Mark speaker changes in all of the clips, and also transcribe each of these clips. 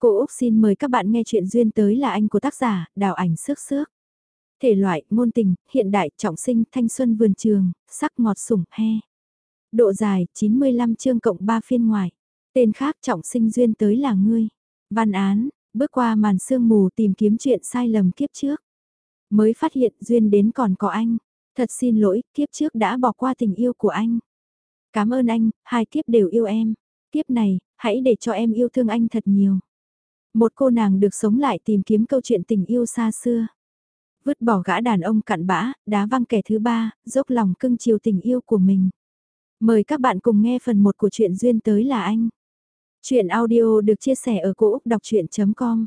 Speaker 1: Cô Úc xin mời các bạn nghe chuyện duyên tới là anh của tác giả, đào ảnh sước sước. Thể loại, ngôn tình, hiện đại, trọng sinh, thanh xuân vườn trường, sắc ngọt sủng, he. Độ dài, 95 chương cộng 3 phiên ngoài. Tên khác trọng sinh duyên tới là ngươi. Văn án, bước qua màn sương mù tìm kiếm chuyện sai lầm kiếp trước. Mới phát hiện duyên đến còn có anh. Thật xin lỗi, kiếp trước đã bỏ qua tình yêu của anh. Cảm ơn anh, hai kiếp đều yêu em. Kiếp này, hãy để cho em yêu thương anh thật nhiều. Một cô nàng được sống lại tìm kiếm câu chuyện tình yêu xa xưa. Vứt bỏ gã đàn ông cặn bã, đá văng kẻ thứ ba, dốc lòng cưng chiều tình yêu của mình. Mời các bạn cùng nghe phần 1 của truyện duyên tới là anh. Chuyện audio được chia sẻ ở cỗ đọc chuyện.com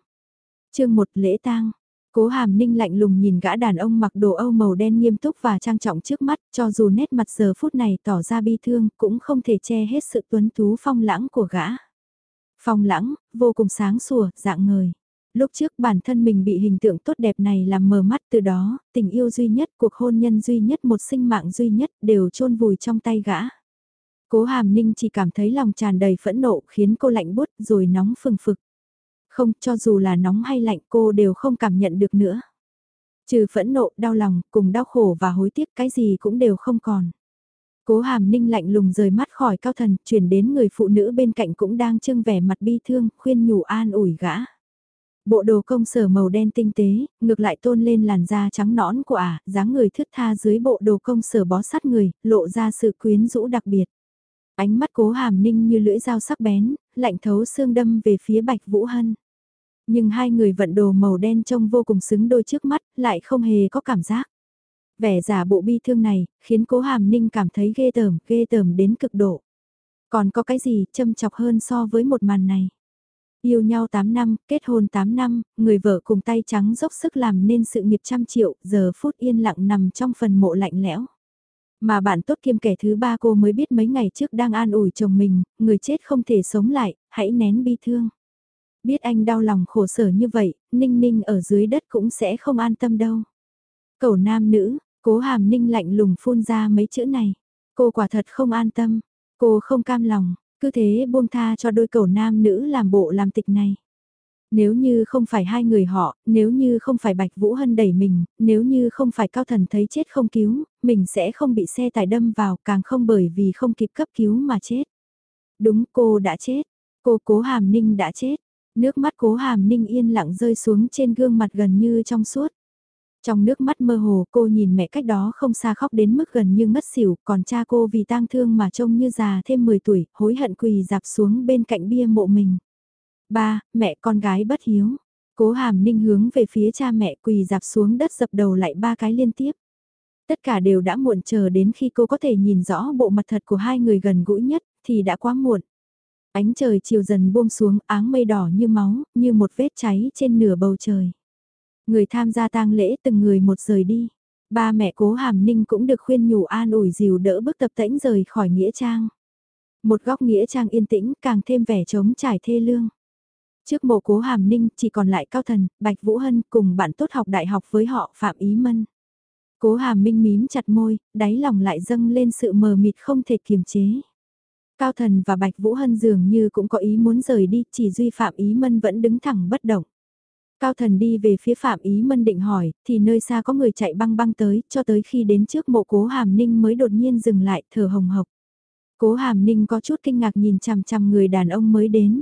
Speaker 1: Chương 1 Lễ tang Cố hàm ninh lạnh lùng nhìn gã đàn ông mặc đồ âu màu đen nghiêm túc và trang trọng trước mắt, cho dù nét mặt giờ phút này tỏ ra bi thương, cũng không thể che hết sự tuấn tú phong lãng của gã. Phong lãng, vô cùng sáng sủa, dạng ngời. Lúc trước bản thân mình bị hình tượng tốt đẹp này làm mờ mắt từ đó, tình yêu duy nhất, cuộc hôn nhân duy nhất, một sinh mạng duy nhất đều chôn vùi trong tay gã. Cố hàm ninh chỉ cảm thấy lòng tràn đầy phẫn nộ khiến cô lạnh bút rồi nóng phừng phực. Không, cho dù là nóng hay lạnh cô đều không cảm nhận được nữa. Trừ phẫn nộ, đau lòng, cùng đau khổ và hối tiếc cái gì cũng đều không còn. Cố hàm ninh lạnh lùng rời mắt khỏi cao thần, chuyển đến người phụ nữ bên cạnh cũng đang trưng vẻ mặt bi thương, khuyên nhủ an ủi gã. Bộ đồ công sở màu đen tinh tế, ngược lại tôn lên làn da trắng nõn của ả, dáng người thướt tha dưới bộ đồ công sở bó sát người, lộ ra sự quyến rũ đặc biệt. Ánh mắt cố hàm ninh như lưỡi dao sắc bén, lạnh thấu xương đâm về phía bạch vũ hân. Nhưng hai người vận đồ màu đen trông vô cùng xứng đôi trước mắt, lại không hề có cảm giác. Vẻ giả bộ bi thương này, khiến cố hàm ninh cảm thấy ghê tởm, ghê tởm đến cực độ. Còn có cái gì châm chọc hơn so với một màn này? Yêu nhau 8 năm, kết hôn 8 năm, người vợ cùng tay trắng dốc sức làm nên sự nghiệp trăm triệu, giờ phút yên lặng nằm trong phần mộ lạnh lẽo. Mà bạn tốt kiêm kẻ thứ ba cô mới biết mấy ngày trước đang an ủi chồng mình, người chết không thể sống lại, hãy nén bi thương. Biết anh đau lòng khổ sở như vậy, ninh ninh ở dưới đất cũng sẽ không an tâm đâu. Cầu nam nữ, cố hàm ninh lạnh lùng phun ra mấy chữ này. Cô quả thật không an tâm, cô không cam lòng, cứ thế buông tha cho đôi cầu nam nữ làm bộ làm tịch này. Nếu như không phải hai người họ, nếu như không phải Bạch Vũ Hân đẩy mình, nếu như không phải Cao Thần thấy chết không cứu, mình sẽ không bị xe tải đâm vào, càng không bởi vì không kịp cấp cứu mà chết. Đúng cô đã chết, cô cố hàm ninh đã chết, nước mắt cố hàm ninh yên lặng rơi xuống trên gương mặt gần như trong suốt. Trong nước mắt mơ hồ cô nhìn mẹ cách đó không xa khóc đến mức gần như ngất xỉu, còn cha cô vì tang thương mà trông như già thêm 10 tuổi, hối hận quỳ dạp xuống bên cạnh bia mộ mình. Ba, mẹ con gái bất hiếu. Cố hàm ninh hướng về phía cha mẹ quỳ dạp xuống đất dập đầu lại ba cái liên tiếp. Tất cả đều đã muộn chờ đến khi cô có thể nhìn rõ bộ mặt thật của hai người gần gũi nhất, thì đã quá muộn. Ánh trời chiều dần buông xuống áng mây đỏ như máu, như một vết cháy trên nửa bầu trời. Người tham gia tang lễ từng người một rời đi. Ba mẹ cố hàm ninh cũng được khuyên nhủ an ủi dìu đỡ bước tập tễnh rời khỏi Nghĩa Trang. Một góc Nghĩa Trang yên tĩnh càng thêm vẻ trống trải thê lương. Trước mộ cố hàm ninh chỉ còn lại Cao Thần, Bạch Vũ Hân cùng bạn tốt học đại học với họ Phạm Ý Mân. Cố hàm minh mím chặt môi, đáy lòng lại dâng lên sự mờ mịt không thể kiềm chế. Cao Thần và Bạch Vũ Hân dường như cũng có ý muốn rời đi, chỉ duy Phạm Ý Mân vẫn đứng thẳng bất động. Cao Thần đi về phía Phạm Ý Mân định hỏi, thì nơi xa có người chạy băng băng tới, cho tới khi đến trước mộ cố hàm ninh mới đột nhiên dừng lại, thở hồng hộc. Cố hàm ninh có chút kinh ngạc nhìn chằm chằm người đàn ông mới đến.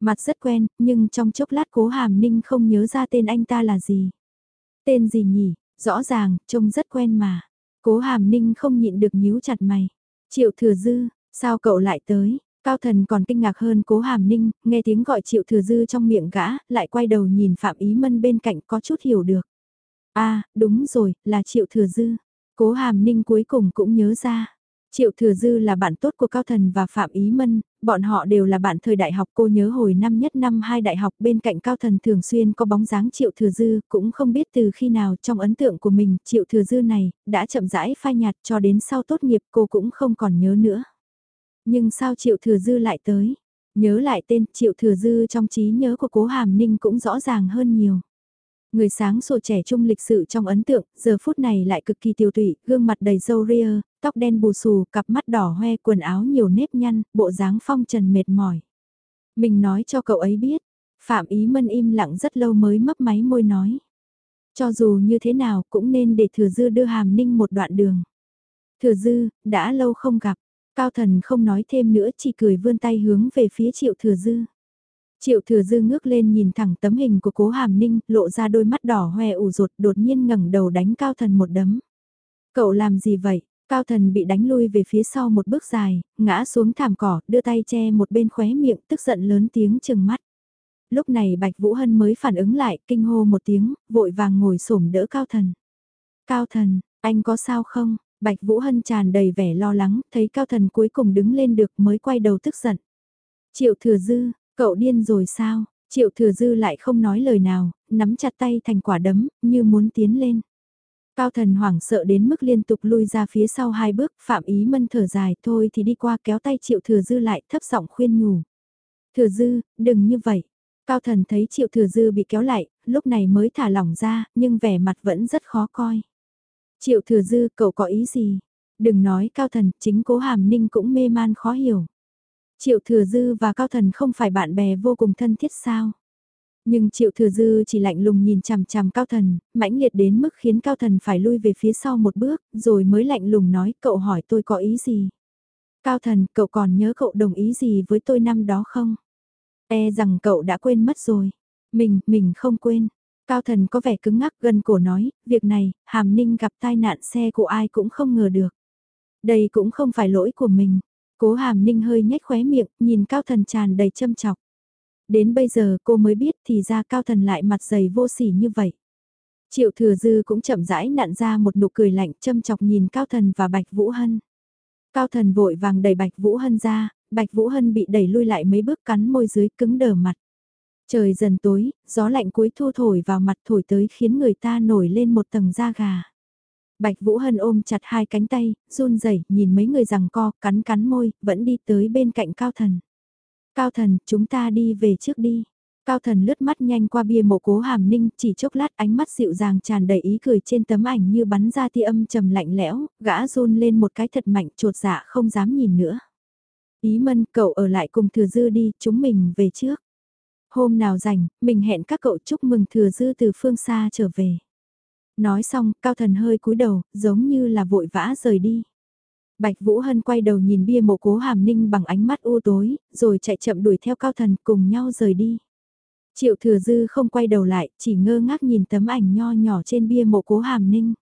Speaker 1: Mặt rất quen, nhưng trong chốc lát cố hàm ninh không nhớ ra tên anh ta là gì. Tên gì nhỉ, rõ ràng, trông rất quen mà. Cố hàm ninh không nhịn được nhíu chặt mày. Triệu thừa dư, sao cậu lại tới? Cao thần còn kinh ngạc hơn cố hàm ninh, nghe tiếng gọi triệu thừa dư trong miệng gã, lại quay đầu nhìn Phạm Ý Mân bên cạnh có chút hiểu được. à, đúng rồi, là triệu thừa dư. Cố hàm ninh cuối cùng cũng nhớ ra. Triệu Thừa Dư là bạn tốt của Cao Thần và Phạm Ý Mân, bọn họ đều là bạn thời đại học cô nhớ hồi năm nhất năm hai đại học bên cạnh Cao Thần thường xuyên có bóng dáng Triệu Thừa Dư, cũng không biết từ khi nào trong ấn tượng của mình Triệu Thừa Dư này đã chậm rãi phai nhạt cho đến sau tốt nghiệp cô cũng không còn nhớ nữa. Nhưng sao Triệu Thừa Dư lại tới? Nhớ lại tên Triệu Thừa Dư trong trí nhớ của cố Hàm Ninh cũng rõ ràng hơn nhiều. Người sáng sổ trẻ trung lịch sự trong ấn tượng, giờ phút này lại cực kỳ tiêu tụy, gương mặt đầy râu ria, tóc đen bù xù, cặp mắt đỏ hoe, quần áo nhiều nếp nhăn, bộ dáng phong trần mệt mỏi. Mình nói cho cậu ấy biết, Phạm Ý Mân im lặng rất lâu mới mấp máy môi nói. Cho dù như thế nào cũng nên để Thừa Dư đưa Hàm Ninh một đoạn đường. Thừa Dư, đã lâu không gặp, Cao Thần không nói thêm nữa chỉ cười vươn tay hướng về phía Triệu Thừa Dư. Triệu Thừa Dư ngước lên nhìn thẳng tấm hình của cố Hàm Ninh, lộ ra đôi mắt đỏ hoe ủ rột đột nhiên ngẩng đầu đánh Cao Thần một đấm. Cậu làm gì vậy? Cao Thần bị đánh lui về phía sau một bước dài, ngã xuống thảm cỏ, đưa tay che một bên khóe miệng, tức giận lớn tiếng chừng mắt. Lúc này Bạch Vũ Hân mới phản ứng lại, kinh hô một tiếng, vội vàng ngồi xổm đỡ Cao Thần. Cao Thần, anh có sao không? Bạch Vũ Hân tràn đầy vẻ lo lắng, thấy Cao Thần cuối cùng đứng lên được mới quay đầu tức giận. Triệu Thừa Dư, cậu điên rồi sao? Triệu Thừa Dư lại không nói lời nào, nắm chặt tay thành quả đấm, như muốn tiến lên. Cao thần hoảng sợ đến mức liên tục lui ra phía sau hai bước, phạm ý mân thở dài thôi thì đi qua kéo tay triệu thừa dư lại thấp giọng khuyên nhủ. Thừa dư, đừng như vậy. Cao thần thấy triệu thừa dư bị kéo lại, lúc này mới thả lỏng ra, nhưng vẻ mặt vẫn rất khó coi. Triệu thừa dư, cậu có ý gì? Đừng nói cao thần, chính cố hàm ninh cũng mê man khó hiểu. Triệu thừa dư và cao thần không phải bạn bè vô cùng thân thiết sao? Nhưng triệu thừa dư chỉ lạnh lùng nhìn chằm chằm cao thần, mãnh liệt đến mức khiến cao thần phải lui về phía sau một bước, rồi mới lạnh lùng nói cậu hỏi tôi có ý gì. Cao thần, cậu còn nhớ cậu đồng ý gì với tôi năm đó không? E rằng cậu đã quên mất rồi. Mình, mình không quên. Cao thần có vẻ cứng ngắc gần cổ nói, việc này, hàm ninh gặp tai nạn xe của ai cũng không ngờ được. Đây cũng không phải lỗi của mình. Cố hàm ninh hơi nhếch khóe miệng, nhìn cao thần tràn đầy châm chọc. Đến bây giờ cô mới biết thì ra cao thần lại mặt dày vô sỉ như vậy. Triệu thừa dư cũng chậm rãi nặn ra một nụ cười lạnh châm chọc nhìn cao thần và bạch vũ hân. Cao thần vội vàng đẩy bạch vũ hân ra, bạch vũ hân bị đẩy lui lại mấy bước cắn môi dưới cứng đờ mặt. Trời dần tối, gió lạnh cuối thu thổi vào mặt thổi tới khiến người ta nổi lên một tầng da gà. Bạch Vũ Hân ôm chặt hai cánh tay, run rẩy nhìn mấy người rằng co, cắn cắn môi, vẫn đi tới bên cạnh Cao Thần. Cao thần, chúng ta đi về trước đi. Cao thần lướt mắt nhanh qua bia mộ cố hàm ninh, chỉ chốc lát ánh mắt dịu dàng tràn đầy ý cười trên tấm ảnh như bắn ra tia âm trầm lạnh lẽo, gã run lên một cái thật mạnh trột dạ không dám nhìn nữa. Ý mân, cậu ở lại cùng thừa dư đi, chúng mình về trước. Hôm nào rảnh, mình hẹn các cậu chúc mừng thừa dư từ phương xa trở về. Nói xong, cao thần hơi cúi đầu, giống như là vội vã rời đi. Bạch Vũ Hân quay đầu nhìn bia mộ cố hàm ninh bằng ánh mắt u tối, rồi chạy chậm đuổi theo cao thần cùng nhau rời đi. Triệu thừa dư không quay đầu lại, chỉ ngơ ngác nhìn tấm ảnh nho nhỏ trên bia mộ cố hàm ninh.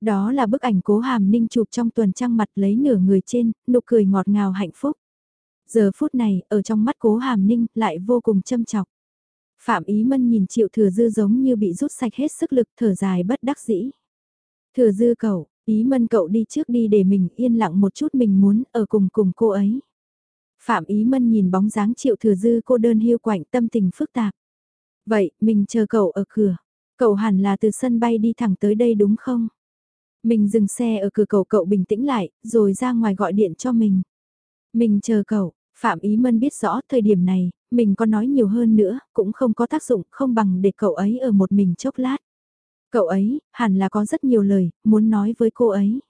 Speaker 1: Đó là bức ảnh cố hàm ninh chụp trong tuần trăng mặt lấy nửa người trên, nụ cười ngọt ngào hạnh phúc. Giờ phút này, ở trong mắt cố hàm ninh, lại vô cùng châm chọc. Phạm Ý Mân nhìn triệu thừa dư giống như bị rút sạch hết sức lực thở dài bất đắc dĩ. Thừa dư cậu, Ý mân cậu đi trước đi để mình yên lặng một chút mình muốn ở cùng cùng cô ấy. Phạm Ý Mân nhìn bóng dáng triệu thừa dư cô đơn hiu quạnh tâm tình phức tạp. Vậy, mình chờ cậu ở cửa. Cậu hẳn là từ sân bay đi thẳng tới đây đúng không? Mình dừng xe ở cửa cậu cậu bình tĩnh lại, rồi ra ngoài gọi điện cho mình. Mình chờ cậu, Phạm Ý Mân biết rõ thời điểm này, mình có nói nhiều hơn nữa, cũng không có tác dụng, không bằng để cậu ấy ở một mình chốc lát. Cậu ấy, hẳn là có rất nhiều lời, muốn nói với cô ấy.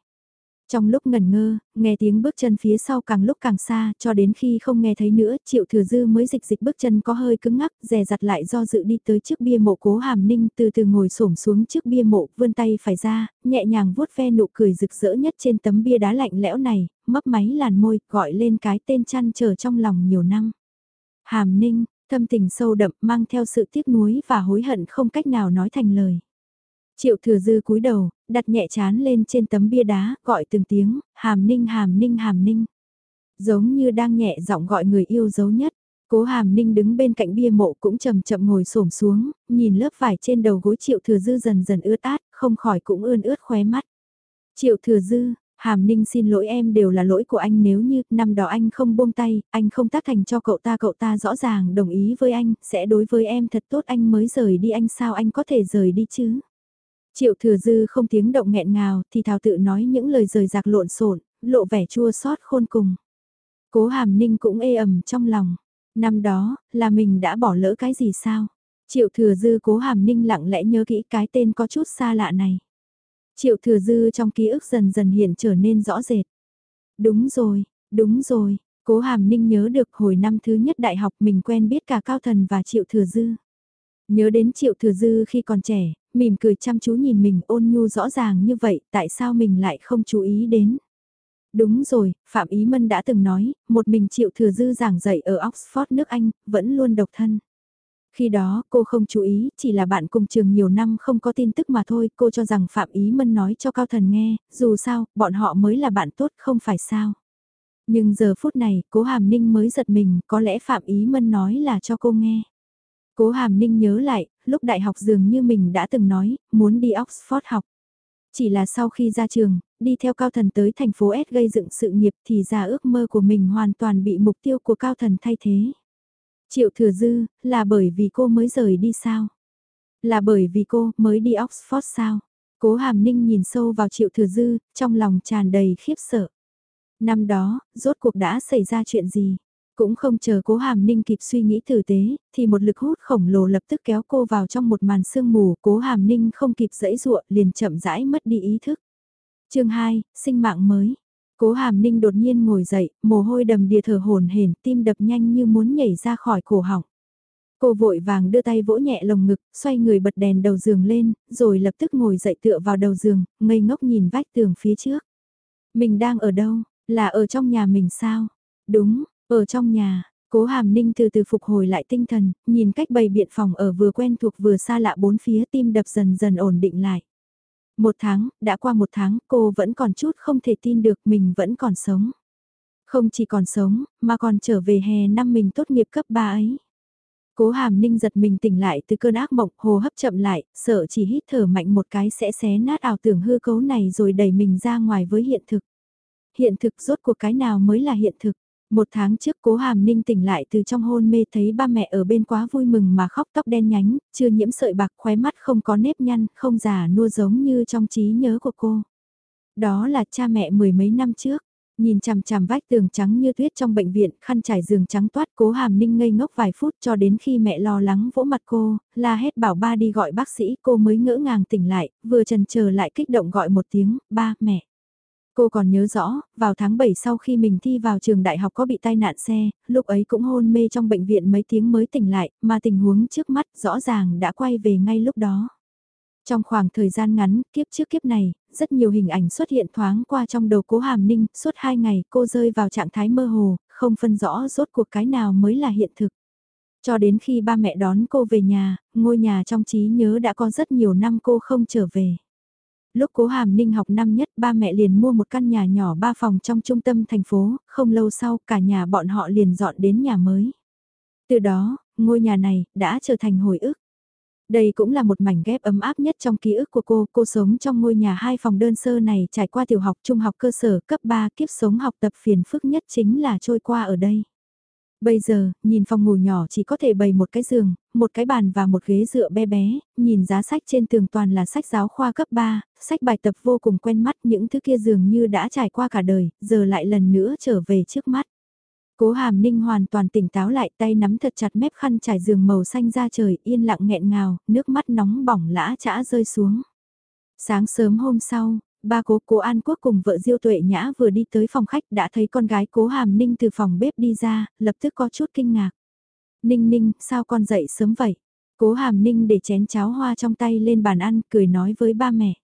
Speaker 1: Trong lúc ngẩn ngơ, nghe tiếng bước chân phía sau càng lúc càng xa, cho đến khi không nghe thấy nữa, triệu thừa dư mới dịch dịch bước chân có hơi cứng ngắc, dè dặt lại do dự đi tới trước bia mộ cố hàm ninh, từ từ ngồi xổm xuống trước bia mộ, vươn tay phải ra, nhẹ nhàng vuốt ve nụ cười rực rỡ nhất trên tấm bia đá lạnh lẽo này, mấp máy làn môi, gọi lên cái tên chăn chờ trong lòng nhiều năm. Hàm ninh, thâm tình sâu đậm mang theo sự tiếc nuối và hối hận không cách nào nói thành lời. Triệu thừa dư cúi đầu, đặt nhẹ chán lên trên tấm bia đá, gọi từng tiếng, hàm ninh hàm ninh hàm ninh. Giống như đang nhẹ giọng gọi người yêu dấu nhất. Cố hàm ninh đứng bên cạnh bia mộ cũng chậm chậm ngồi xổm xuống, nhìn lớp vải trên đầu gối triệu thừa dư dần dần ướt át, không khỏi cũng ươn ướt khóe mắt. Triệu thừa dư, hàm ninh xin lỗi em đều là lỗi của anh nếu như năm đó anh không buông tay, anh không tác thành cho cậu ta cậu ta rõ ràng đồng ý với anh, sẽ đối với em thật tốt anh mới rời đi anh sao anh có thể rời đi chứ. Triệu thừa dư không tiếng động nghẹn ngào thì thảo tự nói những lời rời rạc lộn xộn lộ vẻ chua xót khôn cùng. Cố hàm ninh cũng ê ẩm trong lòng. Năm đó, là mình đã bỏ lỡ cái gì sao? Triệu thừa dư cố hàm ninh lặng lẽ nhớ kỹ cái tên có chút xa lạ này. Triệu thừa dư trong ký ức dần dần hiện trở nên rõ rệt. Đúng rồi, đúng rồi, Cố Hàm Ninh nhớ được hồi năm thứ nhất đại học mình quen biết cả Cao Thần và Triệu Thừa Dư. Nhớ đến Triệu Thừa Dư khi còn trẻ, mỉm cười chăm chú nhìn mình ôn nhu rõ ràng như vậy, tại sao mình lại không chú ý đến. Đúng rồi, Phạm Ý Mân đã từng nói, một mình chịu Thừa Dư giảng dạy ở Oxford nước Anh, vẫn luôn độc thân. Khi đó, cô không chú ý, chỉ là bạn cùng trường nhiều năm không có tin tức mà thôi, cô cho rằng Phạm Ý Mân nói cho Cao Thần nghe, dù sao, bọn họ mới là bạn tốt không phải sao. Nhưng giờ phút này, cố Hàm Ninh mới giật mình, có lẽ Phạm Ý Mân nói là cho cô nghe. Cố Hàm Ninh nhớ lại, lúc đại học dường như mình đã từng nói, muốn đi Oxford học. Chỉ là sau khi ra trường, đi theo Cao Thần tới thành phố S gây dựng sự nghiệp thì ra ước mơ của mình hoàn toàn bị mục tiêu của Cao Thần thay thế. Triệu Thừa Dư, là bởi vì cô mới rời đi sao? Là bởi vì cô mới đi Oxford sao? Cố Hàm Ninh nhìn sâu vào Triệu Thừa Dư, trong lòng tràn đầy khiếp sợ. Năm đó, rốt cuộc đã xảy ra chuyện gì? Cũng không chờ cố hàm ninh kịp suy nghĩ tử tế, thì một lực hút khổng lồ lập tức kéo cô vào trong một màn sương mù, cố hàm ninh không kịp dẫy dụa liền chậm rãi mất đi ý thức. chương 2, sinh mạng mới. Cố hàm ninh đột nhiên ngồi dậy, mồ hôi đầm đìa thở hồn hển, tim đập nhanh như muốn nhảy ra khỏi cổ họng. Cô vội vàng đưa tay vỗ nhẹ lồng ngực, xoay người bật đèn đầu giường lên, rồi lập tức ngồi dậy tựa vào đầu giường, ngây ngốc nhìn vách tường phía trước. Mình đang ở đâu? Là ở trong nhà mình sao? Đúng, ở trong nhà, cố hàm ninh từ từ phục hồi lại tinh thần, nhìn cách bày biện phòng ở vừa quen thuộc vừa xa lạ bốn phía tim đập dần dần ổn định lại. Một tháng, đã qua một tháng, cô vẫn còn chút không thể tin được mình vẫn còn sống. Không chỉ còn sống, mà còn trở về hè năm mình tốt nghiệp cấp 3 ấy. Cố hàm ninh giật mình tỉnh lại từ cơn ác mộng, hồ hấp chậm lại, sợ chỉ hít thở mạnh một cái sẽ xé nát ảo tưởng hư cấu này rồi đẩy mình ra ngoài với hiện thực. Hiện thực rốt cuộc cái nào mới là hiện thực? Một tháng trước cố hàm ninh tỉnh lại từ trong hôn mê thấy ba mẹ ở bên quá vui mừng mà khóc tóc đen nhánh, chưa nhiễm sợi bạc khóe mắt không có nếp nhăn, không già nua giống như trong trí nhớ của cô. Đó là cha mẹ mười mấy năm trước. Nhìn chằm chằm vách tường trắng như tuyết trong bệnh viện, khăn trải giường trắng toát cố hàm ninh ngây ngốc vài phút cho đến khi mẹ lo lắng vỗ mặt cô, la hét bảo ba đi gọi bác sĩ cô mới ngỡ ngàng tỉnh lại, vừa trần chờ lại kích động gọi một tiếng, ba, mẹ. Cô còn nhớ rõ, vào tháng 7 sau khi mình thi vào trường đại học có bị tai nạn xe, lúc ấy cũng hôn mê trong bệnh viện mấy tiếng mới tỉnh lại, mà tình huống trước mắt rõ ràng đã quay về ngay lúc đó. Trong khoảng thời gian ngắn, kiếp trước kiếp này, rất nhiều hình ảnh xuất hiện thoáng qua trong đầu cố hàm ninh, suốt hai ngày cô rơi vào trạng thái mơ hồ, không phân rõ rốt cuộc cái nào mới là hiện thực. Cho đến khi ba mẹ đón cô về nhà, ngôi nhà trong trí nhớ đã có rất nhiều năm cô không trở về. Lúc cố hàm ninh học năm nhất ba mẹ liền mua một căn nhà nhỏ ba phòng trong trung tâm thành phố, không lâu sau cả nhà bọn họ liền dọn đến nhà mới. Từ đó, ngôi nhà này đã trở thành hồi ức. Đây cũng là một mảnh ghép ấm áp nhất trong ký ức của cô, cô sống trong ngôi nhà hai phòng đơn sơ này trải qua tiểu học, trung học cơ sở, cấp 3 kiếp sống học tập phiền phức nhất chính là trôi qua ở đây. Bây giờ, nhìn phòng ngủ nhỏ chỉ có thể bày một cái giường, một cái bàn và một ghế dựa bé bé, nhìn giá sách trên tường toàn là sách giáo khoa cấp 3, sách bài tập vô cùng quen mắt những thứ kia dường như đã trải qua cả đời, giờ lại lần nữa trở về trước mắt. Cố hàm ninh hoàn toàn tỉnh táo lại tay nắm thật chặt mép khăn trải giường màu xanh ra trời yên lặng nghẹn ngào, nước mắt nóng bỏng lã chã rơi xuống. Sáng sớm hôm sau, ba cố cố An Quốc cùng vợ Diêu Tuệ Nhã vừa đi tới phòng khách đã thấy con gái cố Hàm Ninh từ phòng bếp đi ra, lập tức có chút kinh ngạc. Ninh Ninh, sao con dậy sớm vậy? Cố Hàm Ninh để chén cháo hoa trong tay lên bàn ăn, cười nói với ba mẹ.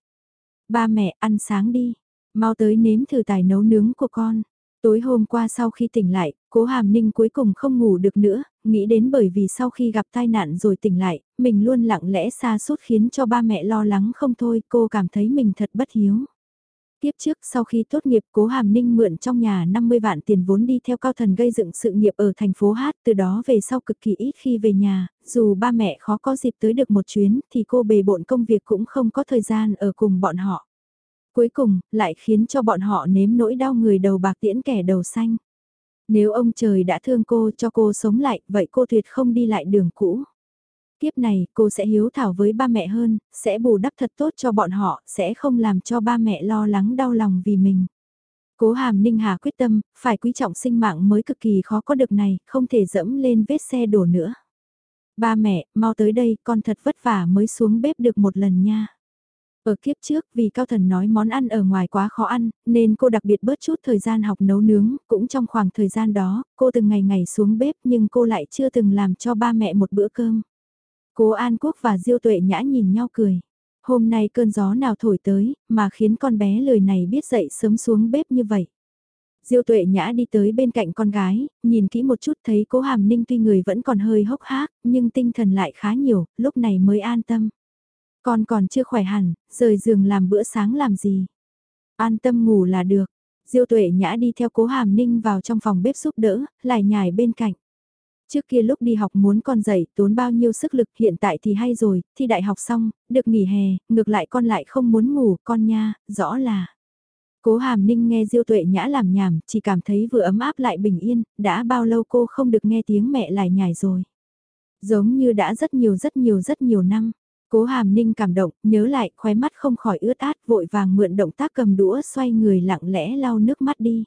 Speaker 1: Ba mẹ, ăn sáng đi, mau tới nếm thử tài nấu nướng của con. Tối hôm qua sau khi tỉnh lại, cố hàm ninh cuối cùng không ngủ được nữa, nghĩ đến bởi vì sau khi gặp tai nạn rồi tỉnh lại, mình luôn lặng lẽ xa suốt khiến cho ba mẹ lo lắng không thôi, cô cảm thấy mình thật bất hiếu. Tiếp trước sau khi tốt nghiệp cố hàm ninh mượn trong nhà 50 vạn tiền vốn đi theo cao thần gây dựng sự nghiệp ở thành phố Hát từ đó về sau cực kỳ ít khi về nhà, dù ba mẹ khó có dịp tới được một chuyến thì cô bề bộn công việc cũng không có thời gian ở cùng bọn họ. Cuối cùng, lại khiến cho bọn họ nếm nỗi đau người đầu bạc tiễn kẻ đầu xanh. Nếu ông trời đã thương cô cho cô sống lại, vậy cô tuyệt không đi lại đường cũ. Tiếp này, cô sẽ hiếu thảo với ba mẹ hơn, sẽ bù đắp thật tốt cho bọn họ, sẽ không làm cho ba mẹ lo lắng đau lòng vì mình. Cố hàm Ninh Hà quyết tâm, phải quý trọng sinh mạng mới cực kỳ khó có được này, không thể dẫm lên vết xe đổ nữa. Ba mẹ, mau tới đây, con thật vất vả mới xuống bếp được một lần nha. Ở kiếp trước vì Cao Thần nói món ăn ở ngoài quá khó ăn, nên cô đặc biệt bớt chút thời gian học nấu nướng, cũng trong khoảng thời gian đó, cô từng ngày ngày xuống bếp nhưng cô lại chưa từng làm cho ba mẹ một bữa cơm. Cố An Quốc và Diêu Tuệ Nhã nhìn nhau cười. Hôm nay cơn gió nào thổi tới, mà khiến con bé lời này biết dậy sớm xuống bếp như vậy. Diêu tuệ nhã đi tới bên cạnh con gái, nhìn kỹ một chút thấy cố hàm ninh tuy người vẫn còn hơi hốc hác, nhưng tinh thần lại khá nhiều, lúc này mới an tâm. Con còn chưa khỏe hẳn, rời giường làm bữa sáng làm gì. An tâm ngủ là được. Diêu tuệ nhã đi theo cố hàm ninh vào trong phòng bếp giúp đỡ, lại nhài bên cạnh. Trước kia lúc đi học muốn con dạy tốn bao nhiêu sức lực hiện tại thì hay rồi, thi đại học xong, được nghỉ hè, ngược lại con lại không muốn ngủ con nha, rõ là. Cố hàm ninh nghe diêu tuệ nhã làm nhảm, chỉ cảm thấy vừa ấm áp lại bình yên, đã bao lâu cô không được nghe tiếng mẹ lại nhải rồi. Giống như đã rất nhiều rất nhiều rất nhiều năm. Cố hàm ninh cảm động, nhớ lại, khóe mắt không khỏi ướt át, vội vàng mượn động tác cầm đũa xoay người lặng lẽ lau nước mắt đi.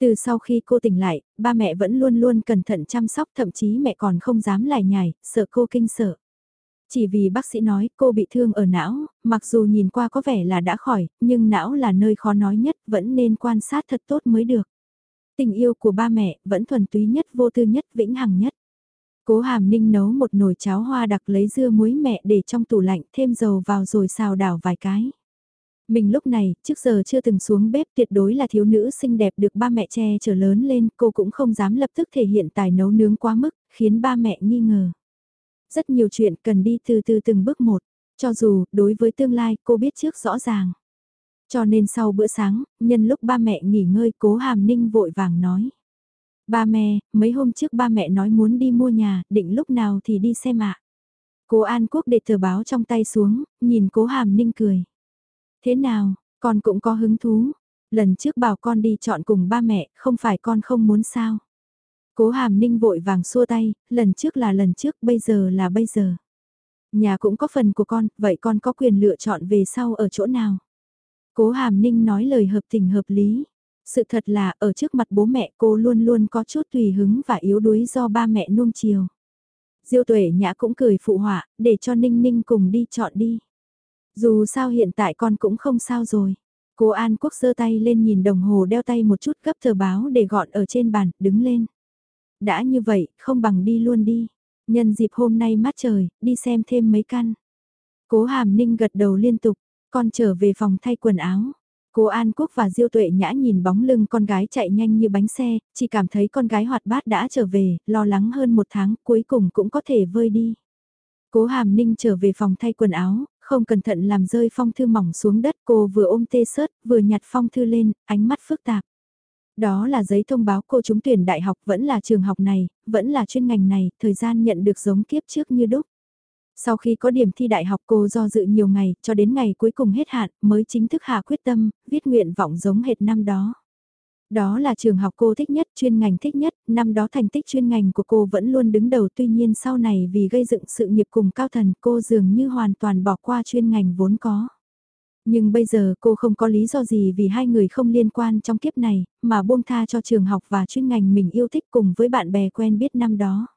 Speaker 1: Từ sau khi cô tỉnh lại, ba mẹ vẫn luôn luôn cẩn thận chăm sóc thậm chí mẹ còn không dám lải nhải, sợ cô kinh sợ. Chỉ vì bác sĩ nói cô bị thương ở não, mặc dù nhìn qua có vẻ là đã khỏi, nhưng não là nơi khó nói nhất, vẫn nên quan sát thật tốt mới được. Tình yêu của ba mẹ vẫn thuần túy nhất, vô tư nhất, vĩnh hằng nhất. Cố hàm ninh nấu một nồi cháo hoa đặc lấy dưa muối mẹ để trong tủ lạnh thêm dầu vào rồi xào đảo vài cái. Mình lúc này, trước giờ chưa từng xuống bếp tuyệt đối là thiếu nữ xinh đẹp được ba mẹ che chở lớn lên, cô cũng không dám lập tức thể hiện tài nấu nướng quá mức, khiến ba mẹ nghi ngờ. Rất nhiều chuyện cần đi từ từ từng bước một, cho dù đối với tương lai cô biết trước rõ ràng. Cho nên sau bữa sáng, nhân lúc ba mẹ nghỉ ngơi cố hàm ninh vội vàng nói. Ba mẹ, mấy hôm trước ba mẹ nói muốn đi mua nhà, định lúc nào thì đi xem ạ. Cố An Quốc để tờ báo trong tay xuống, nhìn cố hàm ninh cười. Thế nào, con cũng có hứng thú. Lần trước bảo con đi chọn cùng ba mẹ, không phải con không muốn sao. Cố hàm ninh vội vàng xua tay, lần trước là lần trước, bây giờ là bây giờ. Nhà cũng có phần của con, vậy con có quyền lựa chọn về sau ở chỗ nào? Cố hàm ninh nói lời hợp tình hợp lý. Sự thật là ở trước mặt bố mẹ cô luôn luôn có chút tùy hứng và yếu đuối do ba mẹ nuông chiều. Diêu tuệ nhã cũng cười phụ họa, để cho ninh ninh cùng đi chọn đi. Dù sao hiện tại con cũng không sao rồi. cô An Quốc giơ tay lên nhìn đồng hồ đeo tay một chút gấp tờ báo để gọn ở trên bàn, đứng lên. Đã như vậy, không bằng đi luôn đi. Nhân dịp hôm nay mát trời, đi xem thêm mấy căn. Cố Hàm Ninh gật đầu liên tục, con trở về phòng thay quần áo. Cô An Quốc và Diêu Tuệ Nhã nhìn bóng lưng con gái chạy nhanh như bánh xe, chỉ cảm thấy con gái hoạt bát đã trở về, lo lắng hơn một tháng, cuối cùng cũng có thể vơi đi. Cố Hàm Ninh trở về phòng thay quần áo, không cẩn thận làm rơi phong thư mỏng xuống đất cô vừa ôm tê sớt, vừa nhặt phong thư lên, ánh mắt phức tạp. Đó là giấy thông báo cô trúng tuyển đại học vẫn là trường học này, vẫn là chuyên ngành này, thời gian nhận được giống kiếp trước như đúc. Sau khi có điểm thi đại học cô do dự nhiều ngày, cho đến ngày cuối cùng hết hạn, mới chính thức hạ quyết tâm, viết nguyện vọng giống hệt năm đó. Đó là trường học cô thích nhất, chuyên ngành thích nhất, năm đó thành tích chuyên ngành của cô vẫn luôn đứng đầu tuy nhiên sau này vì gây dựng sự nghiệp cùng cao thần cô dường như hoàn toàn bỏ qua chuyên ngành vốn có. Nhưng bây giờ cô không có lý do gì vì hai người không liên quan trong kiếp này, mà buông tha cho trường học và chuyên ngành mình yêu thích cùng với bạn bè quen biết năm đó.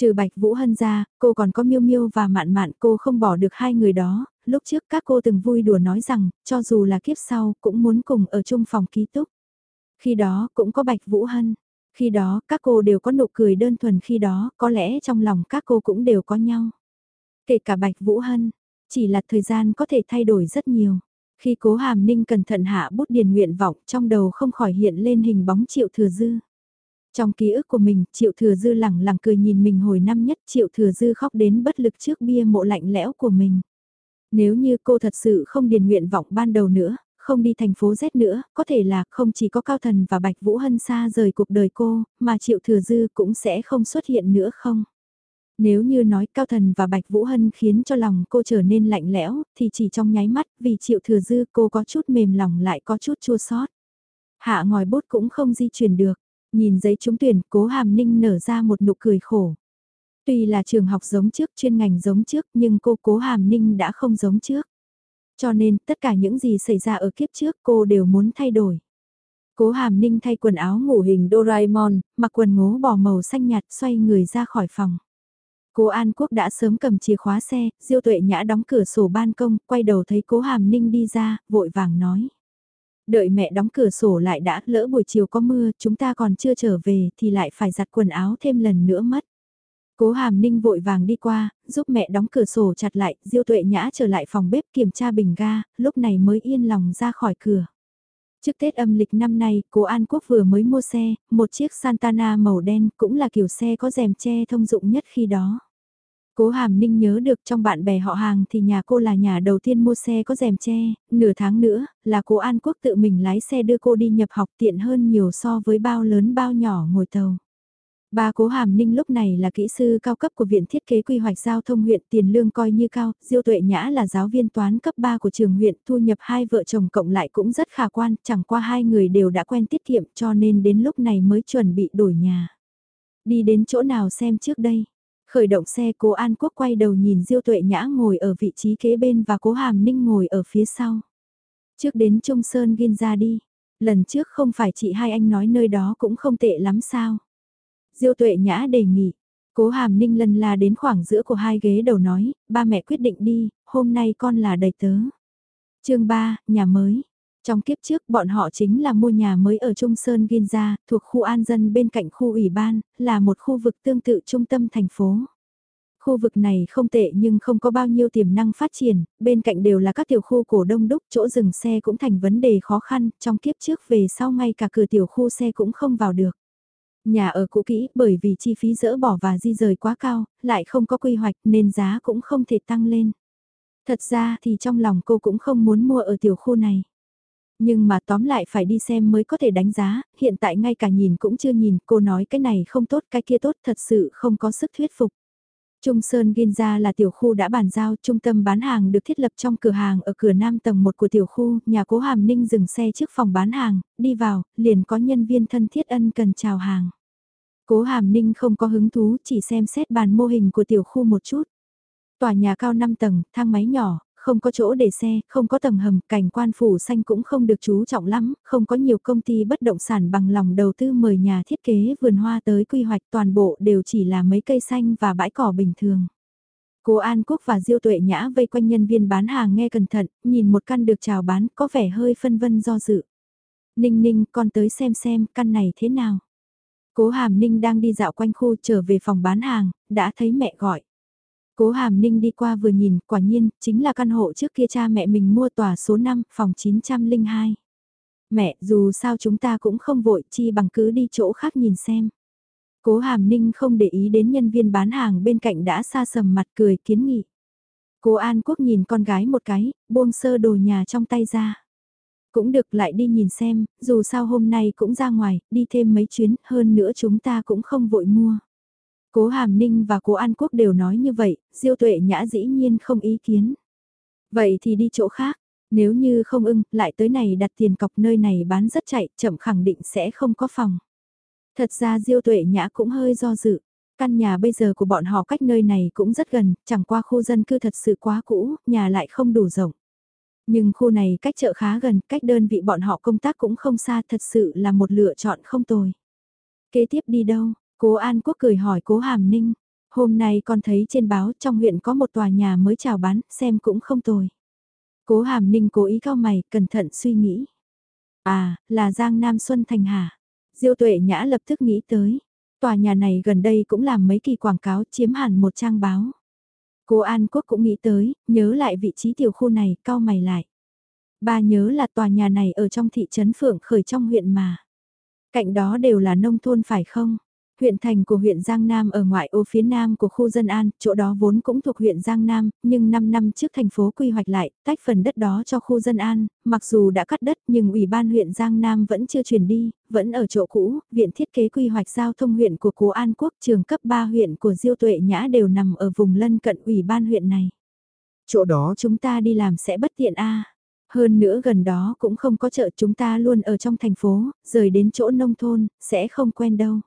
Speaker 1: Trừ Bạch Vũ Hân ra, cô còn có Miêu Miêu và Mạn Mạn cô không bỏ được hai người đó, lúc trước các cô từng vui đùa nói rằng, cho dù là kiếp sau cũng muốn cùng ở chung phòng ký túc. Khi đó cũng có Bạch Vũ Hân. Khi đó các cô đều có nụ cười đơn thuần khi đó có lẽ trong lòng các cô cũng đều có nhau. Kể cả Bạch Vũ Hân, chỉ là thời gian có thể thay đổi rất nhiều. Khi cố hàm ninh cẩn thận hạ bút điền nguyện vọng trong đầu không khỏi hiện lên hình bóng triệu thừa dư. Trong ký ức của mình, Triệu Thừa Dư lẳng lặng cười nhìn mình hồi năm nhất Triệu Thừa Dư khóc đến bất lực trước bia mộ lạnh lẽo của mình. Nếu như cô thật sự không điền nguyện vọng ban đầu nữa, không đi thành phố Z nữa, có thể là không chỉ có Cao Thần và Bạch Vũ Hân xa rời cuộc đời cô, mà Triệu Thừa Dư cũng sẽ không xuất hiện nữa không? Nếu như nói Cao Thần và Bạch Vũ Hân khiến cho lòng cô trở nên lạnh lẽo, thì chỉ trong nháy mắt vì Triệu Thừa Dư cô có chút mềm lòng lại có chút chua xót. Hạ ngòi bút cũng không di chuyển được, nhìn giấy trúng tuyển cố hàm ninh nở ra một nụ cười khổ. Tuy là trường học giống trước chuyên ngành giống trước nhưng cô cố hàm ninh đã không giống trước. Cho nên tất cả những gì xảy ra ở kiếp trước cô đều muốn thay đổi. Cố hàm ninh thay quần áo ngủ hình Doraemon, mặc quần ngố bò màu xanh nhạt xoay người ra khỏi phòng. Cố An Quốc đã sớm cầm chìa khóa xe, Diêu Tuệ Nhã đóng cửa sổ ban công, quay đầu thấy Cố Hàm Ninh đi ra, vội vàng nói. Đợi mẹ đóng cửa sổ lại đã, lỡ buổi chiều có mưa, chúng ta còn chưa trở về thì lại phải giặt quần áo thêm lần nữa mất. Cố Hàm Ninh vội vàng đi qua, giúp mẹ đóng cửa sổ chặt lại, Diêu Tuệ Nhã trở lại phòng bếp kiểm tra bình ga, lúc này mới yên lòng ra khỏi cửa. Trước Tết âm lịch năm nay, cố An Quốc vừa mới mua xe, một chiếc Santana màu đen cũng là kiểu xe có rèm che thông dụng nhất khi đó. Cố Hàm Ninh nhớ được trong bạn bè họ hàng thì nhà cô là nhà đầu tiên mua xe có rèm che, nửa tháng nữa là cố An Quốc tự mình lái xe đưa cô đi nhập học tiện hơn nhiều so với bao lớn bao nhỏ ngồi tàu. Ba cố hàm ninh lúc này là kỹ sư cao cấp của Viện Thiết kế Quy hoạch Giao thông huyện tiền lương coi như cao, Diêu Tuệ Nhã là giáo viên toán cấp 3 của trường huyện thu nhập hai vợ chồng cộng lại cũng rất khả quan, chẳng qua hai người đều đã quen tiết kiệm cho nên đến lúc này mới chuẩn bị đổi nhà. Đi đến chỗ nào xem trước đây. Khởi động xe cố An Quốc quay đầu nhìn Diêu Tuệ Nhã ngồi ở vị trí kế bên và cố hàm ninh ngồi ở phía sau. Trước đến Trung Sơn Gin ra đi. Lần trước không phải chị hai anh nói nơi đó cũng không tệ lắm sao. Diêu tuệ nhã đề nghị. Cố hàm ninh lần là đến khoảng giữa của hai ghế đầu nói, ba mẹ quyết định đi, hôm nay con là đầy tớ. chương 3, nhà mới. Trong kiếp trước bọn họ chính là mua nhà mới ở Trung Sơn Ginza, thuộc khu an dân bên cạnh khu ủy ban, là một khu vực tương tự trung tâm thành phố. Khu vực này không tệ nhưng không có bao nhiêu tiềm năng phát triển, bên cạnh đều là các tiểu khu cổ đông đúc, chỗ dừng xe cũng thành vấn đề khó khăn, trong kiếp trước về sau ngay cả cửa tiểu khu xe cũng không vào được. Nhà ở cũ kỹ bởi vì chi phí dỡ bỏ và di rời quá cao, lại không có quy hoạch nên giá cũng không thể tăng lên. Thật ra thì trong lòng cô cũng không muốn mua ở tiểu khu này. Nhưng mà tóm lại phải đi xem mới có thể đánh giá, hiện tại ngay cả nhìn cũng chưa nhìn, cô nói cái này không tốt cái kia tốt thật sự không có sức thuyết phục. Trung Sơn Ginza là tiểu khu đã bàn giao, trung tâm bán hàng được thiết lập trong cửa hàng ở cửa nam tầng 1 của tiểu khu, nhà cố Hàm Ninh dừng xe trước phòng bán hàng, đi vào, liền có nhân viên thân thiết ân cần chào hàng. Cố Hàm Ninh không có hứng thú, chỉ xem xét bàn mô hình của tiểu khu một chút. Tòa nhà cao 5 tầng, thang máy nhỏ, không có chỗ để xe, không có tầng hầm, cảnh quan phủ xanh cũng không được chú trọng lắm, không có nhiều công ty bất động sản bằng lòng đầu tư mời nhà thiết kế vườn hoa tới quy hoạch toàn bộ đều chỉ là mấy cây xanh và bãi cỏ bình thường. Cô An Quốc và Diêu Tuệ Nhã vây quanh nhân viên bán hàng nghe cẩn thận, nhìn một căn được chào bán có vẻ hơi phân vân do dự. Ninh ninh con tới xem xem căn này thế nào. Cố Hàm Ninh đang đi dạo quanh khu trở về phòng bán hàng, đã thấy mẹ gọi. Cố Hàm Ninh đi qua vừa nhìn, quả nhiên, chính là căn hộ trước kia cha mẹ mình mua tòa số 5, phòng 902. Mẹ, dù sao chúng ta cũng không vội, chi bằng cứ đi chỗ khác nhìn xem. Cố Hàm Ninh không để ý đến nhân viên bán hàng bên cạnh đã xa sầm mặt cười kiến nghị. Cố An Quốc nhìn con gái một cái, buông sơ đồ nhà trong tay ra. Cũng được lại đi nhìn xem, dù sao hôm nay cũng ra ngoài, đi thêm mấy chuyến, hơn nữa chúng ta cũng không vội mua. Cố Hàm Ninh và Cố An Quốc đều nói như vậy, Diêu Tuệ Nhã dĩ nhiên không ý kiến. Vậy thì đi chỗ khác, nếu như không ưng, lại tới này đặt tiền cọc nơi này bán rất chạy, chậm khẳng định sẽ không có phòng. Thật ra Diêu Tuệ Nhã cũng hơi do dự. Căn nhà bây giờ của bọn họ cách nơi này cũng rất gần, chẳng qua khu dân cư thật sự quá cũ, nhà lại không đủ rộng. Nhưng khu này cách chợ khá gần, cách đơn vị bọn họ công tác cũng không xa, thật sự là một lựa chọn không tồi. Kế tiếp đi đâu? Cố An Quốc cười hỏi cố Hàm Ninh. Hôm nay con thấy trên báo trong huyện có một tòa nhà mới chào bán, xem cũng không tồi. Cố Hàm Ninh cố ý cao mày, cẩn thận suy nghĩ. À, là Giang Nam Xuân Thành hả? Diêu Tuệ Nhã lập tức nghĩ tới. Tòa nhà này gần đây cũng làm mấy kỳ quảng cáo chiếm hẳn một trang báo. Cố An Quốc cũng nghĩ tới, nhớ lại vị trí tiểu khu này, cao mày lại. Ba nhớ là tòa nhà này ở trong thị trấn Phượng Khởi trong huyện mà. Cạnh đó đều là nông thôn phải không? Huyện thành của huyện Giang Nam ở ngoại ô phía nam của khu dân an, chỗ đó vốn cũng thuộc huyện Giang Nam, nhưng 5 năm trước thành phố quy hoạch lại, tách phần đất đó cho khu dân an, mặc dù đã cắt đất nhưng Ủy ban huyện Giang Nam vẫn chưa chuyển đi, vẫn ở chỗ cũ, Viện Thiết kế Quy hoạch Giao thông huyện của Cố An Quốc trường cấp 3 huyện của Diêu Tuệ Nhã đều nằm ở vùng lân cận Ủy ban huyện này. Chỗ đó chúng ta đi làm sẽ bất tiện a Hơn nữa gần đó cũng không có chợ chúng ta luôn ở trong thành phố, rời đến chỗ nông thôn, sẽ không quen đâu.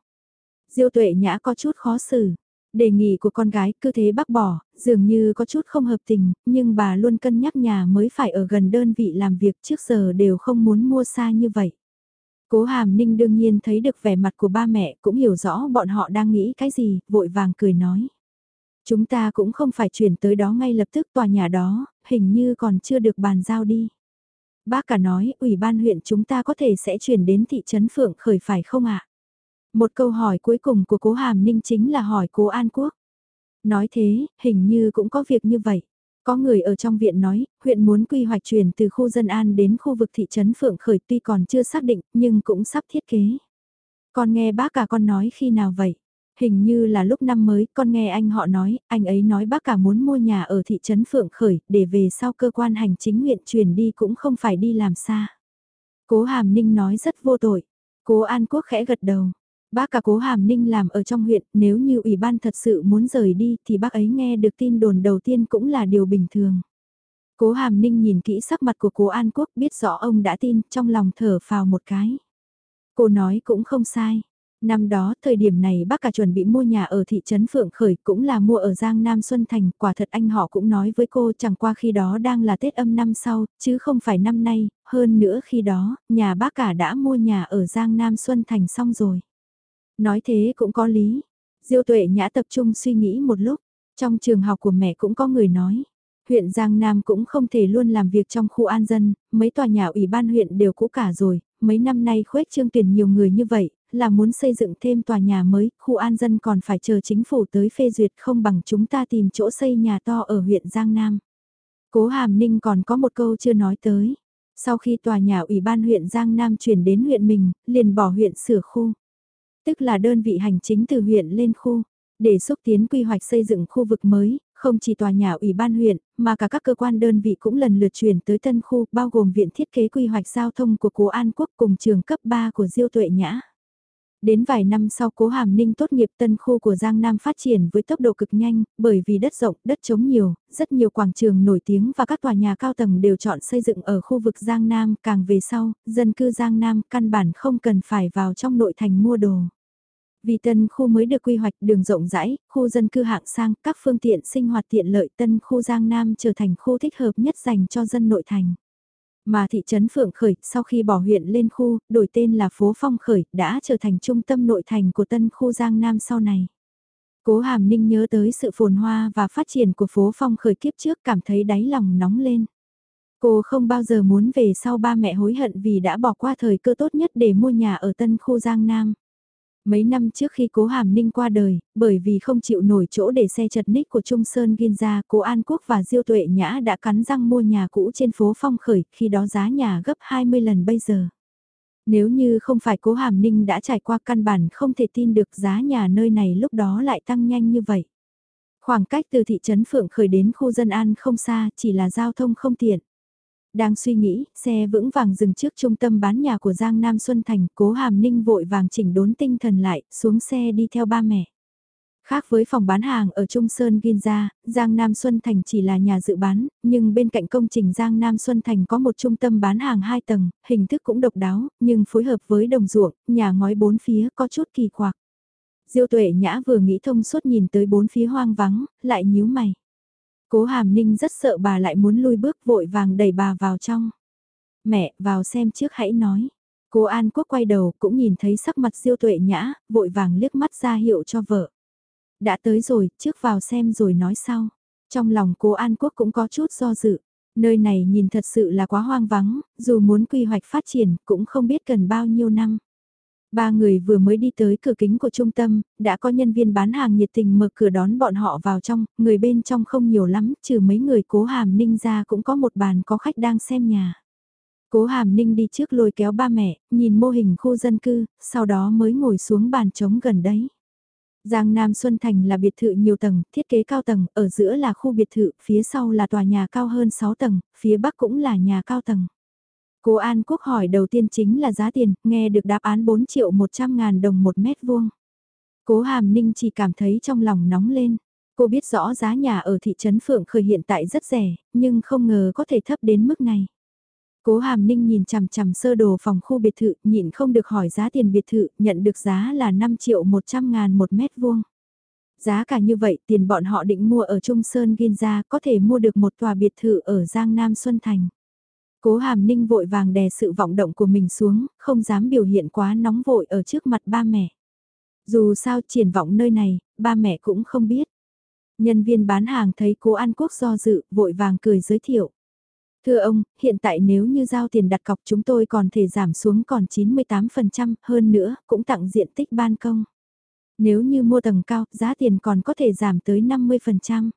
Speaker 1: Diêu tuệ nhã có chút khó xử. Đề nghị của con gái cứ thế bác bỏ, dường như có chút không hợp tình, nhưng bà luôn cân nhắc nhà mới phải ở gần đơn vị làm việc trước giờ đều không muốn mua xa như vậy. Cố Hàm Ninh đương nhiên thấy được vẻ mặt của ba mẹ cũng hiểu rõ bọn họ đang nghĩ cái gì, vội vàng cười nói. Chúng ta cũng không phải chuyển tới đó ngay lập tức tòa nhà đó, hình như còn chưa được bàn giao đi. Bác cả nói, ủy ban huyện chúng ta có thể sẽ chuyển đến thị trấn Phượng Khởi phải không ạ? Một câu hỏi cuối cùng của cố Hàm Ninh chính là hỏi cố An Quốc. Nói thế, hình như cũng có việc như vậy. Có người ở trong viện nói, huyện muốn quy hoạch chuyển từ khu dân an đến khu vực thị trấn Phượng Khởi tuy còn chưa xác định, nhưng cũng sắp thiết kế. Con nghe bác cả con nói khi nào vậy? Hình như là lúc năm mới, con nghe anh họ nói, anh ấy nói bác cả muốn mua nhà ở thị trấn Phượng Khởi, để về sau cơ quan hành chính huyện chuyển đi cũng không phải đi làm xa. Cố Hàm Ninh nói rất vô tội. Cố An Quốc khẽ gật đầu. Bác cả cố Hàm Ninh làm ở trong huyện, nếu như ủy ban thật sự muốn rời đi thì bác ấy nghe được tin đồn đầu tiên cũng là điều bình thường. Cố Hàm Ninh nhìn kỹ sắc mặt của cố An Quốc biết rõ ông đã tin, trong lòng thở phào một cái. Cô nói cũng không sai. Năm đó, thời điểm này bác cả chuẩn bị mua nhà ở thị trấn Phượng Khởi cũng là mua ở Giang Nam Xuân Thành, quả thật anh họ cũng nói với cô chẳng qua khi đó đang là Tết âm năm sau, chứ không phải năm nay, hơn nữa khi đó, nhà bác cả đã mua nhà ở Giang Nam Xuân Thành xong rồi. Nói thế cũng có lý. Diêu tuệ nhã tập trung suy nghĩ một lúc, trong trường học của mẹ cũng có người nói. Huyện Giang Nam cũng không thể luôn làm việc trong khu an dân, mấy tòa nhà ủy ban huyện đều cũ cả rồi, mấy năm nay khuếch trương tuyển nhiều người như vậy, là muốn xây dựng thêm tòa nhà mới, khu an dân còn phải chờ chính phủ tới phê duyệt không bằng chúng ta tìm chỗ xây nhà to ở huyện Giang Nam. Cố Hàm Ninh còn có một câu chưa nói tới. Sau khi tòa nhà ủy ban huyện Giang Nam chuyển đến huyện mình, liền bỏ huyện sửa khu. Tức là đơn vị hành chính từ huyện lên khu. Để xúc tiến quy hoạch xây dựng khu vực mới, không chỉ tòa nhà ủy ban huyện, mà cả các cơ quan đơn vị cũng lần lượt chuyển tới tân khu, bao gồm viện thiết kế quy hoạch giao thông của Cố An Quốc cùng trường cấp 3 của Diêu Tuệ Nhã. Đến vài năm sau Cố Hàm Ninh tốt nghiệp tân khu của Giang Nam phát triển với tốc độ cực nhanh, bởi vì đất rộng, đất trống nhiều, rất nhiều quảng trường nổi tiếng và các tòa nhà cao tầng đều chọn xây dựng ở khu vực Giang Nam, càng về sau, dân cư Giang Nam căn bản không cần phải vào trong nội thành mua đồ. Vì tân khu mới được quy hoạch đường rộng rãi, khu dân cư hạng sang, các phương tiện sinh hoạt tiện lợi tân khu Giang Nam trở thành khu thích hợp nhất dành cho dân nội thành. Mà thị trấn Phượng Khởi, sau khi bỏ huyện lên khu, đổi tên là phố Phong Khởi, đã trở thành trung tâm nội thành của tân khu Giang Nam sau này. Cố Hàm Ninh nhớ tới sự phồn hoa và phát triển của phố Phong Khởi kiếp trước cảm thấy đáy lòng nóng lên. Cô không bao giờ muốn về sau ba mẹ hối hận vì đã bỏ qua thời cơ tốt nhất để mua nhà ở tân khu Giang Nam. Mấy năm trước khi cố Hàm Ninh qua đời, bởi vì không chịu nổi chỗ để xe chật ních của Trung Sơn Ginza, cố An Quốc và Diêu Tuệ Nhã đã cắn răng mua nhà cũ trên phố Phong Khởi, khi đó giá nhà gấp 20 lần bây giờ. Nếu như không phải cố Hàm Ninh đã trải qua căn bản không thể tin được giá nhà nơi này lúc đó lại tăng nhanh như vậy. Khoảng cách từ thị trấn Phượng Khởi đến khu dân an không xa, chỉ là giao thông không tiện. Đang suy nghĩ, xe vững vàng dừng trước trung tâm bán nhà của Giang Nam Xuân Thành, cố hàm ninh vội vàng chỉnh đốn tinh thần lại, xuống xe đi theo ba mẹ. Khác với phòng bán hàng ở Trung Sơn Ginza, Giang Nam Xuân Thành chỉ là nhà dự bán, nhưng bên cạnh công trình Giang Nam Xuân Thành có một trung tâm bán hàng 2 tầng, hình thức cũng độc đáo, nhưng phối hợp với đồng ruộng, nhà ngói bốn phía có chút kỳ quặc. Diêu tuệ nhã vừa nghĩ thông suốt nhìn tới bốn phía hoang vắng, lại nhíu mày. Cố Hàm Ninh rất sợ bà lại muốn lui bước vội vàng đẩy bà vào trong. Mẹ, vào xem trước hãy nói. Cố An Quốc quay đầu cũng nhìn thấy sắc mặt diêu tuệ nhã, vội vàng liếc mắt ra hiệu cho vợ. Đã tới rồi, trước vào xem rồi nói sau. Trong lòng cố An Quốc cũng có chút do dự. Nơi này nhìn thật sự là quá hoang vắng, dù muốn quy hoạch phát triển cũng không biết cần bao nhiêu năm. Ba người vừa mới đi tới cửa kính của trung tâm, đã có nhân viên bán hàng nhiệt tình mở cửa đón bọn họ vào trong, người bên trong không nhiều lắm, trừ mấy người cố hàm ninh ra cũng có một bàn có khách đang xem nhà. Cố hàm ninh đi trước lôi kéo ba mẹ, nhìn mô hình khu dân cư, sau đó mới ngồi xuống bàn trống gần đấy. Giang Nam Xuân Thành là biệt thự nhiều tầng, thiết kế cao tầng, ở giữa là khu biệt thự, phía sau là tòa nhà cao hơn 6 tầng, phía bắc cũng là nhà cao tầng. Cố An Quốc hỏi đầu tiên chính là giá tiền, nghe được đáp án 4 triệu 100 ngàn đồng một mét vuông. Cố Hàm Ninh chỉ cảm thấy trong lòng nóng lên. Cô biết rõ giá nhà ở thị trấn Phượng Khởi hiện tại rất rẻ, nhưng không ngờ có thể thấp đến mức này. Cố Hàm Ninh nhìn chằm chằm sơ đồ phòng khu biệt thự, nhịn không được hỏi giá tiền biệt thự, nhận được giá là 5 triệu 100 ngàn một mét vuông. Giá cả như vậy, tiền bọn họ định mua ở Trung Sơn Ginza có thể mua được một tòa biệt thự ở Giang Nam Xuân Thành. Cố hàm ninh vội vàng đè sự vọng động của mình xuống, không dám biểu hiện quá nóng vội ở trước mặt ba mẹ. Dù sao triển vọng nơi này, ba mẹ cũng không biết. Nhân viên bán hàng thấy cố An Quốc do dự, vội vàng cười giới thiệu. Thưa ông, hiện tại nếu như giao tiền đặt cọc chúng tôi còn thể giảm xuống còn 98%, hơn nữa, cũng tặng diện tích ban công. Nếu như mua tầng cao, giá tiền còn có thể giảm tới 50%.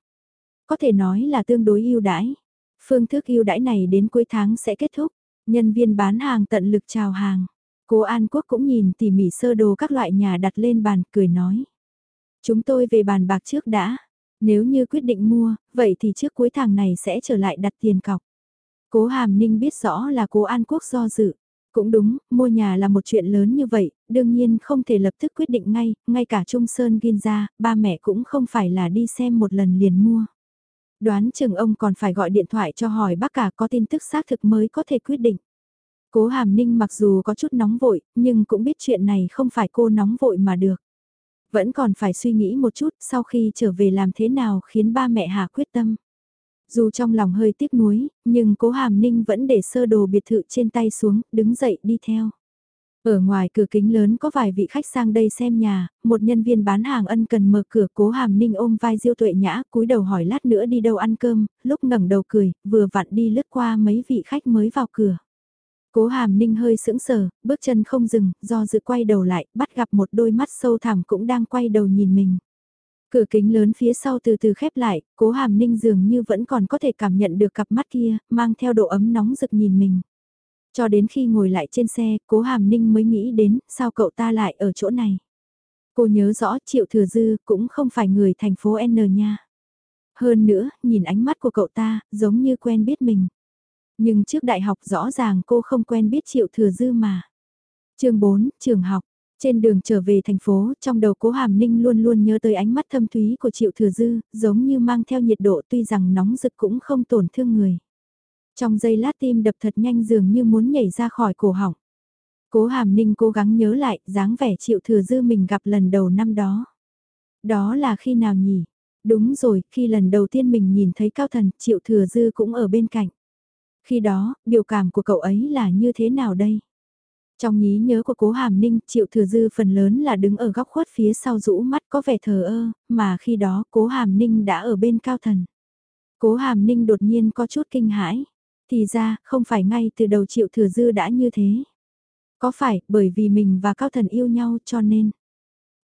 Speaker 1: Có thể nói là tương đối ưu đãi. Phương thức ưu đãi này đến cuối tháng sẽ kết thúc. Nhân viên bán hàng tận lực chào hàng. Cố An Quốc cũng nhìn tỉ mỉ sơ đồ các loại nhà đặt lên bàn, cười nói. Chúng tôi về bàn bạc trước đã. Nếu như quyết định mua, vậy thì trước cuối tháng này sẽ trở lại đặt tiền cọc. Cố Hàm Ninh biết rõ là cố An Quốc do dự. Cũng đúng, mua nhà là một chuyện lớn như vậy, đương nhiên không thể lập tức quyết định ngay, ngay cả Trung Sơn Ginza, ba mẹ cũng không phải là đi xem một lần liền mua. Đoán chừng ông còn phải gọi điện thoại cho hỏi bác cả có tin tức xác thực mới có thể quyết định. Cố Hàm Ninh mặc dù có chút nóng vội, nhưng cũng biết chuyện này không phải cô nóng vội mà được. Vẫn còn phải suy nghĩ một chút sau khi trở về làm thế nào khiến ba mẹ Hà quyết tâm. Dù trong lòng hơi tiếc nuối, nhưng cố Hàm Ninh vẫn để sơ đồ biệt thự trên tay xuống, đứng dậy đi theo. Ở ngoài cửa kính lớn có vài vị khách sang đây xem nhà, một nhân viên bán hàng ân cần mở cửa cố hàm ninh ôm vai diêu tuệ nhã cúi đầu hỏi lát nữa đi đâu ăn cơm, lúc ngẩng đầu cười, vừa vặn đi lướt qua mấy vị khách mới vào cửa. Cố hàm ninh hơi sững sờ, bước chân không dừng, do dự quay đầu lại, bắt gặp một đôi mắt sâu thẳm cũng đang quay đầu nhìn mình. Cửa kính lớn phía sau từ từ khép lại, cố hàm ninh dường như vẫn còn có thể cảm nhận được cặp mắt kia, mang theo độ ấm nóng rực nhìn mình. Cho đến khi ngồi lại trên xe, cố hàm ninh mới nghĩ đến, sao cậu ta lại ở chỗ này. Cô nhớ rõ Triệu Thừa Dư cũng không phải người thành phố N nha. Hơn nữa, nhìn ánh mắt của cậu ta, giống như quen biết mình. Nhưng trước đại học rõ ràng cô không quen biết Triệu Thừa Dư mà. chương 4, trường học. Trên đường trở về thành phố, trong đầu cố hàm ninh luôn luôn nhớ tới ánh mắt thâm thúy của Triệu Thừa Dư, giống như mang theo nhiệt độ tuy rằng nóng rực cũng không tổn thương người. Trong giây lát tim đập thật nhanh dường như muốn nhảy ra khỏi cổ họng. Cố hàm ninh cố gắng nhớ lại dáng vẻ Triệu Thừa Dư mình gặp lần đầu năm đó. Đó là khi nào nhỉ? Đúng rồi, khi lần đầu tiên mình nhìn thấy cao thần, Triệu Thừa Dư cũng ở bên cạnh. Khi đó, biểu cảm của cậu ấy là như thế nào đây? Trong nhí nhớ của cố hàm ninh, triệu thừa dư phần lớn là đứng ở góc khuất phía sau rũ mắt có vẻ thờ ơ, mà khi đó cố hàm ninh đã ở bên cao thần. Cố hàm ninh đột nhiên có chút kinh hãi. Thì ra, không phải ngay từ đầu triệu thừa dư đã như thế. Có phải, bởi vì mình và cao thần yêu nhau cho nên.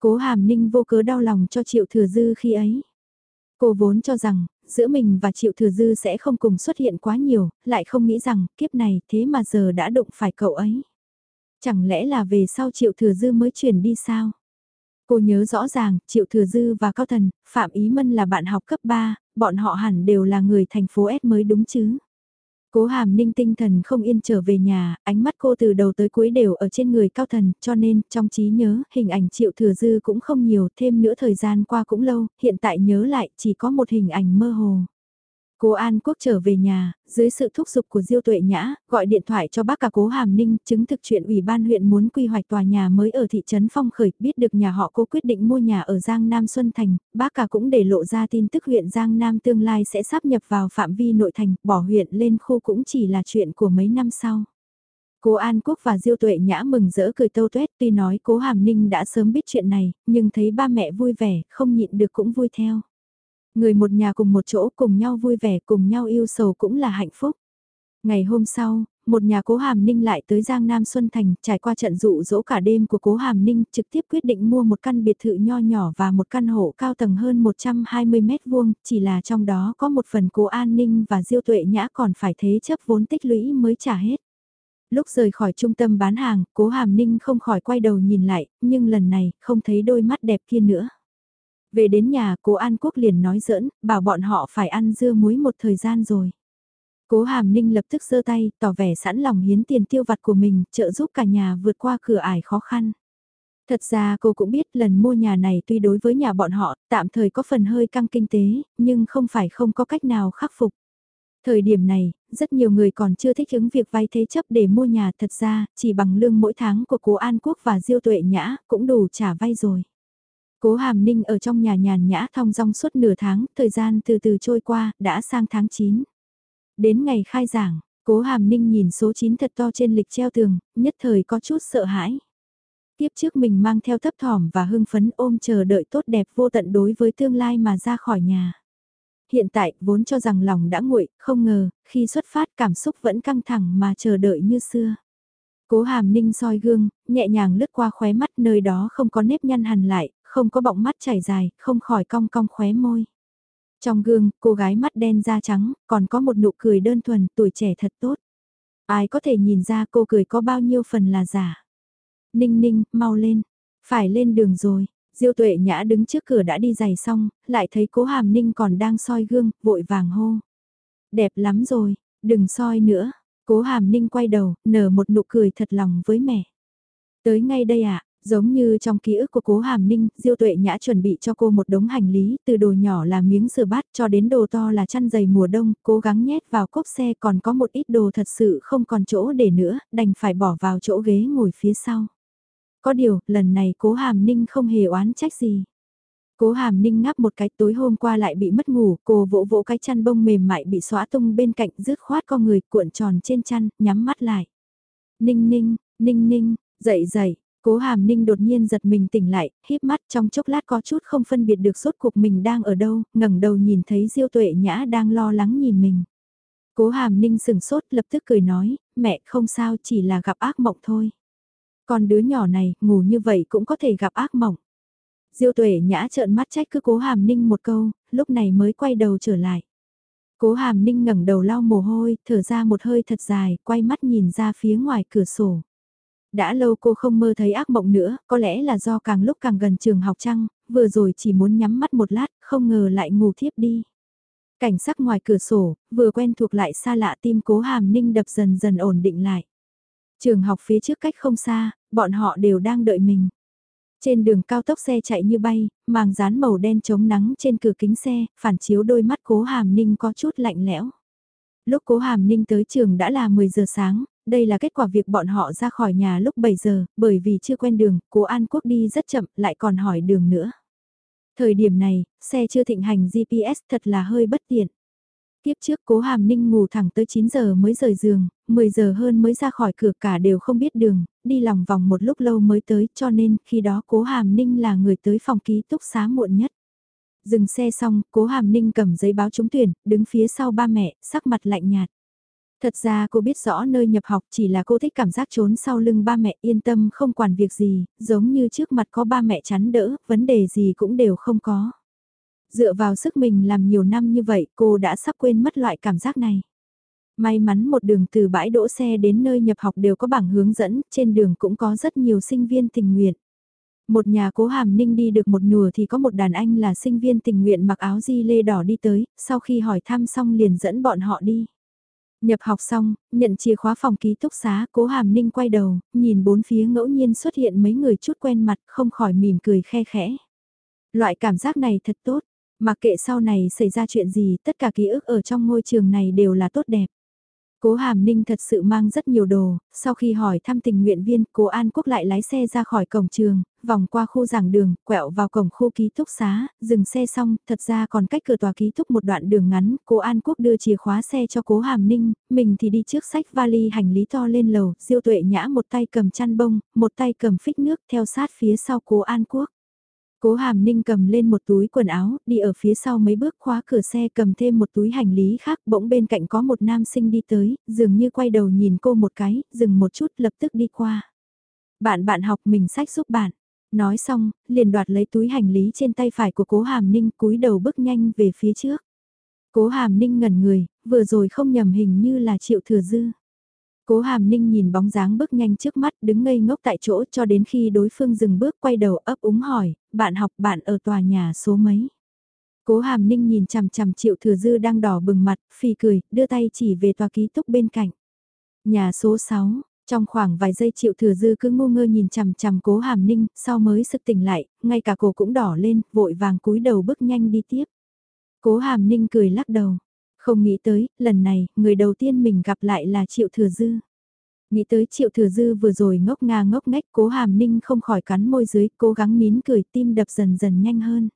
Speaker 1: Cố hàm ninh vô cớ đau lòng cho triệu thừa dư khi ấy. Cô vốn cho rằng, giữa mình và Triệu Thừa Dư sẽ không cùng xuất hiện quá nhiều, lại không nghĩ rằng kiếp này thế mà giờ đã đụng phải cậu ấy. Chẳng lẽ là về sau Triệu Thừa Dư mới chuyển đi sao? Cô nhớ rõ ràng, Triệu Thừa Dư và Cao Thần, Phạm Ý Mân là bạn học cấp 3, bọn họ hẳn đều là người thành phố S mới đúng chứ? Cố hàm ninh tinh thần không yên trở về nhà, ánh mắt cô từ đầu tới cuối đều ở trên người cao thần, cho nên, trong trí nhớ, hình ảnh triệu thừa dư cũng không nhiều, thêm nữa thời gian qua cũng lâu, hiện tại nhớ lại chỉ có một hình ảnh mơ hồ. Cố An Quốc trở về nhà, dưới sự thúc giục của Diêu Tuệ Nhã, gọi điện thoại cho bác cả Cố Hàm Ninh, chứng thực chuyện Ủy ban huyện muốn quy hoạch tòa nhà mới ở thị trấn Phong Khởi, biết được nhà họ Cố quyết định mua nhà ở Giang Nam Xuân Thành, bác cả cũng để lộ ra tin tức huyện Giang Nam tương lai sẽ sắp nhập vào phạm vi nội thành, bỏ huyện lên khu cũng chỉ là chuyện của mấy năm sau. Cố An Quốc và Diêu Tuệ Nhã mừng rỡ cười tâu tuét tuy nói Cố Hàm Ninh đã sớm biết chuyện này, nhưng thấy ba mẹ vui vẻ, không nhịn được cũng vui theo. Người một nhà cùng một chỗ cùng nhau vui vẻ cùng nhau yêu sầu cũng là hạnh phúc. Ngày hôm sau, một nhà cố Hàm Ninh lại tới Giang Nam Xuân Thành, trải qua trận dụ dỗ cả đêm của cố Hàm Ninh, trực tiếp quyết định mua một căn biệt thự nho nhỏ và một căn hộ cao tầng hơn 120 mét vuông, chỉ là trong đó có một phần cố An Ninh và Diêu Tuệ Nhã còn phải thế chấp vốn tích lũy mới trả hết. Lúc rời khỏi trung tâm bán hàng, cố Hàm Ninh không khỏi quay đầu nhìn lại, nhưng lần này không thấy đôi mắt đẹp kia nữa. Về đến nhà, cố An Quốc liền nói giỡn, bảo bọn họ phải ăn dưa muối một thời gian rồi. Cố Hàm Ninh lập tức giơ tay, tỏ vẻ sẵn lòng hiến tiền tiêu vặt của mình, trợ giúp cả nhà vượt qua cửa ải khó khăn. Thật ra cô cũng biết lần mua nhà này tuy đối với nhà bọn họ, tạm thời có phần hơi căng kinh tế, nhưng không phải không có cách nào khắc phục. Thời điểm này, rất nhiều người còn chưa thích ứng việc vay thế chấp để mua nhà thật ra, chỉ bằng lương mỗi tháng của cố An Quốc và Diêu Tuệ Nhã cũng đủ trả vay rồi. Cố Hàm Ninh ở trong nhà nhàn nhã thong dong suốt nửa tháng, thời gian từ từ trôi qua, đã sang tháng 9. Đến ngày khai giảng, Cố Hàm Ninh nhìn số 9 thật to trên lịch treo tường, nhất thời có chút sợ hãi. Tiếp trước mình mang theo thấp thỏm và hưng phấn ôm chờ đợi tốt đẹp vô tận đối với tương lai mà ra khỏi nhà. Hiện tại vốn cho rằng lòng đã nguội, không ngờ, khi xuất phát cảm xúc vẫn căng thẳng mà chờ đợi như xưa. Cố hàm ninh soi gương, nhẹ nhàng lướt qua khóe mắt nơi đó không có nếp nhăn hằn lại, không có bọng mắt chảy dài, không khỏi cong cong khóe môi. Trong gương, cô gái mắt đen da trắng, còn có một nụ cười đơn thuần, tuổi trẻ thật tốt. Ai có thể nhìn ra cô cười có bao nhiêu phần là giả. Ninh ninh, mau lên. Phải lên đường rồi. Diêu tuệ nhã đứng trước cửa đã đi giày xong, lại thấy cố hàm ninh còn đang soi gương, vội vàng hô. Đẹp lắm rồi, đừng soi nữa. Cố hàm ninh quay đầu, nở một nụ cười thật lòng với mẹ. Tới ngay đây ạ, Giống như trong ký ức của cố Hàm Ninh, Diêu Tuệ Nhã chuẩn bị cho cô một đống hành lý, từ đồ nhỏ là miếng sửa bát cho đến đồ to là chăn giày mùa đông, cố gắng nhét vào cốp xe còn có một ít đồ thật sự không còn chỗ để nữa, đành phải bỏ vào chỗ ghế ngồi phía sau. Có điều, lần này cố Hàm Ninh không hề oán trách gì. Cố hàm ninh ngáp một cái tối hôm qua lại bị mất ngủ, cô vỗ vỗ cái chăn bông mềm mại bị xóa tung bên cạnh rứt khoát con người cuộn tròn trên chăn, nhắm mắt lại. Ninh ninh, ninh ninh, dậy dậy, Cố hàm ninh đột nhiên giật mình tỉnh lại, híp mắt trong chốc lát có chút không phân biệt được sốt cuộc mình đang ở đâu, ngẩng đầu nhìn thấy diêu tuệ nhã đang lo lắng nhìn mình. Cố hàm ninh sừng sốt lập tức cười nói, mẹ không sao chỉ là gặp ác mộng thôi. Còn đứa nhỏ này, ngủ như vậy cũng có thể gặp ác mộng. Diêu tuệ nhã trợn mắt trách cứ cố hàm ninh một câu, lúc này mới quay đầu trở lại. Cố hàm ninh ngẩng đầu lau mồ hôi, thở ra một hơi thật dài, quay mắt nhìn ra phía ngoài cửa sổ. Đã lâu cô không mơ thấy ác mộng nữa, có lẽ là do càng lúc càng gần trường học trăng. vừa rồi chỉ muốn nhắm mắt một lát, không ngờ lại ngủ thiếp đi. Cảnh sắc ngoài cửa sổ, vừa quen thuộc lại xa lạ tim cố hàm ninh đập dần dần ổn định lại. Trường học phía trước cách không xa, bọn họ đều đang đợi mình. Trên đường cao tốc xe chạy như bay, màng dán màu đen chống nắng trên cửa kính xe, phản chiếu đôi mắt cố hàm ninh có chút lạnh lẽo. Lúc cố hàm ninh tới trường đã là 10 giờ sáng, đây là kết quả việc bọn họ ra khỏi nhà lúc 7 giờ, bởi vì chưa quen đường, cố An Quốc đi rất chậm, lại còn hỏi đường nữa. Thời điểm này, xe chưa thịnh hành GPS thật là hơi bất tiện. Tiếp trước cố Hàm Ninh ngủ thẳng tới 9 giờ mới rời giường, 10 giờ hơn mới ra khỏi cửa cả đều không biết đường, đi lòng vòng một lúc lâu mới tới cho nên khi đó cố Hàm Ninh là người tới phòng ký túc xá muộn nhất. Dừng xe xong, cố Hàm Ninh cầm giấy báo trúng tuyển, đứng phía sau ba mẹ, sắc mặt lạnh nhạt. Thật ra cô biết rõ nơi nhập học chỉ là cô thích cảm giác trốn sau lưng ba mẹ yên tâm không quản việc gì, giống như trước mặt có ba mẹ chắn đỡ, vấn đề gì cũng đều không có. Dựa vào sức mình làm nhiều năm như vậy cô đã sắp quên mất loại cảm giác này. May mắn một đường từ bãi đỗ xe đến nơi nhập học đều có bảng hướng dẫn, trên đường cũng có rất nhiều sinh viên tình nguyện. Một nhà cố hàm ninh đi được một nửa thì có một đàn anh là sinh viên tình nguyện mặc áo di lê đỏ đi tới, sau khi hỏi thăm xong liền dẫn bọn họ đi. Nhập học xong, nhận chìa khóa phòng ký túc xá, cố hàm ninh quay đầu, nhìn bốn phía ngẫu nhiên xuất hiện mấy người chút quen mặt, không khỏi mỉm cười khe khẽ. Loại cảm giác này thật tốt, mà kệ sau này xảy ra chuyện gì, tất cả ký ức ở trong ngôi trường này đều là tốt đẹp. Cố Hàm Ninh thật sự mang rất nhiều đồ, sau khi hỏi thăm tình nguyện viên, cố An Quốc lại lái xe ra khỏi cổng trường, vòng qua khu giảng đường, quẹo vào cổng khu ký túc xá, dừng xe xong, thật ra còn cách cửa tòa ký túc một đoạn đường ngắn, cố An Quốc đưa chìa khóa xe cho cố Hàm Ninh, mình thì đi trước sách vali hành lý to lên lầu, diêu tuệ nhã một tay cầm chăn bông, một tay cầm phích nước theo sát phía sau cố An Quốc. Cố hàm ninh cầm lên một túi quần áo, đi ở phía sau mấy bước khóa cửa xe cầm thêm một túi hành lý khác, bỗng bên cạnh có một nam sinh đi tới, dường như quay đầu nhìn cô một cái, dừng một chút lập tức đi qua. Bạn bạn học mình sách giúp bạn. Nói xong, liền đoạt lấy túi hành lý trên tay phải của cố hàm ninh cúi đầu bước nhanh về phía trước. Cố hàm ninh ngẩn người, vừa rồi không nhầm hình như là triệu thừa dư. Cố hàm ninh nhìn bóng dáng bước nhanh trước mắt đứng ngây ngốc tại chỗ cho đến khi đối phương dừng bước quay đầu ấp úng hỏi, bạn học bạn ở tòa nhà số mấy. Cố hàm ninh nhìn chằm chằm triệu thừa dư đang đỏ bừng mặt, phì cười, đưa tay chỉ về tòa ký túc bên cạnh. Nhà số 6, trong khoảng vài giây triệu thừa dư cứ ngu ngơ nhìn chằm chằm cố hàm ninh, sau mới sực tỉnh lại, ngay cả cổ cũng đỏ lên, vội vàng cúi đầu bước nhanh đi tiếp. Cố hàm ninh cười lắc đầu, không nghĩ tới, lần này, người đầu tiên mình gặp lại là Triệu Thừa Dư. Nghĩ tới Triệu Thừa Dư vừa rồi ngốc nga ngốc ngách cố hàm ninh không khỏi cắn môi dưới, cố gắng nín cười tim đập dần dần nhanh hơn.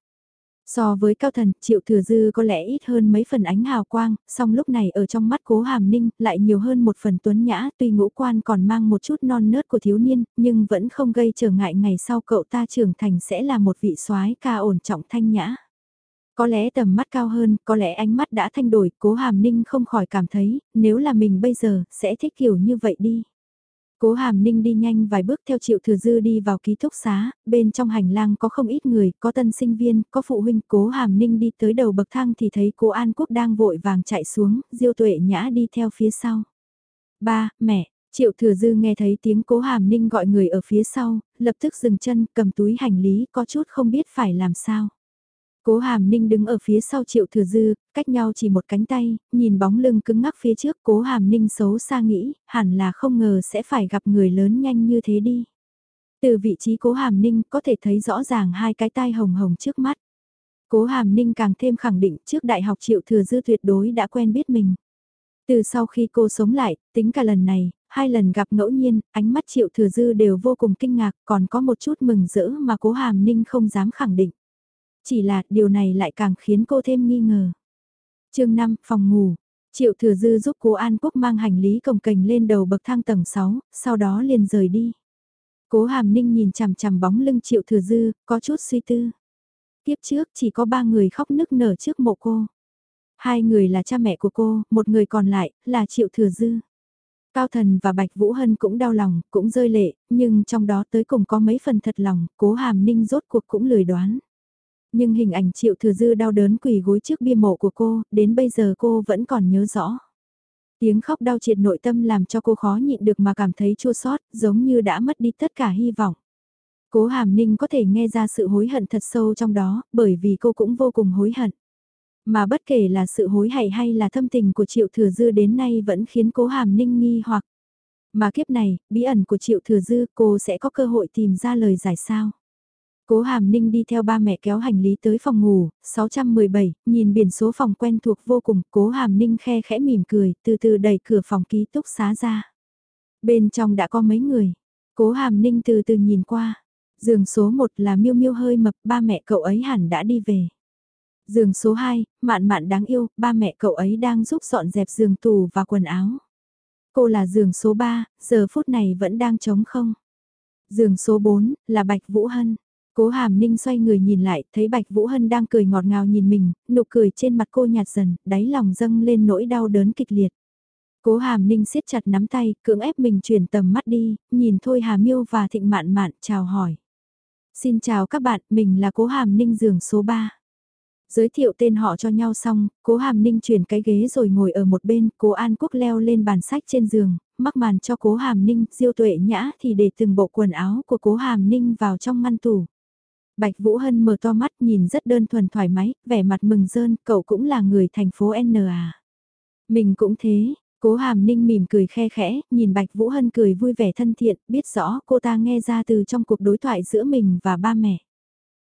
Speaker 1: So với cao thần, triệu thừa dư có lẽ ít hơn mấy phần ánh hào quang, song lúc này ở trong mắt cố hàm ninh lại nhiều hơn một phần tuấn nhã tuy ngũ quan còn mang một chút non nớt của thiếu niên, nhưng vẫn không gây trở ngại ngày sau cậu ta trưởng thành sẽ là một vị soái ca ổn trọng thanh nhã. Có lẽ tầm mắt cao hơn, có lẽ ánh mắt đã thay đổi, cố hàm ninh không khỏi cảm thấy, nếu là mình bây giờ, sẽ thích kiểu như vậy đi. Cố Hàm Ninh đi nhanh vài bước theo Triệu Thừa Dư đi vào ký túc xá, bên trong hành lang có không ít người, có tân sinh viên, có phụ huynh. Cố Hàm Ninh đi tới đầu bậc thang thì thấy cố An Quốc đang vội vàng chạy xuống, Diêu Tuệ Nhã đi theo phía sau. Ba, mẹ, Triệu Thừa Dư nghe thấy tiếng cố Hàm Ninh gọi người ở phía sau, lập tức dừng chân cầm túi hành lý có chút không biết phải làm sao. Cố Hàm Ninh đứng ở phía sau Triệu Thừa Dư, cách nhau chỉ một cánh tay, nhìn bóng lưng cứng ngắc phía trước Cố Hàm Ninh xấu xa nghĩ, hẳn là không ngờ sẽ phải gặp người lớn nhanh như thế đi. Từ vị trí Cố Hàm Ninh có thể thấy rõ ràng hai cái tai hồng hồng trước mắt. Cố Hàm Ninh càng thêm khẳng định trước đại học Triệu Thừa Dư tuyệt đối đã quen biết mình. Từ sau khi cô sống lại, tính cả lần này, hai lần gặp ngẫu nhiên, ánh mắt Triệu Thừa Dư đều vô cùng kinh ngạc, còn có một chút mừng rỡ mà Cố Hàm Ninh không dám khẳng định. Chỉ là điều này lại càng khiến cô thêm nghi ngờ. chương 5, phòng ngủ. Triệu Thừa Dư giúp cố An Quốc mang hành lý cồng cành lên đầu bậc thang tầng 6, sau đó liền rời đi. Cố Hàm Ninh nhìn chằm chằm bóng lưng Triệu Thừa Dư, có chút suy tư. Tiếp trước chỉ có ba người khóc nức nở trước mộ cô. Hai người là cha mẹ của cô, một người còn lại là Triệu Thừa Dư. Cao Thần và Bạch Vũ Hân cũng đau lòng, cũng rơi lệ, nhưng trong đó tới cùng có mấy phần thật lòng, cố Hàm Ninh rốt cuộc cũng lười đoán nhưng hình ảnh triệu thừa dư đau đớn quỳ gối trước bia mộ của cô, đến bây giờ cô vẫn còn nhớ rõ. Tiếng khóc đau triệt nội tâm làm cho cô khó nhịn được mà cảm thấy chua xót giống như đã mất đi tất cả hy vọng. Cố Hàm Ninh có thể nghe ra sự hối hận thật sâu trong đó, bởi vì cô cũng vô cùng hối hận. Mà bất kể là sự hối hại hay là thâm tình của Triệu Thừa Dư đến nay vẫn khiến Cố Hàm Ninh nghi hoặc. Mà kiếp này, bí ẩn của Triệu Thừa Dư cô sẽ có cơ hội tìm ra lời giải sao. Cố Hàm Ninh đi theo ba mẹ kéo hành lý tới phòng ngủ, 617, nhìn biển số phòng quen thuộc vô cùng, Cố Hàm Ninh khe khẽ mỉm cười, từ từ đẩy cửa phòng ký túc xá ra. Bên trong đã có mấy người. Cố Hàm Ninh từ từ nhìn qua. Giường số 1 là Miêu Miêu hơi mập, ba mẹ cậu ấy hẳn đã đi về. Giường số 2, Mạn Mạn đáng yêu, ba mẹ cậu ấy đang giúp dọn dẹp giường tủ và quần áo. Cô là giường số 3, giờ phút này vẫn đang trống không. Giường số 4 là Bạch Vũ Hân. Cố Hàm Ninh xoay người nhìn lại, thấy Bạch Vũ Hân đang cười ngọt ngào nhìn mình, nụ cười trên mặt cô nhạt dần, đáy lòng dâng lên nỗi đau đớn kịch liệt. Cố Hàm Ninh siết chặt nắm tay, cưỡng ép mình chuyển tầm mắt đi, nhìn Thôi Hà Miêu và Thịnh Mạn Mạn chào hỏi. Xin chào các bạn, mình là Cố Hàm Ninh giường số 3. Giới thiệu tên họ cho nhau xong, Cố Hàm Ninh chuyển cái ghế rồi ngồi ở một bên, Cố An Quốc leo lên bàn sách trên giường, mắc màn cho Cố Hàm Ninh, Diêu Tuệ Nhã thì để từng bộ quần áo của Cố Hàm Ninh vào trong ngăn tủ. Bạch Vũ Hân mở to mắt nhìn rất đơn thuần thoải mái, vẻ mặt mừng rơn, cậu cũng là người thành phố N à. Mình cũng thế, cố hàm ninh mỉm cười khe khẽ, nhìn Bạch Vũ Hân cười vui vẻ thân thiện, biết rõ cô ta nghe ra từ trong cuộc đối thoại giữa mình và ba mẹ.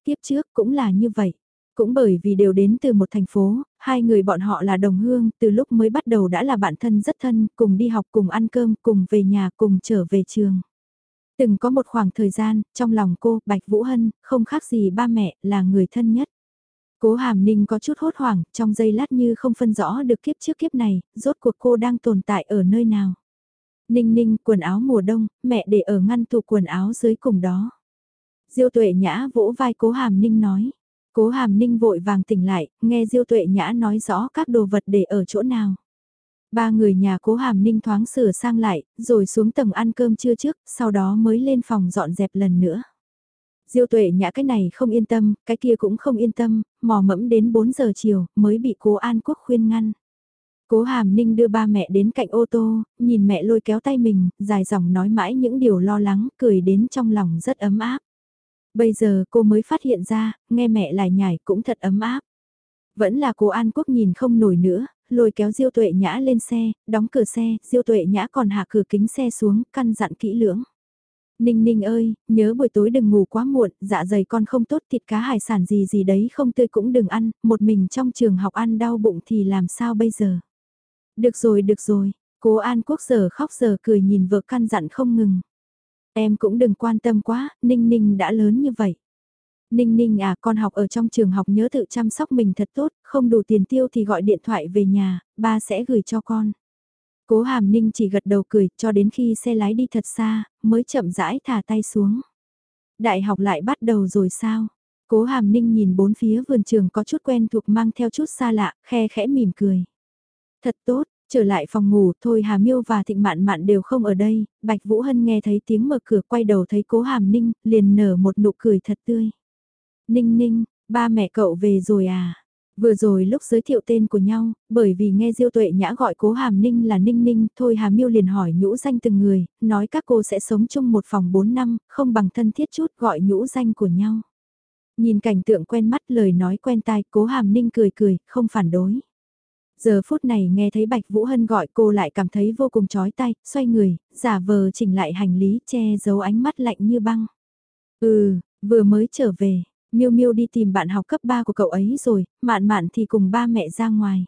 Speaker 1: Tiếp trước cũng là như vậy. Cũng bởi vì đều đến từ một thành phố, hai người bọn họ là đồng hương, từ lúc mới bắt đầu đã là bạn thân rất thân, cùng đi học, cùng ăn cơm, cùng về nhà, cùng trở về trường. Từng có một khoảng thời gian, trong lòng cô, Bạch Vũ Hân, không khác gì ba mẹ, là người thân nhất. Cố Hàm Ninh có chút hốt hoảng, trong giây lát như không phân rõ được kiếp trước kiếp này, rốt cuộc cô đang tồn tại ở nơi nào. Ninh ninh, quần áo mùa đông, mẹ để ở ngăn tủ quần áo dưới cùng đó. Diêu tuệ nhã vỗ vai cố Hàm Ninh nói. Cố Hàm Ninh vội vàng tỉnh lại, nghe Diêu tuệ nhã nói rõ các đồ vật để ở chỗ nào. Ba người nhà cố hàm ninh thoáng sửa sang lại, rồi xuống tầng ăn cơm trưa trước, sau đó mới lên phòng dọn dẹp lần nữa. Diêu tuệ nhã cái này không yên tâm, cái kia cũng không yên tâm, mò mẫm đến 4 giờ chiều, mới bị cố An Quốc khuyên ngăn. Cố Hàm Ninh đưa ba mẹ đến cạnh ô tô, nhìn mẹ lôi kéo tay mình, dài dòng nói mãi những điều lo lắng, cười đến trong lòng rất ấm áp. Bây giờ cô mới phát hiện ra, nghe mẹ lại nhảy cũng thật ấm áp. Vẫn là cố An Quốc nhìn không nổi nữa, lôi kéo Diêu Tuệ Nhã lên xe, đóng cửa xe, Diêu Tuệ Nhã còn hạ cửa kính xe xuống, căn dặn kỹ lưỡng. Ninh Ninh ơi, nhớ buổi tối đừng ngủ quá muộn, dạ dày con không tốt thịt cá hải sản gì gì đấy không tươi cũng đừng ăn, một mình trong trường học ăn đau bụng thì làm sao bây giờ. Được rồi được rồi, cố An Quốc giờ khóc giờ cười nhìn vợ căn dặn không ngừng. Em cũng đừng quan tâm quá, Ninh Ninh đã lớn như vậy. Ninh Ninh à, con học ở trong trường học nhớ tự chăm sóc mình thật tốt, không đủ tiền tiêu thì gọi điện thoại về nhà, ba sẽ gửi cho con. Cố Hàm Ninh chỉ gật đầu cười, cho đến khi xe lái đi thật xa, mới chậm rãi thả tay xuống. Đại học lại bắt đầu rồi sao? Cố Hàm Ninh nhìn bốn phía vườn trường có chút quen thuộc mang theo chút xa lạ, khe khẽ mỉm cười. Thật tốt, trở lại phòng ngủ, thôi Hà Miêu và Thịnh Mạn Mạn đều không ở đây, Bạch Vũ Hân nghe thấy tiếng mở cửa quay đầu thấy Cố Hàm Ninh, liền nở một nụ cười thật tươi. Ninh Ninh, ba mẹ cậu về rồi à? Vừa rồi lúc giới thiệu tên của nhau, bởi vì nghe Diêu Tuệ Nhã gọi cố Hàm Ninh là Ninh Ninh, thôi Hà Miêu liền hỏi nhũ danh từng người, nói các cô sẽ sống chung một phòng 4 năm, không bằng thân thiết chút gọi nhũ danh của nhau. Nhìn cảnh tượng quen mắt lời nói quen tai, cố Hàm Ninh cười cười, không phản đối. Giờ phút này nghe thấy Bạch Vũ Hân gọi cô lại cảm thấy vô cùng chói tay, xoay người, giả vờ chỉnh lại hành lý che giấu ánh mắt lạnh như băng. Ừ, vừa mới trở về, Miêu Miêu đi tìm bạn học cấp 3 của cậu ấy rồi, Mạn Mạn thì cùng ba mẹ ra ngoài.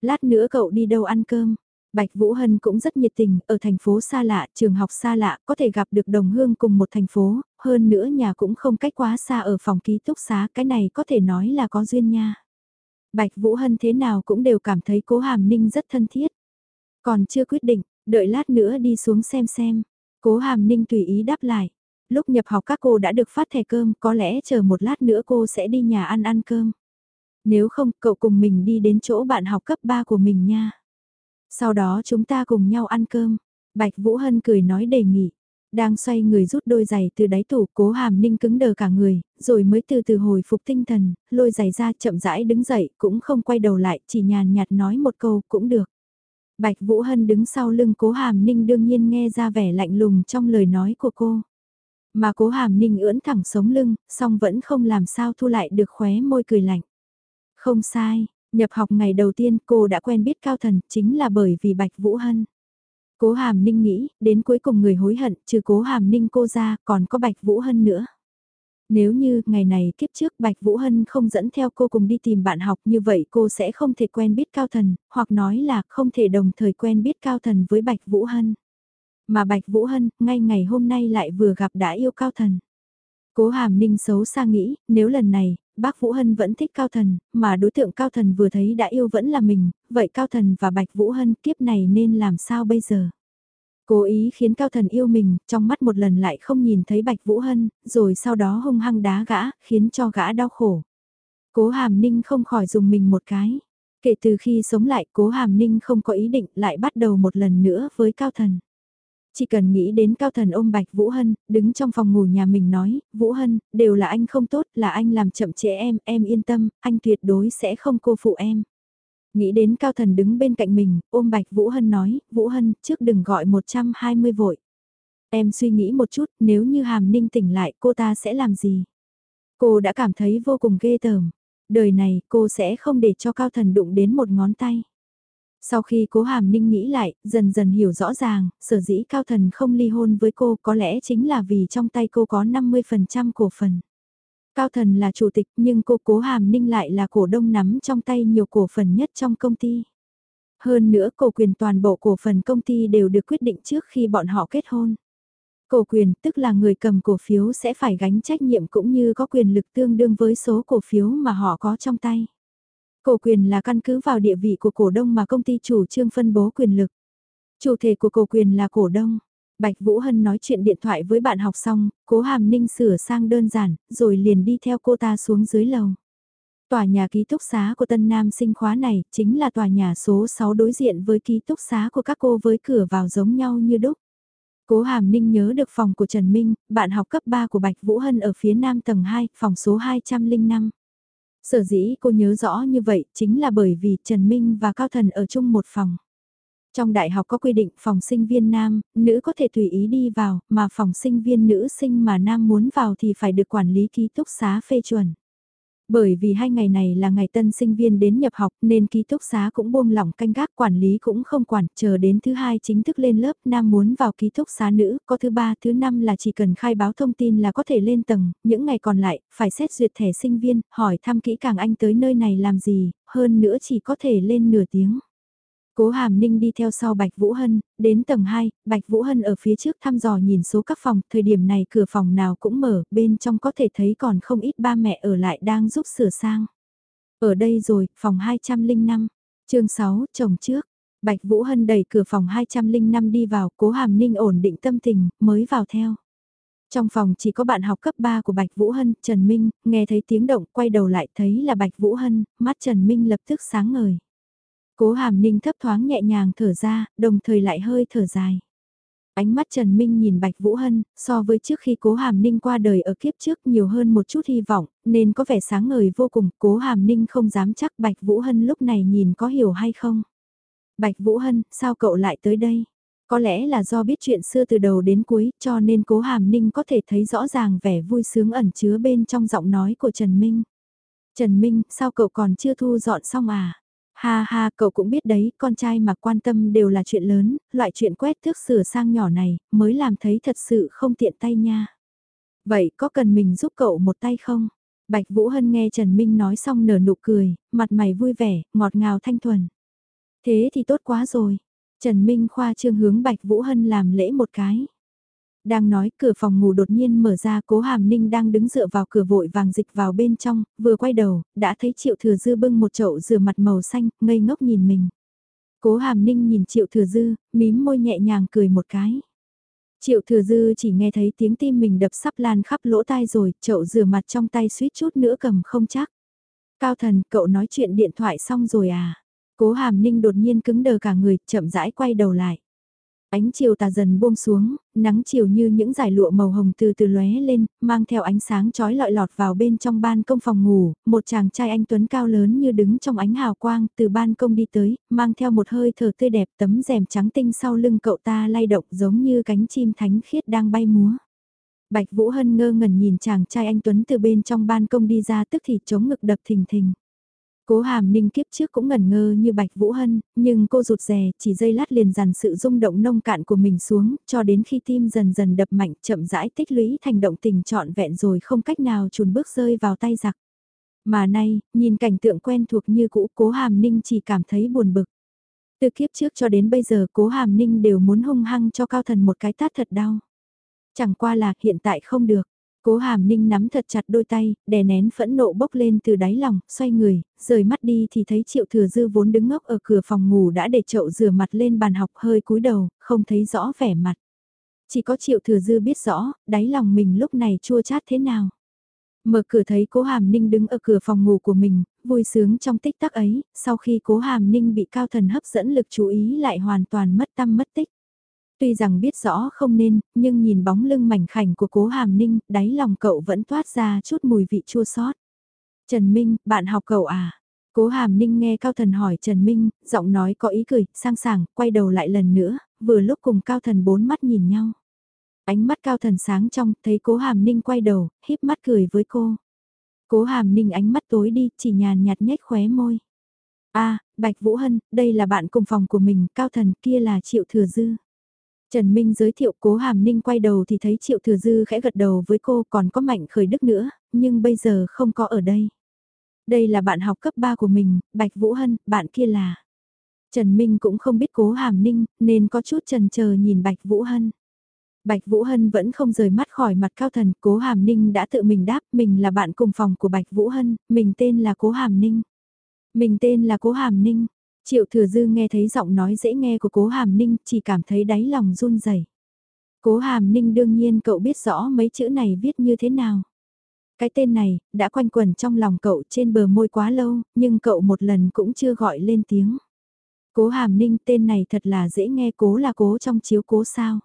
Speaker 1: Lát nữa cậu đi đâu ăn cơm? Bạch Vũ Hân cũng rất nhiệt tình, ở thành phố xa lạ, trường học xa lạ, có thể gặp được đồng hương cùng một thành phố, hơn nữa nhà cũng không cách quá xa ở phòng ký túc xá, cái này có thể nói là có duyên nha. Bạch Vũ Hân thế nào cũng đều cảm thấy cố Hàm Ninh rất thân thiết. Còn chưa quyết định, đợi lát nữa đi xuống xem xem. Cố Hàm Ninh tùy ý đáp lại lúc nhập học các cô đã được phát thẻ cơm, có lẽ chờ một lát nữa cô sẽ đi nhà ăn ăn cơm. Nếu không, cậu cùng mình đi đến chỗ bạn học cấp 3 của mình nha. Sau đó chúng ta cùng nhau ăn cơm. Bạch Vũ Hân cười nói đề nghị. Đang xoay người rút đôi giày từ đáy tủ, cố hàm ninh cứng đờ cả người, rồi mới từ từ hồi phục tinh thần, lôi giày ra chậm rãi đứng dậy, cũng không quay đầu lại, chỉ nhàn nhạt nói một câu, cũng được. Bạch Vũ Hân đứng sau lưng cố hàm ninh đương nhiên nghe ra vẻ lạnh lùng trong lời nói của cô. Mà cố hàm ninh ưỡn thẳng sống lưng, song vẫn không làm sao thu lại được khóe môi cười lạnh. Không sai, nhập học ngày đầu tiên cô đã quen biết Cao Thần chính là bởi vì Bạch Vũ Hân. Cố hàm ninh nghĩ, đến cuối cùng người hối hận, trừ cố hàm ninh cô ra, còn có Bạch Vũ Hân nữa. Nếu như ngày này kiếp trước Bạch Vũ Hân không dẫn theo cô cùng đi tìm bạn học như vậy cô sẽ không thể quen biết Cao Thần, hoặc nói là không thể đồng thời quen biết Cao Thần với Bạch Vũ Hân. Mà Bạch Vũ Hân, ngay ngày hôm nay lại vừa gặp đã yêu Cao Thần. Cố Hàm Ninh xấu xa nghĩ, nếu lần này, bác Vũ Hân vẫn thích Cao Thần, mà đối tượng Cao Thần vừa thấy đã yêu vẫn là mình, vậy Cao Thần và Bạch Vũ Hân kiếp này nên làm sao bây giờ? Cố ý khiến Cao Thần yêu mình, trong mắt một lần lại không nhìn thấy Bạch Vũ Hân, rồi sau đó hung hăng đá gã, khiến cho gã đau khổ. Cố Hàm Ninh không khỏi dùng mình một cái. Kể từ khi sống lại, Cố Hàm Ninh không có ý định lại bắt đầu một lần nữa với Cao Thần. Chỉ cần nghĩ đến cao thần ôm Bạch Vũ Hân, đứng trong phòng ngủ nhà mình nói, Vũ Hân, đều là anh không tốt, là anh làm chậm trễ em, em yên tâm, anh tuyệt đối sẽ không cô phụ em. Nghĩ đến cao thần đứng bên cạnh mình, ôm Bạch Vũ Hân nói, Vũ Hân, trước đừng gọi 120 vội. Em suy nghĩ một chút, nếu như Hàm Ninh tỉnh lại cô ta sẽ làm gì? Cô đã cảm thấy vô cùng ghê tởm. Đời này cô sẽ không để cho cao thần đụng đến một ngón tay. Sau khi cố hàm ninh nghĩ lại, dần dần hiểu rõ ràng, sở dĩ cao thần không ly hôn với cô có lẽ chính là vì trong tay cô có 50% cổ phần. Cao thần là chủ tịch nhưng cô cố hàm ninh lại là cổ đông nắm trong tay nhiều cổ phần nhất trong công ty. Hơn nữa cổ quyền toàn bộ cổ phần công ty đều được quyết định trước khi bọn họ kết hôn. Cổ quyền tức là người cầm cổ phiếu sẽ phải gánh trách nhiệm cũng như có quyền lực tương đương với số cổ phiếu mà họ có trong tay. Cổ quyền là căn cứ vào địa vị của cổ đông mà công ty chủ trương phân bố quyền lực. Chủ thể của cổ quyền là cổ đông. Bạch Vũ Hân nói chuyện điện thoại với bạn học xong, cố hàm ninh sửa sang đơn giản, rồi liền đi theo cô ta xuống dưới lầu. Tòa nhà ký túc xá của Tân Nam sinh khóa này chính là tòa nhà số 6 đối diện với ký túc xá của các cô với cửa vào giống nhau như đúc. Cố Hàm Ninh nhớ được phòng của Trần Minh, bạn học cấp 3 của Bạch Vũ Hân ở phía nam tầng 2, phòng số 205. Sở dĩ cô nhớ rõ như vậy chính là bởi vì Trần Minh và Cao Thần ở chung một phòng. Trong đại học có quy định phòng sinh viên nam, nữ có thể tùy ý đi vào, mà phòng sinh viên nữ sinh mà nam muốn vào thì phải được quản lý ký túc xá phê chuẩn. Bởi vì hai ngày này là ngày tân sinh viên đến nhập học nên ký túc xá cũng buông lỏng canh gác quản lý cũng không quản, chờ đến thứ hai chính thức lên lớp nam muốn vào ký túc xá nữ, có thứ ba thứ năm là chỉ cần khai báo thông tin là có thể lên tầng, những ngày còn lại phải xét duyệt thẻ sinh viên, hỏi thăm kỹ càng anh tới nơi này làm gì, hơn nữa chỉ có thể lên nửa tiếng. Cố Hàm Ninh đi theo sau Bạch Vũ Hân, đến tầng 2, Bạch Vũ Hân ở phía trước thăm dò nhìn số các phòng, thời điểm này cửa phòng nào cũng mở, bên trong có thể thấy còn không ít ba mẹ ở lại đang giúp sửa sang. Ở đây rồi, phòng 205, chương 6, chồng trước. Bạch Vũ Hân đẩy cửa phòng 205 đi vào, Cố Hàm Ninh ổn định tâm tình, mới vào theo. Trong phòng chỉ có bạn học cấp 3 của Bạch Vũ Hân, Trần Minh, nghe thấy tiếng động, quay đầu lại thấy là Bạch Vũ Hân, mắt Trần Minh lập tức sáng ngời. Cố hàm ninh thấp thoáng nhẹ nhàng thở ra, đồng thời lại hơi thở dài. Ánh mắt Trần Minh nhìn Bạch Vũ Hân, so với trước khi Cố Hàm Ninh qua đời ở kiếp trước nhiều hơn một chút hy vọng, nên có vẻ sáng ngời vô cùng. Cố Hàm Ninh không dám chắc Bạch Vũ Hân lúc này nhìn có hiểu hay không. Bạch Vũ Hân, sao cậu lại tới đây? Có lẽ là do biết chuyện xưa từ đầu đến cuối cho nên Cố Hàm Ninh có thể thấy rõ ràng vẻ vui sướng ẩn chứa bên trong giọng nói của Trần Minh. Trần Minh, sao cậu còn chưa thu dọn xong à? Ha ha, cậu cũng biết đấy, con trai mà quan tâm đều là chuyện lớn, loại chuyện quét thước sửa sang nhỏ này, mới làm thấy thật sự không tiện tay nha. Vậy có cần mình giúp cậu một tay không? Bạch Vũ Hân nghe Trần Minh nói xong nở nụ cười, mặt mày vui vẻ, ngọt ngào thanh thuần. Thế thì tốt quá rồi. Trần Minh khoa trương hướng Bạch Vũ Hân làm lễ một cái. Đang nói cửa phòng ngủ đột nhiên mở ra cố hàm ninh đang đứng dựa vào cửa vội vàng dịch vào bên trong, vừa quay đầu, đã thấy triệu thừa dư bưng một chậu rửa mặt màu xanh, ngây ngốc nhìn mình. Cố hàm ninh nhìn triệu thừa dư, mím môi nhẹ nhàng cười một cái. Triệu thừa dư chỉ nghe thấy tiếng tim mình đập sắp lan khắp lỗ tai rồi, chậu rửa mặt trong tay suýt chút nữa cầm không chắc. Cao thần, cậu nói chuyện điện thoại xong rồi à? Cố hàm ninh đột nhiên cứng đờ cả người, chậm rãi quay đầu lại. Ánh chiều tà dần buông xuống, nắng chiều như những dải lụa màu hồng từ từ lóe lên, mang theo ánh sáng chói lọi lọt vào bên trong ban công phòng ngủ, một chàng trai anh Tuấn cao lớn như đứng trong ánh hào quang từ ban công đi tới, mang theo một hơi thở tươi đẹp tấm rèm trắng tinh sau lưng cậu ta lay động giống như cánh chim thánh khiết đang bay múa. Bạch Vũ Hân ngơ ngẩn nhìn chàng trai anh Tuấn từ bên trong ban công đi ra tức thì chống ngực đập thình thình. Cố hàm ninh kiếp trước cũng ngẩn ngơ như Bạch Vũ Hân, nhưng cô rụt rè, chỉ dây lát liền dàn sự rung động nông cạn của mình xuống, cho đến khi tim dần dần đập mạnh chậm rãi tích lũy thành động tình trọn vẹn rồi không cách nào chùn bước rơi vào tay giặc. Mà nay, nhìn cảnh tượng quen thuộc như cũ cố hàm ninh chỉ cảm thấy buồn bực. Từ kiếp trước cho đến bây giờ cố hàm ninh đều muốn hung hăng cho cao thần một cái tát thật đau. Chẳng qua là hiện tại không được. Cố hàm ninh nắm thật chặt đôi tay, đè nén phẫn nộ bốc lên từ đáy lòng, xoay người, rời mắt đi thì thấy triệu thừa dư vốn đứng ngốc ở cửa phòng ngủ đã để chậu rửa mặt lên bàn học hơi cúi đầu, không thấy rõ vẻ mặt. Chỉ có triệu thừa dư biết rõ, đáy lòng mình lúc này chua chát thế nào. Mở cửa thấy cố hàm ninh đứng ở cửa phòng ngủ của mình, vui sướng trong tích tắc ấy, sau khi cố hàm ninh bị cao thần hấp dẫn lực chú ý lại hoàn toàn mất tâm mất tích. Tuy rằng biết rõ không nên, nhưng nhìn bóng lưng mảnh khảnh của cố hàm ninh, đáy lòng cậu vẫn toát ra chút mùi vị chua xót. Trần Minh, bạn học cậu à? Cố hàm ninh nghe Cao Thần hỏi Trần Minh, giọng nói có ý cười, sang sảng, quay đầu lại lần nữa, vừa lúc cùng Cao Thần bốn mắt nhìn nhau. Ánh mắt Cao Thần sáng trong, thấy cố hàm ninh quay đầu, híp mắt cười với cô. Cố hàm ninh ánh mắt tối đi, chỉ nhàn nhạt nhếch khóe môi. a Bạch Vũ Hân, đây là bạn cùng phòng của mình, Cao Thần kia là Triệu Thừa Dư. Trần Minh giới thiệu cố hàm ninh quay đầu thì thấy Triệu Thừa Dư khẽ gật đầu với cô còn có Mạnh Khởi Đức nữa, nhưng bây giờ không có ở đây. Đây là bạn học cấp 3 của mình, Bạch Vũ Hân, bạn kia là. Trần Minh cũng không biết cố hàm ninh, nên có chút trần chờ nhìn Bạch Vũ Hân. Bạch Vũ Hân vẫn không rời mắt khỏi mặt cao thần, cố hàm ninh đã tự mình đáp, mình là bạn cùng phòng của Bạch Vũ Hân, mình tên là cố hàm ninh. Mình tên là cố hàm ninh, Triệu thừa dư nghe thấy giọng nói dễ nghe của cố hàm ninh chỉ cảm thấy đáy lòng run rẩy. Cố hàm ninh đương nhiên cậu biết rõ mấy chữ này viết như thế nào. Cái tên này, đã quanh quẩn trong lòng cậu trên bờ môi quá lâu, nhưng cậu một lần cũng chưa gọi lên tiếng. Cố hàm ninh tên này thật là dễ nghe cố là cố trong chiếu cố sao.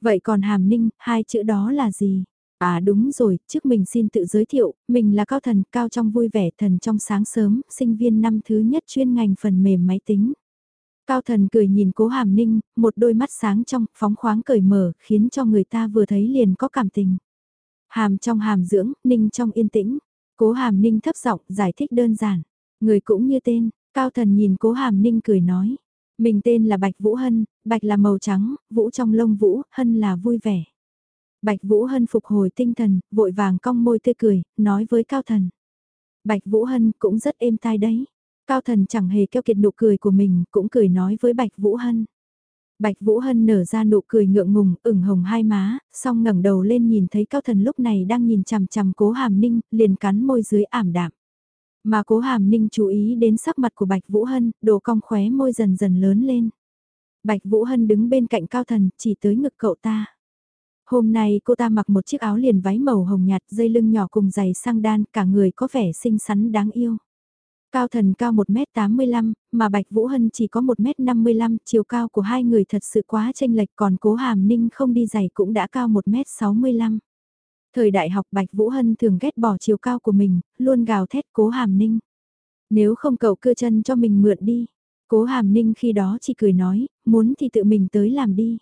Speaker 1: Vậy còn hàm ninh, hai chữ đó là gì? À đúng rồi, trước mình xin tự giới thiệu, mình là Cao Thần, Cao trong vui vẻ, Thần trong sáng sớm, sinh viên năm thứ nhất chuyên ngành phần mềm máy tính. Cao Thần cười nhìn cố hàm ninh, một đôi mắt sáng trong, phóng khoáng cởi mở, khiến cho người ta vừa thấy liền có cảm tình. Hàm trong hàm dưỡng, ninh trong yên tĩnh. Cố hàm ninh thấp giọng giải thích đơn giản. Người cũng như tên, Cao Thần nhìn cố hàm ninh cười nói. Mình tên là Bạch Vũ Hân, Bạch là màu trắng, Vũ trong lông Vũ, Hân là vui vẻ. Bạch Vũ Hân phục hồi tinh thần, vội vàng cong môi tươi cười, nói với Cao Thần. Bạch Vũ Hân cũng rất êm tai đấy. Cao thần chẳng hề keo kiệt nụ cười của mình, cũng cười nói với Bạch Vũ Hân. Bạch Vũ Hân nở ra nụ cười ngượng ngùng, ửng hồng hai má, song ngẩng đầu lên nhìn thấy Cao Thần lúc này đang nhìn chằm chằm Cố Hàm Ninh, liền cắn môi dưới ảm đạm. Mà Cố Hàm Ninh chú ý đến sắc mặt của Bạch Vũ Hân, đồ cong khóe môi dần dần lớn lên. Bạch Vũ Hân đứng bên cạnh Cao Thần, chỉ tới ngực cậu ta. Hôm nay cô ta mặc một chiếc áo liền váy màu hồng nhạt, dây lưng nhỏ cùng giày sang đan, cả người có vẻ xinh xắn đáng yêu. Cao thần cao 1m85, mà Bạch Vũ Hân chỉ có 1m55, chiều cao của hai người thật sự quá tranh lệch còn cố hàm ninh không đi giày cũng đã cao 1m65. Thời đại học Bạch Vũ Hân thường ghét bỏ chiều cao của mình, luôn gào thét cố hàm ninh. Nếu không cậu cưa chân cho mình mượn đi. Cố hàm ninh khi đó chỉ cười nói, muốn thì tự mình tới làm đi.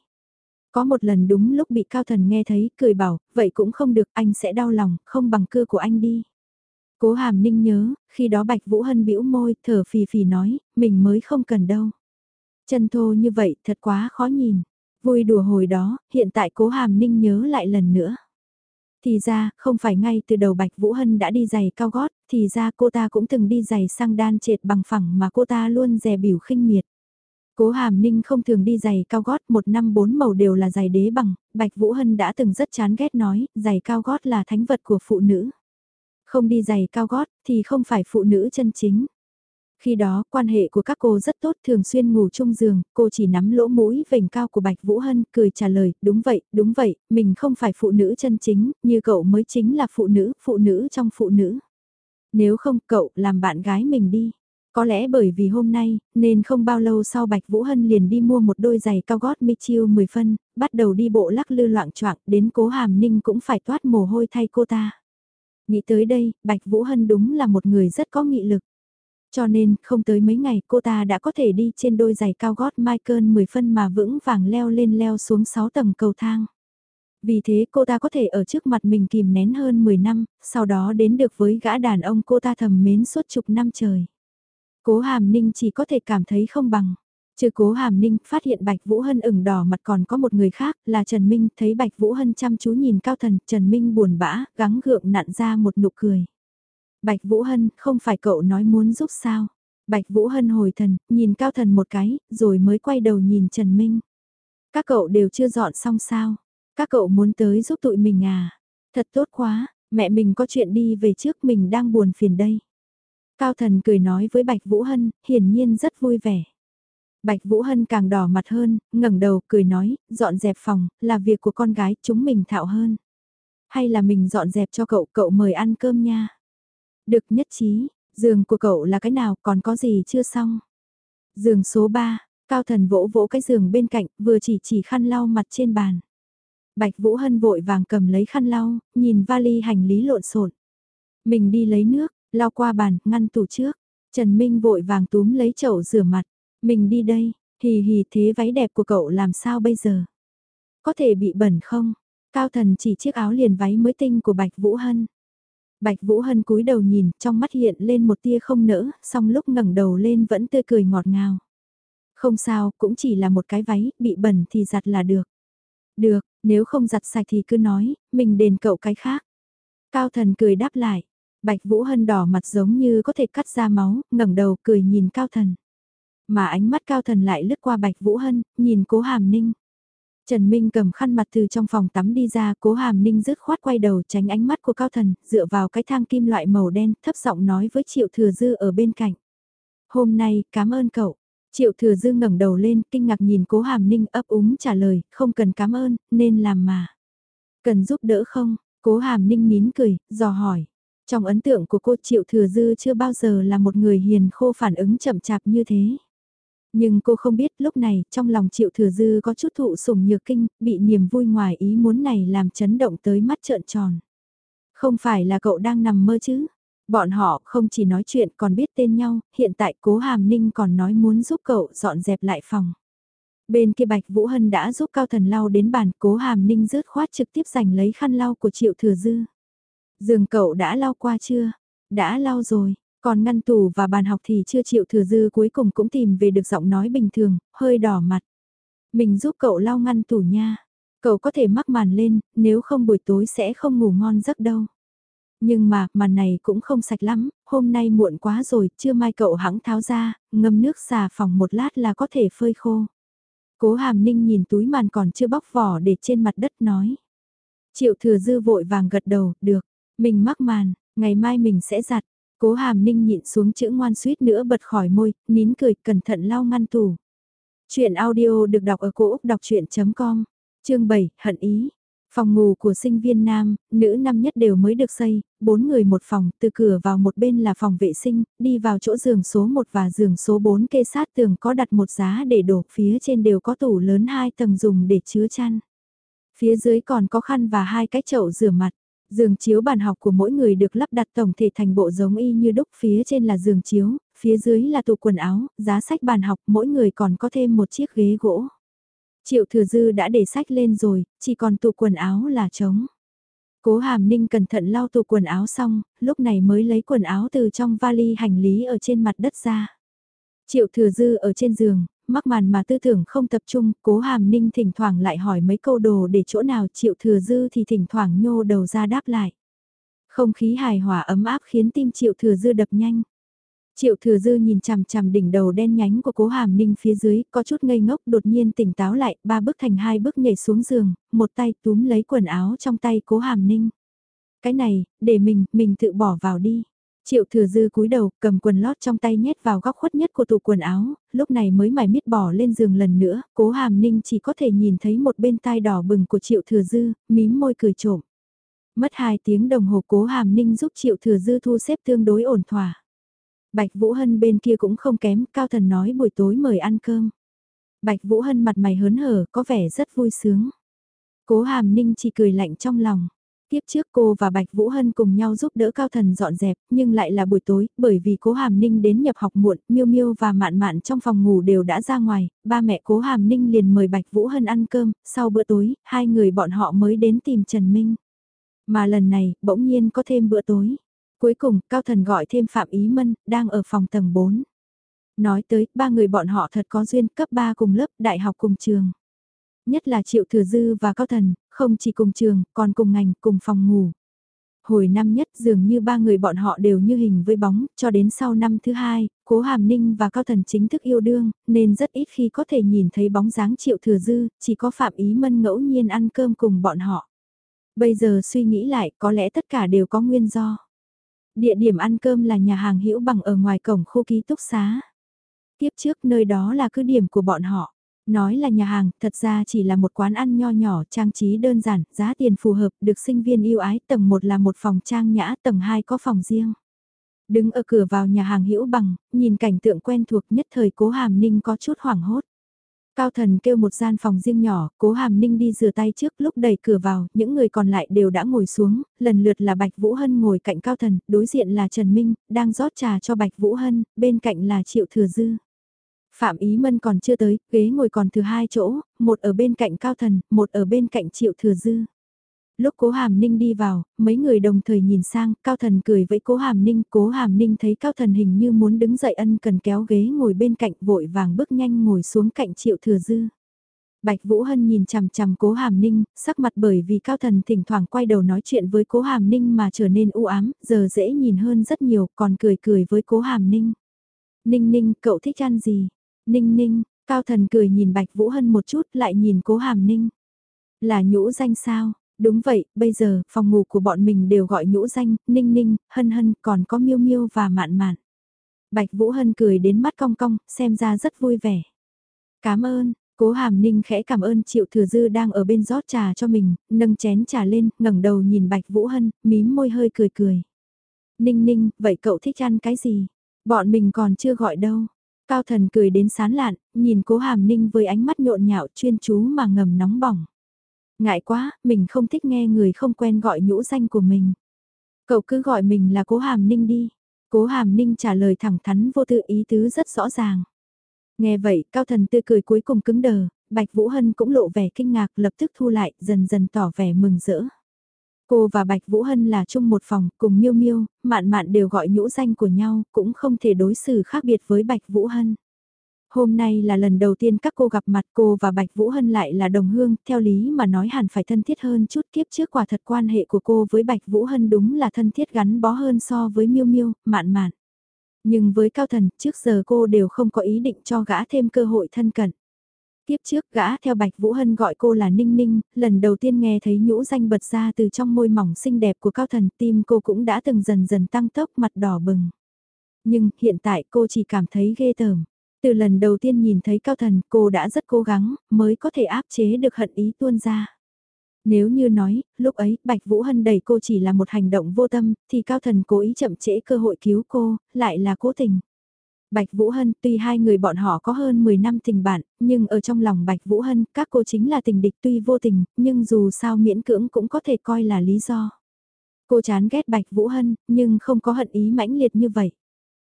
Speaker 1: Có một lần đúng lúc bị cao thần nghe thấy, cười bảo, vậy cũng không được, anh sẽ đau lòng, không bằng cưa của anh đi. Cố hàm ninh nhớ, khi đó Bạch Vũ Hân bĩu môi, thở phì phì nói, mình mới không cần đâu. Chân thô như vậy thật quá khó nhìn. Vui đùa hồi đó, hiện tại cố hàm ninh nhớ lại lần nữa. Thì ra, không phải ngay từ đầu Bạch Vũ Hân đã đi giày cao gót, thì ra cô ta cũng từng đi giày sang đan trệt bằng phẳng mà cô ta luôn dè biểu khinh miệt. Cố Hàm Ninh không thường đi giày cao gót, một năm bốn màu đều là giày đế bằng, Bạch Vũ Hân đã từng rất chán ghét nói, giày cao gót là thánh vật của phụ nữ. Không đi giày cao gót thì không phải phụ nữ chân chính. Khi đó, quan hệ của các cô rất tốt, thường xuyên ngủ chung giường, cô chỉ nắm lỗ mũi vành cao của Bạch Vũ Hân, cười trả lời, đúng vậy, đúng vậy, mình không phải phụ nữ chân chính, như cậu mới chính là phụ nữ, phụ nữ trong phụ nữ. Nếu không, cậu làm bạn gái mình đi. Có lẽ bởi vì hôm nay, nên không bao lâu sau Bạch Vũ Hân liền đi mua một đôi giày cao gót Michiu 10 phân, bắt đầu đi bộ lắc lư loạn choạng đến cố hàm ninh cũng phải toát mồ hôi thay cô ta. Nghĩ tới đây, Bạch Vũ Hân đúng là một người rất có nghị lực. Cho nên, không tới mấy ngày cô ta đã có thể đi trên đôi giày cao gót Michael 10 phân mà vững vàng leo lên leo xuống 6 tầng cầu thang. Vì thế cô ta có thể ở trước mặt mình kìm nén hơn 10 năm, sau đó đến được với gã đàn ông cô ta thầm mến suốt chục năm trời. Cố Hàm Ninh chỉ có thể cảm thấy không bằng. Trừ cố hàm ninh, phát hiện Bạch Vũ Hân ửng đỏ mặt còn có một người khác, là Trần Minh, thấy Bạch Vũ Hân chăm chú nhìn cao thần, Trần Minh buồn bã, gắng gượng nặn ra một nụ cười. Bạch Vũ Hân, không phải cậu nói muốn giúp sao? Bạch Vũ Hân hồi thần, nhìn cao thần một cái, rồi mới quay đầu nhìn Trần Minh. Các cậu đều chưa dọn xong sao? Các cậu muốn tới giúp tụi mình à? Thật tốt quá, mẹ mình có chuyện đi về trước mình đang buồn phiền đây. Cao thần cười nói với Bạch Vũ Hân, hiển nhiên rất vui vẻ. Bạch Vũ Hân càng đỏ mặt hơn, ngẩng đầu cười nói, dọn dẹp phòng, là việc của con gái, chúng mình thạo hơn. Hay là mình dọn dẹp cho cậu, cậu mời ăn cơm nha. Được nhất trí, giường của cậu là cái nào, còn có gì chưa xong. Giường số 3, Cao Thần vỗ vỗ cái giường bên cạnh, vừa chỉ chỉ khăn lau mặt trên bàn. Bạch Vũ Hân vội vàng cầm lấy khăn lau, nhìn vali hành lý lộn xộn. Mình đi lấy nước, lau qua bàn, ngăn tủ trước. Trần Minh vội vàng túm lấy chậu rửa mặt. Mình đi đây, hì hì thế váy đẹp của cậu làm sao bây giờ? Có thể bị bẩn không? Cao thần chỉ chiếc áo liền váy mới tinh của Bạch Vũ Hân. Bạch Vũ Hân cúi đầu nhìn, trong mắt hiện lên một tia không nỡ, song lúc ngẩng đầu lên vẫn tươi cười ngọt ngào. Không sao, cũng chỉ là một cái váy, bị bẩn thì giặt là được. Được, nếu không giặt sạch thì cứ nói, mình đền cậu cái khác. Cao thần cười đáp lại. Bạch Vũ Hân đỏ mặt giống như có thể cắt ra máu, ngẩng đầu cười nhìn Cao thần mà ánh mắt cao thần lại lướt qua Bạch Vũ Hân, nhìn cố hàm ninh. Trần Minh cầm khăn mặt từ trong phòng tắm đi ra, cố hàm ninh rứt khoát quay đầu tránh ánh mắt của cao thần, dựa vào cái thang kim loại màu đen, thấp giọng nói với Triệu Thừa Dư ở bên cạnh. Hôm nay, cảm ơn cậu. Triệu Thừa Dư ngẩng đầu lên, kinh ngạc nhìn cố hàm ninh ấp úng trả lời, không cần cảm ơn, nên làm mà. Cần giúp đỡ không? Cố hàm ninh nín cười, dò hỏi. Trong ấn tượng của cô Triệu Thừa Dư chưa bao giờ là một người hiền khô phản ứng chậm chạp như thế. Nhưng cô không biết lúc này trong lòng triệu thừa dư có chút thụ sủng nhược kinh, bị niềm vui ngoài ý muốn này làm chấn động tới mắt trợn tròn. Không phải là cậu đang nằm mơ chứ? Bọn họ không chỉ nói chuyện còn biết tên nhau, hiện tại cố hàm ninh còn nói muốn giúp cậu dọn dẹp lại phòng. Bên kia Bạch Vũ Hân đã giúp Cao Thần lau đến bàn cố hàm ninh rớt khoát trực tiếp giành lấy khăn lau của Triệu Thừa Dư. Giường cậu đã lau qua chưa? Đã lau rồi, còn ngăn tủ và bàn học thì chưa chịu thừa dư cuối cùng cũng tìm về được giọng nói bình thường, hơi đỏ mặt. Mình giúp cậu lau ngăn tủ nha. Cậu có thể mắc màn lên, nếu không buổi tối sẽ không ngủ ngon giấc đâu. Nhưng mà, màn này cũng không sạch lắm, hôm nay muộn quá rồi, chưa mai cậu hãng tháo ra, ngâm nước xà phòng một lát là có thể phơi khô. Cố hàm ninh nhìn túi màn còn chưa bóc vỏ để trên mặt đất nói. Triệu thừa dư vội vàng gật đầu, được, mình mắc màn, ngày mai mình sẽ giặt. Cố hàm ninh nhịn xuống chữ ngoan suýt nữa bật khỏi môi, nín cười, cẩn thận lau ngăn tủ. Chuyện audio được đọc ở cổ Úc đọc chuyện.com, chương 7, hận ý. Phòng ngủ của sinh viên nam, nữ năm nhất đều mới được xây, bốn người một phòng, từ cửa vào một bên là phòng vệ sinh, đi vào chỗ giường số 1 và giường số 4 kê sát tường có đặt một giá để đổ, phía trên đều có tủ lớn hai tầng dùng để chứa chăn. Phía dưới còn có khăn và hai cái chậu rửa mặt. Giường chiếu bàn học của mỗi người được lắp đặt tổng thể thành bộ giống y như đúc phía trên là giường chiếu, phía dưới là tủ quần áo, giá sách bàn học mỗi người còn có thêm một chiếc ghế gỗ. Triệu thừa dư đã để sách lên rồi, chỉ còn tủ quần áo là trống. Cố hàm ninh cẩn thận lau tủ quần áo xong, lúc này mới lấy quần áo từ trong vali hành lý ở trên mặt đất ra. Triệu thừa dư ở trên giường, mắc màn mà tư tưởng không tập trung, cố hàm ninh thỉnh thoảng lại hỏi mấy câu đồ để chỗ nào triệu thừa dư thì thỉnh thoảng nhô đầu ra đáp lại. Không khí hài hòa ấm áp khiến tim triệu thừa dư đập nhanh. Triệu thừa dư nhìn chằm chằm đỉnh đầu đen nhánh của cố hàm ninh phía dưới, có chút ngây ngốc đột nhiên tỉnh táo lại, ba bước thành hai bước nhảy xuống giường, một tay túm lấy quần áo trong tay cố hàm ninh. Cái này, để mình, mình tự bỏ vào đi. Triệu thừa dư cúi đầu, cầm quần lót trong tay nhét vào góc khuất nhất của tủ quần áo, lúc này mới mải miết bỏ lên giường lần nữa, cố hàm ninh chỉ có thể nhìn thấy một bên tai đỏ bừng của triệu thừa dư, mím môi cười trộm. Mất hai tiếng đồng hồ cố hàm ninh giúp triệu thừa dư thu xếp tương đối ổn thỏa. Bạch Vũ Hân bên kia cũng không kém, Cao Thần nói buổi tối mời ăn cơm. Bạch Vũ Hân mặt mày hớn hở, có vẻ rất vui sướng. Cố hàm ninh chỉ cười lạnh trong lòng. Tiếp trước cô và Bạch Vũ Hân cùng nhau giúp đỡ Cao Thần dọn dẹp, nhưng lại là buổi tối, bởi vì Cố Hàm Ninh đến nhập học muộn, Miêu Miêu và Mạn Mạn trong phòng ngủ đều đã ra ngoài, ba mẹ Cố Hàm Ninh liền mời Bạch Vũ Hân ăn cơm, sau bữa tối, hai người bọn họ mới đến tìm Trần Minh. Mà lần này, bỗng nhiên có thêm bữa tối. Cuối cùng, Cao Thần gọi thêm Phạm Ý Mân, đang ở phòng tầng 4. Nói tới, ba người bọn họ thật có duyên, cấp 3 cùng lớp, đại học cùng trường. Nhất là Triệu Thừa Dư và Cao Thần, không chỉ cùng trường, còn cùng ngành, cùng phòng ngủ. Hồi năm nhất dường như ba người bọn họ đều như hình với bóng, cho đến sau năm thứ hai, Cố Hàm Ninh và Cao Thần chính thức yêu đương, nên rất ít khi có thể nhìn thấy bóng dáng Triệu Thừa Dư, chỉ có Phạm Ý Mân ngẫu nhiên ăn cơm cùng bọn họ. Bây giờ suy nghĩ lại, có lẽ tất cả đều có nguyên do. Địa điểm ăn cơm là nhà hàng hữu bằng ở ngoài cổng khu ký túc xá. Tiếp trước nơi đó là cứ điểm của bọn họ. Nói là nhà hàng, thật ra chỉ là một quán ăn nho nhỏ, trang trí đơn giản, giá tiền phù hợp, được sinh viên yêu ái, tầng 1 là một phòng trang nhã, tầng 2 có phòng riêng. Đứng ở cửa vào nhà hàng hữu bằng, nhìn cảnh tượng quen thuộc nhất thời cố hàm ninh có chút hoảng hốt. Cao thần kêu một gian phòng riêng nhỏ, cố hàm ninh đi rửa tay trước lúc đẩy cửa vào, những người còn lại đều đã ngồi xuống, lần lượt là Bạch Vũ Hân ngồi cạnh Cao thần, đối diện là Trần Minh, đang rót trà cho Bạch Vũ Hân, bên cạnh là Triệu Thừa Dư. Phạm Ý Mân còn chưa tới, ghế ngồi còn thừa hai chỗ, một ở bên cạnh Cao Thần, một ở bên cạnh Triệu Thừa Dư. Lúc Cố Hàm Ninh đi vào, mấy người đồng thời nhìn sang, Cao Thần cười với Cố Hàm Ninh, Cố Hàm Ninh thấy Cao Thần hình như muốn đứng dậy ân cần kéo ghế ngồi bên cạnh vội vàng bước nhanh ngồi xuống cạnh Triệu Thừa Dư. Bạch Vũ Hân nhìn chằm chằm Cố Hàm Ninh, sắc mặt bởi vì Cao Thần thỉnh thoảng quay đầu nói chuyện với Cố Hàm Ninh mà trở nên u ám, giờ dễ nhìn hơn rất nhiều, còn cười cười với Cố Hàm Ninh. Ninh Ninh, cậu thích ăn gì? Ninh ninh, cao thần cười nhìn Bạch Vũ Hân một chút lại nhìn cố hàm ninh. Là nhũ danh sao? Đúng vậy, bây giờ, phòng ngủ của bọn mình đều gọi nhũ danh, ninh ninh, hân hân, còn có miêu miêu và mạn mạn. Bạch Vũ Hân cười đến mắt cong cong, xem ra rất vui vẻ. Cảm ơn, cố hàm ninh khẽ cảm ơn triệu thừa dư đang ở bên rót trà cho mình, nâng chén trà lên, ngẩng đầu nhìn Bạch Vũ Hân, mím môi hơi cười cười. Ninh ninh, vậy cậu thích ăn cái gì? Bọn mình còn chưa gọi đâu. Cao thần cười đến sán lạn, nhìn cố hàm ninh với ánh mắt nhộn nhạo chuyên chú mà ngầm nóng bỏng. Ngại quá, mình không thích nghe người không quen gọi nhũ danh của mình. Cậu cứ gọi mình là cố hàm ninh đi. Cố hàm ninh trả lời thẳng thắn vô tự ý tứ rất rõ ràng. Nghe vậy, cao thần tươi cười cuối cùng cứng đờ, Bạch Vũ Hân cũng lộ vẻ kinh ngạc lập tức thu lại, dần dần tỏ vẻ mừng rỡ. Cô và Bạch Vũ Hân là chung một phòng, cùng Miêu Miêu, Mạn Mạn đều gọi nhũ danh của nhau, cũng không thể đối xử khác biệt với Bạch Vũ Hân. Hôm nay là lần đầu tiên các cô gặp mặt cô và Bạch Vũ Hân lại là đồng hương, theo lý mà nói hẳn phải thân thiết hơn chút kiếp trước quả thật quan hệ của cô với Bạch Vũ Hân đúng là thân thiết gắn bó hơn so với Miêu Miêu, mạn mạn. Nhưng với Cao Thần, trước giờ cô đều không có ý định cho gã thêm cơ hội thân cận. Tiếp trước gã theo Bạch Vũ Hân gọi cô là Ninh Ninh, lần đầu tiên nghe thấy nhũ danh bật ra từ trong môi mỏng xinh đẹp của Cao Thần tim cô cũng đã từng dần dần tăng tốc mặt đỏ bừng. Nhưng hiện tại cô chỉ cảm thấy ghê tởm. Từ lần đầu tiên nhìn thấy Cao Thần cô đã rất cố gắng mới có thể áp chế được hận ý tuôn ra. Nếu như nói, lúc ấy Bạch Vũ Hân đẩy cô chỉ là một hành động vô tâm, thì Cao Thần cố ý chậm trễ cơ hội cứu cô, lại là cố tình. Bạch Vũ Hân tuy hai người bọn họ có hơn 10 năm tình bạn, nhưng ở trong lòng Bạch Vũ Hân các cô chính là tình địch tuy vô tình, nhưng dù sao miễn cưỡng cũng có thể coi là lý do. Cô chán ghét Bạch Vũ Hân, nhưng không có hận ý mãnh liệt như vậy.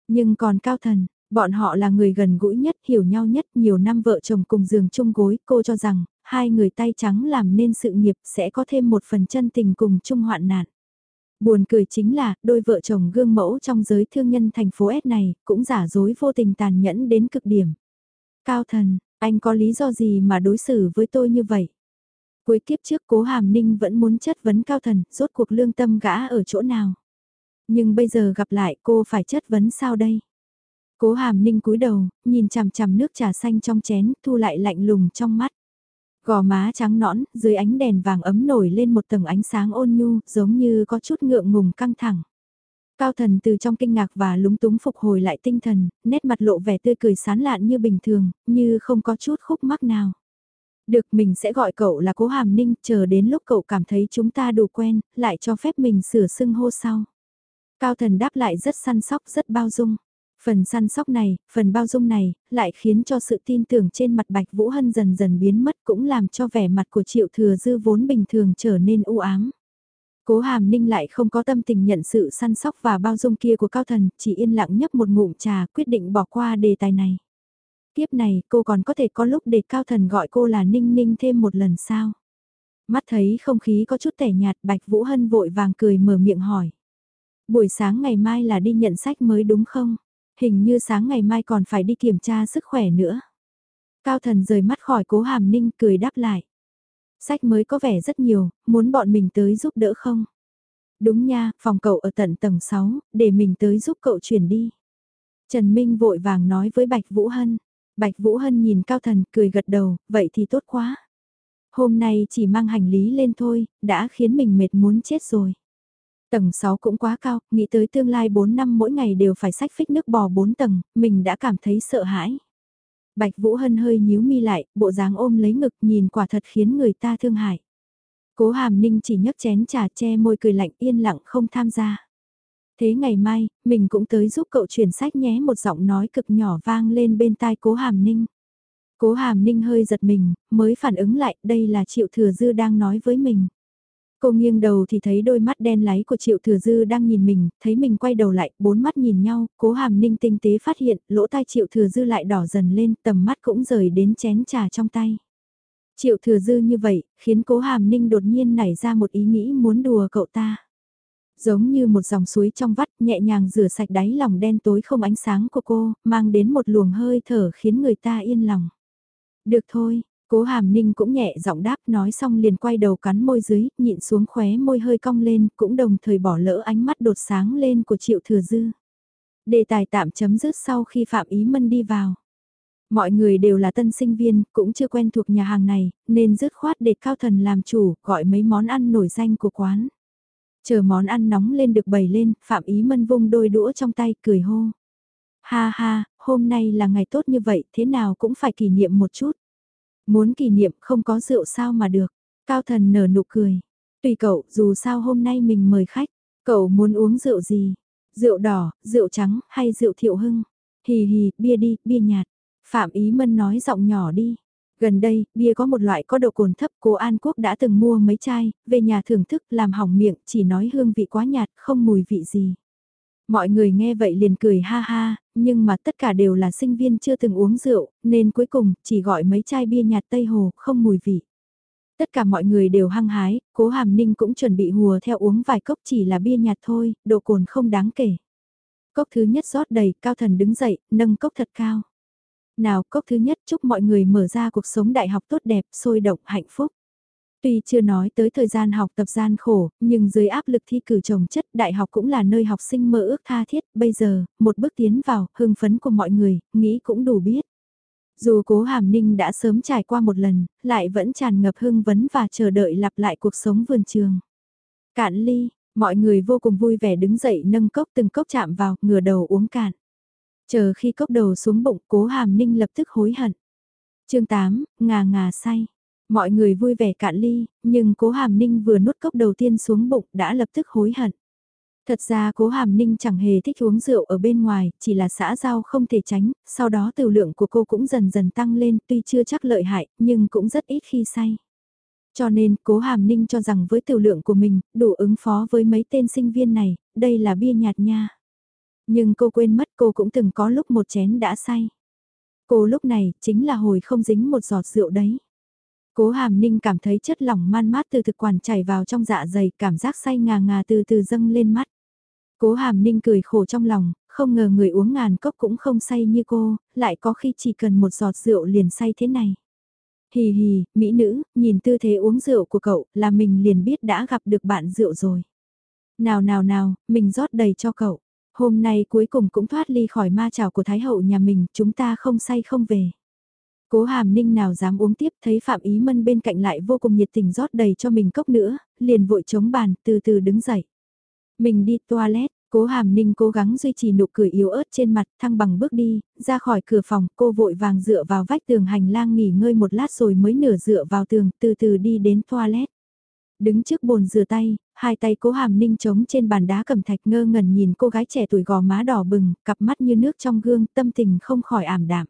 Speaker 1: Nhưng còn Cao Thần, bọn họ là người gần gũi nhất, hiểu nhau nhất, nhiều năm vợ chồng cùng giường chung gối, cô cho rằng, hai người tay trắng làm nên sự nghiệp sẽ có thêm một phần chân tình cùng chung hoạn nạn. Buồn cười chính là, đôi vợ chồng gương mẫu trong giới thương nhân thành phố S này, cũng giả dối vô tình tàn nhẫn đến cực điểm. Cao thần, anh có lý do gì mà đối xử với tôi như vậy? Cuối kiếp trước cố hàm ninh vẫn muốn chất vấn cao thần, rốt cuộc lương tâm gã ở chỗ nào? Nhưng bây giờ gặp lại cô phải chất vấn sao đây? Cố hàm ninh cúi đầu, nhìn chằm chằm nước trà xanh trong chén, thu lại lạnh lùng trong mắt. Gò má trắng nõn, dưới ánh đèn vàng ấm nổi lên một tầng ánh sáng ôn nhu, giống như có chút ngượng ngùng căng thẳng. Cao thần từ trong kinh ngạc và lúng túng phục hồi lại tinh thần, nét mặt lộ vẻ tươi cười sán lạn như bình thường, như không có chút khúc mắc nào. Được mình sẽ gọi cậu là cố hàm ninh, chờ đến lúc cậu cảm thấy chúng ta đủ quen, lại cho phép mình sửa xưng hô sau. Cao thần đáp lại rất săn sóc, rất bao dung. Phần săn sóc này, phần bao dung này, lại khiến cho sự tin tưởng trên mặt Bạch Vũ Hân dần dần biến mất cũng làm cho vẻ mặt của Triệu Thừa Dư vốn bình thường trở nên u ám. Cố Hàm Ninh lại không có tâm tình nhận sự săn sóc và bao dung kia của Cao Thần, chỉ yên lặng nhấp một ngụm trà quyết định bỏ qua đề tài này. Tiếp này cô còn có thể có lúc để Cao Thần gọi cô là Ninh Ninh thêm một lần sao? Mắt thấy không khí có chút tẻ nhạt Bạch Vũ Hân vội vàng cười mở miệng hỏi. Buổi sáng ngày mai là đi nhận sách mới đúng không? Hình như sáng ngày mai còn phải đi kiểm tra sức khỏe nữa. Cao thần rời mắt khỏi cố hàm ninh cười đáp lại. Sách mới có vẻ rất nhiều, muốn bọn mình tới giúp đỡ không? Đúng nha, phòng cậu ở tận tầng 6, để mình tới giúp cậu chuyển đi. Trần Minh vội vàng nói với Bạch Vũ Hân. Bạch Vũ Hân nhìn Cao Thần cười gật đầu, vậy thì tốt quá. Hôm nay chỉ mang hành lý lên thôi, đã khiến mình mệt muốn chết rồi. Tầng 6 cũng quá cao, nghĩ tới tương lai 4 năm mỗi ngày đều phải sách phích nước bò 4 tầng, mình đã cảm thấy sợ hãi. Bạch Vũ Hân hơi nhíu mi lại, bộ dáng ôm lấy ngực nhìn quả thật khiến người ta thương hại. Cố Hàm Ninh chỉ nhấc chén trà che môi cười lạnh yên lặng không tham gia. Thế ngày mai, mình cũng tới giúp cậu chuyển sách nhé một giọng nói cực nhỏ vang lên bên tai Cố Hàm Ninh. Cố Hàm Ninh hơi giật mình, mới phản ứng lại đây là Triệu Thừa Dư đang nói với mình. Cô nghiêng đầu thì thấy đôi mắt đen láy của Triệu Thừa Dư đang nhìn mình, thấy mình quay đầu lại, bốn mắt nhìn nhau, cố hàm ninh tinh tế phát hiện, lỗ tai Triệu Thừa Dư lại đỏ dần lên, tầm mắt cũng rời đến chén trà trong tay. Triệu Thừa Dư như vậy, khiến cố hàm ninh đột nhiên nảy ra một ý nghĩ muốn đùa cậu ta. Giống như một dòng suối trong vắt nhẹ nhàng rửa sạch đáy lòng đen tối không ánh sáng của cô, mang đến một luồng hơi thở khiến người ta yên lòng. Được thôi, Cố hàm ninh cũng nhẹ giọng đáp nói xong liền quay đầu cắn môi dưới, nhịn xuống khóe môi hơi cong lên, cũng đồng thời bỏ lỡ ánh mắt đột sáng lên của triệu thừa dư. Đề tài tạm chấm dứt sau khi Phạm Ý Mân đi vào. Mọi người đều là tân sinh viên, cũng chưa quen thuộc nhà hàng này, nên dứt khoát để Cao Thần làm chủ, gọi mấy món ăn nổi danh của quán. Chờ món ăn nóng lên được bày lên, Phạm Ý Mân vung đôi đũa trong tay, cười hô. Ha ha, hôm nay là ngày tốt như vậy, thế nào cũng phải kỷ niệm một chút. Muốn kỷ niệm không có rượu sao mà được. Cao thần nở nụ cười. Tùy cậu, dù sao hôm nay mình mời khách. Cậu muốn uống rượu gì? Rượu đỏ, rượu trắng, hay rượu thiệu hưng? Hì hì, bia đi, bia nhạt. Phạm Ý Mân nói giọng nhỏ đi. Gần đây, bia có một loại có độ cồn thấp, cô An Quốc đã từng mua mấy chai, về nhà thưởng thức làm hỏng miệng, chỉ nói hương vị quá nhạt, không mùi vị gì. Mọi người nghe vậy liền cười ha ha, nhưng mà tất cả đều là sinh viên chưa từng uống rượu, nên cuối cùng chỉ gọi mấy chai bia nhạt Tây Hồ, không mùi vị. Tất cả mọi người đều hăng hái, cố hàm ninh cũng chuẩn bị hùa theo uống vài cốc chỉ là bia nhạt thôi, độ cồn không đáng kể. Cốc thứ nhất rót đầy, cao thần đứng dậy, nâng cốc thật cao. Nào, cốc thứ nhất chúc mọi người mở ra cuộc sống đại học tốt đẹp, sôi động, hạnh phúc. Tuy chưa nói tới thời gian học tập gian khổ, nhưng dưới áp lực thi cử trồng chất đại học cũng là nơi học sinh mơ ước tha thiết, bây giờ, một bước tiến vào, hưng phấn của mọi người, nghĩ cũng đủ biết. Dù cố hàm ninh đã sớm trải qua một lần, lại vẫn tràn ngập hưng vấn và chờ đợi lặp lại cuộc sống vườn trường. Cạn ly, mọi người vô cùng vui vẻ đứng dậy nâng cốc từng cốc chạm vào, ngửa đầu uống cạn. Chờ khi cốc đầu xuống bụng cố hàm ninh lập tức hối hận. chương 8, ngà ngà say. Mọi người vui vẻ cạn ly, nhưng cố hàm ninh vừa nuốt cốc đầu tiên xuống bụng đã lập tức hối hận. Thật ra cố hàm ninh chẳng hề thích uống rượu ở bên ngoài, chỉ là xã giao không thể tránh, sau đó tiểu lượng của cô cũng dần dần tăng lên tuy chưa chắc lợi hại, nhưng cũng rất ít khi say. Cho nên cố hàm ninh cho rằng với tiểu lượng của mình, đủ ứng phó với mấy tên sinh viên này, đây là bia nhạt nha. Nhưng cô quên mất cô cũng từng có lúc một chén đã say. Cô lúc này chính là hồi không dính một giọt rượu đấy. Cố hàm ninh cảm thấy chất lỏng man mát từ thực quản chảy vào trong dạ dày, cảm giác say ngà ngà từ từ dâng lên mắt. Cố hàm ninh cười khổ trong lòng, không ngờ người uống ngàn cốc cũng không say như cô, lại có khi chỉ cần một giọt rượu liền say thế này. Hì hì, mỹ nữ, nhìn tư thế uống rượu của cậu là mình liền biết đã gặp được bạn rượu rồi. Nào nào nào, mình rót đầy cho cậu. Hôm nay cuối cùng cũng thoát ly khỏi ma trào của Thái Hậu nhà mình, chúng ta không say không về. Cố hàm ninh nào dám uống tiếp thấy Phạm Ý Mân bên cạnh lại vô cùng nhiệt tình rót đầy cho mình cốc nữa, liền vội chống bàn, từ từ đứng dậy. Mình đi toilet, cố hàm ninh cố gắng duy trì nụ cười yếu ớt trên mặt, thăng bằng bước đi, ra khỏi cửa phòng, cô vội vàng dựa vào vách tường hành lang nghỉ ngơi một lát rồi mới nửa dựa vào tường, từ từ đi đến toilet. Đứng trước bồn rửa tay, hai tay cố hàm ninh trống trên bàn đá cầm thạch ngơ ngẩn nhìn cô gái trẻ tuổi gò má đỏ bừng, cặp mắt như nước trong gương, tâm tình không khỏi ảm đạm.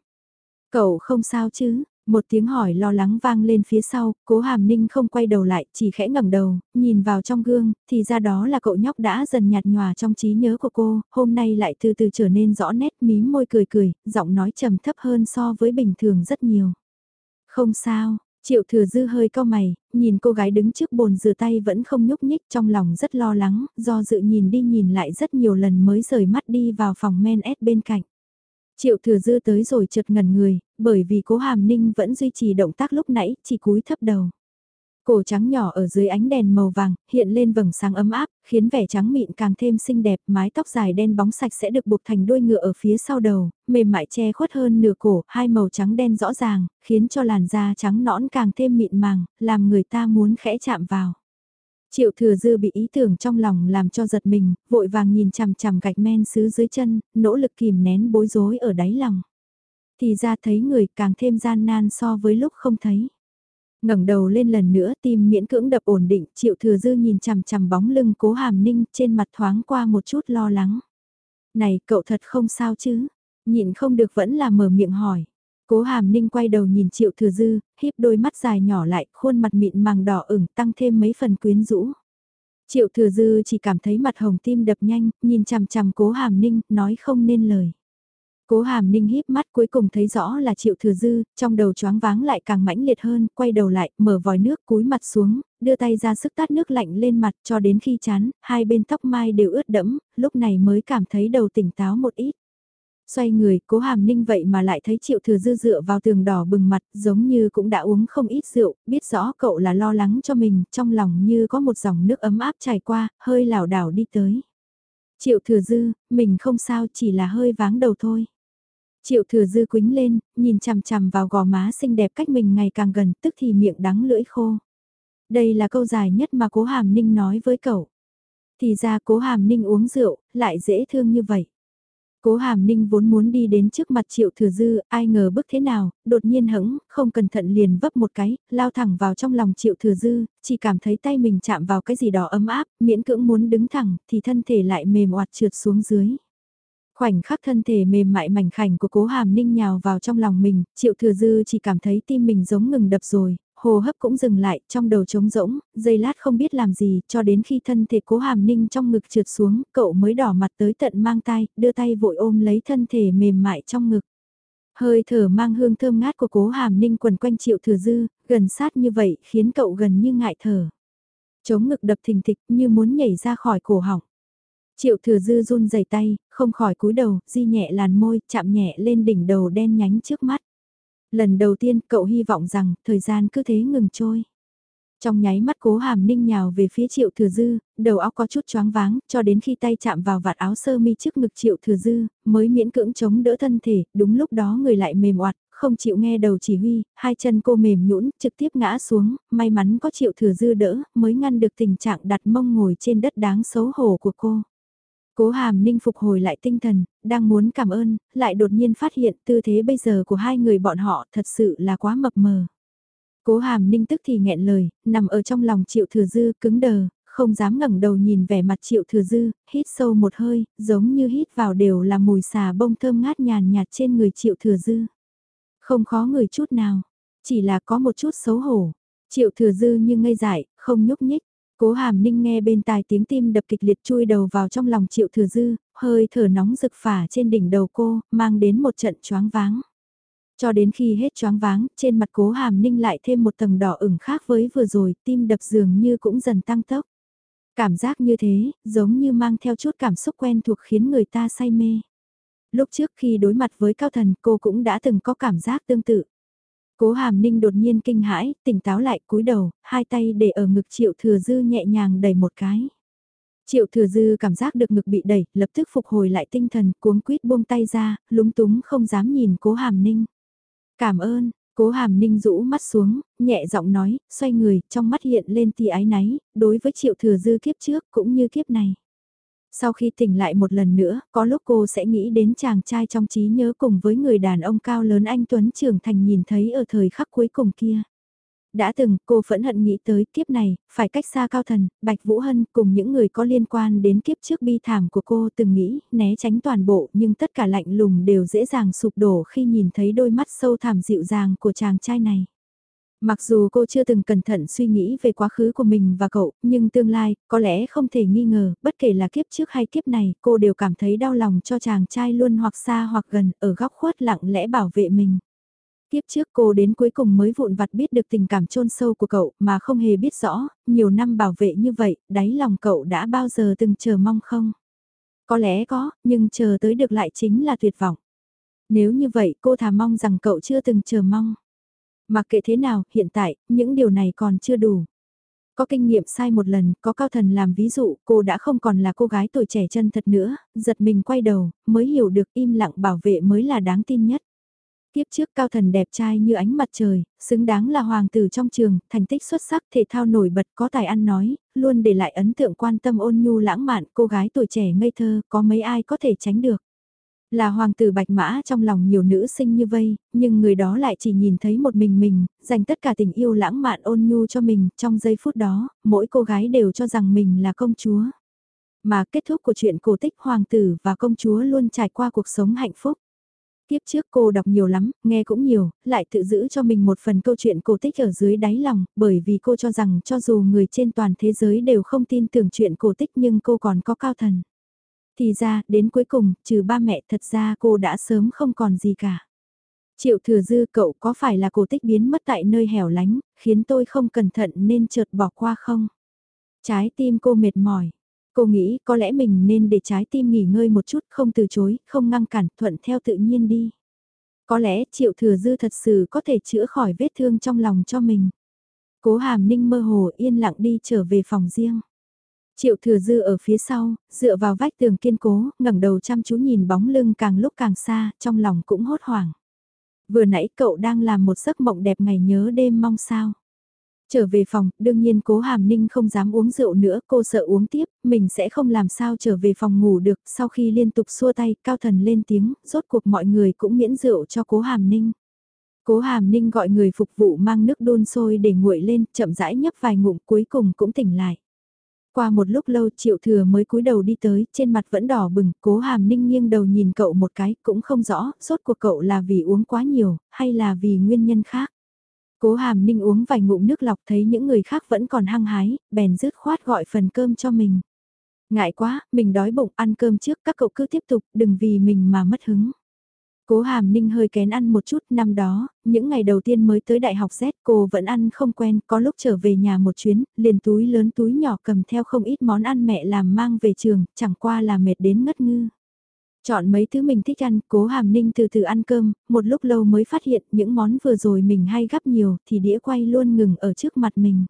Speaker 1: Cậu không sao chứ? Một tiếng hỏi lo lắng vang lên phía sau, cố hàm ninh không quay đầu lại, chỉ khẽ ngẩng đầu, nhìn vào trong gương, thì ra đó là cậu nhóc đã dần nhạt nhòa trong trí nhớ của cô, hôm nay lại từ từ trở nên rõ nét mím môi cười cười, giọng nói trầm thấp hơn so với bình thường rất nhiều. Không sao, Triệu thừa dư hơi cau mày, nhìn cô gái đứng trước bồn rửa tay vẫn không nhúc nhích trong lòng rất lo lắng, do dự nhìn đi nhìn lại rất nhiều lần mới rời mắt đi vào phòng men ép bên cạnh. Triệu thừa dư tới rồi chợt ngẩn người, bởi vì cố hàm ninh vẫn duy trì động tác lúc nãy, chỉ cúi thấp đầu. Cổ trắng nhỏ ở dưới ánh đèn màu vàng, hiện lên vầng sáng ấm áp, khiến vẻ trắng mịn càng thêm xinh đẹp, mái tóc dài đen bóng sạch sẽ được buộc thành đuôi ngựa ở phía sau đầu, mềm mại che khuất hơn nửa cổ, hai màu trắng đen rõ ràng, khiến cho làn da trắng nõn càng thêm mịn màng, làm người ta muốn khẽ chạm vào. Triệu thừa dư bị ý tưởng trong lòng làm cho giật mình, vội vàng nhìn chằm chằm gạch men xứ dưới chân, nỗ lực kìm nén bối rối ở đáy lòng. Thì ra thấy người càng thêm gian nan so với lúc không thấy ngẩng đầu lên lần nữa tim miễn cưỡng đập ổn định, triệu thừa dư nhìn chằm chằm bóng lưng cố hàm ninh trên mặt thoáng qua một chút lo lắng. Này cậu thật không sao chứ, nhịn không được vẫn là mở miệng hỏi. Cố hàm ninh quay đầu nhìn triệu thừa dư, híp đôi mắt dài nhỏ lại, khuôn mặt mịn màng đỏ ửng tăng thêm mấy phần quyến rũ. Triệu thừa dư chỉ cảm thấy mặt hồng tim đập nhanh, nhìn chằm chằm cố hàm ninh, nói không nên lời. Cố hàm ninh híp mắt cuối cùng thấy rõ là triệu thừa dư, trong đầu choáng váng lại càng mãnh liệt hơn, quay đầu lại, mở vòi nước cúi mặt xuống, đưa tay ra sức tát nước lạnh lên mặt cho đến khi chán, hai bên tóc mai đều ướt đẫm, lúc này mới cảm thấy đầu tỉnh táo một ít. Xoay người, cố hàm ninh vậy mà lại thấy triệu thừa dư dựa vào tường đỏ bừng mặt, giống như cũng đã uống không ít rượu, biết rõ cậu là lo lắng cho mình, trong lòng như có một dòng nước ấm áp chảy qua, hơi lảo đảo đi tới. Triệu thừa dư, mình không sao chỉ là hơi váng đầu thôi. Triệu thừa dư quính lên, nhìn chằm chằm vào gò má xinh đẹp cách mình ngày càng gần, tức thì miệng đắng lưỡi khô. Đây là câu dài nhất mà cố hàm ninh nói với cậu. Thì ra cố hàm ninh uống rượu, lại dễ thương như vậy. Cố hàm ninh vốn muốn đi đến trước mặt triệu thừa dư, ai ngờ bước thế nào, đột nhiên hững, không cẩn thận liền vấp một cái, lao thẳng vào trong lòng triệu thừa dư, chỉ cảm thấy tay mình chạm vào cái gì đó ấm áp, miễn cưỡng muốn đứng thẳng, thì thân thể lại mềm oạt trượt xuống dưới. Khoảnh khắc thân thể mềm mại mảnh khảnh của cố hàm ninh nhào vào trong lòng mình, triệu thừa dư chỉ cảm thấy tim mình giống ngừng đập rồi, hồ hấp cũng dừng lại, trong đầu trống rỗng, giây lát không biết làm gì, cho đến khi thân thể cố hàm ninh trong ngực trượt xuống, cậu mới đỏ mặt tới tận mang tay, đưa tay vội ôm lấy thân thể mềm mại trong ngực. Hơi thở mang hương thơm ngát của cố hàm ninh quần quanh triệu thừa dư, gần sát như vậy khiến cậu gần như ngại thở. Chống ngực đập thình thịch như muốn nhảy ra khỏi cổ họng. Triệu thừa dư run rẩy tay, không khỏi cúi đầu, di nhẹ làn môi, chạm nhẹ lên đỉnh đầu đen nhánh trước mắt. Lần đầu tiên cậu hy vọng rằng thời gian cứ thế ngừng trôi. Trong nháy mắt cố hàm ninh nhào về phía triệu thừa dư, đầu óc có chút choáng váng, cho đến khi tay chạm vào vạt áo sơ mi trước ngực triệu thừa dư, mới miễn cưỡng chống đỡ thân thể, đúng lúc đó người lại mềm oặt, không chịu nghe đầu chỉ huy, hai chân cô mềm nhũn trực tiếp ngã xuống, may mắn có triệu thừa dư đỡ, mới ngăn được tình trạng đặt mông ngồi trên đất đáng xấu hổ của cô. Cố hàm ninh phục hồi lại tinh thần, đang muốn cảm ơn, lại đột nhiên phát hiện tư thế bây giờ của hai người bọn họ thật sự là quá mập mờ. Cố hàm ninh tức thì nghẹn lời, nằm ở trong lòng triệu thừa dư cứng đờ, không dám ngẩng đầu nhìn vẻ mặt triệu thừa dư, hít sâu một hơi, giống như hít vào đều là mùi xà bông thơm ngát nhàn nhạt trên người triệu thừa dư. Không khó người chút nào, chỉ là có một chút xấu hổ. Triệu thừa dư như ngây dại, không nhúc nhích. Cố hàm ninh nghe bên tai tiếng tim đập kịch liệt chui đầu vào trong lòng triệu thừa dư, hơi thở nóng rực phả trên đỉnh đầu cô, mang đến một trận choáng váng. Cho đến khi hết choáng váng, trên mặt cố hàm ninh lại thêm một tầng đỏ ửng khác với vừa rồi, tim đập dường như cũng dần tăng tốc. Cảm giác như thế, giống như mang theo chút cảm xúc quen thuộc khiến người ta say mê. Lúc trước khi đối mặt với cao thần cô cũng đã từng có cảm giác tương tự. Cố hàm ninh đột nhiên kinh hãi, tỉnh táo lại cúi đầu, hai tay để ở ngực triệu thừa dư nhẹ nhàng đẩy một cái. Triệu thừa dư cảm giác được ngực bị đẩy, lập tức phục hồi lại tinh thần, cuống quýt buông tay ra, lúng túng không dám nhìn cố hàm ninh. Cảm ơn, cố hàm ninh rũ mắt xuống, nhẹ giọng nói, xoay người, trong mắt hiện lên tia ái náy, đối với triệu thừa dư kiếp trước cũng như kiếp này. Sau khi tỉnh lại một lần nữa, có lúc cô sẽ nghĩ đến chàng trai trong trí nhớ cùng với người đàn ông cao lớn anh Tuấn trưởng thành nhìn thấy ở thời khắc cuối cùng kia. Đã từng, cô phẫn hận nghĩ tới kiếp này, phải cách xa cao thần, Bạch Vũ Hân cùng những người có liên quan đến kiếp trước bi thảm của cô từng nghĩ, né tránh toàn bộ nhưng tất cả lạnh lùng đều dễ dàng sụp đổ khi nhìn thấy đôi mắt sâu thẳm dịu dàng của chàng trai này. Mặc dù cô chưa từng cẩn thận suy nghĩ về quá khứ của mình và cậu, nhưng tương lai, có lẽ không thể nghi ngờ, bất kể là kiếp trước hay kiếp này, cô đều cảm thấy đau lòng cho chàng trai luôn hoặc xa hoặc gần, ở góc khuất lặng lẽ bảo vệ mình. kiếp trước cô đến cuối cùng mới vụn vặt biết được tình cảm chôn sâu của cậu mà không hề biết rõ, nhiều năm bảo vệ như vậy, đáy lòng cậu đã bao giờ từng chờ mong không? Có lẽ có, nhưng chờ tới được lại chính là tuyệt vọng. Nếu như vậy cô thà mong rằng cậu chưa từng chờ mong. Mặc kệ thế nào, hiện tại, những điều này còn chưa đủ. Có kinh nghiệm sai một lần, có cao thần làm ví dụ, cô đã không còn là cô gái tuổi trẻ chân thật nữa, giật mình quay đầu, mới hiểu được im lặng bảo vệ mới là đáng tin nhất. Tiếp trước cao thần đẹp trai như ánh mặt trời, xứng đáng là hoàng tử trong trường, thành tích xuất sắc thể thao nổi bật có tài ăn nói, luôn để lại ấn tượng quan tâm ôn nhu lãng mạn cô gái tuổi trẻ ngây thơ, có mấy ai có thể tránh được. Là hoàng tử bạch mã trong lòng nhiều nữ sinh như vây, nhưng người đó lại chỉ nhìn thấy một mình mình, dành tất cả tình yêu lãng mạn ôn nhu cho mình, trong giây phút đó, mỗi cô gái đều cho rằng mình là công chúa. Mà kết thúc của chuyện cổ tích hoàng tử và công chúa luôn trải qua cuộc sống hạnh phúc. Tiếp trước cô đọc nhiều lắm, nghe cũng nhiều, lại tự giữ cho mình một phần câu chuyện cổ tích ở dưới đáy lòng, bởi vì cô cho rằng cho dù người trên toàn thế giới đều không tin tưởng chuyện cổ tích nhưng cô còn có cao thần. Thì ra, đến cuối cùng, trừ ba mẹ thật ra cô đã sớm không còn gì cả. Triệu thừa dư cậu có phải là cổ tích biến mất tại nơi hẻo lánh, khiến tôi không cẩn thận nên chợt bỏ qua không? Trái tim cô mệt mỏi. Cô nghĩ có lẽ mình nên để trái tim nghỉ ngơi một chút, không từ chối, không ngăn cản, thuận theo tự nhiên đi. Có lẽ triệu thừa dư thật sự có thể chữa khỏi vết thương trong lòng cho mình. Cố hàm ninh mơ hồ yên lặng đi trở về phòng riêng. Triệu thừa dư ở phía sau, dựa vào vách tường kiên cố, ngẩng đầu chăm chú nhìn bóng lưng càng lúc càng xa, trong lòng cũng hốt hoảng. Vừa nãy cậu đang làm một giấc mộng đẹp ngày nhớ đêm mong sao. Trở về phòng, đương nhiên cố hàm ninh không dám uống rượu nữa, cô sợ uống tiếp, mình sẽ không làm sao trở về phòng ngủ được, sau khi liên tục xua tay, cao thần lên tiếng, rốt cuộc mọi người cũng miễn rượu cho cố hàm ninh. Cố hàm ninh gọi người phục vụ mang nước đun sôi để nguội lên, chậm rãi nhấp vài ngụm cuối cùng cũng tỉnh lại. Qua một lúc lâu triệu thừa mới cúi đầu đi tới, trên mặt vẫn đỏ bừng, cố hàm ninh nghiêng đầu nhìn cậu một cái, cũng không rõ, sốt của cậu là vì uống quá nhiều, hay là vì nguyên nhân khác. Cố hàm ninh uống vài ngụm nước lọc thấy những người khác vẫn còn hăng hái, bèn rứt khoát gọi phần cơm cho mình. Ngại quá, mình đói bụng ăn cơm trước các cậu cứ tiếp tục, đừng vì mình mà mất hứng. Cố Hàm Ninh hơi kén ăn một chút năm đó, những ngày đầu tiên mới tới đại học Z cô vẫn ăn không quen, có lúc trở về nhà một chuyến, liền túi lớn túi nhỏ cầm theo không ít món ăn mẹ làm mang về trường, chẳng qua là mệt đến ngất ngư. Chọn mấy thứ mình thích ăn, cố hàm ninh từ từ ăn cơm, một lúc lâu mới phát hiện những món vừa rồi mình hay gắp nhiều thì đĩa quay luôn ngừng ở trước mặt mình.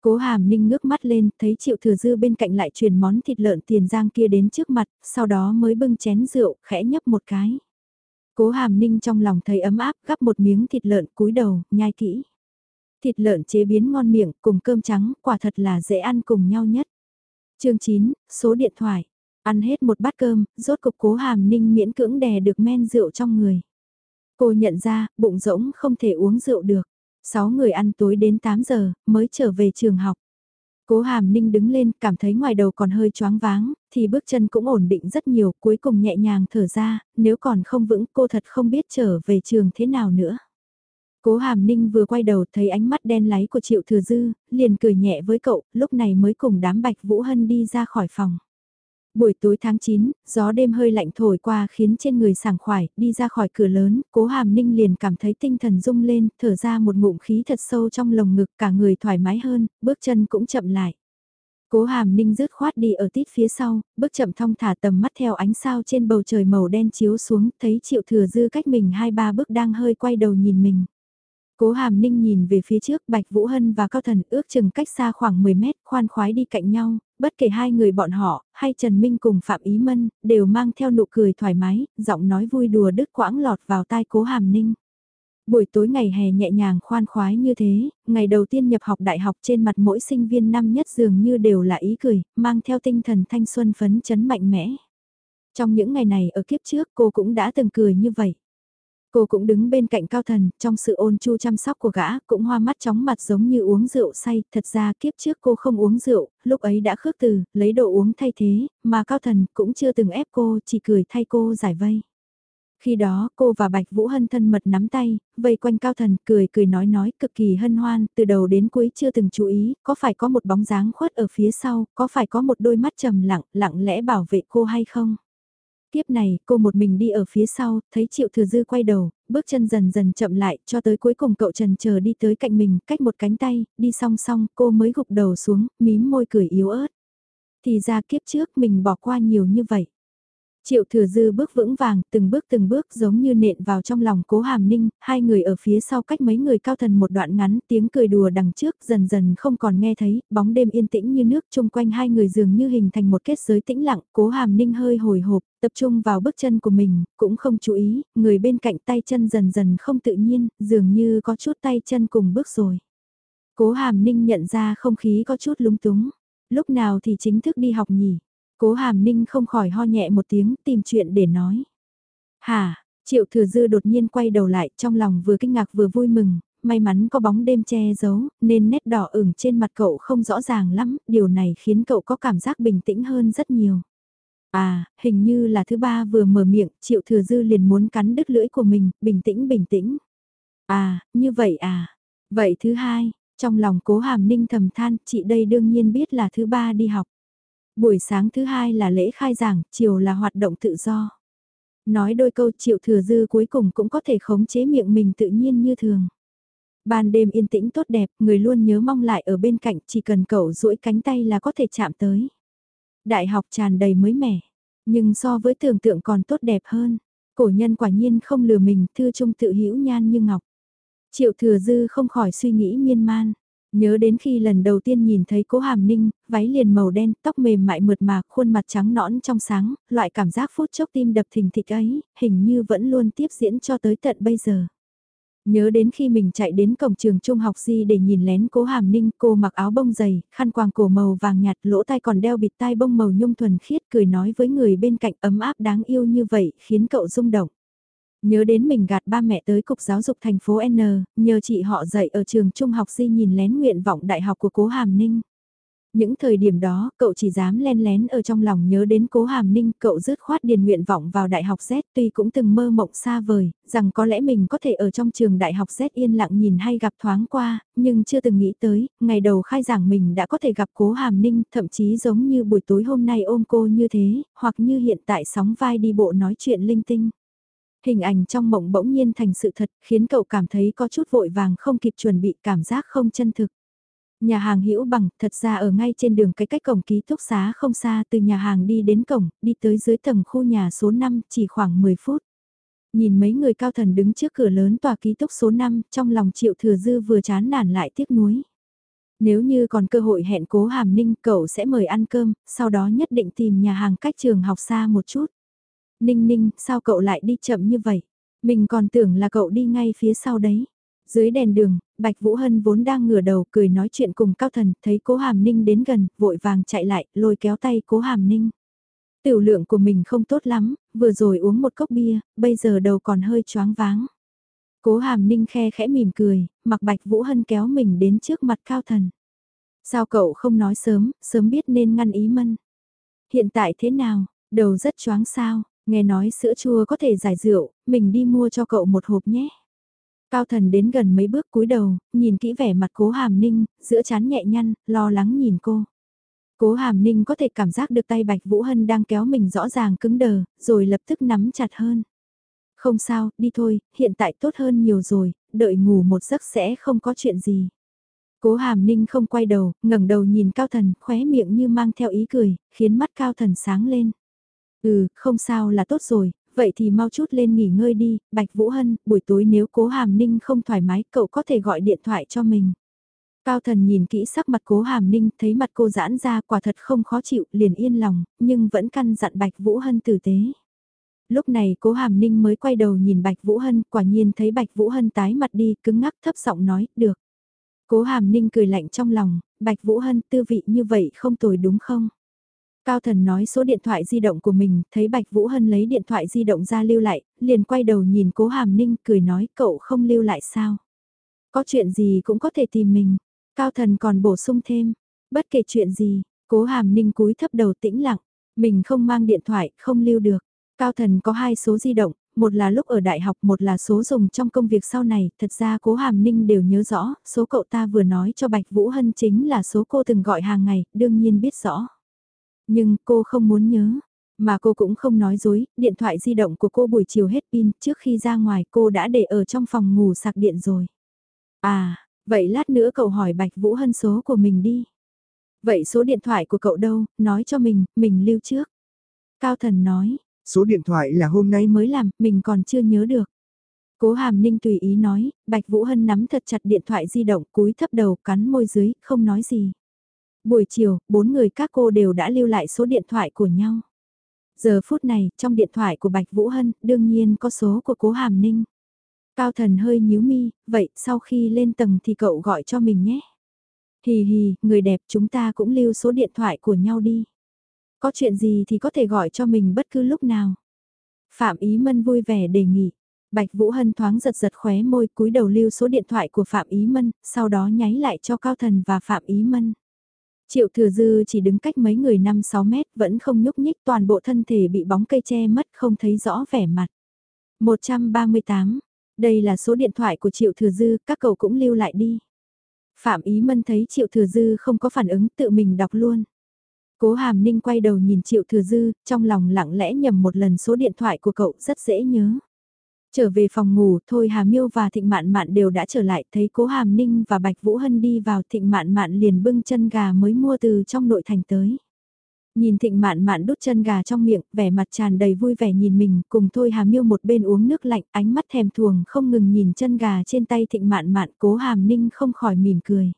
Speaker 1: Cố hàm ninh ngước mắt lên, thấy triệu thừa dư bên cạnh lại truyền món thịt lợn tiền giang kia đến trước mặt, sau đó mới bưng chén rượu, khẽ nhấp một cái. Cố hàm ninh trong lòng thấy ấm áp, gắp một miếng thịt lợn cúi đầu, nhai kỹ. Thịt lợn chế biến ngon miệng, cùng cơm trắng, quả thật là dễ ăn cùng nhau nhất. chương 9, số điện thoại. Ăn hết một bát cơm, rốt cục cố hàm ninh miễn cưỡng đè được men rượu trong người. Cô nhận ra, bụng rỗng không thể uống rượu được. Sáu người ăn tối đến 8 giờ, mới trở về trường học. Cố hàm ninh đứng lên, cảm thấy ngoài đầu còn hơi choáng váng, thì bước chân cũng ổn định rất nhiều, cuối cùng nhẹ nhàng thở ra, nếu còn không vững cô thật không biết trở về trường thế nào nữa. Cố hàm ninh vừa quay đầu thấy ánh mắt đen láy của triệu thừa dư, liền cười nhẹ với cậu, lúc này mới cùng đám bạch Vũ Hân đi ra khỏi phòng. Buổi tối tháng 9, gió đêm hơi lạnh thổi qua khiến trên người sảng khoải, đi ra khỏi cửa lớn, cố hàm ninh liền cảm thấy tinh thần rung lên, thở ra một ngụm khí thật sâu trong lồng ngực, cả người thoải mái hơn, bước chân cũng chậm lại. Cố hàm ninh rứt khoát đi ở tít phía sau, bước chậm thong thả tầm mắt theo ánh sao trên bầu trời màu đen chiếu xuống, thấy triệu thừa dư cách mình hai ba bước đang hơi quay đầu nhìn mình. Cố hàm ninh nhìn về phía trước Bạch Vũ Hân và Cao Thần ước chừng cách xa khoảng 10 mét khoan khoái đi cạnh nhau, bất kể hai người bọn họ, hay Trần Minh cùng Phạm Ý Mân, đều mang theo nụ cười thoải mái, giọng nói vui đùa đứt quãng lọt vào tai cố hàm ninh. Buổi tối ngày hè nhẹ nhàng khoan khoái như thế, ngày đầu tiên nhập học đại học trên mặt mỗi sinh viên năm nhất dường như đều là ý cười, mang theo tinh thần thanh xuân phấn chấn mạnh mẽ. Trong những ngày này ở kiếp trước cô cũng đã từng cười như vậy. Cô cũng đứng bên cạnh cao thần, trong sự ôn chu chăm sóc của gã, cũng hoa mắt chóng mặt giống như uống rượu say, thật ra kiếp trước cô không uống rượu, lúc ấy đã khước từ, lấy đồ uống thay thế, mà cao thần cũng chưa từng ép cô, chỉ cười thay cô giải vây. Khi đó, cô và Bạch Vũ Hân thân mật nắm tay, vây quanh cao thần, cười cười nói nói, cực kỳ hân hoan, từ đầu đến cuối chưa từng chú ý, có phải có một bóng dáng khuất ở phía sau, có phải có một đôi mắt trầm lặng, lặng lẽ bảo vệ cô hay không? Tiếp này, cô một mình đi ở phía sau, thấy Triệu Thừa Dư quay đầu, bước chân dần dần chậm lại, cho tới cuối cùng cậu Trần chờ đi tới cạnh mình, cách một cánh tay, đi song song, cô mới gục đầu xuống, mím môi cười yếu ớt. Thì ra kiếp trước mình bỏ qua nhiều như vậy. Triệu thừa dư bước vững vàng, từng bước từng bước giống như nện vào trong lòng cố hàm ninh, hai người ở phía sau cách mấy người cao thần một đoạn ngắn, tiếng cười đùa đằng trước dần dần không còn nghe thấy, bóng đêm yên tĩnh như nước chung quanh hai người dường như hình thành một kết giới tĩnh lặng, cố hàm ninh hơi hồi hộp, tập trung vào bước chân của mình, cũng không chú ý, người bên cạnh tay chân dần dần không tự nhiên, dường như có chút tay chân cùng bước rồi. Cố hàm ninh nhận ra không khí có chút lúng túng, lúc nào thì chính thức đi học nhỉ? Cố hàm ninh không khỏi ho nhẹ một tiếng tìm chuyện để nói. Hà, triệu thừa dư đột nhiên quay đầu lại trong lòng vừa kinh ngạc vừa vui mừng, may mắn có bóng đêm che giấu, nên nét đỏ ửng trên mặt cậu không rõ ràng lắm, điều này khiến cậu có cảm giác bình tĩnh hơn rất nhiều. À, hình như là thứ ba vừa mở miệng, triệu thừa dư liền muốn cắn đứt lưỡi của mình, bình tĩnh bình tĩnh. À, như vậy à. Vậy thứ hai, trong lòng cố hàm ninh thầm than, chị đây đương nhiên biết là thứ ba đi học. Buổi sáng thứ hai là lễ khai giảng, chiều là hoạt động tự do. Nói đôi câu triệu thừa dư cuối cùng cũng có thể khống chế miệng mình tự nhiên như thường. Ban đêm yên tĩnh tốt đẹp, người luôn nhớ mong lại ở bên cạnh, chỉ cần cậu duỗi cánh tay là có thể chạm tới. Đại học tràn đầy mới mẻ, nhưng so với tưởng tượng còn tốt đẹp hơn. Cổ nhân quả nhiên không lừa mình, thư trung tự hữu nhan như ngọc. Triệu thừa dư không khỏi suy nghĩ miên man. Nhớ đến khi lần đầu tiên nhìn thấy cố hàm ninh, váy liền màu đen, tóc mềm mại mượt mà, khuôn mặt trắng nõn trong sáng, loại cảm giác phút chốc tim đập thình thịch ấy, hình như vẫn luôn tiếp diễn cho tới tận bây giờ. Nhớ đến khi mình chạy đến cổng trường trung học di để nhìn lén cố hàm ninh, cô mặc áo bông dày, khăn quàng cổ màu vàng nhạt, lỗ tai còn đeo bịt tai bông màu nhung thuần khiết, cười nói với người bên cạnh ấm áp đáng yêu như vậy, khiến cậu rung động. Nhớ đến mình gạt ba mẹ tới cục giáo dục thành phố N, nhờ chị họ dạy ở trường trung học di nhìn lén nguyện vọng đại học của cố Hàm Ninh. Những thời điểm đó, cậu chỉ dám len lén ở trong lòng nhớ đến cố hàm ninh, cậu rứt khoát điền nguyện vọng vào đại học Z tuy cũng từng mơ mộng xa vời, rằng có lẽ mình có thể ở trong trường đại học Z yên lặng nhìn hay gặp thoáng qua, nhưng chưa từng nghĩ tới, ngày đầu khai giảng mình đã có thể gặp cố hàm ninh, thậm chí giống như buổi tối hôm nay ôm cô như thế, hoặc như hiện tại sóng vai đi bộ nói chuyện linh tinh. Hình ảnh trong mộng bỗng nhiên thành sự thật khiến cậu cảm thấy có chút vội vàng không kịp chuẩn bị cảm giác không chân thực. Nhà hàng hữu bằng, thật ra ở ngay trên đường cái cách cổng ký túc xá không xa từ nhà hàng đi đến cổng, đi tới dưới tầng khu nhà số 5 chỉ khoảng 10 phút. Nhìn mấy người cao thần đứng trước cửa lớn tòa ký túc số 5, trong lòng triệu thừa dư vừa chán nản lại tiếc nuối. Nếu như còn cơ hội hẹn cố hàm ninh cậu sẽ mời ăn cơm, sau đó nhất định tìm nhà hàng cách trường học xa một chút. Ninh ninh, sao cậu lại đi chậm như vậy? Mình còn tưởng là cậu đi ngay phía sau đấy. Dưới đèn đường, Bạch Vũ Hân vốn đang ngửa đầu cười nói chuyện cùng Cao Thần, thấy Cố Hàm Ninh đến gần, vội vàng chạy lại, lôi kéo tay Cố Hàm Ninh. Tiểu lượng của mình không tốt lắm, vừa rồi uống một cốc bia, bây giờ đầu còn hơi choáng váng. Cố Hàm Ninh khe khẽ mỉm cười, mặc Bạch Vũ Hân kéo mình đến trước mặt Cao Thần. Sao cậu không nói sớm, sớm biết nên ngăn ý mân. Hiện tại thế nào, đầu rất choáng sao, nghe nói sữa chua có thể giải rượu, mình đi mua cho cậu một hộp nhé. Cao thần đến gần mấy bước cúi đầu, nhìn kỹ vẻ mặt cố hàm ninh, giữa chán nhẹ nhăn, lo lắng nhìn cô. Cố hàm ninh có thể cảm giác được tay Bạch Vũ Hân đang kéo mình rõ ràng cứng đờ, rồi lập tức nắm chặt hơn. Không sao, đi thôi, hiện tại tốt hơn nhiều rồi, đợi ngủ một giấc sẽ không có chuyện gì. Cố hàm ninh không quay đầu, ngẩng đầu nhìn cao thần, khóe miệng như mang theo ý cười, khiến mắt cao thần sáng lên. Ừ, không sao là tốt rồi, vậy thì mau chút lên nghỉ ngơi đi, Bạch Vũ Hân, buổi tối nếu cố hàm ninh không thoải mái cậu có thể gọi điện thoại cho mình. Cao thần nhìn kỹ sắc mặt cố hàm ninh, thấy mặt cô giãn ra quả thật không khó chịu, liền yên lòng, nhưng vẫn căn dặn Bạch Vũ Hân tử tế. Lúc này cố hàm ninh mới quay đầu nhìn Bạch Vũ Hân, quả nhiên thấy Bạch Vũ Hân tái mặt đi, cứng ngắc thấp giọng nói, được. Cố hàm ninh cười lạnh trong lòng, Bạch Vũ Hân tư vị như vậy không tồi đúng không? Cao Thần nói số điện thoại di động của mình, thấy Bạch Vũ Hân lấy điện thoại di động ra lưu lại, liền quay đầu nhìn Cố Hàm Ninh cười nói cậu không lưu lại sao? Có chuyện gì cũng có thể tìm mình. Cao Thần còn bổ sung thêm, bất kể chuyện gì, Cố Hàm Ninh cúi thấp đầu tĩnh lặng, mình không mang điện thoại, không lưu được. Cao Thần có hai số di động, một là lúc ở đại học, một là số dùng trong công việc sau này, thật ra Cố Hàm Ninh đều nhớ rõ, số cậu ta vừa nói cho Bạch Vũ Hân chính là số cô từng gọi hàng ngày, đương nhiên biết rõ. Nhưng cô không muốn nhớ. Mà cô cũng không nói dối, điện thoại di động của cô buổi chiều hết pin, trước khi ra ngoài cô đã để ở trong phòng ngủ sạc điện rồi. À, vậy lát nữa cậu hỏi Bạch Vũ Hân số của mình đi. Vậy số điện thoại của cậu đâu, nói cho mình, mình lưu trước. Cao Thần nói,
Speaker 2: số điện thoại là hôm nay
Speaker 1: mới làm, mình còn chưa nhớ được. Cố Hàm Ninh tùy ý nói, Bạch Vũ Hân nắm thật chặt điện thoại di động cúi thấp đầu cắn môi dưới, không nói gì. Buổi chiều, bốn người các cô đều đã lưu lại số điện thoại của nhau. Giờ phút này, trong điện thoại của Bạch Vũ Hân, đương nhiên có số của cố Hàm Ninh. Cao thần hơi nhíu mi, vậy sau khi lên tầng thì cậu gọi cho mình nhé. Hì hì, người đẹp chúng ta cũng lưu số điện thoại của nhau đi. Có chuyện gì thì có thể gọi cho mình bất cứ lúc nào. Phạm Ý Mân vui vẻ đề nghị. Bạch Vũ Hân thoáng giật giật khóe môi cúi đầu lưu số điện thoại của Phạm Ý Mân, sau đó nháy lại cho Cao Thần và Phạm Ý Mân. Triệu thừa dư chỉ đứng cách mấy người 5-6 mét vẫn không nhúc nhích toàn bộ thân thể bị bóng cây che mất không thấy rõ vẻ mặt. 138, đây là số điện thoại của Triệu thừa dư, các cậu cũng lưu lại đi. Phạm Ý Mân thấy Triệu thừa dư không có phản ứng tự mình đọc luôn. Cố Hàm Ninh quay đầu nhìn Triệu thừa dư, trong lòng lặng lẽ nhầm một lần số điện thoại của cậu rất dễ nhớ. Trở về phòng ngủ, Thôi Hà Miêu và Thịnh Mạn Mạn đều đã trở lại, thấy Cố Hàm Ninh và Bạch Vũ Hân đi vào Thịnh Mạn Mạn liền bưng chân gà mới mua từ trong nội thành tới. Nhìn Thịnh Mạn Mạn đút chân gà trong miệng, vẻ mặt tràn đầy vui vẻ nhìn mình, cùng Thôi Hà Miêu một bên uống nước lạnh, ánh mắt thèm thuồng không ngừng nhìn chân gà trên tay Thịnh Mạn Mạn, Cố Hàm Ninh không khỏi mỉm cười.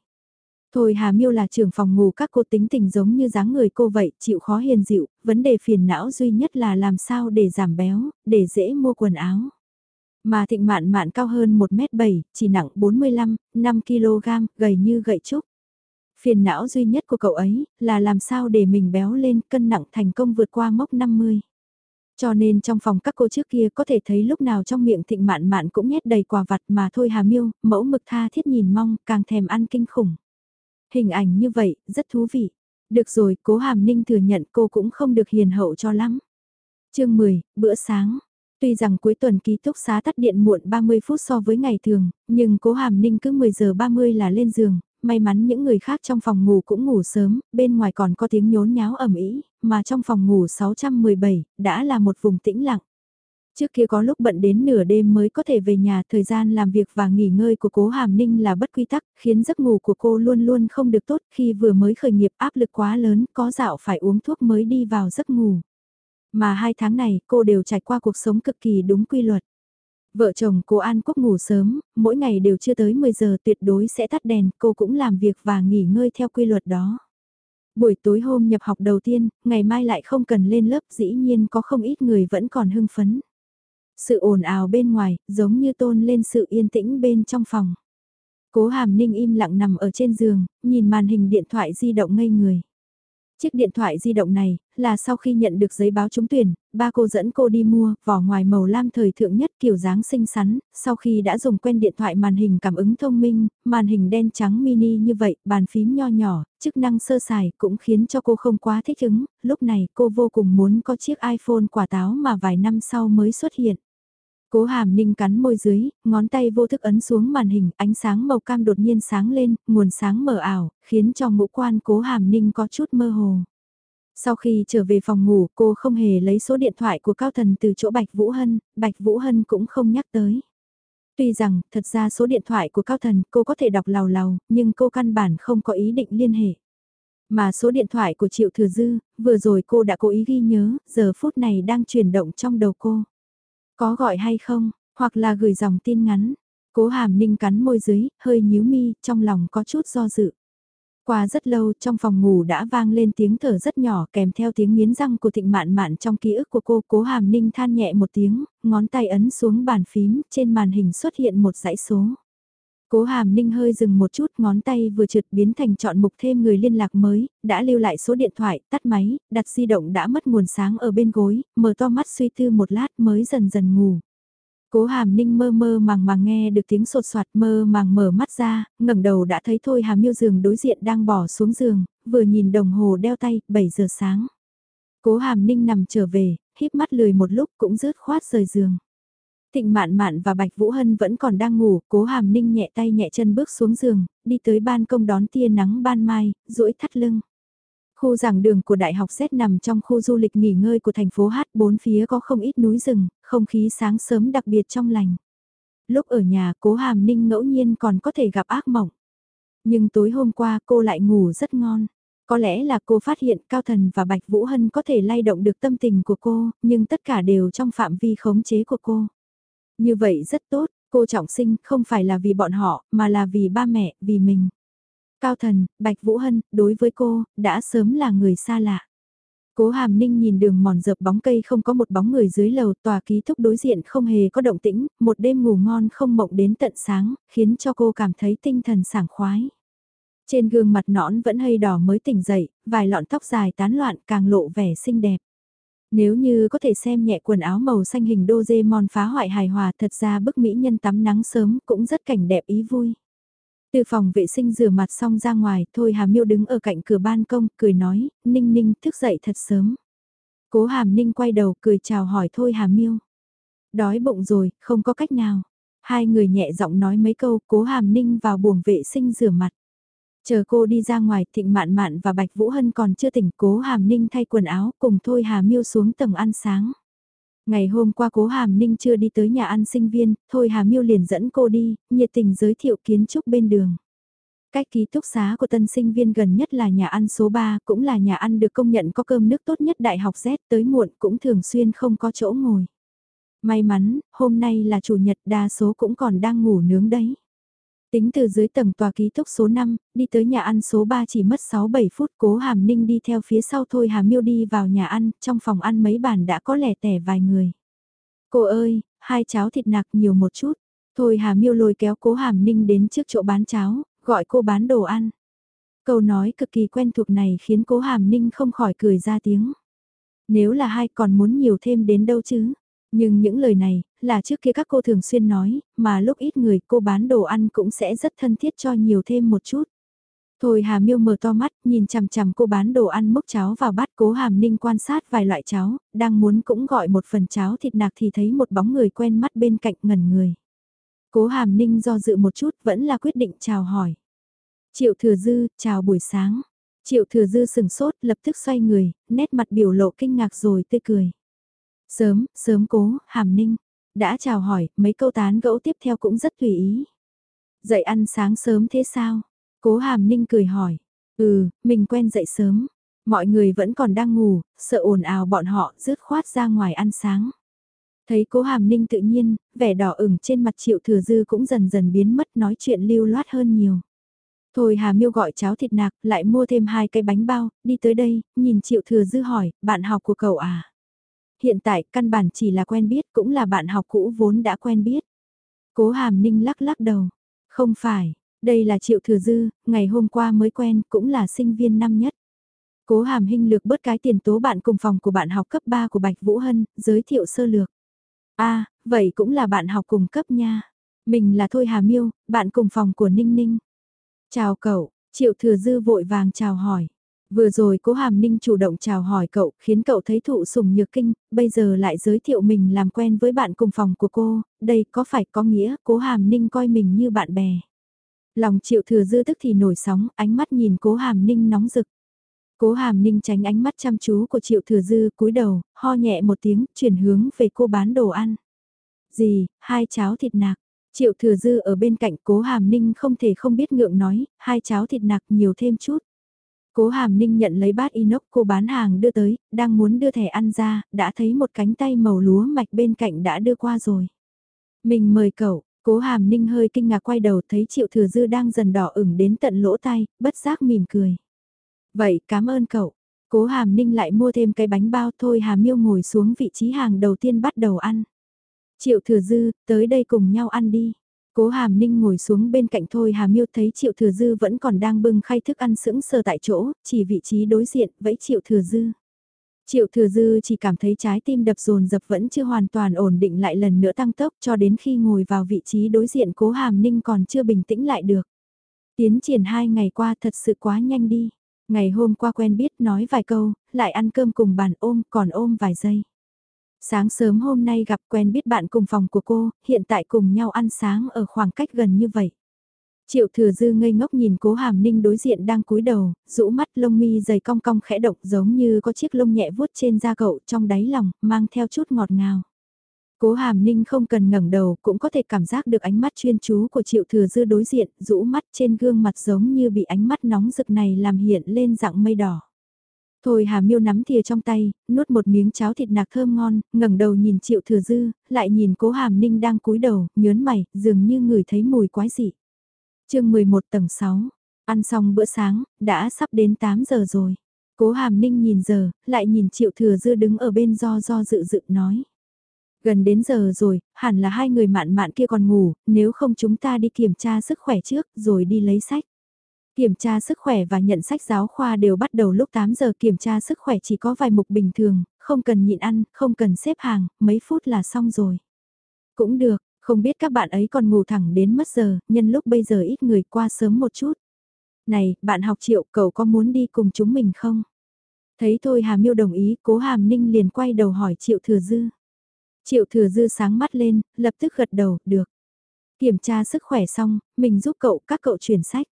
Speaker 1: Thôi Hà Miêu là trưởng phòng ngủ các cô tính tình giống như dáng người cô vậy, chịu khó hiền dịu, vấn đề phiền não duy nhất là làm sao để giảm béo, để dễ mua quần áo. Mà thịnh mạn mạn cao hơn 1m7, chỉ nặng 45, 5kg, gầy như gậy trúc. Phiền não duy nhất của cậu ấy là làm sao để mình béo lên cân nặng thành công vượt qua mốc 50. Cho nên trong phòng các cô trước kia có thể thấy lúc nào trong miệng thịnh mạn mạn cũng nhét đầy quà vặt mà thôi hà miêu, mẫu mực tha thiết nhìn mong, càng thèm ăn kinh khủng. Hình ảnh như vậy, rất thú vị. Được rồi, cố hàm ninh thừa nhận cô cũng không được hiền hậu cho lắm. chương 10, bữa sáng. Tuy rằng cuối tuần ký túc xá tắt điện muộn 30 phút so với ngày thường, nhưng cố hàm ninh cứ 10 giờ 30 là lên giường, may mắn những người khác trong phòng ngủ cũng ngủ sớm, bên ngoài còn có tiếng nhốn nháo ẩm ý, mà trong phòng ngủ 617, đã là một vùng tĩnh lặng. Trước kia có lúc bận đến nửa đêm mới có thể về nhà, thời gian làm việc và nghỉ ngơi của cố Hàm Ninh là bất quy tắc, khiến giấc ngủ của cô luôn luôn không được tốt khi vừa mới khởi nghiệp áp lực quá lớn, có dạo phải uống thuốc mới đi vào giấc ngủ. Mà hai tháng này cô đều trải qua cuộc sống cực kỳ đúng quy luật. Vợ chồng cô An Quốc ngủ sớm, mỗi ngày đều chưa tới 10 giờ tuyệt đối sẽ tắt đèn, cô cũng làm việc và nghỉ ngơi theo quy luật đó. Buổi tối hôm nhập học đầu tiên, ngày mai lại không cần lên lớp dĩ nhiên có không ít người vẫn còn hưng phấn. Sự ồn ào bên ngoài, giống như tôn lên sự yên tĩnh bên trong phòng. Cố hàm ninh im lặng nằm ở trên giường, nhìn màn hình điện thoại di động ngây người. Chiếc điện thoại di động này, là sau khi nhận được giấy báo trúng tuyển, ba cô dẫn cô đi mua, vỏ ngoài màu lam thời thượng nhất kiểu dáng xinh xắn, sau khi đã dùng quen điện thoại màn hình cảm ứng thông minh, màn hình đen trắng mini như vậy, bàn phím nho nhỏ, chức năng sơ sài cũng khiến cho cô không quá thích ứng, lúc này cô vô cùng muốn có chiếc iPhone quả táo mà vài năm sau mới xuất hiện. Cố hàm ninh cắn môi dưới, ngón tay vô thức ấn xuống màn hình, ánh sáng màu cam đột nhiên sáng lên, nguồn sáng mờ ảo, khiến cho ngũ quan cố hàm ninh có chút mơ hồ. Sau khi trở về phòng ngủ, cô không hề lấy số điện thoại của Cao Thần từ chỗ Bạch Vũ Hân, Bạch Vũ Hân cũng không nhắc tới. Tuy rằng, thật ra số điện thoại của Cao Thần cô có thể đọc lào lào, nhưng cô căn bản không có ý định liên hệ. Mà số điện thoại của Triệu Thừa Dư, vừa rồi cô đã cố ý ghi nhớ, giờ phút này đang chuyển động trong đầu cô. Có gọi hay không, hoặc là gửi dòng tin ngắn. Cố hàm ninh cắn môi dưới, hơi nhíu mi, trong lòng có chút do dự. Qua rất lâu trong phòng ngủ đã vang lên tiếng thở rất nhỏ kèm theo tiếng miến răng của thịnh mạn mạn trong ký ức của cô. Cố hàm ninh than nhẹ một tiếng, ngón tay ấn xuống bàn phím, trên màn hình xuất hiện một dãy số. Cố hàm ninh hơi dừng một chút ngón tay vừa trượt biến thành chọn mục thêm người liên lạc mới, đã lưu lại số điện thoại, tắt máy, đặt di động đã mất nguồn sáng ở bên gối, mở to mắt suy tư một lát mới dần dần ngủ. Cố hàm ninh mơ mơ màng màng nghe được tiếng sột soạt mơ màng mở mắt ra, ngẩng đầu đã thấy thôi hàm miêu giường đối diện đang bỏ xuống giường, vừa nhìn đồng hồ đeo tay, 7 giờ sáng. Cố hàm ninh nằm trở về, híp mắt lười một lúc cũng rớt khoát rời giường. Thịnh Mạn Mạn và Bạch Vũ Hân vẫn còn đang ngủ, Cố Hàm Ninh nhẹ tay nhẹ chân bước xuống giường, đi tới ban công đón tia nắng ban mai, duỗi thắt lưng. Khu giảng đường của Đại học Z nằm trong khu du lịch nghỉ ngơi của thành phố Hát, bốn phía có không ít núi rừng, không khí sáng sớm đặc biệt trong lành. Lúc ở nhà, Cố Hàm Ninh ngẫu nhiên còn có thể gặp ác mộng. Nhưng tối hôm qua cô lại ngủ rất ngon. Có lẽ là cô phát hiện Cao Thần và Bạch Vũ Hân có thể lay động được tâm tình của cô, nhưng tất cả đều trong phạm vi khống chế của cô. Như vậy rất tốt, cô trọng sinh không phải là vì bọn họ, mà là vì ba mẹ, vì mình. Cao thần, Bạch Vũ Hân, đối với cô, đã sớm là người xa lạ. Cố Hàm Ninh nhìn đường mòn dợp bóng cây không có một bóng người dưới lầu tòa ký thúc đối diện không hề có động tĩnh, một đêm ngủ ngon không mộng đến tận sáng, khiến cho cô cảm thấy tinh thần sảng khoái. Trên gương mặt nõn vẫn hơi đỏ mới tỉnh dậy, vài lọn tóc dài tán loạn càng lộ vẻ xinh đẹp. Nếu như có thể xem nhẹ quần áo màu xanh hình đô dê mòn phá hoại hài hòa thật ra bức mỹ nhân tắm nắng sớm cũng rất cảnh đẹp ý vui. Từ phòng vệ sinh rửa mặt xong ra ngoài, Thôi Hà Miêu đứng ở cạnh cửa ban công, cười nói, Ninh Ninh thức dậy thật sớm. Cố Hàm Ninh quay đầu cười chào hỏi Thôi Hà Miêu. Đói bụng rồi, không có cách nào. Hai người nhẹ giọng nói mấy câu, Cố Hàm Ninh vào buồng vệ sinh rửa mặt. Chờ cô đi ra ngoài, Thịnh Mạn Mạn và Bạch Vũ Hân còn chưa tỉnh, Cố Hàm Ninh thay quần áo, cùng Thôi Hà Miêu xuống tầng ăn sáng. Ngày hôm qua Cố Hàm Ninh chưa đi tới nhà ăn sinh viên, Thôi Hà Miêu liền dẫn cô đi, nhiệt tình giới thiệu kiến trúc bên đường. Cách ký túc xá của tân sinh viên gần nhất là nhà ăn số 3, cũng là nhà ăn được công nhận có cơm nước tốt nhất đại học Z tới muộn cũng thường xuyên không có chỗ ngồi. May mắn, hôm nay là chủ nhật đa số cũng còn đang ngủ nướng đấy. Tính từ dưới tầng tòa ký túc số 5, đi tới nhà ăn số 3 chỉ mất 6-7 phút cố Hàm Ninh đi theo phía sau thôi Hà Miêu đi vào nhà ăn, trong phòng ăn mấy bàn đã có lẻ tẻ vài người. Cô ơi, hai cháo thịt nạc nhiều một chút. Thôi Hà Miêu lôi kéo cố Hàm Ninh đến trước chỗ bán cháo, gọi cô bán đồ ăn. Câu nói cực kỳ quen thuộc này khiến cố Hàm Ninh không khỏi cười ra tiếng. Nếu là hai còn muốn nhiều thêm đến đâu chứ? Nhưng những lời này, là trước kia các cô thường xuyên nói, mà lúc ít người cô bán đồ ăn cũng sẽ rất thân thiết cho nhiều thêm một chút. Thôi Hà Miêu mở to mắt, nhìn chằm chằm cô bán đồ ăn mốc cháo vào bát cố Hàm Ninh quan sát vài loại cháo, đang muốn cũng gọi một phần cháo thịt nạc thì thấy một bóng người quen mắt bên cạnh ngẩn người. Cố Hàm Ninh do dự một chút vẫn là quyết định chào hỏi. Triệu Thừa Dư, chào buổi sáng. Triệu Thừa Dư sừng sốt lập tức xoay người, nét mặt biểu lộ kinh ngạc rồi tươi cười. Sớm, sớm cố, hàm ninh. Đã chào hỏi, mấy câu tán gẫu tiếp theo cũng rất tùy ý. Dậy ăn sáng sớm thế sao? Cố hàm ninh cười hỏi. Ừ, mình quen dậy sớm. Mọi người vẫn còn đang ngủ, sợ ồn ào bọn họ rứt khoát ra ngoài ăn sáng. Thấy cố hàm ninh tự nhiên, vẻ đỏ ửng trên mặt triệu thừa dư cũng dần dần biến mất nói chuyện lưu loát hơn nhiều. Thôi Hà Miêu gọi cháo thịt nạc, lại mua thêm hai cái bánh bao, đi tới đây, nhìn Triệu Thừa Dư hỏi, bạn học của cậu à? Hiện tại, căn bản chỉ là quen biết, cũng là bạn học cũ vốn đã quen biết. Cố Hàm Ninh lắc lắc đầu. Không phải, đây là Triệu Thừa Dư, ngày hôm qua mới quen, cũng là sinh viên năm nhất. Cố Hàm Hinh lược bớt cái tiền tố bạn cùng phòng của bạn học cấp 3 của Bạch Vũ Hân, giới thiệu sơ lược. a à, vậy cũng là bạn học cùng cấp nha. Mình là Thôi Hà Miêu, bạn cùng phòng của Ninh Ninh. Chào cậu, Triệu Thừa Dư vội vàng chào hỏi. Vừa rồi cố Hàm Ninh chủ động chào hỏi cậu, khiến cậu thấy thụ sủng nhược kinh, bây giờ lại giới thiệu mình làm quen với bạn cùng phòng của cô, đây có phải có nghĩa cố Hàm Ninh coi mình như bạn bè. Lòng Triệu Thừa Dư tức thì nổi sóng, ánh mắt nhìn cố Hàm Ninh nóng rực. Cố Hàm Ninh tránh ánh mắt chăm chú của Triệu Thừa Dư, cúi đầu, ho nhẹ một tiếng, chuyển hướng về cô bán đồ ăn. Gì, hai cháo thịt nạc, Triệu thừa dư ở bên cạnh cố hàm ninh không thể không biết ngượng nói, hai cháo thịt nạc nhiều thêm chút. Cố hàm ninh nhận lấy bát inox cô bán hàng đưa tới, đang muốn đưa thẻ ăn ra, đã thấy một cánh tay màu lúa mạch bên cạnh đã đưa qua rồi. Mình mời cậu, cố hàm ninh hơi kinh ngạc quay đầu thấy triệu thừa dư đang dần đỏ ửng đến tận lỗ tai, bất giác mỉm cười. Vậy cảm ơn cậu, cố hàm ninh lại mua thêm cái bánh bao thôi hà miêu ngồi xuống vị trí hàng đầu tiên bắt đầu ăn. Triệu thừa dư, tới đây cùng nhau ăn đi. Cố Hàm Ninh ngồi xuống bên cạnh Thôi Hà Miêu thấy Triệu Thừa Dư vẫn còn đang bưng khay thức ăn sững sờ tại chỗ, chỉ vị trí đối diện vẫy Triệu Thừa Dư. Triệu Thừa Dư chỉ cảm thấy trái tim đập dồn dập vẫn chưa hoàn toàn ổn định lại lần nữa tăng tốc cho đến khi ngồi vào vị trí đối diện Cố Hàm Ninh còn chưa bình tĩnh lại được. Tiến triển hai ngày qua thật sự quá nhanh đi. Ngày hôm qua quen biết nói vài câu, lại ăn cơm cùng bàn ôm còn ôm vài giây. Sáng sớm hôm nay gặp quen biết bạn cùng phòng của cô, hiện tại cùng nhau ăn sáng ở khoảng cách gần như vậy. Triệu thừa dư ngây ngốc nhìn cố hàm ninh đối diện đang cúi đầu, rũ mắt lông mi dày cong cong khẽ động giống như có chiếc lông nhẹ vuốt trên da cậu trong đáy lòng, mang theo chút ngọt ngào. Cố hàm ninh không cần ngẩng đầu cũng có thể cảm giác được ánh mắt chuyên chú của triệu thừa dư đối diện, rũ mắt trên gương mặt giống như bị ánh mắt nóng rực này làm hiện lên dạng mây đỏ. Thôi Hà Miêu nắm thìa trong tay, nuốt một miếng cháo thịt nạc thơm ngon, ngẩng đầu nhìn Triệu Thừa Dư, lại nhìn Cố Hàm Ninh đang cúi đầu, nhớn mày, dường như người thấy mùi quái dị. Chương 11 tầng 6. Ăn xong bữa sáng, đã sắp đến 8 giờ rồi. Cố Hàm Ninh nhìn giờ, lại nhìn Triệu Thừa Dư đứng ở bên do do dự dự nói. Gần đến giờ rồi, hẳn là hai người mạn mạn kia còn ngủ, nếu không chúng ta đi kiểm tra sức khỏe trước rồi đi lấy sách. Kiểm tra sức khỏe và nhận sách giáo khoa đều bắt đầu lúc 8 giờ kiểm tra sức khỏe chỉ có vài mục bình thường, không cần nhịn ăn, không cần xếp hàng, mấy phút là xong rồi. Cũng được, không biết các bạn ấy còn ngủ thẳng đến mất giờ, nhân lúc bây giờ ít người qua sớm một chút. Này, bạn học triệu, cậu có muốn đi cùng chúng mình không? Thấy thôi Hà Miêu đồng ý, cố Hàm Ninh liền quay đầu hỏi Triệu Thừa Dư. Triệu Thừa Dư sáng mắt lên, lập tức gật đầu, được. Kiểm tra sức khỏe xong, mình giúp cậu, các cậu chuyển sách.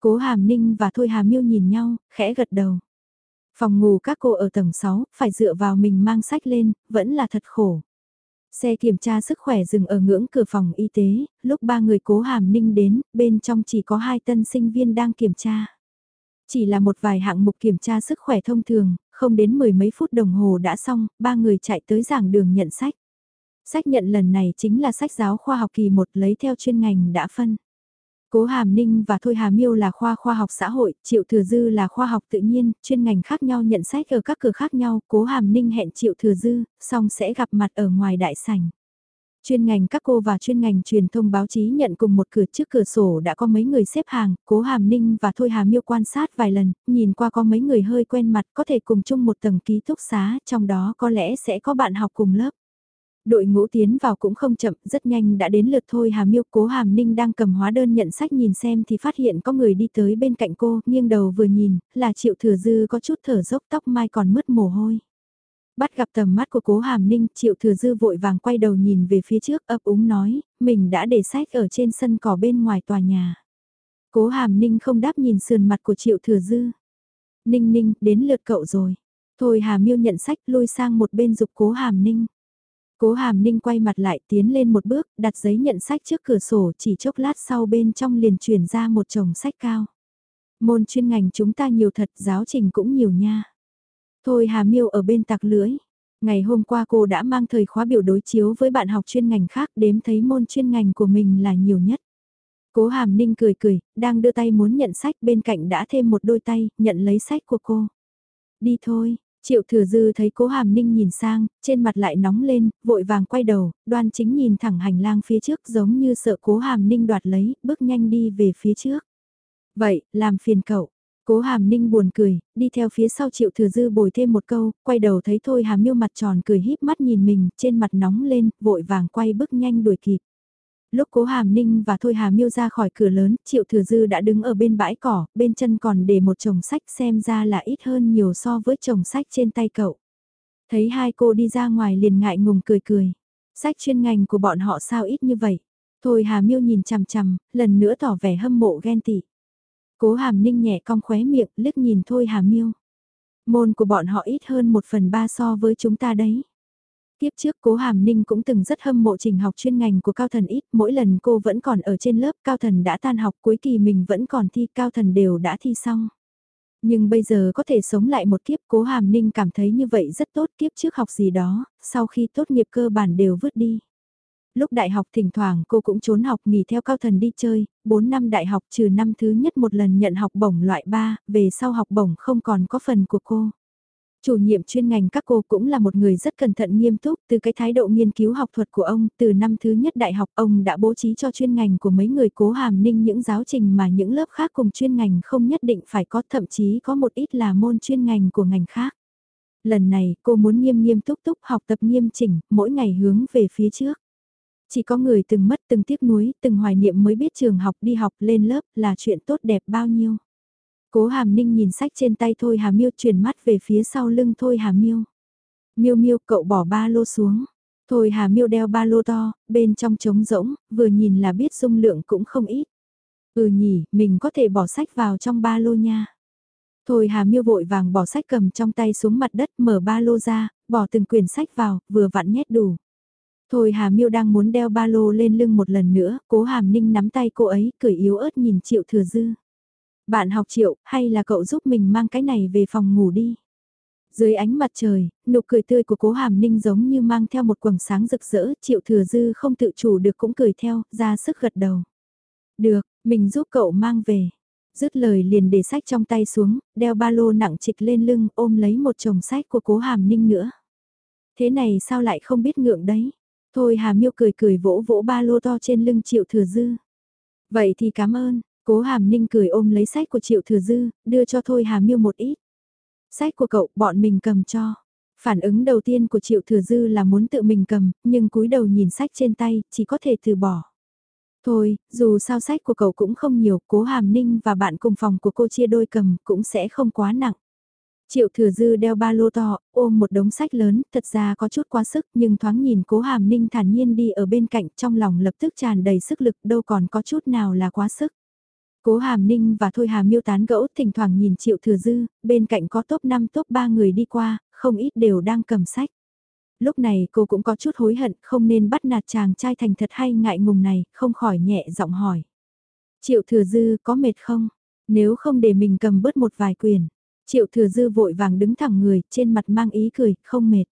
Speaker 1: Cố Hàm Ninh và Thôi Hà Miêu nhìn nhau, khẽ gật đầu. Phòng ngủ các cô ở tầng 6, phải dựa vào mình mang sách lên, vẫn là thật khổ. Xe kiểm tra sức khỏe dừng ở ngưỡng cửa phòng y tế, lúc ba người cố hàm ninh đến, bên trong chỉ có hai tân sinh viên đang kiểm tra. Chỉ là một vài hạng mục kiểm tra sức khỏe thông thường, không đến mười mấy phút đồng hồ đã xong, ba người chạy tới giảng đường nhận sách. Sách nhận lần này chính là sách giáo khoa học kỳ 1 lấy theo chuyên ngành đã phân. Cố Hàm Ninh và Thôi Hà Miêu là khoa khoa học xã hội, Triệu Thừa Dư là khoa học tự nhiên, chuyên ngành khác nhau nhận sách ở các cửa khác nhau, Cố Hàm Ninh hẹn Triệu Thừa Dư, xong sẽ gặp mặt ở ngoài đại sảnh. Chuyên ngành các cô và chuyên ngành truyền thông báo chí nhận cùng một cửa trước cửa sổ đã có mấy người xếp hàng, Cố Hàm Ninh và Thôi Hà Miêu quan sát vài lần, nhìn qua có mấy người hơi quen mặt có thể cùng chung một tầng ký túc xá, trong đó có lẽ sẽ có bạn học cùng lớp. Đội ngũ tiến vào cũng không chậm, rất nhanh đã đến lượt thôi Hà Miêu cố Hàm Ninh đang cầm hóa đơn nhận sách nhìn xem thì phát hiện có người đi tới bên cạnh cô, nghiêng đầu vừa nhìn, là Triệu Thừa Dư có chút thở dốc tóc mai còn mất mồ hôi. Bắt gặp tầm mắt của cố Hàm Ninh, Triệu Thừa Dư vội vàng quay đầu nhìn về phía trước ấp úng nói, mình đã để sách ở trên sân cỏ bên ngoài tòa nhà. Cố Hàm Ninh không đáp nhìn sườn mặt của Triệu Thừa Dư. Ninh Ninh, đến lượt cậu rồi. Thôi Hà Miêu nhận sách lui sang một bên dục cố Hàm Ninh. Cố Hàm Ninh quay mặt lại tiến lên một bước, đặt giấy nhận sách trước cửa sổ chỉ chốc lát sau bên trong liền chuyển ra một chồng sách cao. Môn chuyên ngành chúng ta nhiều thật, giáo trình cũng nhiều nha. Thôi Hà Miêu ở bên tặc lưỡi. Ngày hôm qua cô đã mang thời khóa biểu đối chiếu với bạn học chuyên ngành khác đếm thấy môn chuyên ngành của mình là nhiều nhất. Cố Hàm Ninh cười cười, đang đưa tay muốn nhận sách bên cạnh đã thêm một đôi tay, nhận lấy sách của cô. Đi thôi, Triệu Thừa Dư thấy Cố Hàm Ninh nhìn sang, trên mặt lại nóng lên, vội vàng quay đầu, đoan chính nhìn thẳng hành lang phía trước giống như sợ Cố Hàm Ninh đoạt lấy, bước nhanh đi về phía trước. Vậy, làm phiền cậu. Cố Hàm Ninh buồn cười, đi theo phía sau Triệu Thừa Dư bồi thêm một câu, quay đầu thấy Thôi Hàm Miêu mặt tròn cười híp mắt nhìn mình, trên mặt nóng lên, vội vàng quay bước nhanh đuổi kịp. Lúc cố hàm ninh và thôi hà miêu ra khỏi cửa lớn, triệu thừa dư đã đứng ở bên bãi cỏ, bên chân còn để một chồng sách xem ra là ít hơn nhiều so với chồng sách trên tay cậu. Thấy hai cô đi ra ngoài liền ngại ngùng cười cười. Sách chuyên ngành của bọn họ sao ít như vậy? Thôi hà miêu nhìn chằm chằm, lần nữa tỏ vẻ hâm mộ ghen tị. Cố hàm ninh nhẹ cong khóe miệng, liếc nhìn thôi hà miêu. Môn của bọn họ ít hơn một phần ba so với chúng ta đấy. Tiếp trước cố Hàm Ninh cũng từng rất hâm mộ trình học chuyên ngành của Cao Thần ít, mỗi lần cô vẫn còn ở trên lớp Cao Thần đã tan học cuối kỳ mình vẫn còn thi Cao Thần đều đã thi xong. Nhưng bây giờ có thể sống lại một kiếp cố Hàm Ninh cảm thấy như vậy rất tốt kiếp trước học gì đó, sau khi tốt nghiệp cơ bản đều vứt đi. Lúc đại học thỉnh thoảng cô cũng trốn học nghỉ theo Cao Thần đi chơi, 4 năm đại học trừ năm thứ nhất một lần nhận học bổng loại 3, về sau học bổng không còn có phần của cô. Chủ nhiệm chuyên ngành các cô cũng là một người rất cẩn thận nghiêm túc từ cái thái độ nghiên cứu học thuật của ông, từ năm thứ nhất đại học ông đã bố trí cho chuyên ngành của mấy người cố hàm ninh những giáo trình mà những lớp khác cùng chuyên ngành không nhất định phải có thậm chí có một ít là môn chuyên ngành của ngành khác. Lần này cô muốn nghiêm nghiêm túc túc học tập nghiêm chỉnh, mỗi ngày hướng về phía trước. Chỉ có người từng mất từng tiếc nuối, từng hoài niệm mới biết trường học đi học lên lớp là chuyện tốt đẹp bao nhiêu. Cố Hàm Ninh nhìn sách trên tay Thôi Hà Miêu chuyển mắt về phía sau lưng Thôi Hà Miêu. Miêu Miêu cậu bỏ ba lô xuống. Thôi Hà Miêu đeo ba lô to, bên trong trống rỗng, vừa nhìn là biết dung lượng cũng không ít. Ừ nhỉ, mình có thể bỏ sách vào trong ba lô nha. Thôi Hà Miêu vội vàng bỏ sách cầm trong tay xuống mặt đất mở ba lô ra, bỏ từng quyển sách vào, vừa vặn nhét đủ. Thôi Hà Miêu đang muốn đeo ba lô lên lưng một lần nữa, cố Hàm Ninh nắm tay cô ấy, cười yếu ớt nhìn Triệu Thừa Dư. Bạn học triệu, hay là cậu giúp mình mang cái này về phòng ngủ đi. Dưới ánh mặt trời, nụ cười tươi của cố hàm ninh giống như mang theo một quầng sáng rực rỡ, triệu thừa dư không tự chủ được cũng cười theo, ra sức gật đầu. Được, mình giúp cậu mang về. Dứt lời liền để sách trong tay xuống, đeo ba lô nặng trịch lên lưng ôm lấy một chồng sách của cố hàm ninh nữa. Thế này sao lại không biết ngượng đấy? Thôi Hà Miêu cười cười vỗ vỗ ba lô to trên lưng Triệu Thừa Dư. Vậy thì cảm ơn, Cố Hàm Ninh cười ôm lấy sách của Triệu Thừa Dư, đưa cho Thôi Hà Miêu một ít. Sách của cậu, bọn mình cầm cho. Phản ứng đầu tiên của Triệu Thừa Dư là muốn tự mình cầm, nhưng cúi đầu nhìn sách trên tay, chỉ có thể từ bỏ. Thôi, dù sao sách của cậu cũng không nhiều, cố Hàm Ninh và bạn cùng phòng của cô chia đôi cầm, cũng sẽ không quá nặng. Triệu thừa dư đeo ba lô to, ôm một đống sách lớn, thật ra có chút quá sức nhưng thoáng nhìn cố hàm ninh thản nhiên đi ở bên cạnh trong lòng lập tức tràn đầy sức lực đâu còn có chút nào là quá sức. Cố Hàm Ninh và Thôi Hà miêu tán gẫu thỉnh thoảng nhìn Triệu Thừa Dư, bên cạnh có top 5 top 3 người đi qua, không ít đều đang cầm sách. Lúc này cô cũng có chút hối hận không nên bắt nạt chàng trai thành thật hay ngại ngùng này, không khỏi nhẹ giọng hỏi. Triệu Thừa Dư có mệt không? Nếu không để mình cầm bớt một vài quyền. Triệu Thừa Dư vội vàng đứng thẳng người, trên mặt mang ý cười, không mệt.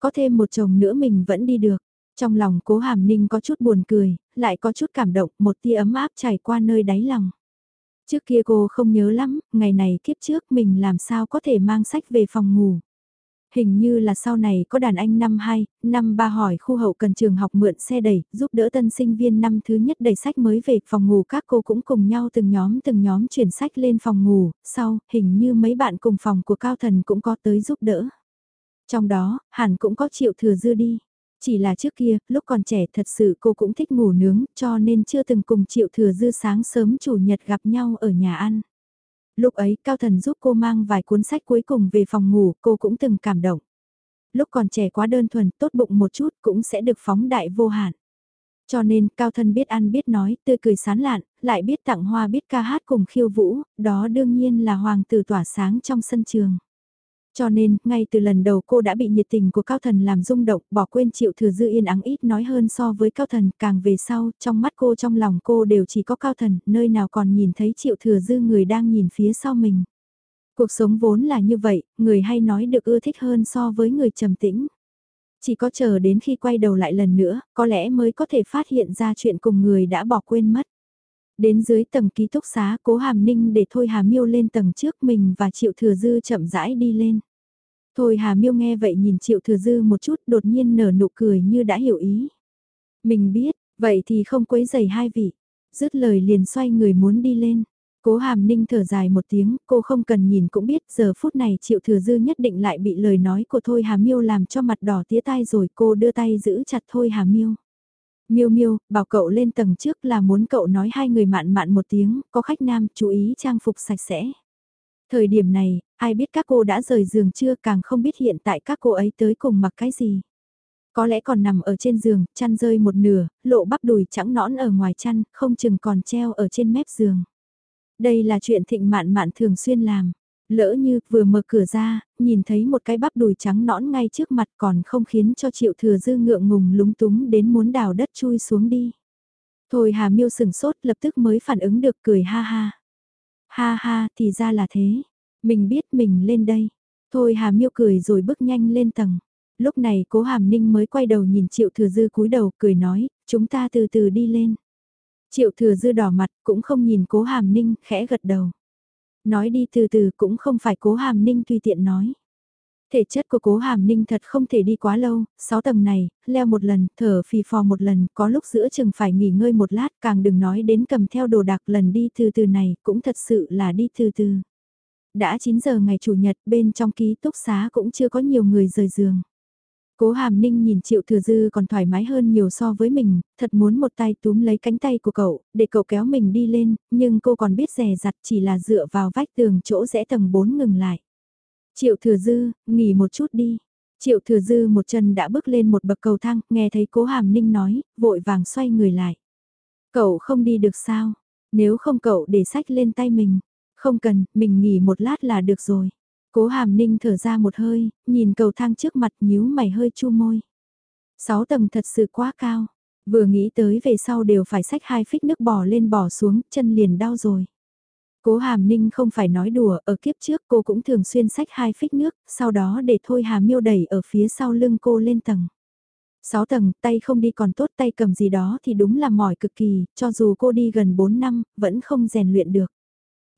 Speaker 1: Có thêm một chồng nữa mình vẫn đi được. Trong lòng cố hàm ninh có chút buồn cười, lại có chút cảm động, một tia ấm áp chảy qua nơi đáy lòng. Trước kia cô không nhớ lắm, ngày này kiếp trước mình làm sao có thể mang sách về phòng ngủ. Hình như là sau này có đàn anh năm 2, năm 3 hỏi khu hậu cần trường học mượn xe đẩy, giúp đỡ tân sinh viên năm thứ nhất đẩy sách mới về phòng ngủ các cô cũng cùng nhau từng nhóm từng nhóm chuyển sách lên phòng ngủ, sau, hình như mấy bạn cùng phòng của Cao Thần cũng có tới giúp đỡ. Trong đó, hẳn cũng có triệu thừa dư đi. Chỉ là trước kia, lúc còn trẻ thật sự cô cũng thích ngủ nướng, cho nên chưa từng cùng Triệu Thừa Dư sáng sớm chủ nhật gặp nhau ở nhà ăn. Lúc ấy Cao Thần giúp cô mang vài cuốn sách cuối cùng về phòng ngủ, cô cũng từng cảm động. Lúc còn trẻ quá đơn thuần, tốt bụng một chút cũng sẽ được phóng đại vô hạn. Cho nên, Cao Thần biết ăn biết nói, tươi cười sán lạn, lại biết tặng hoa biết ca hát cùng khiêu vũ, đó đương nhiên là hoàng tử tỏa sáng trong sân trường. Cho nên, ngay từ lần đầu cô đã bị nhiệt tình của Cao Thần làm rung động, bỏ quên Triệu Thừa Dư yên ắng ít nói hơn so với Cao Thần, càng về sau, trong mắt cô trong lòng cô đều chỉ có Cao Thần, nơi nào còn nhìn thấy Triệu Thừa Dư người đang nhìn phía sau mình. Cuộc sống vốn là như vậy, người hay nói được ưa thích hơn so với người trầm tĩnh. Chỉ có chờ đến khi quay đầu lại lần nữa, có lẽ mới có thể phát hiện ra chuyện cùng người đã bỏ quên mất. Đến dưới tầng ký túc xá cố hàm ninh để Thôi Hà Miêu lên tầng trước mình và Triệu Thừa Dư chậm rãi đi lên. Thôi Hà Miêu nghe vậy nhìn Triệu Thừa Dư một chút đột nhiên nở nụ cười như đã hiểu ý. Mình biết, vậy thì không quấy giày hai vị. Dứt lời liền xoay người muốn đi lên. Cố hàm ninh thở dài một tiếng, cô không cần nhìn cũng biết giờ phút này triệu thừa dư nhất định lại bị lời nói của Thôi Hà Miêu làm cho mặt đỏ tía tai rồi cô đưa tay giữ chặt Thôi Hà Miêu. Miêu Miêu, bảo cậu lên tầng trước là muốn cậu nói hai người mạn mạn một tiếng, có khách nam chú ý trang phục sạch sẽ. Thời điểm này, ai biết các cô đã rời giường chưa càng không biết hiện tại các cô ấy tới cùng mặc cái gì. Có lẽ còn nằm ở trên giường, chăn rơi một nửa, lộ bắp đùi trắng nõn ở ngoài chăn, không chừng còn treo ở trên mép giường. Đây là chuyện thịnh mạn mạn thường xuyên làm. Lỡ như vừa mở cửa ra, nhìn thấy một cái bắp đùi trắng nõn ngay trước mặt còn không khiến cho triệu thừa dư ngượng ngùng lúng túng đến muốn đào đất chui xuống đi. Thôi Hà Miêu sừng sốt lập tức mới phản ứng được cười ha ha. Ha ha thì ra là thế. Mình biết mình lên đây. Thôi Hà Miêu cười rồi bước nhanh lên tầng. Lúc này cố Hàm Ninh mới quay đầu nhìn Triệu Thừa Dư cúi đầu cười nói, chúng ta từ từ đi lên. Triệu thừa dư đỏ mặt cũng không nhìn cố hàm ninh khẽ gật đầu. Nói đi từ từ cũng không phải cố hàm ninh tùy tiện nói. Thể chất của cố hàm ninh thật không thể đi quá lâu, 6 tầng này, leo một lần, thở phì phò một lần, có lúc giữa chừng phải nghỉ ngơi một lát, càng đừng nói đến cầm theo đồ đạc lần đi từ từ này, cũng thật sự là đi từ từ. Đã 9 giờ ngày Chủ nhật, bên trong ký túc xá cũng chưa có nhiều người rời giường. Cố hàm ninh nhìn triệu thừa dư còn thoải mái hơn nhiều so với mình, thật muốn một tay túm lấy cánh tay của cậu, để cậu kéo mình đi lên, nhưng cô còn biết rè rặt chỉ là dựa vào vách tường chỗ rẽ tầng 4 ngừng lại. Triệu thừa dư, nghỉ một chút đi. Triệu thừa dư một chân đã bước lên một bậc cầu thang, nghe thấy cố hàm ninh nói, vội vàng xoay người lại. Cậu không đi được sao? Nếu không cậu để sách lên tay mình. Không cần, mình nghỉ một lát là được rồi. Cố hàm ninh thở ra một hơi, nhìn cầu thang trước mặt nhíu mày hơi chu môi. Sáu tầng thật sự quá cao, vừa nghĩ tới về sau đều phải xách hai phích nước bò lên bò xuống, chân liền đau rồi. Cố hàm ninh không phải nói đùa, ở kiếp trước cô cũng thường xuyên xách hai phích nước, sau đó để thôi hà miêu đẩy ở phía sau lưng cô lên tầng. Sáu tầng, tay không đi còn tốt tay cầm gì đó thì đúng là mỏi cực kỳ, cho dù cô đi gần bốn năm, vẫn không rèn luyện được.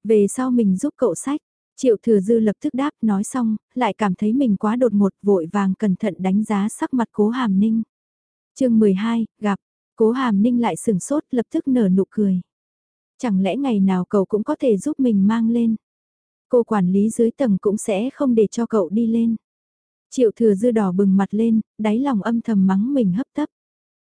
Speaker 1: Về sau mình giúp cậu sách, Triệu thừa dư lập tức đáp nói xong, lại cảm thấy mình quá đột ngột vội vàng cẩn thận đánh giá sắc mặt cố hàm ninh. chương 12, gặp, cố hàm ninh lại sừng sốt lập tức nở nụ cười. Chẳng lẽ ngày nào cậu cũng có thể giúp mình mang lên. Cô quản lý dưới tầng cũng sẽ không để cho cậu đi lên. Triệu thừa dư đỏ bừng mặt lên, đáy lòng âm thầm mắng mình hấp tấp.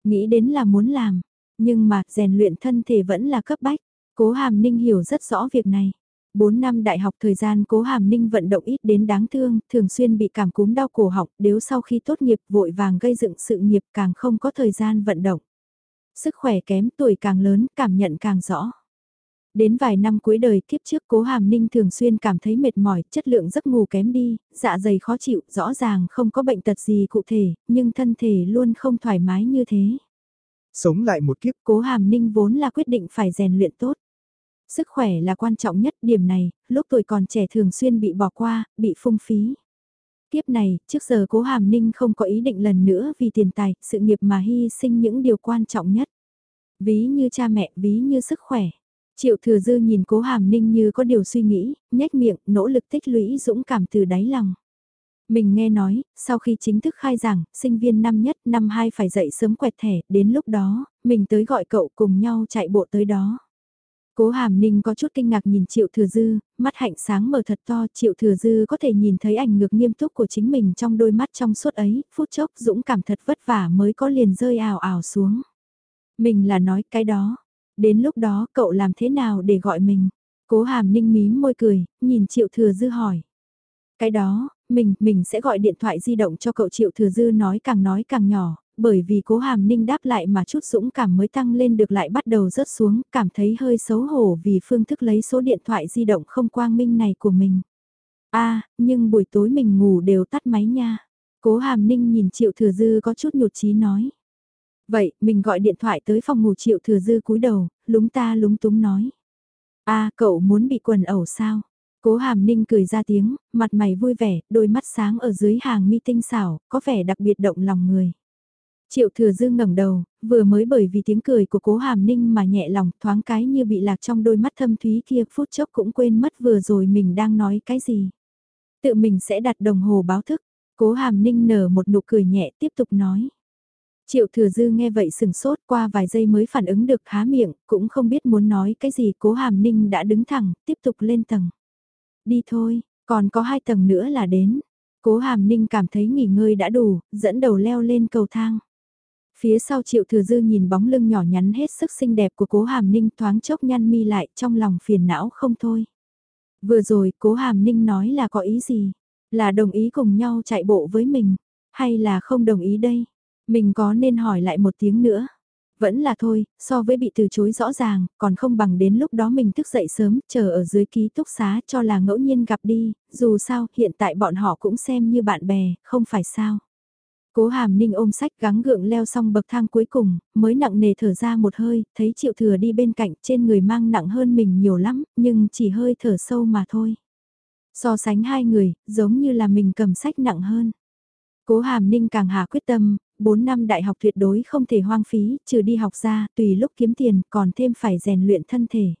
Speaker 1: Nghĩ đến là muốn làm, nhưng mà rèn luyện thân thể vẫn là cấp bách. Cố hàm ninh hiểu rất rõ việc này. 4 năm đại học thời gian cố hàm ninh vận động ít đến đáng thương, thường xuyên bị cảm cúm đau cổ họng, nếu sau khi tốt nghiệp vội vàng gây dựng sự nghiệp càng không có thời gian vận động. Sức khỏe kém tuổi càng lớn, cảm nhận càng rõ. Đến vài năm cuối đời kiếp trước cố hàm ninh thường xuyên cảm thấy mệt mỏi, chất lượng giấc ngủ kém đi, dạ dày khó chịu, rõ ràng không có bệnh tật gì cụ thể, nhưng thân thể luôn không thoải mái như thế.
Speaker 2: Sống lại một kiếp
Speaker 1: cố hàm ninh vốn là quyết định phải rèn luyện tốt. Sức khỏe là quan trọng nhất điểm này, lúc tuổi còn trẻ thường xuyên bị bỏ qua, bị phung phí. kiếp này, trước giờ cố hàm ninh không có ý định lần nữa vì tiền tài, sự nghiệp mà hy sinh những điều quan trọng nhất. Ví như cha mẹ, ví như sức khỏe. Triệu thừa dư nhìn cố hàm ninh như có điều suy nghĩ, nhếch miệng, nỗ lực tích lũy dũng cảm từ đáy lòng. Mình nghe nói, sau khi chính thức khai giảng, sinh viên năm nhất, năm hai phải dậy sớm quẹt thẻ, đến lúc đó, mình tới gọi cậu cùng nhau chạy bộ tới đó. Cố Hàm Ninh có chút kinh ngạc nhìn Triệu Thừa Dư, mắt hạnh sáng mở thật to, Triệu Thừa Dư có thể nhìn thấy ảnh ngược nghiêm túc của chính mình trong đôi mắt trong suốt ấy, phút chốc dũng cảm thật vất vả mới có liền rơi ảo ảo xuống. Mình là nói cái đó, đến lúc đó cậu làm thế nào để gọi mình? Cố Hàm Ninh mím môi cười, nhìn Triệu Thừa Dư hỏi. Cái đó, mình, mình sẽ gọi điện thoại di động cho cậu Triệu Thừa Dư nói càng nói càng nhỏ, bởi vì cố hàm ninh đáp lại mà chút dũng cảm mới tăng lên được lại bắt đầu rớt xuống, cảm thấy hơi xấu hổ vì phương thức lấy số điện thoại di động không quang minh này của mình. a nhưng buổi tối mình ngủ đều tắt máy nha. Cố Hàm Ninh nhìn Triệu Thừa Dư có chút nhột chí nói. Vậy, mình gọi điện thoại tới phòng ngủ Triệu Thừa Dư cúi đầu, lúng ta lúng túng nói. a cậu muốn bị quần ẩu sao? Cố Hàm Ninh cười ra tiếng, mặt mày vui vẻ, đôi mắt sáng ở dưới hàng mi tinh xảo, có vẻ đặc biệt động lòng người. Triệu thừa dư ngẩng đầu, vừa mới bởi vì tiếng cười của cố hàm ninh mà nhẹ lòng thoáng cái như bị lạc trong đôi mắt thâm thúy kia phút chốc cũng quên mất vừa rồi mình đang nói cái gì. Tự mình sẽ đặt đồng hồ báo thức, cố hàm ninh nở một nụ cười nhẹ tiếp tục nói. Triệu thừa dư nghe vậy sừng sốt qua vài giây mới phản ứng được há miệng, cũng không biết muốn nói cái gì cố hàm ninh đã đứng thẳng, tiếp tục lên tầng. Đi thôi, còn có hai tầng nữa là đến. Cố hàm ninh cảm thấy nghỉ ngơi đã đủ, dẫn đầu leo lên cầu thang. Phía sau triệu thừa dư nhìn bóng lưng nhỏ nhắn hết sức xinh đẹp của cố hàm ninh thoáng chốc nhăn mi lại trong lòng phiền não không thôi. Vừa rồi cố hàm ninh nói là có ý gì? Là đồng ý cùng nhau chạy bộ với mình? Hay là không đồng ý đây? Mình có nên hỏi lại một tiếng nữa? Vẫn là thôi, so với bị từ chối rõ ràng, còn không bằng đến lúc đó mình thức dậy sớm, chờ ở dưới ký túc xá cho là ngẫu nhiên gặp đi, dù sao, hiện tại bọn họ cũng xem như bạn bè, không phải sao. Cố hàm ninh ôm sách gắng gượng leo xong bậc thang cuối cùng, mới nặng nề thở ra một hơi, thấy triệu thừa đi bên cạnh trên người mang nặng hơn mình nhiều lắm, nhưng chỉ hơi thở sâu mà thôi. So sánh hai người, giống như là mình cầm sách nặng hơn. Cố hàm ninh càng hà quyết tâm, 4 năm đại học tuyệt đối không thể hoang phí, trừ đi học ra, tùy lúc kiếm tiền, còn thêm phải rèn luyện thân thể.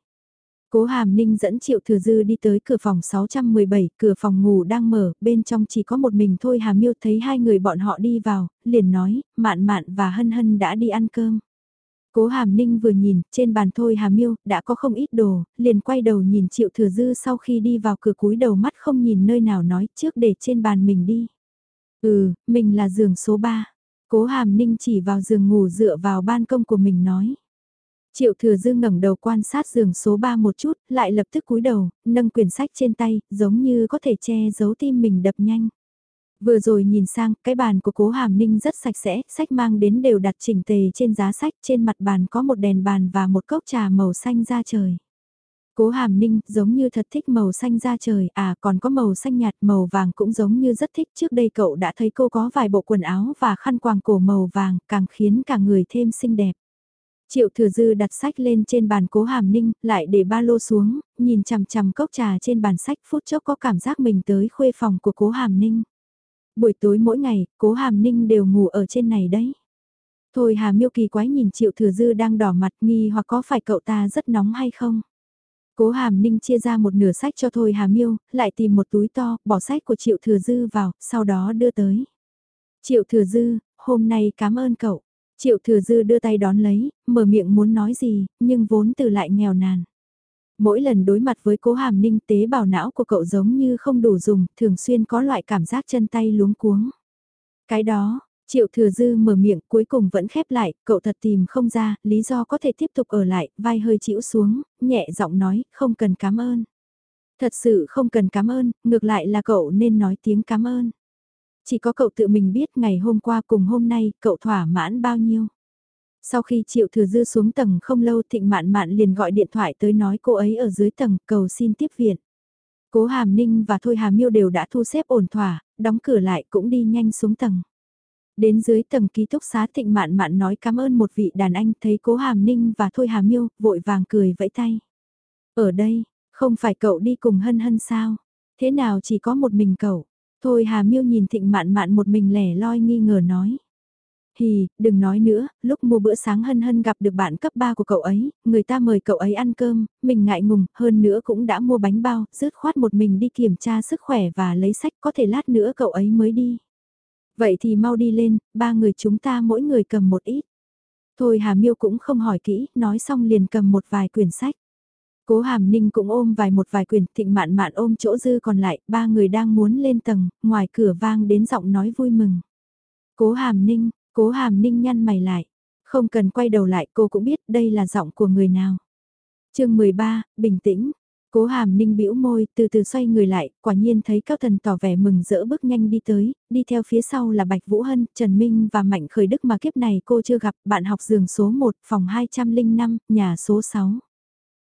Speaker 1: Cố Hàm Ninh dẫn Triệu Thừa Dư đi tới cửa phòng 617, cửa phòng ngủ đang mở, bên trong chỉ có một mình thôi Hà Miêu thấy hai người bọn họ đi vào, liền nói, Mạn Mạn và Hân Hân đã đi ăn cơm. Cố Hàm Ninh vừa nhìn, trên bàn thôi Hà Miêu, đã có không ít đồ, liền quay đầu nhìn Triệu Thừa Dư sau khi đi vào cửa cúi đầu mắt không nhìn nơi nào nói trước để trên bàn mình đi. Ừ, mình là giường số 3. Cố Hàm Ninh chỉ vào giường ngủ dựa vào ban công của mình nói. Triệu thừa dư ngẩng đầu quan sát giường số 3 một chút, lại lập tức cúi đầu, nâng quyển sách trên tay, giống như có thể che giấu tim mình đập nhanh. Vừa rồi nhìn sang, cái bàn của cố hàm ninh rất sạch sẽ, sách mang đến đều đặt chỉnh tề trên giá sách, trên mặt bàn có một đèn bàn và một cốc trà màu xanh da trời. Cố hàm ninh giống như thật thích màu xanh da trời, à còn có màu xanh nhạt màu vàng cũng giống như rất thích. Trước đây cậu đã thấy cô có vài bộ quần áo và khăn quàng cổ màu vàng, càng khiến cả người thêm xinh đẹp. Triệu thừa dư đặt sách lên trên bàn cố hàm ninh, lại để ba lô xuống, nhìn chằm chằm cốc trà trên bàn sách phút chốc có cảm giác mình tới khuê phòng của cố hàm ninh. Buổi tối mỗi ngày, cố hàm ninh đều ngủ ở trên này đấy. Thôi hà miêu kỳ quái nhìn triệu thừa dư đang đỏ mặt nghi hoặc có phải cậu ta rất nóng hay không. Cố hàm ninh chia ra một nửa sách cho Thôi Hà Miêu, lại tìm một túi to, bỏ sách của Triệu Thừa Dư vào, sau đó đưa tới. Triệu Thừa Dư, hôm nay cảm ơn cậu. Triệu thừa dư đưa tay đón lấy, mở miệng muốn nói gì, nhưng vốn từ lại nghèo nàn. Mỗi lần đối mặt với cố hàm ninh tế bào não của cậu giống như không đủ dùng, thường xuyên có loại cảm giác chân tay luống cuống. Cái đó, Triệu thừa dư mở miệng cuối cùng vẫn khép lại, cậu thật tìm không ra, lý do có thể tiếp tục ở lại, vai hơi chịu xuống, nhẹ giọng nói, không cần cảm ơn. Thật sự không cần cảm ơn, ngược lại là cậu nên nói tiếng cảm ơn. Chỉ có cậu tự mình biết ngày hôm qua cùng hôm nay cậu thỏa mãn bao nhiêu. Sau khi Triệu Thừa Dư xuống tầng không lâu Thịnh Mạn Mạn liền gọi điện thoại tới nói cô ấy ở dưới tầng cầu xin tiếp viện. Cố Hàm Ninh và Thôi hàm Miêu đều đã thu xếp ổn thỏa, đóng cửa lại cũng đi nhanh xuống tầng. Đến dưới tầng ký túc xá Thịnh Mạn Mạn nói cảm ơn một vị đàn anh thấy Cố Hàm Ninh và Thôi hàm Miêu vội vàng cười vẫy tay. Ở đây, không phải cậu đi cùng hân hân sao? Thế nào chỉ có một mình cậu? Thôi Hà Miêu nhìn Thịnh Mạn Mạn một mình lẻ loi nghi ngờ nói. Hì, đừng nói nữa, lúc mua bữa sáng hân hân gặp được bạn cấp 3 của cậu ấy, người ta mời cậu ấy ăn cơm, mình ngại ngùng, hơn nữa cũng đã mua bánh bao, rứt khoát một mình đi kiểm tra sức khỏe và lấy sách có thể lát nữa cậu ấy mới đi. Vậy thì mau đi lên, ba người chúng ta mỗi người cầm một ít. Thôi Hà Miêu cũng không hỏi kỹ, nói xong liền cầm một vài quyển sách. Cố Hàm Ninh cũng ôm vài một vài quyển, thịnh mạn mạn ôm chỗ dư còn lại, ba người đang muốn lên tầng, ngoài cửa vang đến giọng nói vui mừng. Cố Hàm Ninh, Cố Hàm Ninh nhăn mày lại, không cần quay đầu lại cô cũng biết đây là giọng của người nào. chương 13, bình tĩnh. Cố Hàm Ninh bĩu môi, từ từ xoay người lại, quả nhiên thấy Cao Thần tỏ vẻ mừng rỡ bước nhanh đi tới, đi theo phía sau là Bạch Vũ Hân, Trần Minh và Mạnh Khởi Đức mà kiếp này cô chưa gặp, bạn học giường số 1, phòng 205, nhà số 6.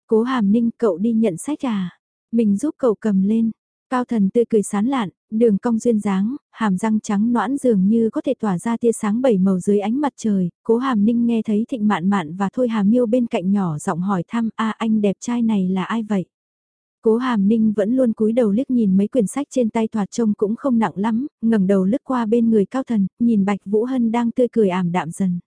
Speaker 1: Cố hàm ninh cậu đi nhận sách à? Mình giúp cậu cầm lên. Cao thần tươi cười sán lạn, đường cong duyên dáng, hàm răng trắng noãn dường như có thể tỏa ra tia sáng bảy màu dưới ánh mặt trời, cố hàm ninh nghe thấy thịnh mạn mạn và thôi hàm miêu bên cạnh nhỏ giọng hỏi thăm a anh đẹp trai này là ai vậy? Cố hàm ninh vẫn luôn cúi đầu liếc nhìn mấy quyển sách trên tay thoạt trông cũng không nặng lắm, ngẩng đầu lướt qua bên người cao thần, nhìn Bạch Vũ Hân đang tươi cười ảm đạm dần.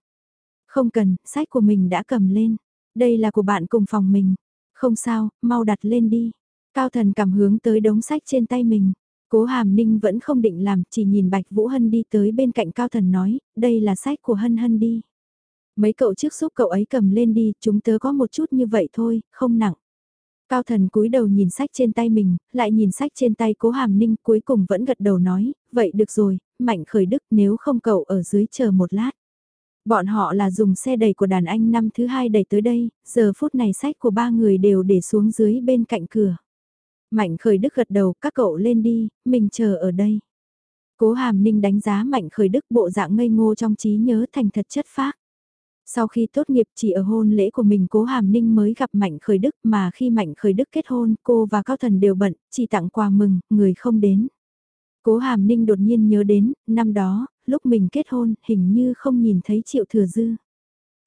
Speaker 1: Không cần, sách của mình đã cầm lên. Đây là của bạn cùng phòng mình. Không sao, mau đặt lên đi. Cao thần cầm hướng tới đống sách trên tay mình. Cố hàm ninh vẫn không định làm, chỉ nhìn Bạch Vũ Hân đi tới bên cạnh Cao thần nói, đây là sách của Hân Hân đi. Mấy cậu trước giúp cậu ấy cầm lên đi, chúng tớ có một chút như vậy thôi, không nặng. Cao thần cúi đầu nhìn sách trên tay mình, lại nhìn sách trên tay cố hàm ninh cuối cùng vẫn gật đầu nói, vậy được rồi, mạnh khởi đức nếu không cậu ở dưới chờ một lát. Bọn họ là dùng xe đẩy của đàn anh năm thứ hai đẩy tới đây, giờ phút này sách của ba người đều để xuống dưới bên cạnh cửa. Mạnh khởi đức gật đầu, các cậu lên đi, mình chờ ở đây. Cố hàm ninh đánh giá mạnh khởi đức bộ dạng ngây ngô trong trí nhớ thành thật chất phác. Sau khi tốt nghiệp chỉ ở hôn lễ của mình cố Hàm Ninh mới gặp Mạnh Khởi Đức mà khi Mạnh Khởi Đức kết hôn cô và Cao Thần đều bận, chỉ tặng quà mừng, người không đến. Cố Hàm Ninh đột nhiên nhớ đến, năm đó, lúc mình kết hôn, hình như không nhìn thấy Triệu Thừa Dư.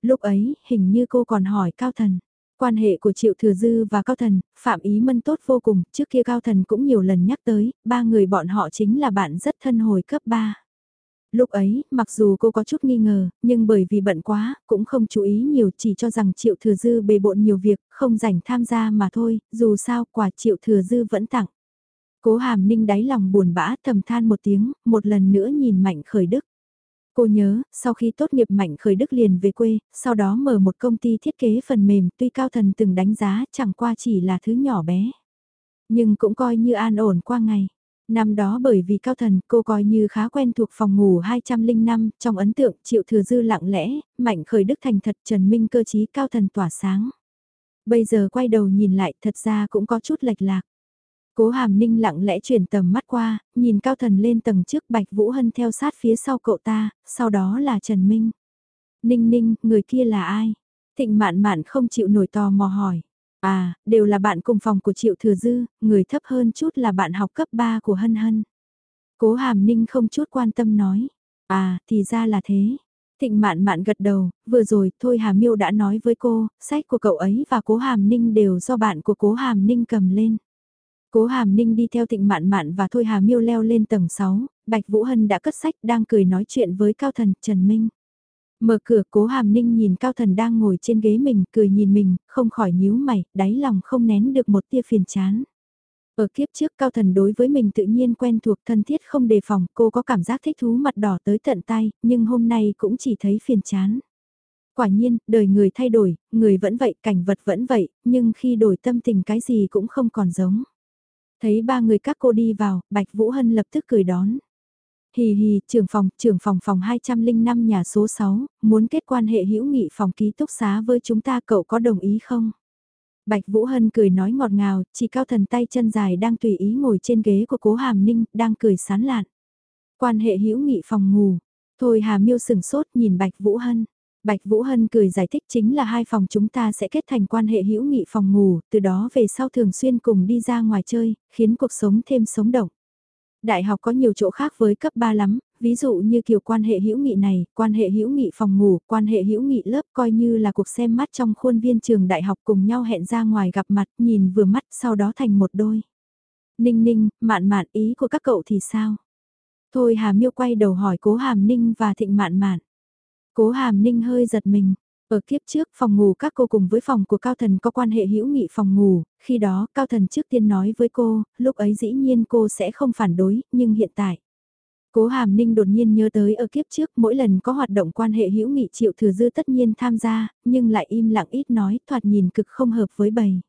Speaker 1: Lúc ấy, hình như cô còn hỏi Cao Thần. Quan hệ của Triệu Thừa Dư và Cao Thần, Phạm Ý Mân tốt vô cùng, trước kia Cao Thần cũng nhiều lần nhắc tới, ba người bọn họ chính là bạn rất thân hồi cấp 3. Lúc ấy, mặc dù cô có chút nghi ngờ, nhưng bởi vì bận quá, cũng không chú ý nhiều chỉ cho rằng Triệu Thừa Dư bề bộn nhiều việc, không rảnh tham gia mà thôi, dù sao quả Triệu Thừa Dư vẫn tặng. Cố hàm ninh đáy lòng buồn bã thầm than một tiếng, một lần nữa nhìn Mạnh Khởi Đức. Cô nhớ, sau khi tốt nghiệp Mạnh Khởi Đức liền về quê, sau đó mở một công ty thiết kế phần mềm tuy cao thần từng đánh giá chẳng qua chỉ là thứ nhỏ bé. Nhưng cũng coi như an ổn qua ngày. Năm đó bởi vì cao thần cô coi như khá quen thuộc phòng ngủ 205, trong ấn tượng triệu thừa dư lặng lẽ, mạnh khởi đức thành thật trần minh cơ chí cao thần tỏa sáng. Bây giờ quay đầu nhìn lại thật ra cũng có chút lệch lạc. Cố hàm ninh lặng lẽ chuyển tầm mắt qua, nhìn cao thần lên tầng trước bạch vũ hân theo sát phía sau cậu ta, sau đó là Trần Minh. Ninh ninh, người kia là ai? Thịnh mạn mạn không chịu nổi tò mò hỏi. À, đều là bạn cùng phòng của Triệu Thừa Dư, người thấp hơn chút là bạn học cấp 3 của Hân Hân. Cố Hàm Ninh không chút quan tâm nói. À, thì ra là thế. Thịnh mạn mạn gật đầu, vừa rồi thôi Hà Miêu đã nói với cô, sách của cậu ấy và cố Hàm Ninh đều do bạn của cố Hàm Ninh cầm lên. Cố Hàm Ninh đi theo Thịnh Mạn Mạn và Thôi Hà Miêu leo lên tầng 6, Bạch Vũ Hân đã cất sách đang cười nói chuyện với Cao Thần Trần Minh. Mở cửa cố hàm ninh nhìn cao thần đang ngồi trên ghế mình, cười nhìn mình, không khỏi nhíu mày, đáy lòng không nén được một tia phiền chán. Ở kiếp trước cao thần đối với mình tự nhiên quen thuộc thân thiết không đề phòng, cô có cảm giác thích thú mặt đỏ tới tận tay, nhưng hôm nay cũng chỉ thấy phiền chán. Quả nhiên, đời người thay đổi, người vẫn vậy, cảnh vật vẫn vậy, nhưng khi đổi tâm tình cái gì cũng không còn giống. Thấy ba người các cô đi vào, Bạch Vũ Hân lập tức cười đón. Hì hì, trưởng phòng, trưởng phòng phòng 205 nhà số 6, muốn kết quan hệ hữu nghị phòng ký túc xá với chúng ta cậu có đồng ý không? Bạch Vũ Hân cười nói ngọt ngào, chỉ cao thần tay chân dài đang tùy ý ngồi trên ghế của cố Hàm Ninh, đang cười sán lạn. Quan hệ hữu nghị phòng ngủ. Thôi Hà Miêu sừng sốt nhìn Bạch Vũ Hân. Bạch Vũ Hân cười giải thích chính là hai phòng chúng ta sẽ kết thành quan hệ hữu nghị phòng ngủ, từ đó về sau thường xuyên cùng đi ra ngoài chơi, khiến cuộc sống thêm sống động. Đại học có nhiều chỗ khác với cấp 3 lắm, ví dụ như kiểu quan hệ hữu nghị này, quan hệ hữu nghị phòng ngủ, quan hệ hữu nghị lớp coi như là cuộc xem mắt trong khuôn viên trường đại học cùng nhau hẹn ra ngoài gặp mặt, nhìn vừa mắt sau đó thành một đôi. Ninh ninh, mạn mạn ý của các cậu thì sao? Thôi Hà Miêu quay đầu hỏi Cố Hàm Ninh và Thịnh Mạn Mạn. Cố Hàm Ninh hơi giật mình, ở kiếp trước, phòng ngủ các cô cùng với phòng của Cao Thần có quan hệ hữu nghị phòng ngủ, khi đó Cao Thần trước tiên nói với cô, lúc ấy dĩ nhiên cô sẽ không phản đối, nhưng hiện tại. Cố Hàm Ninh đột nhiên nhớ tới ở kiếp trước mỗi lần có hoạt động quan hệ hữu nghị Triệu Thừa Dư tất nhiên tham gia, nhưng lại im lặng ít nói, thoạt nhìn cực không hợp với bầy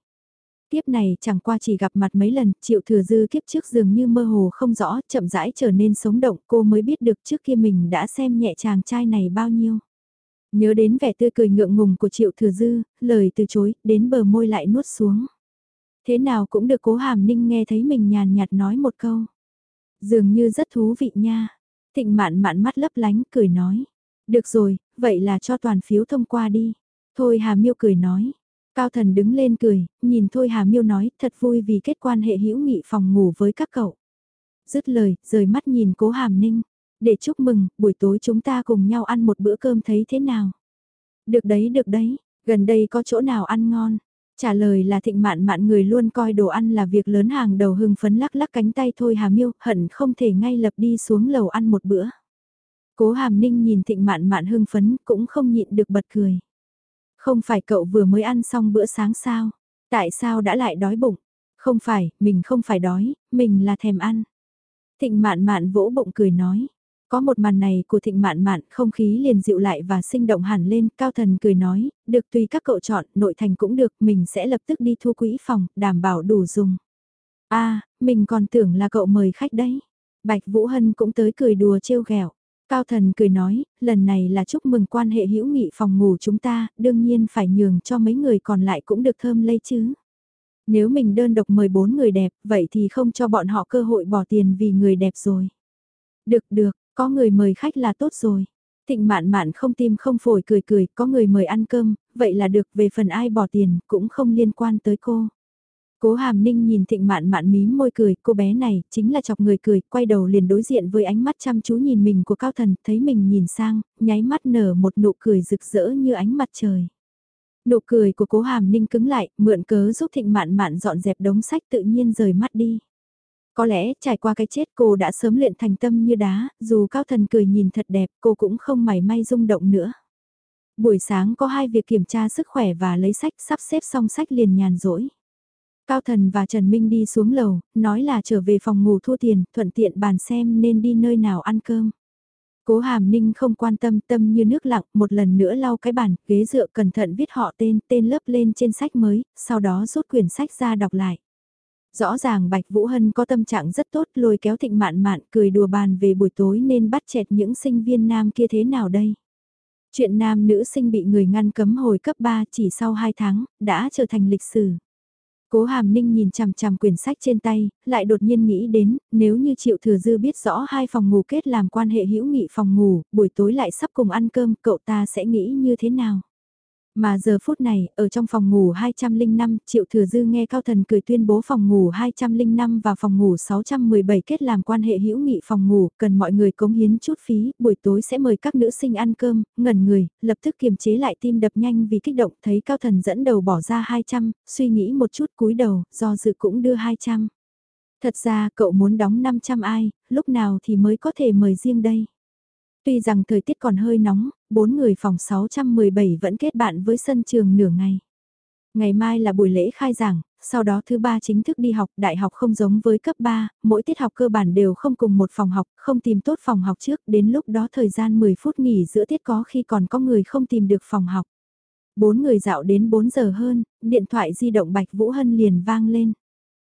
Speaker 1: tiếp này chẳng qua chỉ gặp mặt mấy lần, Triệu Thừa Dư kiếp trước dường như mơ hồ không rõ, chậm rãi trở nên sống động, cô mới biết được trước kia mình đã xem nhẹ chàng trai này bao nhiêu. Nhớ đến vẻ tươi cười ngượng ngùng của Triệu Thừa Dư, lời từ chối, đến bờ môi lại nuốt xuống. Thế nào cũng được cố hàm ninh nghe thấy mình nhàn nhạt nói một câu. Dường như rất thú vị nha. Thịnh mạn mạn mắt lấp lánh, cười nói. Được rồi, vậy là cho toàn phiếu thông qua đi. Thôi Hà Miêu cười nói. Cao thần đứng lên cười, nhìn Thôi Hà Miêu nói thật vui vì kết quan hệ hữu nghị phòng ngủ với các cậu. Dứt lời, rời mắt nhìn cố hàm ninh. Để chúc mừng, buổi tối chúng ta cùng nhau ăn một bữa cơm thấy thế nào? Được đấy, được đấy, gần đây có chỗ nào ăn ngon? Trả lời là thịnh mạn mạn người luôn coi đồ ăn là việc lớn hàng đầu hưng phấn lắc lắc cánh tay thôi Hà Miêu, hận không thể ngay lập đi xuống lầu ăn một bữa. Cố hàm ninh nhìn thịnh mạn mạn hưng phấn cũng không nhịn được bật cười. Không phải cậu vừa mới ăn xong bữa sáng sao? Tại sao đã lại đói bụng? Không phải, mình không phải đói, mình là thèm ăn. Thịnh mạn mạn vỗ bụng cười nói. Có một màn này của thịnh mạn mạn, không khí liền dịu lại và sinh động hẳn lên, cao thần cười nói, được tùy các cậu chọn, nội thành cũng được, mình sẽ lập tức đi thu quỹ phòng, đảm bảo đủ dùng. a mình còn tưởng là cậu mời khách đấy. Bạch Vũ Hân cũng tới cười đùa trêu ghẹo. Cao thần cười nói, lần này là chúc mừng quan hệ hữu nghị phòng ngủ chúng ta, đương nhiên phải nhường cho mấy người còn lại cũng được thơm lây chứ. Nếu mình đơn độc mời bốn người đẹp, vậy thì không cho bọn họ cơ hội bỏ tiền vì người đẹp rồi. Được được, có người mời khách là tốt rồi. Thịnh mạn mạn không tim không phổi cười cười, có người mời ăn cơm, vậy là được, về phần ai bỏ tiền, cũng không liên quan tới cô. Cố hàm ninh nhìn thịnh mạn mạn mím môi cười, cô bé này, chính là chọc người cười, quay đầu liền đối diện với ánh mắt chăm chú nhìn mình của cao thần, thấy mình nhìn sang, nháy mắt nở một nụ cười rực rỡ như ánh mặt trời. Nụ cười của cố hàm ninh cứng lại, mượn cớ giúp thịnh mạn mạn dọn dẹp đống sách tự nhiên rời mắt đi. Có lẽ trải qua cái chết cô đã sớm luyện thành tâm như đá, dù cao thần cười nhìn thật đẹp cô cũng không mảy may rung động nữa. Buổi sáng có hai việc kiểm tra sức khỏe và lấy sách sắp xếp xong sách liền nhàn rỗi. Cao Thần và Trần Minh đi xuống lầu, nói là trở về phòng ngủ thua tiền, thuận tiện bàn xem nên đi nơi nào ăn cơm. Cố Hàm Ninh không quan tâm tâm như nước lặng, một lần nữa lau cái bàn, ghế dựa cẩn thận viết họ tên, tên lớp lên trên sách mới, sau đó rút quyển sách ra đọc lại. Rõ ràng Bạch Vũ Hân có tâm trạng rất tốt lôi kéo thịnh mạn mạn cười đùa bàn về buổi tối nên bắt chẹt những sinh viên nam kia thế nào đây. Chuyện nam nữ sinh bị người ngăn cấm hồi cấp 3 chỉ sau 2 tháng, đã trở thành lịch sử. Cố Hàm Ninh nhìn chằm chằm quyển sách trên tay, lại đột nhiên nghĩ đến, nếu như Triệu Thừa Dư biết rõ hai phòng ngủ kết làm quan hệ hữu nghị phòng ngủ, buổi tối lại sắp cùng ăn cơm, cậu ta sẽ nghĩ như thế nào? Mà giờ phút này, ở trong phòng ngủ 205, Triệu Thừa Dư nghe Cao Thần cười tuyên bố phòng ngủ 205 và phòng ngủ 617 kết làm quan hệ hữu nghị phòng ngủ, cần mọi người cống hiến chút phí, buổi tối sẽ mời các nữ sinh ăn cơm, ngẩn người, lập tức kiềm chế lại tim đập nhanh vì kích động thấy Cao Thần dẫn đầu bỏ ra 200, suy nghĩ một chút cúi đầu, do dự cũng đưa 200. Thật ra cậu muốn đóng 500 ai, lúc nào thì mới có thể mời riêng đây. Tuy rằng thời tiết còn hơi nóng, bốn người phòng 617 vẫn kết bạn với sân trường nửa ngày. Ngày mai là buổi lễ khai giảng, sau đó thứ ba chính thức đi học, đại học không giống với cấp 3, mỗi tiết học cơ bản đều không cùng một phòng học, không tìm tốt phòng học trước, đến lúc đó thời gian 10 phút nghỉ giữa tiết có khi còn có người không tìm được phòng học. Bốn người dạo đến 4 giờ hơn, điện thoại di động Bạch Vũ Hân liền vang lên.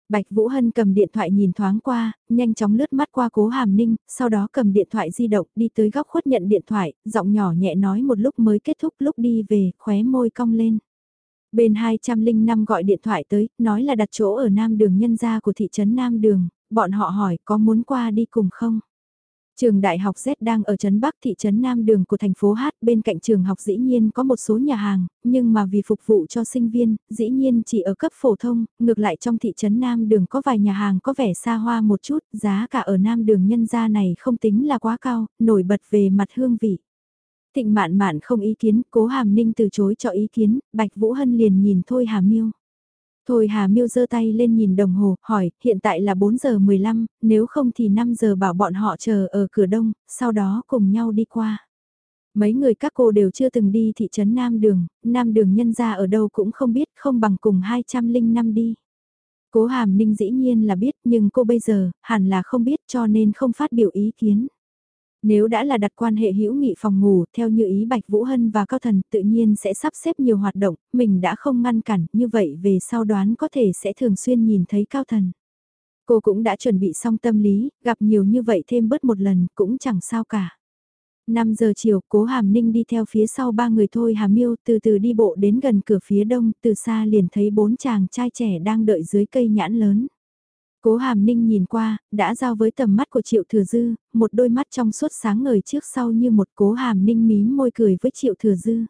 Speaker 1: Bạch Vũ Hân cầm điện thoại nhìn thoáng qua, nhanh chóng lướt mắt qua cố hàm ninh, sau đó cầm điện thoại di động đi tới góc khuất nhận điện thoại, giọng nhỏ nhẹ nói một lúc mới kết thúc lúc đi về, khóe môi cong lên. Bên 205 gọi điện thoại tới, nói là đặt chỗ ở Nam Đường nhân gia của thị trấn Nam Đường, bọn họ hỏi có muốn qua đi cùng không? Trường Đại học Z đang ở trấn Bắc thị trấn Nam Đường của thành phố Hát bên cạnh trường học dĩ nhiên có một số nhà hàng, nhưng mà vì phục vụ cho sinh viên, dĩ nhiên chỉ ở cấp phổ thông, ngược lại trong thị trấn Nam Đường có vài nhà hàng có vẻ xa hoa một chút, giá cả ở Nam Đường nhân gia này không tính là quá cao, nổi bật về mặt hương vị. Thịnh mạn mạn không ý kiến, cố hàm ninh từ chối cho ý kiến, Bạch Vũ Hân liền nhìn thôi hà miêu. Thôi Hà Miêu giơ tay lên nhìn đồng hồ, hỏi, hiện tại là 4 giờ 15, nếu không thì 5 giờ bảo bọn họ chờ ở cửa đông, sau đó cùng nhau đi qua. Mấy người các cô đều chưa từng đi thị trấn Nam Đường, Nam Đường nhân ra ở đâu cũng không biết, không bằng cùng 205 đi. Cố Hàm Ninh dĩ nhiên là biết nhưng cô bây giờ, hẳn là không biết cho nên không phát biểu ý kiến. Nếu đã là đặt quan hệ hữu nghị phòng ngủ theo như ý Bạch Vũ Hân và Cao Thần tự nhiên sẽ sắp xếp nhiều hoạt động, mình đã không ngăn cản, như vậy về sau đoán có thể sẽ thường xuyên nhìn thấy Cao Thần. Cô cũng đã chuẩn bị xong tâm lý, gặp nhiều như vậy thêm bớt một lần cũng chẳng sao cả. 5 giờ chiều, cố Hàm Ninh đi theo phía sau ba người thôi Hà Miêu từ từ đi bộ đến gần cửa phía đông, từ xa liền thấy bốn chàng trai trẻ đang đợi dưới cây nhãn lớn. Cố hàm ninh nhìn qua, đã giao với tầm mắt của triệu thừa dư, một đôi mắt trong suốt sáng ngời trước sau như một cố hàm ninh mím môi cười với triệu thừa dư.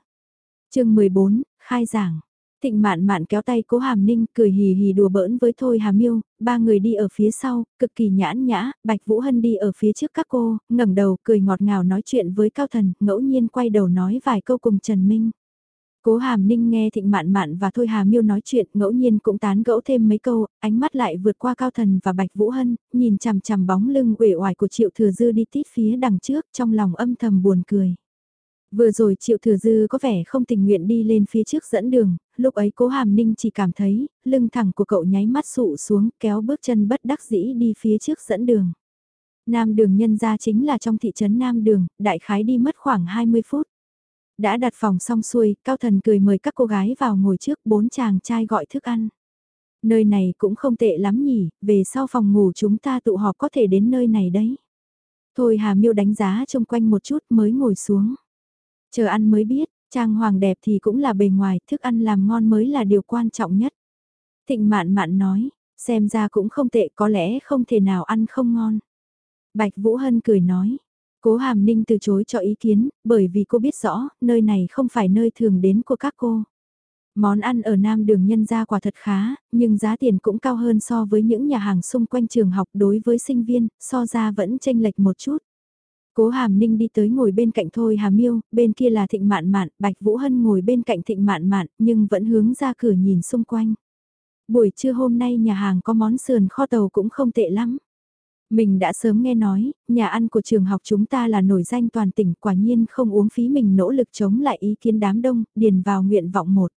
Speaker 1: chương 14, khai giảng. Thịnh mạn mạn kéo tay cố hàm ninh cười hì hì đùa bỡn với Thôi Hà Miêu, ba người đi ở phía sau, cực kỳ nhãn nhã, Bạch Vũ Hân đi ở phía trước các cô, ngẩng đầu cười ngọt ngào nói chuyện với Cao Thần, ngẫu nhiên quay đầu nói vài câu cùng Trần Minh. Cố Hàm Ninh nghe Thịnh Mạn Mạn và Thôi Hà Miêu nói chuyện, ngẫu nhiên cũng tán gẫu thêm mấy câu, ánh mắt lại vượt qua Cao Thần và Bạch Vũ Hân, nhìn chằm chằm bóng lưng uể oải của Triệu Thừa Dư đi tít phía đằng trước, trong lòng âm thầm buồn cười. Vừa rồi Triệu Thừa Dư có vẻ không tình nguyện đi lên phía trước dẫn đường, lúc ấy Cố Hàm Ninh chỉ cảm thấy, lưng thẳng của cậu nháy mắt sụ xuống, kéo bước chân bất đắc dĩ đi phía trước dẫn đường. Nam đường nhân ra chính là trong thị trấn Nam đường, đại khái đi mất khoảng 20 phút. Đã đặt phòng xong xuôi, Cao Thần cười mời các cô gái vào ngồi trước bốn chàng trai gọi thức ăn. Nơi này cũng không tệ lắm nhỉ, về sau phòng ngủ chúng ta tụ họp có thể đến nơi này đấy. Thôi Hà Miêu đánh giá trông quanh một chút mới ngồi xuống. Chờ ăn mới biết, trang hoàng đẹp thì cũng là bề ngoài, thức ăn làm ngon mới là điều quan trọng nhất. Thịnh mạn mạn nói, xem ra cũng không tệ có lẽ không thể nào ăn không ngon. Bạch Vũ Hân cười nói, Cố Hàm Ninh từ chối cho ý kiến, bởi vì cô biết rõ, nơi này không phải nơi thường đến của các cô. Món ăn ở Nam đường nhân ra quả thật khá, nhưng giá tiền cũng cao hơn so với những nhà hàng xung quanh trường học đối với sinh viên, so ra vẫn tranh lệch một chút. Cố Hàm Ninh đi tới ngồi bên cạnh Thôi Hà Miêu, bên kia là Thịnh Mạn Mạn, Bạch Vũ Hân ngồi bên cạnh Thịnh Mạn Mạn, nhưng vẫn hướng ra cửa nhìn xung quanh. Buổi trưa hôm nay nhà hàng có món sườn kho tàu cũng không tệ lắm. Mình đã sớm nghe nói, nhà ăn của trường học chúng ta là nổi danh toàn tỉnh quả nhiên không uống phí mình nỗ lực chống lại ý kiến đám đông, điền vào nguyện vọng một.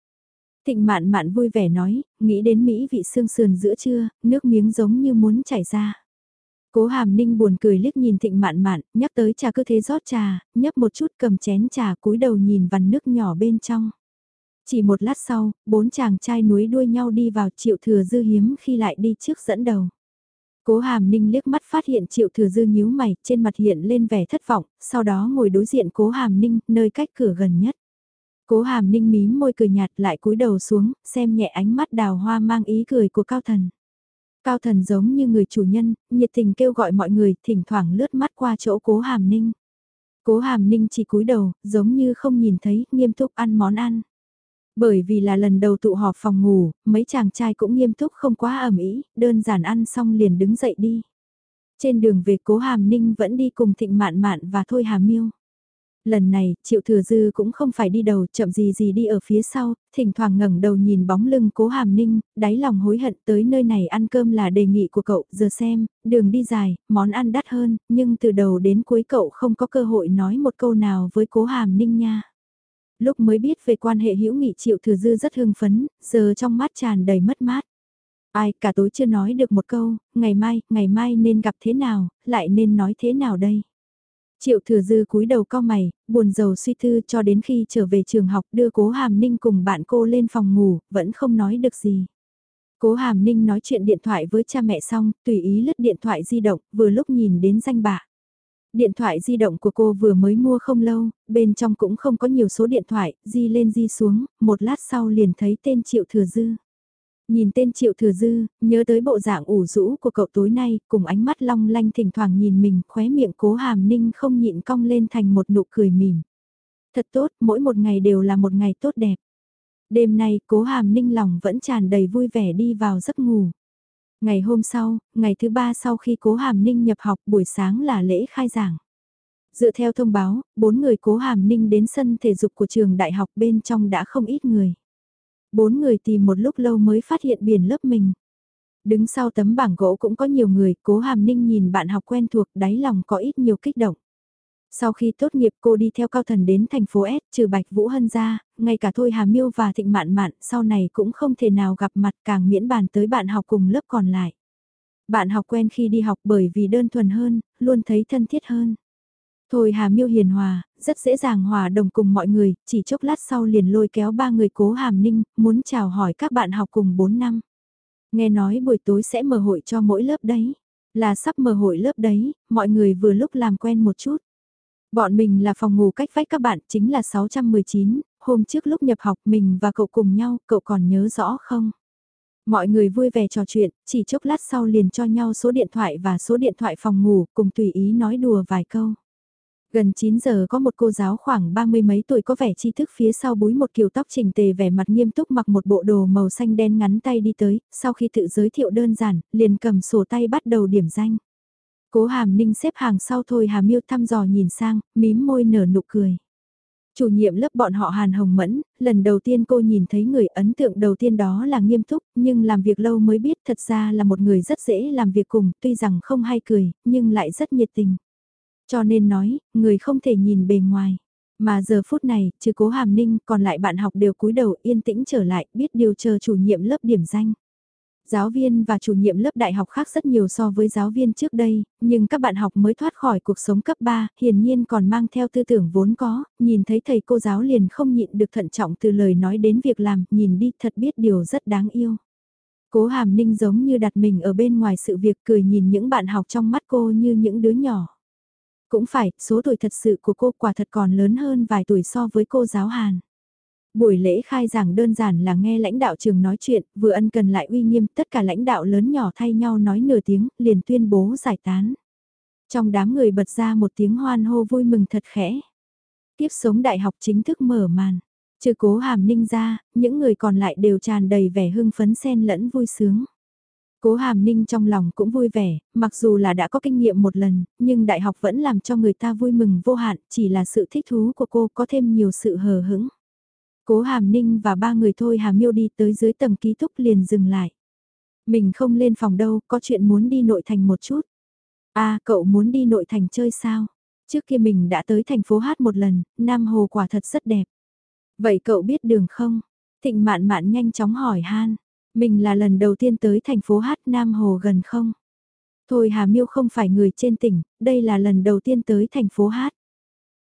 Speaker 1: Thịnh mạn mạn vui vẻ nói, nghĩ đến Mỹ vị xương sườn giữa trưa, nước miếng giống như muốn chảy ra. Cố hàm ninh buồn cười liếc nhìn thịnh mạn mạn, nhắc tới trà cứ thế rót trà, nhấp một chút cầm chén trà cúi đầu nhìn vằn nước nhỏ bên trong. Chỉ một lát sau, bốn chàng trai núi đuôi nhau đi vào triệu thừa dư hiếm khi lại đi trước dẫn đầu. Cố hàm ninh liếc mắt phát hiện triệu thừa dư nhíu mày, trên mặt hiện lên vẻ thất vọng, sau đó ngồi đối diện cố hàm ninh, nơi cách cửa gần nhất. Cố hàm ninh mím môi cười nhạt lại cúi đầu xuống, xem nhẹ ánh mắt đào hoa mang ý cười của cao thần. Cao thần giống như người chủ nhân, nhiệt tình kêu gọi mọi người, thỉnh thoảng lướt mắt qua chỗ cố hàm ninh. Cố hàm ninh chỉ cúi đầu, giống như không nhìn thấy, nghiêm túc ăn món ăn. Bởi vì là lần đầu tụ họp phòng ngủ, mấy chàng trai cũng nghiêm túc không quá ẩm ý, đơn giản ăn xong liền đứng dậy đi. Trên đường về cố hàm ninh vẫn đi cùng thịnh mạn mạn và thôi hà miêu. Lần này, Triệu Thừa Dư cũng không phải đi đầu, chậm gì gì đi ở phía sau, thỉnh thoảng ngẩng đầu nhìn bóng lưng cố hàm ninh, đáy lòng hối hận tới nơi này ăn cơm là đề nghị của cậu, giờ xem, đường đi dài, món ăn đắt hơn, nhưng từ đầu đến cuối cậu không có cơ hội nói một câu nào với cố hàm ninh nha lúc mới biết về quan hệ hữu nghị triệu thừa dư rất hưng phấn, giờ trong mắt tràn đầy mất mát. Ai cả tối chưa nói được một câu, ngày mai, ngày mai nên gặp thế nào, lại nên nói thế nào đây? Triệu thừa dư cúi đầu co mày, buồn rầu suy tư cho đến khi trở về trường học đưa cố hàm ninh cùng bạn cô lên phòng ngủ, vẫn không nói được gì. Cố hàm ninh nói chuyện điện thoại với cha mẹ xong, tùy ý lướt điện thoại di động, vừa lúc nhìn đến danh bạ. Điện thoại di động của cô vừa mới mua không lâu, bên trong cũng không có nhiều số điện thoại, di lên di xuống, một lát sau liền thấy tên Triệu Thừa Dư. Nhìn tên Triệu Thừa Dư, nhớ tới bộ dạng ủ rũ của cậu tối nay, cùng ánh mắt long lanh thỉnh thoảng nhìn mình, khóe miệng cố hàm ninh không nhịn cong lên thành một nụ cười mỉm. Thật tốt, mỗi một ngày đều là một ngày tốt đẹp. Đêm nay, cố hàm ninh lòng vẫn tràn đầy vui vẻ đi vào giấc ngủ. Ngày hôm sau, ngày thứ ba sau khi cố hàm ninh nhập học buổi sáng là lễ khai giảng. Dựa theo thông báo, bốn người cố hàm ninh đến sân thể dục của trường đại học bên trong đã không ít người. Bốn người tìm một lúc lâu mới phát hiện biển lớp mình. Đứng sau tấm bảng gỗ cũng có nhiều người, cố hàm ninh nhìn bạn học quen thuộc đáy lòng có ít nhiều kích động. Sau khi tốt nghiệp cô đi theo cao thần đến thành phố S trừ Bạch Vũ Hân ra, ngay cả Thôi Hà Miêu và Thịnh Mạn Mạn sau này cũng không thể nào gặp mặt càng miễn bàn tới bạn học cùng lớp còn lại. Bạn học quen khi đi học bởi vì đơn thuần hơn, luôn thấy thân thiết hơn. Thôi Hà Miêu hiền hòa, rất dễ dàng hòa đồng cùng mọi người, chỉ chốc lát sau liền lôi kéo ba người cố hàm ninh, muốn chào hỏi các bạn học cùng 4 năm. Nghe nói buổi tối sẽ mở hội cho mỗi lớp đấy. Là sắp mở hội lớp đấy, mọi người vừa lúc làm quen một chút. Bọn mình là phòng ngủ cách vách các bạn chính là 619, hôm trước lúc nhập học mình và cậu cùng nhau, cậu còn nhớ rõ không? Mọi người vui vẻ trò chuyện, chỉ chốc lát sau liền cho nhau số điện thoại và số điện thoại phòng ngủ cùng tùy ý nói đùa vài câu. Gần 9 giờ có một cô giáo khoảng ba mươi mấy tuổi có vẻ tri thức phía sau búi một kiểu tóc chỉnh tề vẻ mặt nghiêm túc mặc một bộ đồ màu xanh đen ngắn tay đi tới, sau khi tự giới thiệu đơn giản, liền cầm sổ tay bắt đầu điểm danh. Cố hàm ninh xếp hàng sau thôi hà miêu thăm dò nhìn sang, mím môi nở nụ cười. Chủ nhiệm lớp bọn họ Hàn Hồng Mẫn, lần đầu tiên cô nhìn thấy người ấn tượng đầu tiên đó là nghiêm túc, nhưng làm việc lâu mới biết thật ra là một người rất dễ làm việc cùng, tuy rằng không hay cười, nhưng lại rất nhiệt tình. Cho nên nói, người không thể nhìn bề ngoài. Mà giờ phút này, trừ cố hàm ninh, còn lại bạn học đều cúi đầu yên tĩnh trở lại, biết điều chờ chủ nhiệm lớp điểm danh. Giáo viên và chủ nhiệm lớp đại học khác rất nhiều so với giáo viên trước đây, nhưng các bạn học mới thoát khỏi cuộc sống cấp 3, hiển nhiên còn mang theo tư tưởng vốn có, nhìn thấy thầy cô giáo liền không nhịn được thận trọng từ lời nói đến việc làm, nhìn đi thật biết điều rất đáng yêu. Cố hàm ninh giống như đặt mình ở bên ngoài sự việc cười nhìn những bạn học trong mắt cô như những đứa nhỏ. Cũng phải, số tuổi thật sự của cô quả thật còn lớn hơn vài tuổi so với cô giáo Hàn. Buổi lễ khai giảng đơn giản là nghe lãnh đạo trường nói chuyện, vừa ân cần lại uy nghiêm, tất cả lãnh đạo lớn nhỏ thay nhau nói nửa tiếng, liền tuyên bố giải tán. Trong đám người bật ra một tiếng hoan hô vui mừng thật khẽ. Tiếp sống đại học chính thức mở màn. Trừ cố hàm ninh ra, những người còn lại đều tràn đầy vẻ hưng phấn xen lẫn vui sướng. Cố hàm ninh trong lòng cũng vui vẻ, mặc dù là đã có kinh nghiệm một lần, nhưng đại học vẫn làm cho người ta vui mừng vô hạn, chỉ là sự thích thú của cô có thêm nhiều sự hờ hững. Cố hàm ninh và ba người thôi Hà miêu đi tới dưới tầng ký túc liền dừng lại. Mình không lên phòng đâu, có chuyện muốn đi nội thành một chút. à, cậu muốn đi nội thành chơi sao? Trước kia mình đã tới thành phố Hát một lần, Nam Hồ quả thật rất đẹp. Vậy cậu biết đường không? Thịnh mạn mạn nhanh chóng hỏi han. Mình là lần đầu tiên tới thành phố Hát Nam Hồ gần không? Thôi Hà Miêu không phải người trên tỉnh, đây là lần đầu tiên tới thành phố Hát.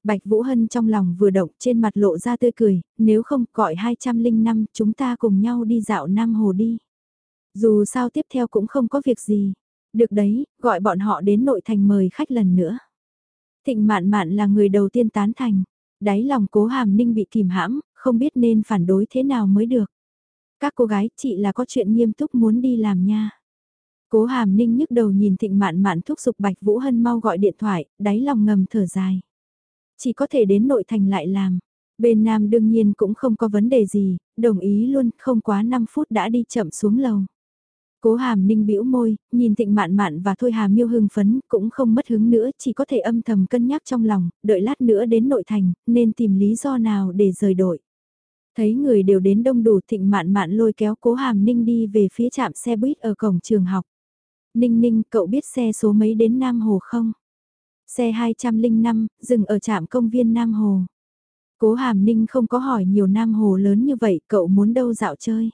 Speaker 1: Bạch Vũ Hân trong lòng vừa động trên mặt lộ ra tươi cười, nếu không gọi 205 chúng ta cùng nhau đi dạo Nam Hồ đi. Dù sao tiếp theo cũng không có việc gì. Được đấy, gọi bọn họ đến nội thành mời khách lần nữa. Thịnh mạn mạn là người đầu tiên tán thành. Đáy lòng cố hàm ninh bị kìm hãm, không biết nên phản đối thế nào mới được. Các cô gái, chị là có chuyện nghiêm túc muốn đi làm nha. Cố hàm ninh nhức đầu nhìn thịnh mạn mạn thúc giục Bạch Vũ Hân mau gọi điện thoại, đáy lòng ngầm thở dài. Chỉ có thể đến nội thành lại làm. Bên Nam đương nhiên cũng không có vấn đề gì, đồng ý luôn, không quá 5 phút đã đi chậm xuống lầu. Cố hàm ninh bĩu môi, nhìn thịnh mạn mạn và thôi hàm miêu hưng phấn, cũng không mất hứng nữa, chỉ có thể âm thầm cân nhắc trong lòng, đợi lát nữa đến nội thành, nên tìm lý do nào để rời đội. Thấy người đều đến đông đủ thịnh mạn mạn lôi kéo cố hàm ninh đi về phía trạm xe buýt ở cổng trường học. Ninh ninh, cậu biết xe số mấy đến Nam Hồ không? Xe 205, dừng ở trạm công viên Nam Hồ. Cố hàm ninh không có hỏi nhiều Nam Hồ lớn như vậy, cậu muốn đâu dạo chơi?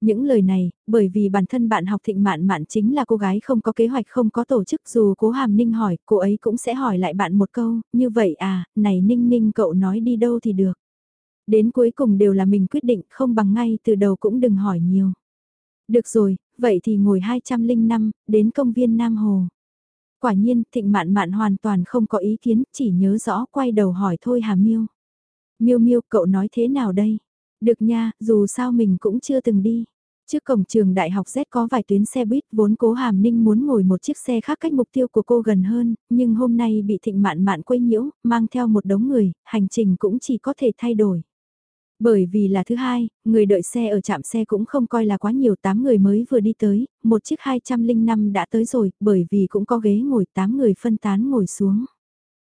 Speaker 1: Những lời này, bởi vì bản thân bạn học thịnh mạn mạn chính là cô gái không có kế hoạch không có tổ chức dù cố hàm ninh hỏi, cô ấy cũng sẽ hỏi lại bạn một câu, như vậy à, này ninh ninh cậu nói đi đâu thì được. Đến cuối cùng đều là mình quyết định, không bằng ngay từ đầu cũng đừng hỏi nhiều. Được rồi, vậy thì ngồi 205, đến công viên Nam Hồ. Quả nhiên, thịnh mạn mạn hoàn toàn không có ý kiến, chỉ nhớ rõ quay đầu hỏi thôi Hà Miêu. Miêu Miêu, cậu nói thế nào đây? Được nha, dù sao mình cũng chưa từng đi. Trước cổng trường đại học Z có vài tuyến xe buýt vốn cố hàm ninh muốn ngồi một chiếc xe khác cách mục tiêu của cô gần hơn, nhưng hôm nay bị thịnh mạn mạn quấy nhiễu, mang theo một đống người, hành trình cũng chỉ có thể thay đổi. Bởi vì là thứ hai, người đợi xe ở trạm xe cũng không coi là quá nhiều 8 người mới vừa đi tới, một chiếc 205 đã tới rồi, bởi vì cũng có ghế ngồi 8 người phân tán ngồi xuống.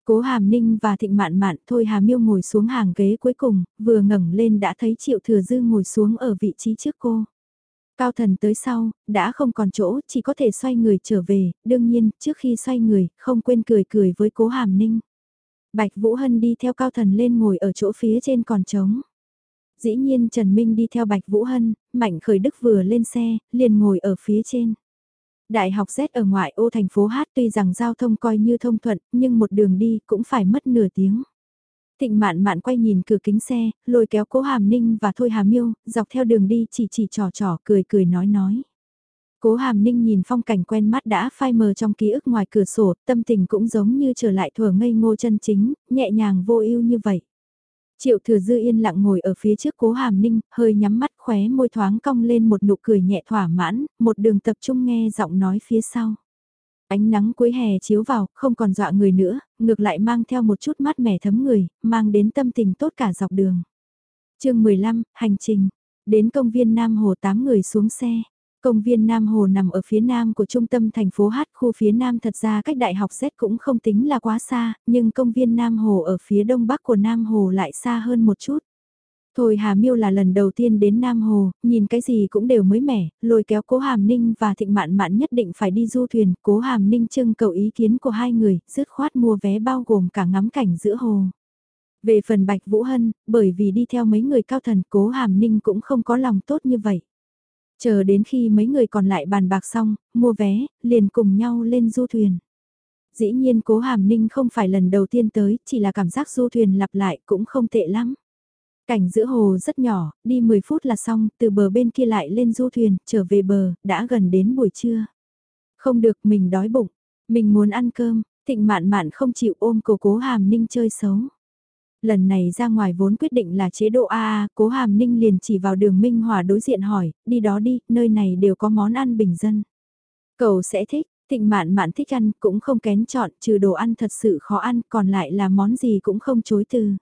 Speaker 1: Cố Hàm Ninh và Thịnh Mạn Mạn thôi Hà Miêu ngồi xuống hàng ghế cuối cùng, vừa ngẩng lên đã thấy Triệu Thừa Dư ngồi xuống ở vị trí trước cô. Cao thần tới sau, đã không còn chỗ, chỉ có thể xoay người trở về, đương nhiên, trước khi xoay người, không quên cười cười với cố Hàm Ninh. Bạch Vũ Hân đi theo Cao thần lên ngồi ở chỗ phía trên còn trống. Dĩ nhiên Trần Minh đi theo Bạch Vũ Hân, Mạnh Khởi Đức vừa lên xe, liền ngồi ở phía trên. Đại học Z ở ngoại ô thành phố Hát tuy rằng giao thông coi như thông thuận, nhưng một đường đi cũng phải mất nửa tiếng. Thịnh mạn mạn quay nhìn cửa kính xe, lôi kéo cố hàm ninh và thôi hàm miêu, dọc theo đường đi chỉ chỉ trò trò cười cười nói nói. Cố hàm ninh nhìn phong cảnh quen mắt đã phai mờ trong ký ức ngoài cửa sổ, tâm tình cũng giống như trở lại thuở ngây ngô chân chính, nhẹ nhàng vô ưu như vậy. Triệu thừa dư yên lặng ngồi ở phía trước cố hàm ninh, hơi nhắm mắt khóe môi thoáng cong lên một nụ cười nhẹ thỏa mãn, một đường tập trung nghe giọng nói phía sau. Ánh nắng cuối hè chiếu vào, không còn dọa người nữa, ngược lại mang theo một chút mát mẻ thấm người, mang đến tâm tình tốt cả dọc đường. chương 15, Hành trình. Đến công viên Nam Hồ 8 người xuống xe. Công viên Nam Hồ nằm ở phía nam của trung tâm thành phố Hát, khu phía nam thật ra cách đại học Z cũng không tính là quá xa, nhưng công viên Nam Hồ ở phía đông bắc của Nam Hồ lại xa hơn một chút. Thôi Hà Miêu là lần đầu tiên đến Nam Hồ, nhìn cái gì cũng đều mới mẻ, lôi kéo Cố Hàm Ninh và Thịnh Mạn Mạn nhất định phải đi du thuyền, Cố Hàm Ninh trưng cầu ý kiến của hai người, dứt khoát mua vé bao gồm cả ngắm cảnh giữa hồ. Về phần Bạch Vũ Hân, bởi vì đi theo mấy người cao thần Cố Hàm Ninh cũng không có lòng tốt như vậy. Chờ đến khi mấy người còn lại bàn bạc xong, mua vé, liền cùng nhau lên du thuyền. Dĩ nhiên Cố Hàm Ninh không phải lần đầu tiên tới, chỉ là cảm giác du thuyền lặp lại cũng không tệ lắm. Cảnh giữa hồ rất nhỏ, đi 10 phút là xong, từ bờ bên kia lại lên du thuyền, trở về bờ, đã gần đến buổi trưa. Không được, mình đói bụng, mình muốn ăn cơm, thịnh mạn mạn không chịu ôm cổ cố hàm ninh chơi xấu. Lần này ra ngoài vốn quyết định là chế độ A, cố hàm ninh liền chỉ vào đường Minh Hòa đối diện hỏi, đi đó đi, nơi này đều có món ăn bình dân. Cậu sẽ thích, thịnh mạn mạn thích ăn, cũng không kén chọn, trừ đồ ăn thật sự khó ăn, còn lại là món gì cũng không chối từ.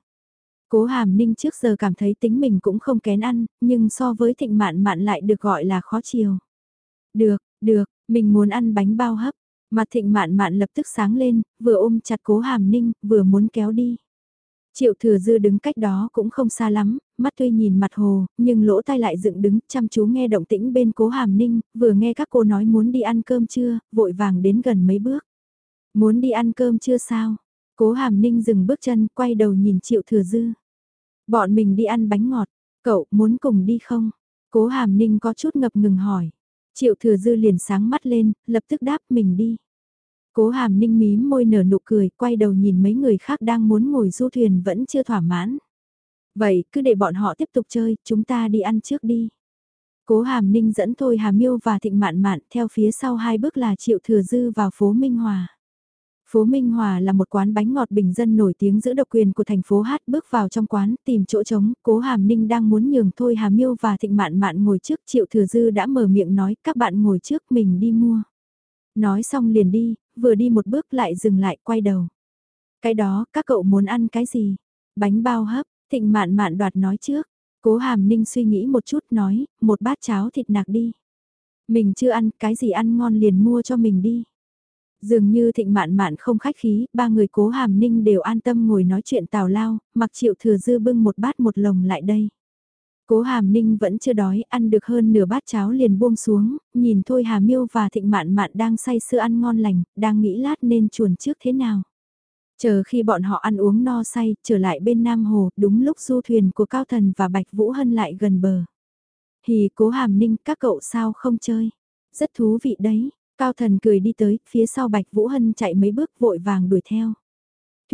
Speaker 1: Cố hàm ninh trước giờ cảm thấy tính mình cũng không kén ăn, nhưng so với thịnh mạn mạn lại được gọi là khó chiều. Được, được, mình muốn ăn bánh bao hấp. Mặt thịnh mạn mạn lập tức sáng lên, vừa ôm chặt cố hàm ninh, vừa muốn kéo đi. Triệu thừa dư đứng cách đó cũng không xa lắm, mắt tuy nhìn mặt hồ, nhưng lỗ tai lại dựng đứng chăm chú nghe động tĩnh bên cố hàm ninh, vừa nghe các cô nói muốn đi ăn cơm trưa, vội vàng đến gần mấy bước. Muốn đi ăn cơm trưa sao? Cố hàm ninh dừng bước chân, quay đầu nhìn triệu thừa dư. Bọn mình đi ăn bánh ngọt, cậu muốn cùng đi không? Cố hàm ninh có chút ngập ngừng hỏi. Triệu thừa dư liền sáng mắt lên, lập tức đáp mình đi. Cố hàm ninh mím môi nở nụ cười, quay đầu nhìn mấy người khác đang muốn ngồi du thuyền vẫn chưa thỏa mãn. Vậy cứ để bọn họ tiếp tục chơi, chúng ta đi ăn trước đi. Cố hàm ninh dẫn thôi hà miêu và thịnh mạn mạn theo phía sau hai bước là triệu thừa dư vào phố Minh Hòa. Phố Minh Hòa là một quán bánh ngọt bình dân nổi tiếng giữ độc quyền của thành phố Hát bước vào trong quán tìm chỗ trống, cố Hàm Ninh đang muốn nhường thôi Hà Miêu và Thịnh Mạn Mạn ngồi trước Triệu Thừa Dư đã mở miệng nói các bạn ngồi trước mình đi mua. Nói xong liền đi, vừa đi một bước lại dừng lại quay đầu. Cái đó các cậu muốn ăn cái gì? Bánh bao hấp, Thịnh Mạn Mạn đoạt nói trước. Cố Hàm Ninh suy nghĩ một chút nói, một bát cháo thịt nạc đi. Mình chưa ăn, cái gì ăn ngon liền mua cho mình đi. Dường như thịnh mạn mạn không khách khí, ba người cố hàm ninh đều an tâm ngồi nói chuyện tào lao, mặc triệu thừa dư bưng một bát một lồng lại đây. Cố hàm ninh vẫn chưa đói, ăn được hơn nửa bát cháo liền buông xuống, nhìn thôi hà miêu và thịnh mạn mạn đang say sưa ăn ngon lành, đang nghĩ lát nên chuồn trước thế nào. Chờ khi bọn họ ăn uống no say, trở lại bên Nam Hồ, đúng lúc du thuyền của Cao Thần và Bạch Vũ Hân lại gần bờ. Thì cố hàm ninh các cậu sao không chơi? Rất thú vị đấy, Cao thần cười đi tới, phía sau Bạch Vũ Hân chạy mấy bước vội vàng đuổi theo.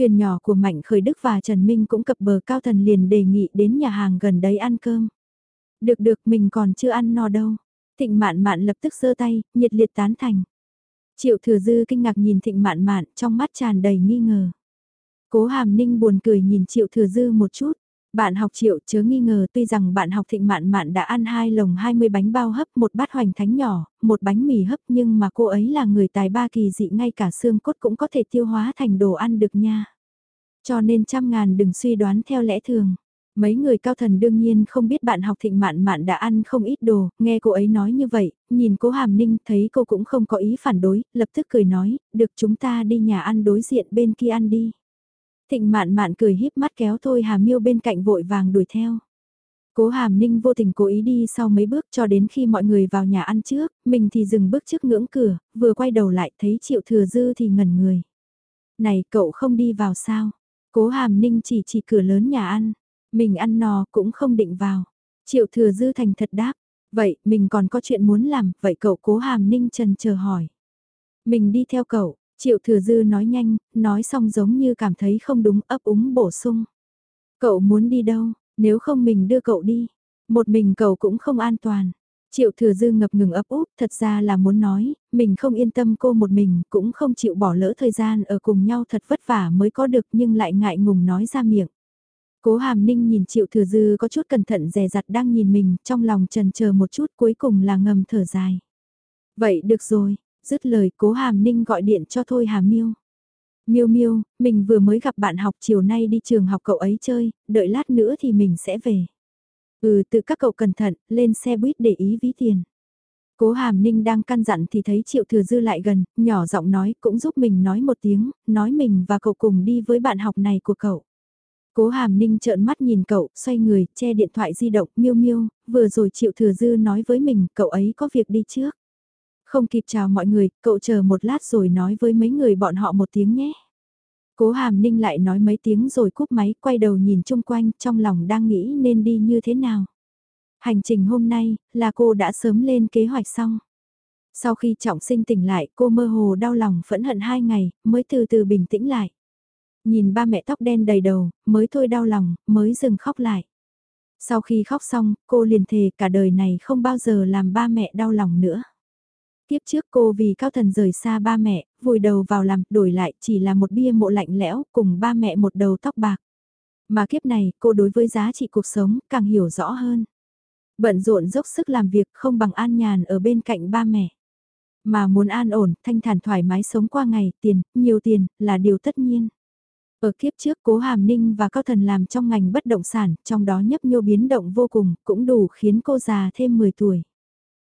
Speaker 1: Thuyền nhỏ của Mạnh Khởi Đức và Trần Minh cũng cập bờ Cao thần liền đề nghị đến nhà hàng gần đấy ăn cơm. Được được mình còn chưa ăn no đâu. Thịnh mạn mạn lập tức giơ tay, nhiệt liệt tán thành. Triệu thừa dư kinh ngạc nhìn thịnh mạn mạn trong mắt tràn đầy nghi ngờ. Cố hàm ninh buồn cười nhìn triệu thừa dư một chút. Bạn học triệu chớ nghi ngờ tuy rằng bạn học thịnh mạn mạn đã ăn hai lồng 20 bánh bao hấp, một bát hoành thánh nhỏ, một bánh mì hấp nhưng mà cô ấy là người tài ba kỳ dị ngay cả xương cốt cũng có thể tiêu hóa thành đồ ăn được nha. Cho nên trăm ngàn đừng suy đoán theo lẽ thường. Mấy người cao thần đương nhiên không biết bạn học thịnh mạn mạn đã ăn không ít đồ, nghe cô ấy nói như vậy, nhìn cố hàm ninh thấy cô cũng không có ý phản đối, lập tức cười nói, được chúng ta đi nhà ăn đối diện bên kia ăn đi. Thịnh mạn mạn cười híp mắt kéo thôi Hà Miêu bên cạnh vội vàng đuổi theo. Cố Hàm Ninh vô tình cố ý đi sau mấy bước cho đến khi mọi người vào nhà ăn trước, mình thì dừng bước trước ngưỡng cửa, vừa quay đầu lại thấy Triệu Thừa Dư thì ngẩn người. Này cậu không đi vào sao? Cố Hàm Ninh chỉ chỉ cửa lớn nhà ăn, mình ăn no cũng không định vào. Triệu Thừa Dư thành thật đáp, vậy mình còn có chuyện muốn làm, vậy cậu Cố Hàm Ninh trần chờ hỏi. Mình đi theo cậu, Triệu thừa dư nói nhanh, nói xong giống như cảm thấy không đúng ấp úng bổ sung. Cậu muốn đi đâu, nếu không mình đưa cậu đi. Một mình cậu cũng không an toàn. Triệu thừa dư ngập ngừng ấp úp, thật ra là muốn nói, mình không yên tâm cô một mình, cũng không chịu bỏ lỡ thời gian ở cùng nhau thật vất vả mới có được nhưng lại ngại ngùng nói ra miệng. Cố hàm ninh nhìn triệu thừa dư có chút cẩn thận dè dặt đang nhìn mình, trong lòng trần chờ một chút cuối cùng là ngầm thở dài. Vậy được rồi, Dứt lời cố hàm ninh gọi điện cho Thôi Hà Miêu. Miêu Miêu, mình vừa mới gặp bạn học chiều nay đi trường học cậu ấy chơi, đợi lát nữa thì mình sẽ về. Ừ tự các cậu cẩn thận, lên xe buýt để ý ví tiền. Cố Hàm Ninh đang căn dặn thì thấy Triệu Thừa Dư lại gần, nhỏ giọng nói cũng giúp mình nói một tiếng, nói mình và cậu cùng đi với bạn học này của cậu. Cố Hàm Ninh trợn mắt nhìn cậu, xoay người, che điện thoại di động, miêu miêu, vừa rồi Triệu Thừa Dư nói với mình, cậu ấy có việc đi trước. Không kịp chào mọi người, cậu chờ một lát rồi nói với mấy người bọn họ một tiếng nhé. Cố Hàm Ninh lại nói mấy tiếng rồi cúp máy, quay đầu nhìn chung quanh, trong lòng đang nghĩ nên đi như thế nào. Hành trình hôm nay, là cô đã sớm lên kế hoạch xong. Sau khi trọng sinh tỉnh lại, cô mơ hồ đau lòng phẫn hận hai ngày, mới từ từ bình tĩnh lại. Nhìn ba mẹ tóc đen đầy đầu, mới thôi đau lòng, mới dừng khóc lại. Sau khi khóc xong, cô liền thề cả đời này không bao giờ làm ba mẹ đau lòng nữa. Tiếp trước cô vì cao thần rời xa ba mẹ, vùi đầu vào làm, đổi lại chỉ là một bia mộ lạnh lẽo, cùng ba mẹ một đầu tóc bạc. Mà kiếp này, cô đối với giá trị cuộc sống, càng hiểu rõ hơn. Bận rộn dốc sức làm việc không bằng an nhàn ở bên cạnh ba mẹ. Mà muốn an ổn, thanh thản thoải mái sống qua ngày, tiền, nhiều tiền, là điều tất nhiên. Ở kiếp trước cố hàm ninh và cao thần làm trong ngành bất động sản, trong đó nhấp nhô biến động vô cùng, cũng đủ khiến cô già thêm 10 tuổi.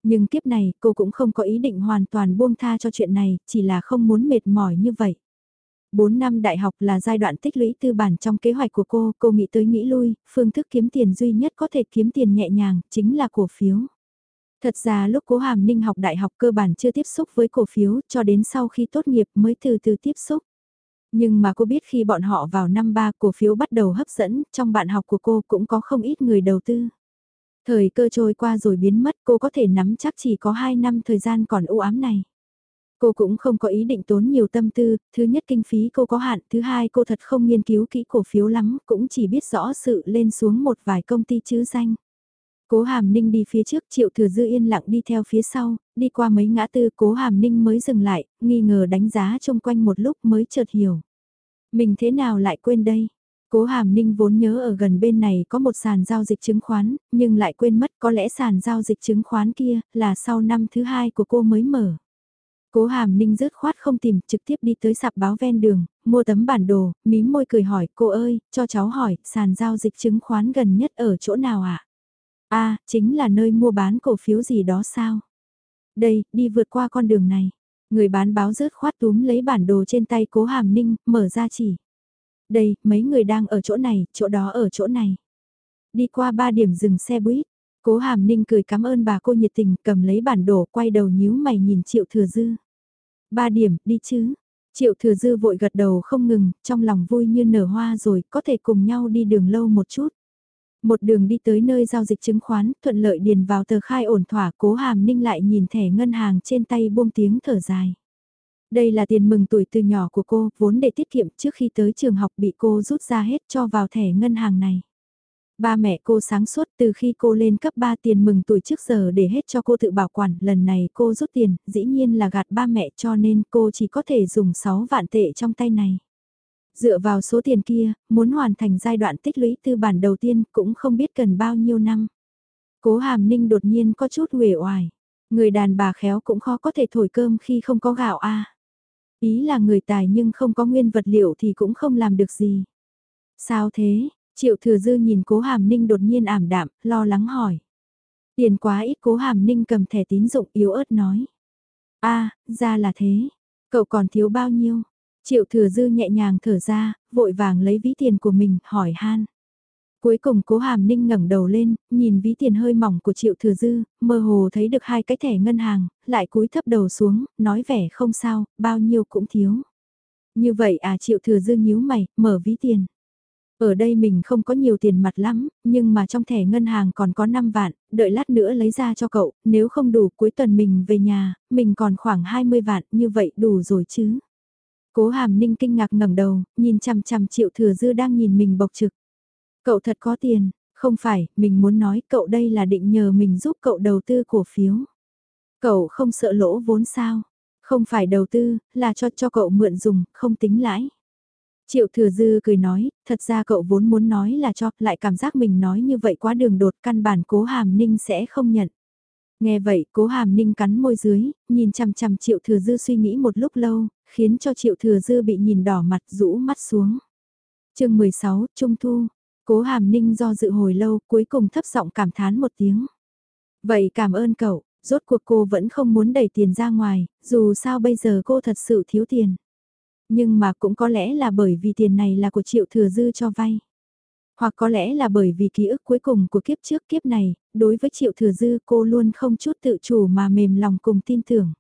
Speaker 1: Nhưng kiếp này cô cũng không có ý định hoàn toàn buông tha cho chuyện này, chỉ là không muốn mệt mỏi như vậy. 4 năm đại học là giai đoạn tích lũy tư bản trong kế hoạch của cô, cô nghĩ tới nghĩ lui, phương thức kiếm tiền duy nhất có thể kiếm tiền nhẹ nhàng, chính là cổ phiếu. Thật ra lúc cố hàm ninh học đại học cơ bản chưa tiếp xúc với cổ phiếu, cho đến sau khi tốt nghiệp mới từ từ tiếp xúc. Nhưng mà cô biết khi bọn họ vào năm ba cổ phiếu bắt đầu hấp dẫn, trong bạn học của cô cũng có không ít người đầu tư. Thời cơ trôi qua rồi biến mất cô có thể nắm chắc chỉ có 2 năm thời gian còn u ám này. Cô cũng không có ý định tốn nhiều tâm tư, thứ nhất kinh phí cô có hạn, thứ hai cô thật không nghiên cứu kỹ cổ phiếu lắm, cũng chỉ biết rõ sự lên xuống một vài công ty chứ danh. Cố Hàm Ninh đi phía trước, Triệu Thừa Dư yên lặng đi theo phía sau, đi qua mấy ngã tư Cố Hàm Ninh mới dừng lại, nghi ngờ đánh giá chung quanh một lúc mới chợt hiểu. Mình thế nào lại quên đây? Cố Hàm Ninh vốn nhớ ở gần bên này có một sàn giao dịch chứng khoán, nhưng lại quên mất có lẽ sàn giao dịch chứng khoán kia là sau năm thứ hai của cô mới mở. Cố Hàm Ninh rớt khoát không tìm, trực tiếp đi tới sạp báo ven đường, mua tấm bản đồ, mím môi cười hỏi, cô ơi, cho cháu hỏi, sàn giao dịch chứng khoán gần nhất ở chỗ nào ạ? À? à, chính là nơi mua bán cổ phiếu gì đó sao? Đây, đi vượt qua con đường này. Người bán báo rớt khoát túm lấy bản đồ trên tay cố Hàm Ninh, mở ra chỉ. Đây, mấy người đang ở chỗ này, chỗ đó ở chỗ này. Đi qua ba điểm dừng xe buýt, cố hàm ninh cười cảm ơn bà cô nhiệt tình cầm lấy bản đồ quay đầu nhíu mày nhìn triệu thừa dư. Ba điểm, đi chứ. Triệu thừa dư vội gật đầu không ngừng, trong lòng vui như nở hoa rồi, có thể cùng nhau đi đường lâu một chút. Một đường đi tới nơi giao dịch chứng khoán, thuận lợi điền vào tờ khai ổn thỏa, cố hàm ninh lại nhìn thẻ ngân hàng trên tay buông tiếng thở dài. Đây là tiền mừng tuổi từ nhỏ của cô, vốn để tiết kiệm trước khi tới trường học bị cô rút ra hết cho vào thẻ ngân hàng này. Ba mẹ cô sáng suốt từ khi cô lên cấp 3 tiền mừng tuổi trước giờ để hết cho cô tự bảo quản, lần này cô rút tiền, dĩ nhiên là gạt ba mẹ cho nên cô chỉ có thể dùng 6 vạn tệ trong tay này. Dựa vào số tiền kia, muốn hoàn thành giai đoạn tích lũy tư bản đầu tiên cũng không biết cần bao nhiêu năm. Cố Hàm Ninh đột nhiên có chút uể oải. Người đàn bà khéo cũng khó có thể thổi cơm khi không có gạo a. Ý là người tài nhưng không có nguyên vật liệu thì cũng không làm được gì. Sao thế? Triệu thừa dư nhìn cố hàm ninh đột nhiên ảm đạm, lo lắng hỏi. Tiền quá ít cố hàm ninh cầm thẻ tín dụng yếu ớt nói. a ra là thế. Cậu còn thiếu bao nhiêu? Triệu thừa dư nhẹ nhàng thở ra, vội vàng lấy ví tiền của mình, hỏi han. Cuối cùng cố hàm ninh ngẩng đầu lên, nhìn ví tiền hơi mỏng của triệu thừa dư, mơ hồ thấy được hai cái thẻ ngân hàng, lại cúi thấp đầu xuống, nói vẻ không sao, bao nhiêu cũng thiếu. Như vậy à triệu thừa dư nhíu mày, mở ví tiền. Ở đây mình không có nhiều tiền mặt lắm, nhưng mà trong thẻ ngân hàng còn có 5 vạn, đợi lát nữa lấy ra cho cậu, nếu không đủ cuối tuần mình về nhà, mình còn khoảng 20 vạn, như vậy đủ rồi chứ. Cố hàm ninh kinh ngạc ngẩng đầu, nhìn chằm chằm triệu thừa dư đang nhìn mình bộc trực. Cậu thật có tiền, không phải, mình muốn nói cậu đây là định nhờ mình giúp cậu đầu tư cổ phiếu. Cậu không sợ lỗ vốn sao? Không phải đầu tư, là cho cho cậu mượn dùng, không tính lãi. Triệu thừa dư cười nói, thật ra cậu vốn muốn nói là cho, lại cảm giác mình nói như vậy quá đường đột căn bản cố hàm ninh sẽ không nhận. Nghe vậy, cố hàm ninh cắn môi dưới, nhìn chằm chằm triệu thừa dư suy nghĩ một lúc lâu, khiến cho triệu thừa dư bị nhìn đỏ mặt rũ mắt xuống. chương 16, Trung Thu, cố hàm ninh do dự hồi lâu cuối cùng thấp giọng cảm thán một tiếng. Vậy cảm ơn cậu, rốt cuộc cô vẫn không muốn đẩy tiền ra ngoài, dù sao bây giờ cô thật sự thiếu tiền. Nhưng mà cũng có lẽ là bởi vì tiền này là của triệu thừa dư cho vay. Hoặc có lẽ là bởi vì ký ức cuối cùng của kiếp trước kiếp này, đối với triệu thừa dư cô luôn không chút tự chủ mà mềm lòng cùng tin tưởng.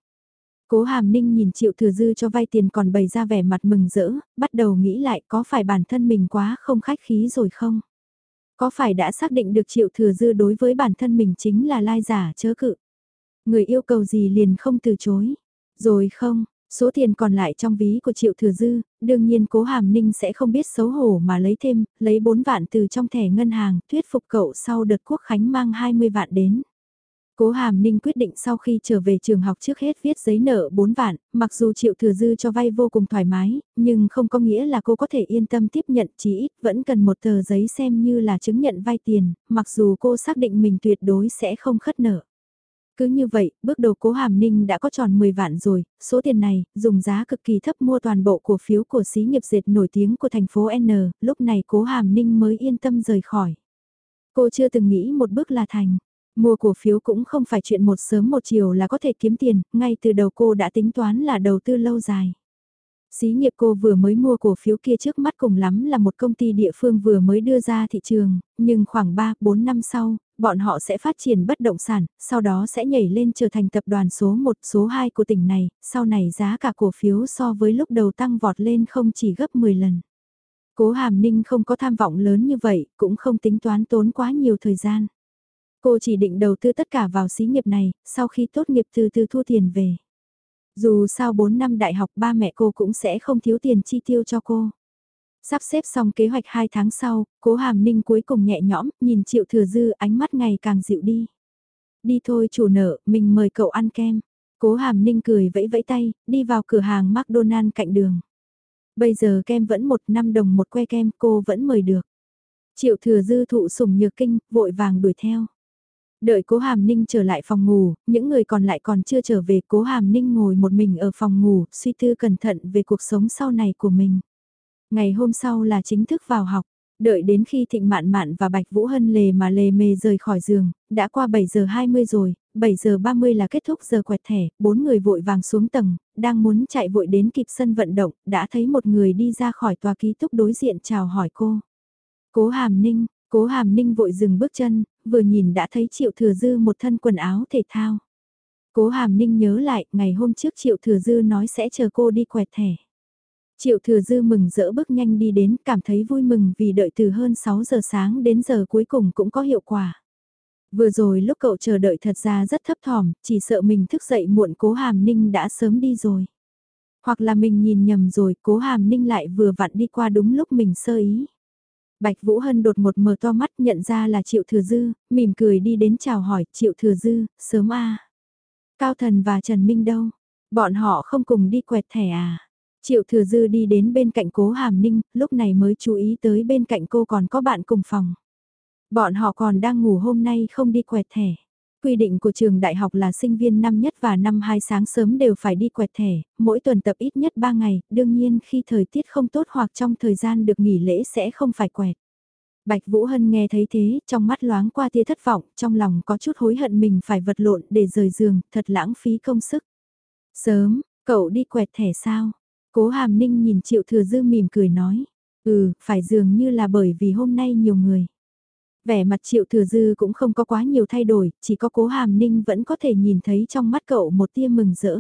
Speaker 1: Cố hàm ninh nhìn triệu thừa dư cho vay tiền còn bày ra vẻ mặt mừng rỡ, bắt đầu nghĩ lại có phải bản thân mình quá không khách khí rồi không? Có phải đã xác định được triệu thừa dư đối với bản thân mình chính là lai giả chớ cự? Người yêu cầu gì liền không từ chối? Rồi không, Số tiền còn lại trong ví của Triệu Thừa Dư, đương nhiên cố hàm ninh sẽ không biết xấu hổ mà lấy thêm, lấy 4 vạn từ trong thẻ ngân hàng, thuyết phục cậu sau đợt quốc khánh mang 20 vạn đến. Cố Hàm Ninh quyết định sau khi trở về trường học trước hết viết giấy nợ 4 vạn, mặc dù Triệu Thừa Dư cho vay vô cùng thoải mái, nhưng không có nghĩa là cô có thể yên tâm tiếp nhận chỉ ít vẫn cần một tờ giấy xem như là chứng nhận vay tiền, mặc dù cô xác định mình tuyệt đối sẽ không khất nợ. Cứ như vậy, bước đầu cố hàm ninh đã có tròn 10 vạn rồi, số tiền này, dùng giá cực kỳ thấp mua toàn bộ cổ phiếu của xí nghiệp dệt nổi tiếng của thành phố N, lúc này cố hàm ninh mới yên tâm rời khỏi. Cô chưa từng nghĩ một bước là thành. Mua cổ phiếu cũng không phải chuyện một sớm một chiều là có thể kiếm tiền, ngay từ đầu cô đã tính toán là đầu tư lâu dài. Xí nghiệp cô vừa mới mua cổ phiếu kia trước mắt cùng lắm là một công ty địa phương vừa mới đưa ra thị trường, nhưng khoảng 3-4 năm sau, bọn họ sẽ phát triển bất động sản, sau đó sẽ nhảy lên trở thành tập đoàn số 1, số 2 của tỉnh này, sau này giá cả cổ phiếu so với lúc đầu tăng vọt lên không chỉ gấp 10 lần. Cố Hàm Ninh không có tham vọng lớn như vậy, cũng không tính toán tốn quá nhiều thời gian. Cô chỉ định đầu tư tất cả vào xí nghiệp này, sau khi tốt nghiệp từ từ thu tiền về. Dù sao 4 năm đại học ba mẹ cô cũng sẽ không thiếu tiền chi tiêu cho cô. Sắp xếp xong kế hoạch 2 tháng sau, cố hàm ninh cuối cùng nhẹ nhõm, nhìn triệu thừa dư ánh mắt ngày càng dịu đi. Đi thôi chủ nợ, mình mời cậu ăn kem. Cố hàm ninh cười vẫy vẫy tay, đi vào cửa hàng McDonald cạnh đường. Bây giờ kem vẫn một năm đồng một que kem cô vẫn mời được. Triệu thừa dư thụ sủng nhược kinh, vội vàng đuổi theo. Đợi cố hàm ninh trở lại phòng ngủ, những người còn lại còn chưa trở về cố hàm ninh ngồi một mình ở phòng ngủ, suy tư cẩn thận về cuộc sống sau này của mình. Ngày hôm sau là chính thức vào học, đợi đến khi Thịnh Mạn Mạn và Bạch Vũ Hân lề mà lề mề rời khỏi giường, đã qua 7 giờ 20 rồi, 7 giờ 30 là kết thúc giờ quẹt thẻ, bốn người vội vàng xuống tầng, đang muốn chạy vội đến kịp sân vận động, đã thấy một người đi ra khỏi tòa ký túc đối diện chào hỏi cô. Cố Hàm Ninh, Cố Hàm Ninh vội dừng bước chân, vừa nhìn đã thấy Triệu Thừa Dư một thân quần áo thể thao. Cố Hàm Ninh nhớ lại, ngày hôm trước Triệu Thừa Dư nói sẽ chờ cô đi quẹt thẻ. Triệu Thừa Dư mừng rỡ bước nhanh đi đến, cảm thấy vui mừng vì đợi từ hơn 6 giờ sáng đến giờ cuối cùng cũng có hiệu quả. Vừa rồi lúc cậu chờ đợi thật ra rất thấp thỏm, chỉ sợ mình thức dậy muộn cố hàm ninh đã sớm đi rồi. Hoặc là mình nhìn nhầm rồi, cố hàm ninh lại vừa vặn đi qua đúng lúc mình sơ ý. Bạch Vũ Hân đột một mở to mắt nhận ra là Triệu Thừa Dư, mỉm cười đi đến chào hỏi Triệu Thừa Dư, sớm a Cao Thần và Trần Minh đâu? Bọn họ không cùng đi quẹt thẻ à? Triệu Thừa Dư đi đến bên cạnh cố Hàm Ninh, lúc này mới chú ý tới bên cạnh cô còn có bạn cùng phòng. Bọn họ còn đang ngủ hôm nay không đi quẹt thẻ. Quy định của trường đại học là sinh viên năm nhất và năm hai sáng sớm đều phải đi quẹt thẻ, mỗi tuần tập ít nhất 3 ngày, đương nhiên khi thời tiết không tốt hoặc trong thời gian được nghỉ lễ sẽ không phải quẹt. Bạch Vũ Hân nghe thấy thế, trong mắt loáng qua tia thất vọng, trong lòng có chút hối hận mình phải vật lộn để rời giường, thật lãng phí công sức. Sớm, cậu đi quẹt thẻ sao? Cố Hàm Ninh nhìn Triệu Thừa Dư mỉm cười nói. Ừ, phải dường như là bởi vì hôm nay nhiều người. Vẻ mặt Triệu Thừa Dư cũng không có quá nhiều thay đổi, chỉ có Cố Hàm Ninh vẫn có thể nhìn thấy trong mắt cậu một tia mừng rỡ.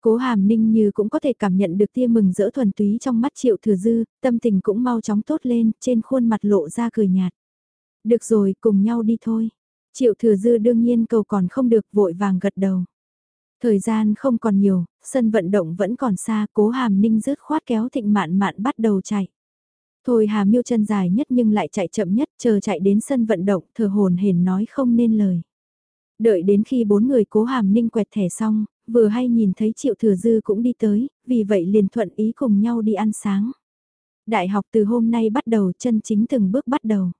Speaker 1: Cố Hàm Ninh như cũng có thể cảm nhận được tia mừng rỡ thuần túy trong mắt Triệu Thừa Dư, tâm tình cũng mau chóng tốt lên, trên khuôn mặt lộ ra cười nhạt. Được rồi, cùng nhau đi thôi. Triệu Thừa Dư đương nhiên cầu còn không được vội vàng gật đầu. Thời gian không còn nhiều, sân vận động vẫn còn xa, cố hàm ninh rớt khoát kéo thịnh mạn mạn bắt đầu chạy. Thôi hà miêu chân dài nhất nhưng lại chạy chậm nhất, chờ chạy đến sân vận động, thờ hồn hển nói không nên lời. Đợi đến khi bốn người cố hàm ninh quẹt thẻ xong, vừa hay nhìn thấy triệu thừa dư cũng đi tới, vì vậy liền thuận ý cùng nhau đi ăn sáng. Đại học từ hôm nay bắt đầu chân chính từng bước bắt đầu.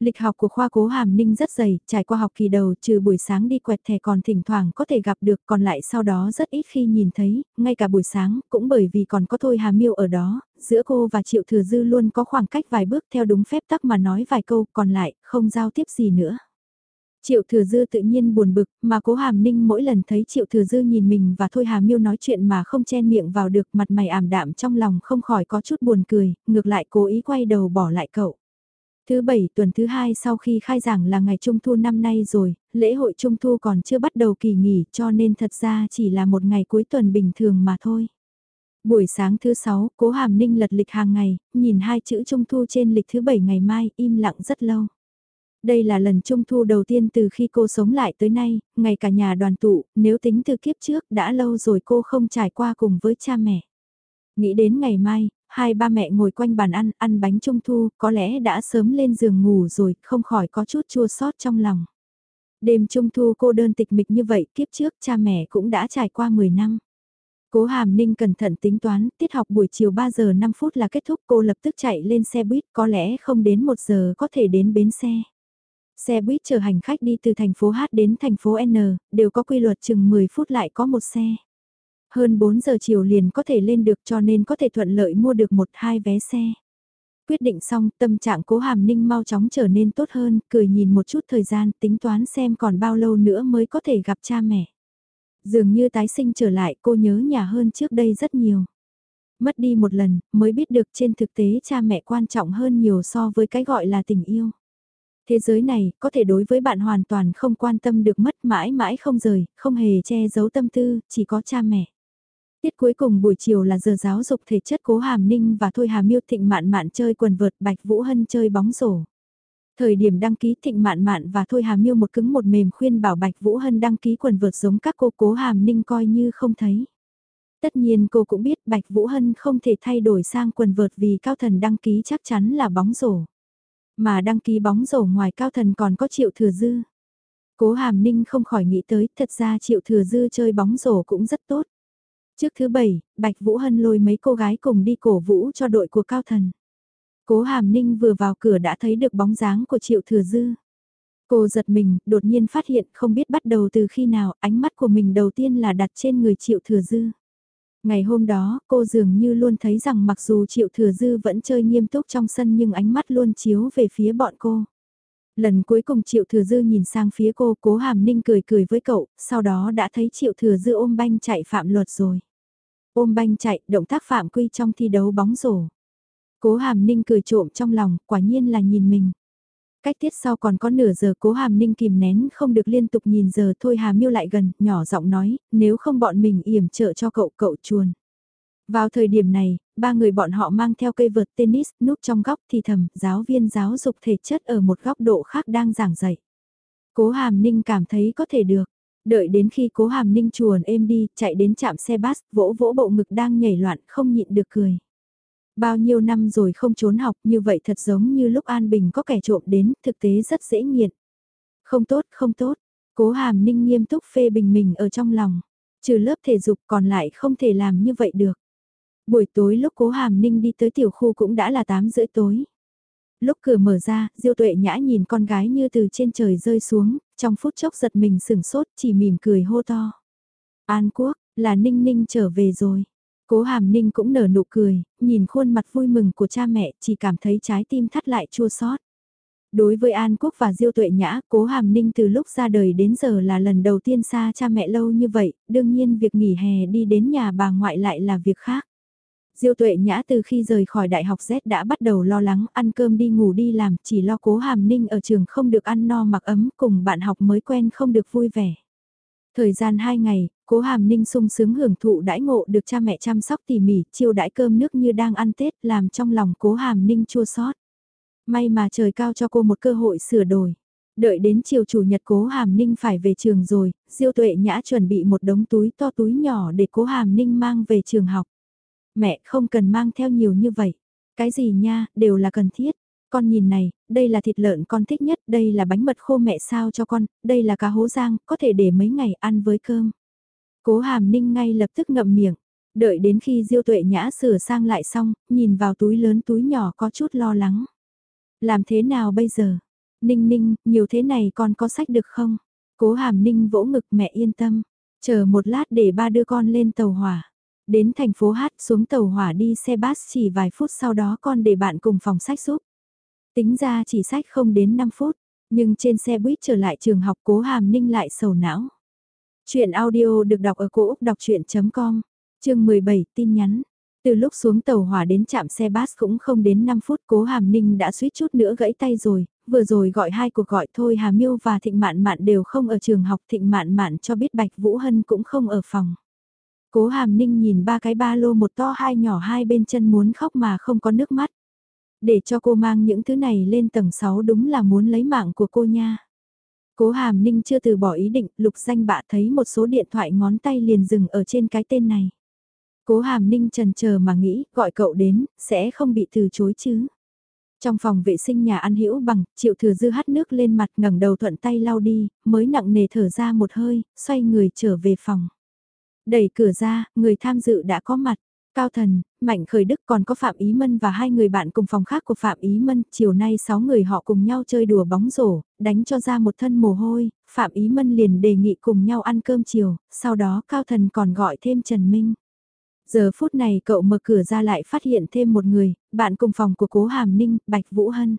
Speaker 1: Lịch học của khoa cố hàm ninh rất dày, trải qua học kỳ đầu trừ buổi sáng đi quẹt thẻ còn thỉnh thoảng có thể gặp được còn lại sau đó rất ít khi nhìn thấy, ngay cả buổi sáng cũng bởi vì còn có thôi hà miêu ở đó, giữa cô và triệu thừa dư luôn có khoảng cách vài bước theo đúng phép tắc mà nói vài câu còn lại không giao tiếp gì nữa. Triệu Thừa Dư tự nhiên buồn bực, mà cố hàm ninh mỗi lần thấy Triệu Thừa Dư nhìn mình và Thôi Hà Miêu nói chuyện mà không chen miệng vào được mặt mày ảm đạm trong lòng không khỏi có chút buồn cười, ngược lại cố ý quay đầu bỏ lại cậu. Thứ bảy tuần thứ hai sau khi khai giảng là ngày Trung Thu năm nay rồi, lễ hội Trung Thu còn chưa bắt đầu kỳ nghỉ cho nên thật ra chỉ là một ngày cuối tuần bình thường mà thôi. Buổi sáng thứ sáu, cố hàm ninh lật lịch hàng ngày, nhìn hai chữ Trung Thu trên lịch thứ bảy ngày mai, im lặng rất lâu. Đây là lần trung thu đầu tiên từ khi cô sống lại tới nay, ngày cả nhà đoàn tụ, nếu tính từ kiếp trước đã lâu rồi cô không trải qua cùng với cha mẹ. Nghĩ đến ngày mai, hai ba mẹ ngồi quanh bàn ăn, ăn bánh trung thu, có lẽ đã sớm lên giường ngủ rồi, không khỏi có chút chua xót trong lòng. Đêm trung thu cô đơn tịch mịch như vậy, kiếp trước cha mẹ cũng đã trải qua 10 năm. Cố Hàm Ninh cẩn thận tính toán, tiết học buổi chiều 3 giờ 5 phút là kết thúc cô lập tức chạy lên xe buýt, có lẽ không đến 1 giờ có thể đến bến xe. Xe buýt chở hành khách đi từ thành phố H đến thành phố N, đều có quy luật chừng 10 phút lại có một xe. Hơn 4 giờ chiều liền có thể lên được cho nên có thể thuận lợi mua được một hai vé xe. Quyết định xong, tâm trạng cố hàm ninh mau chóng trở nên tốt hơn, cười nhìn một chút thời gian, tính toán xem còn bao lâu nữa mới có thể gặp cha mẹ. Dường như tái sinh trở lại cô nhớ nhà hơn trước đây rất nhiều. Mất đi một lần, mới biết được trên thực tế cha mẹ quan trọng hơn nhiều so với cái gọi là tình yêu. Thế giới này, có thể đối với bạn hoàn toàn không quan tâm được mất mãi mãi không rời, không hề che giấu tâm tư, chỉ có cha mẹ. Tiết cuối cùng buổi chiều là giờ giáo dục thể chất cố hàm ninh và thôi hà miêu thịnh mạn mạn chơi quần vợt bạch vũ hân chơi bóng rổ. Thời điểm đăng ký thịnh mạn mạn và thôi hà miêu một cứng một mềm khuyên bảo bạch vũ hân đăng ký quần vợt giống các cô cố hàm ninh coi như không thấy. Tất nhiên cô cũng biết bạch vũ hân không thể thay đổi sang quần vợt vì cao thần đăng ký chắc chắn là bóng rổ. Mà đăng ký bóng rổ ngoài cao thần còn có triệu thừa dư. Cố hàm ninh không khỏi nghĩ tới, thật ra triệu thừa dư chơi bóng rổ cũng rất tốt. Trước thứ bảy, Bạch Vũ Hân lôi mấy cô gái cùng đi cổ vũ cho đội của cao thần. Cố hàm ninh vừa vào cửa đã thấy được bóng dáng của triệu thừa dư. Cô giật mình, đột nhiên phát hiện không biết bắt đầu từ khi nào ánh mắt của mình đầu tiên là đặt trên người triệu thừa dư. Ngày hôm đó, cô dường như luôn thấy rằng mặc dù Triệu Thừa Dư vẫn chơi nghiêm túc trong sân nhưng ánh mắt luôn chiếu về phía bọn cô. Lần cuối cùng Triệu Thừa Dư nhìn sang phía cô, cố hàm ninh cười cười với cậu, sau đó đã thấy Triệu Thừa Dư ôm banh chạy phạm luật rồi. Ôm banh chạy, động tác phạm quy trong thi đấu bóng rổ. Cố hàm ninh cười trộm trong lòng, quả nhiên là nhìn mình. Cách tiết sau còn có nửa giờ cố hàm ninh kìm nén không được liên tục nhìn giờ thôi hà miêu lại gần, nhỏ giọng nói, nếu không bọn mình yểm trợ cho cậu cậu chuồn. Vào thời điểm này, ba người bọn họ mang theo cây vợt tennis núp trong góc thì thầm, giáo viên giáo dục thể chất ở một góc độ khác đang giảng dạy. Cố hàm ninh cảm thấy có thể được. Đợi đến khi cố hàm ninh chuồn êm đi, chạy đến trạm xe bus, vỗ vỗ bộ ngực đang nhảy loạn, không nhịn được cười. Bao nhiêu năm rồi không trốn học như vậy thật giống như lúc An Bình có kẻ trộm đến, thực tế rất dễ nghiện. Không tốt, không tốt. Cố hàm ninh nghiêm túc phê bình mình ở trong lòng. Trừ lớp thể dục còn lại không thể làm như vậy được. Buổi tối lúc cố hàm ninh đi tới tiểu khu cũng đã là 8 rưỡi tối. Lúc cửa mở ra, Diêu Tuệ Nhã nhìn con gái như từ trên trời rơi xuống, trong phút chốc giật mình sửng sốt chỉ mỉm cười hô to. An Quốc, là Ninh Ninh trở về rồi. Cố hàm ninh cũng nở nụ cười, nhìn khuôn mặt vui mừng của cha mẹ chỉ cảm thấy trái tim thắt lại chua xót. Đối với An Quốc và Diêu Tuệ Nhã, Cố Hàm Ninh từ lúc ra đời đến giờ là lần đầu tiên xa cha mẹ lâu như vậy, đương nhiên việc nghỉ hè đi đến nhà bà ngoại lại là việc khác. Diêu Tuệ Nhã từ khi rời khỏi đại học Z đã bắt đầu lo lắng ăn cơm đi ngủ đi làm, chỉ lo Cố Hàm Ninh ở trường không được ăn no mặc ấm cùng bạn học mới quen không được vui vẻ. Thời gian 2 ngày, cố hàm ninh sung sướng hưởng thụ đãi ngộ được cha mẹ chăm sóc tỉ mỉ, chiêu đãi cơm nước như đang ăn Tết làm trong lòng cố hàm ninh chua xót. May mà trời cao cho cô một cơ hội sửa đổi. Đợi đến chiều chủ nhật cố hàm ninh phải về trường rồi, diêu tuệ nhã chuẩn bị một đống túi to túi nhỏ để cố hàm ninh mang về trường học. Mẹ không cần mang theo nhiều như vậy. Cái gì nha, đều là cần thiết con nhìn này, đây là thịt lợn con thích nhất, đây là bánh mật khô mẹ sao cho con, đây là cá hố rang, có thể để mấy ngày ăn với cơm. Cố hàm ninh ngay lập tức ngậm miệng, đợi đến khi diêu tuệ nhã sửa sang lại xong, nhìn vào túi lớn túi nhỏ có chút lo lắng. Làm thế nào bây giờ? Ninh ninh, nhiều thế này con có sách được không? Cố hàm ninh vỗ ngực mẹ yên tâm. Chờ một lát để ba đưa con lên tàu hỏa. Đến thành phố Hát xuống tàu hỏa đi xe bus chỉ vài phút sau đó con để bạn cùng phòng sách giúp. Tính ra chỉ sách không đến 5 phút, nhưng trên xe buýt trở lại trường học cố hàm ninh lại sầu não. Chuyện audio được đọc ở cổ Úc đọc chuyện.com, chương 17 tin nhắn. Từ lúc xuống tàu hỏa đến trạm xe bus cũng không đến 5 phút cố hàm ninh đã suýt chút nữa gãy tay rồi, vừa rồi gọi hai cuộc gọi thôi Hà Miêu và Thịnh Mạn Mạn đều không ở trường học Thịnh Mạn Mạn cho biết Bạch Vũ Hân cũng không ở phòng. Cố hàm ninh nhìn ba cái ba lô một to hai nhỏ hai bên chân muốn khóc mà không có nước mắt. Để cho cô mang những thứ này lên tầng 6 đúng là muốn lấy mạng của cô nha. Cố hàm ninh chưa từ bỏ ý định, lục danh bạ thấy một số điện thoại ngón tay liền dừng ở trên cái tên này. Cố hàm ninh trần chờ mà nghĩ, gọi cậu đến, sẽ không bị từ chối chứ. Trong phòng vệ sinh nhà ăn hữu bằng, triệu thừa dư hắt nước lên mặt ngẩng đầu thuận tay lau đi, mới nặng nề thở ra một hơi, xoay người trở về phòng. Đẩy cửa ra, người tham dự đã có mặt. Cao Thần, Mạnh Khởi Đức còn có Phạm Ý Mân và hai người bạn cùng phòng khác của Phạm Ý Mân, chiều nay sáu người họ cùng nhau chơi đùa bóng rổ, đánh cho ra một thân mồ hôi, Phạm Ý Mân liền đề nghị cùng nhau ăn cơm chiều, sau đó Cao Thần còn gọi thêm Trần Minh. Giờ phút này cậu mở cửa ra lại phát hiện thêm một người, bạn cùng phòng của Cố Hàm Ninh, Bạch Vũ Hân.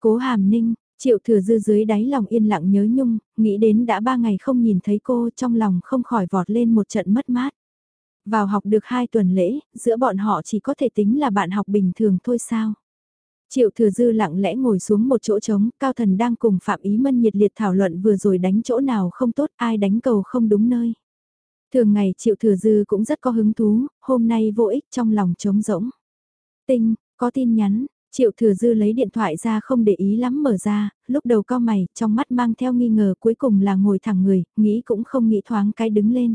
Speaker 1: Cố Hàm Ninh, Triệu thừa dư dưới đáy lòng yên lặng nhớ nhung, nghĩ đến đã ba ngày không nhìn thấy cô trong lòng không khỏi vọt lên một trận mất mát. Vào học được hai tuần lễ, giữa bọn họ chỉ có thể tính là bạn học bình thường thôi sao. Triệu thừa dư lặng lẽ ngồi xuống một chỗ trống, Cao Thần đang cùng Phạm Ý Mân nhiệt liệt thảo luận vừa rồi đánh chỗ nào không tốt, ai đánh cầu không đúng nơi. Thường ngày Triệu thừa dư cũng rất có hứng thú, hôm nay vô ích trong lòng trống rỗng. Tinh, có tin nhắn, Triệu thừa dư lấy điện thoại ra không để ý lắm mở ra, lúc đầu cao mày, trong mắt mang theo nghi ngờ cuối cùng là ngồi thẳng người, nghĩ cũng không nghĩ thoáng cái đứng lên.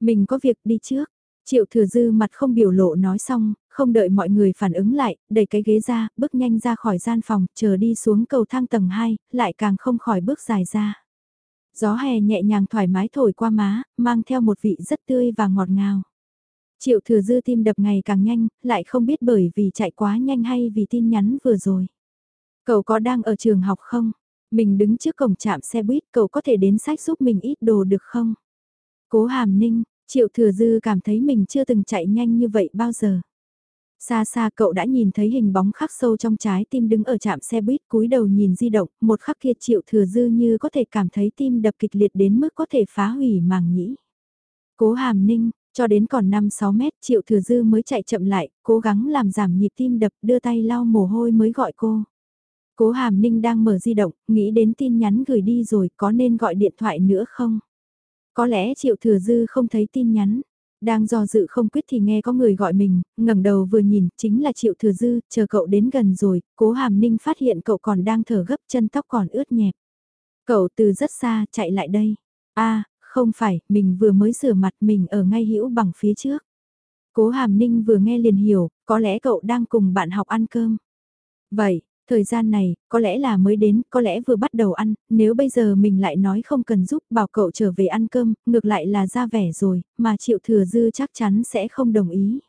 Speaker 1: Mình có việc đi trước. Triệu thừa dư mặt không biểu lộ nói xong, không đợi mọi người phản ứng lại, đẩy cái ghế ra, bước nhanh ra khỏi gian phòng, chờ đi xuống cầu thang tầng 2, lại càng không khỏi bước dài ra. Gió hè nhẹ nhàng thoải mái thổi qua má, mang theo một vị rất tươi và ngọt ngào. Triệu thừa dư tim đập ngày càng nhanh, lại không biết bởi vì chạy quá nhanh hay vì tin nhắn vừa rồi. Cậu có đang ở trường học không? Mình đứng trước cổng trạm xe buýt, cậu có thể đến sách giúp mình ít đồ được không? Cố hàm ninh, triệu thừa dư cảm thấy mình chưa từng chạy nhanh như vậy bao giờ. Xa xa cậu đã nhìn thấy hình bóng khắc sâu trong trái tim đứng ở trạm xe buýt cúi đầu nhìn di động, một khắc kia triệu thừa dư như có thể cảm thấy tim đập kịch liệt đến mức có thể phá hủy màng nhĩ. Cố hàm ninh, cho đến còn 5-6 mét triệu thừa dư mới chạy chậm lại, cố gắng làm giảm nhịp tim đập đưa tay lau mồ hôi mới gọi cô. Cố hàm ninh đang mở di động, nghĩ đến tin nhắn gửi đi rồi có nên gọi điện thoại nữa không? Có lẽ triệu thừa dư không thấy tin nhắn. Đang do dự không quyết thì nghe có người gọi mình, ngẩng đầu vừa nhìn, chính là Triệu Thừa Dư, chờ cậu đến gần rồi, cố hàm ninh phát hiện cậu còn đang thở gấp chân tóc còn ướt nhẹp. Cậu từ rất xa chạy lại đây. a không phải, mình vừa mới rửa mặt mình ở ngay hữu bằng phía trước. Cố hàm ninh vừa nghe liền hiểu, có lẽ cậu đang cùng bạn học ăn cơm. Vậy, thời gian này, có lẽ là mới đến, có lẽ vừa bắt đầu ăn, nếu bây giờ mình lại nói không cần giúp bảo cậu trở về ăn cơm, ngược lại là ra vẻ rồi, mà triệu thừa dư chắc chắn sẽ không đồng ý.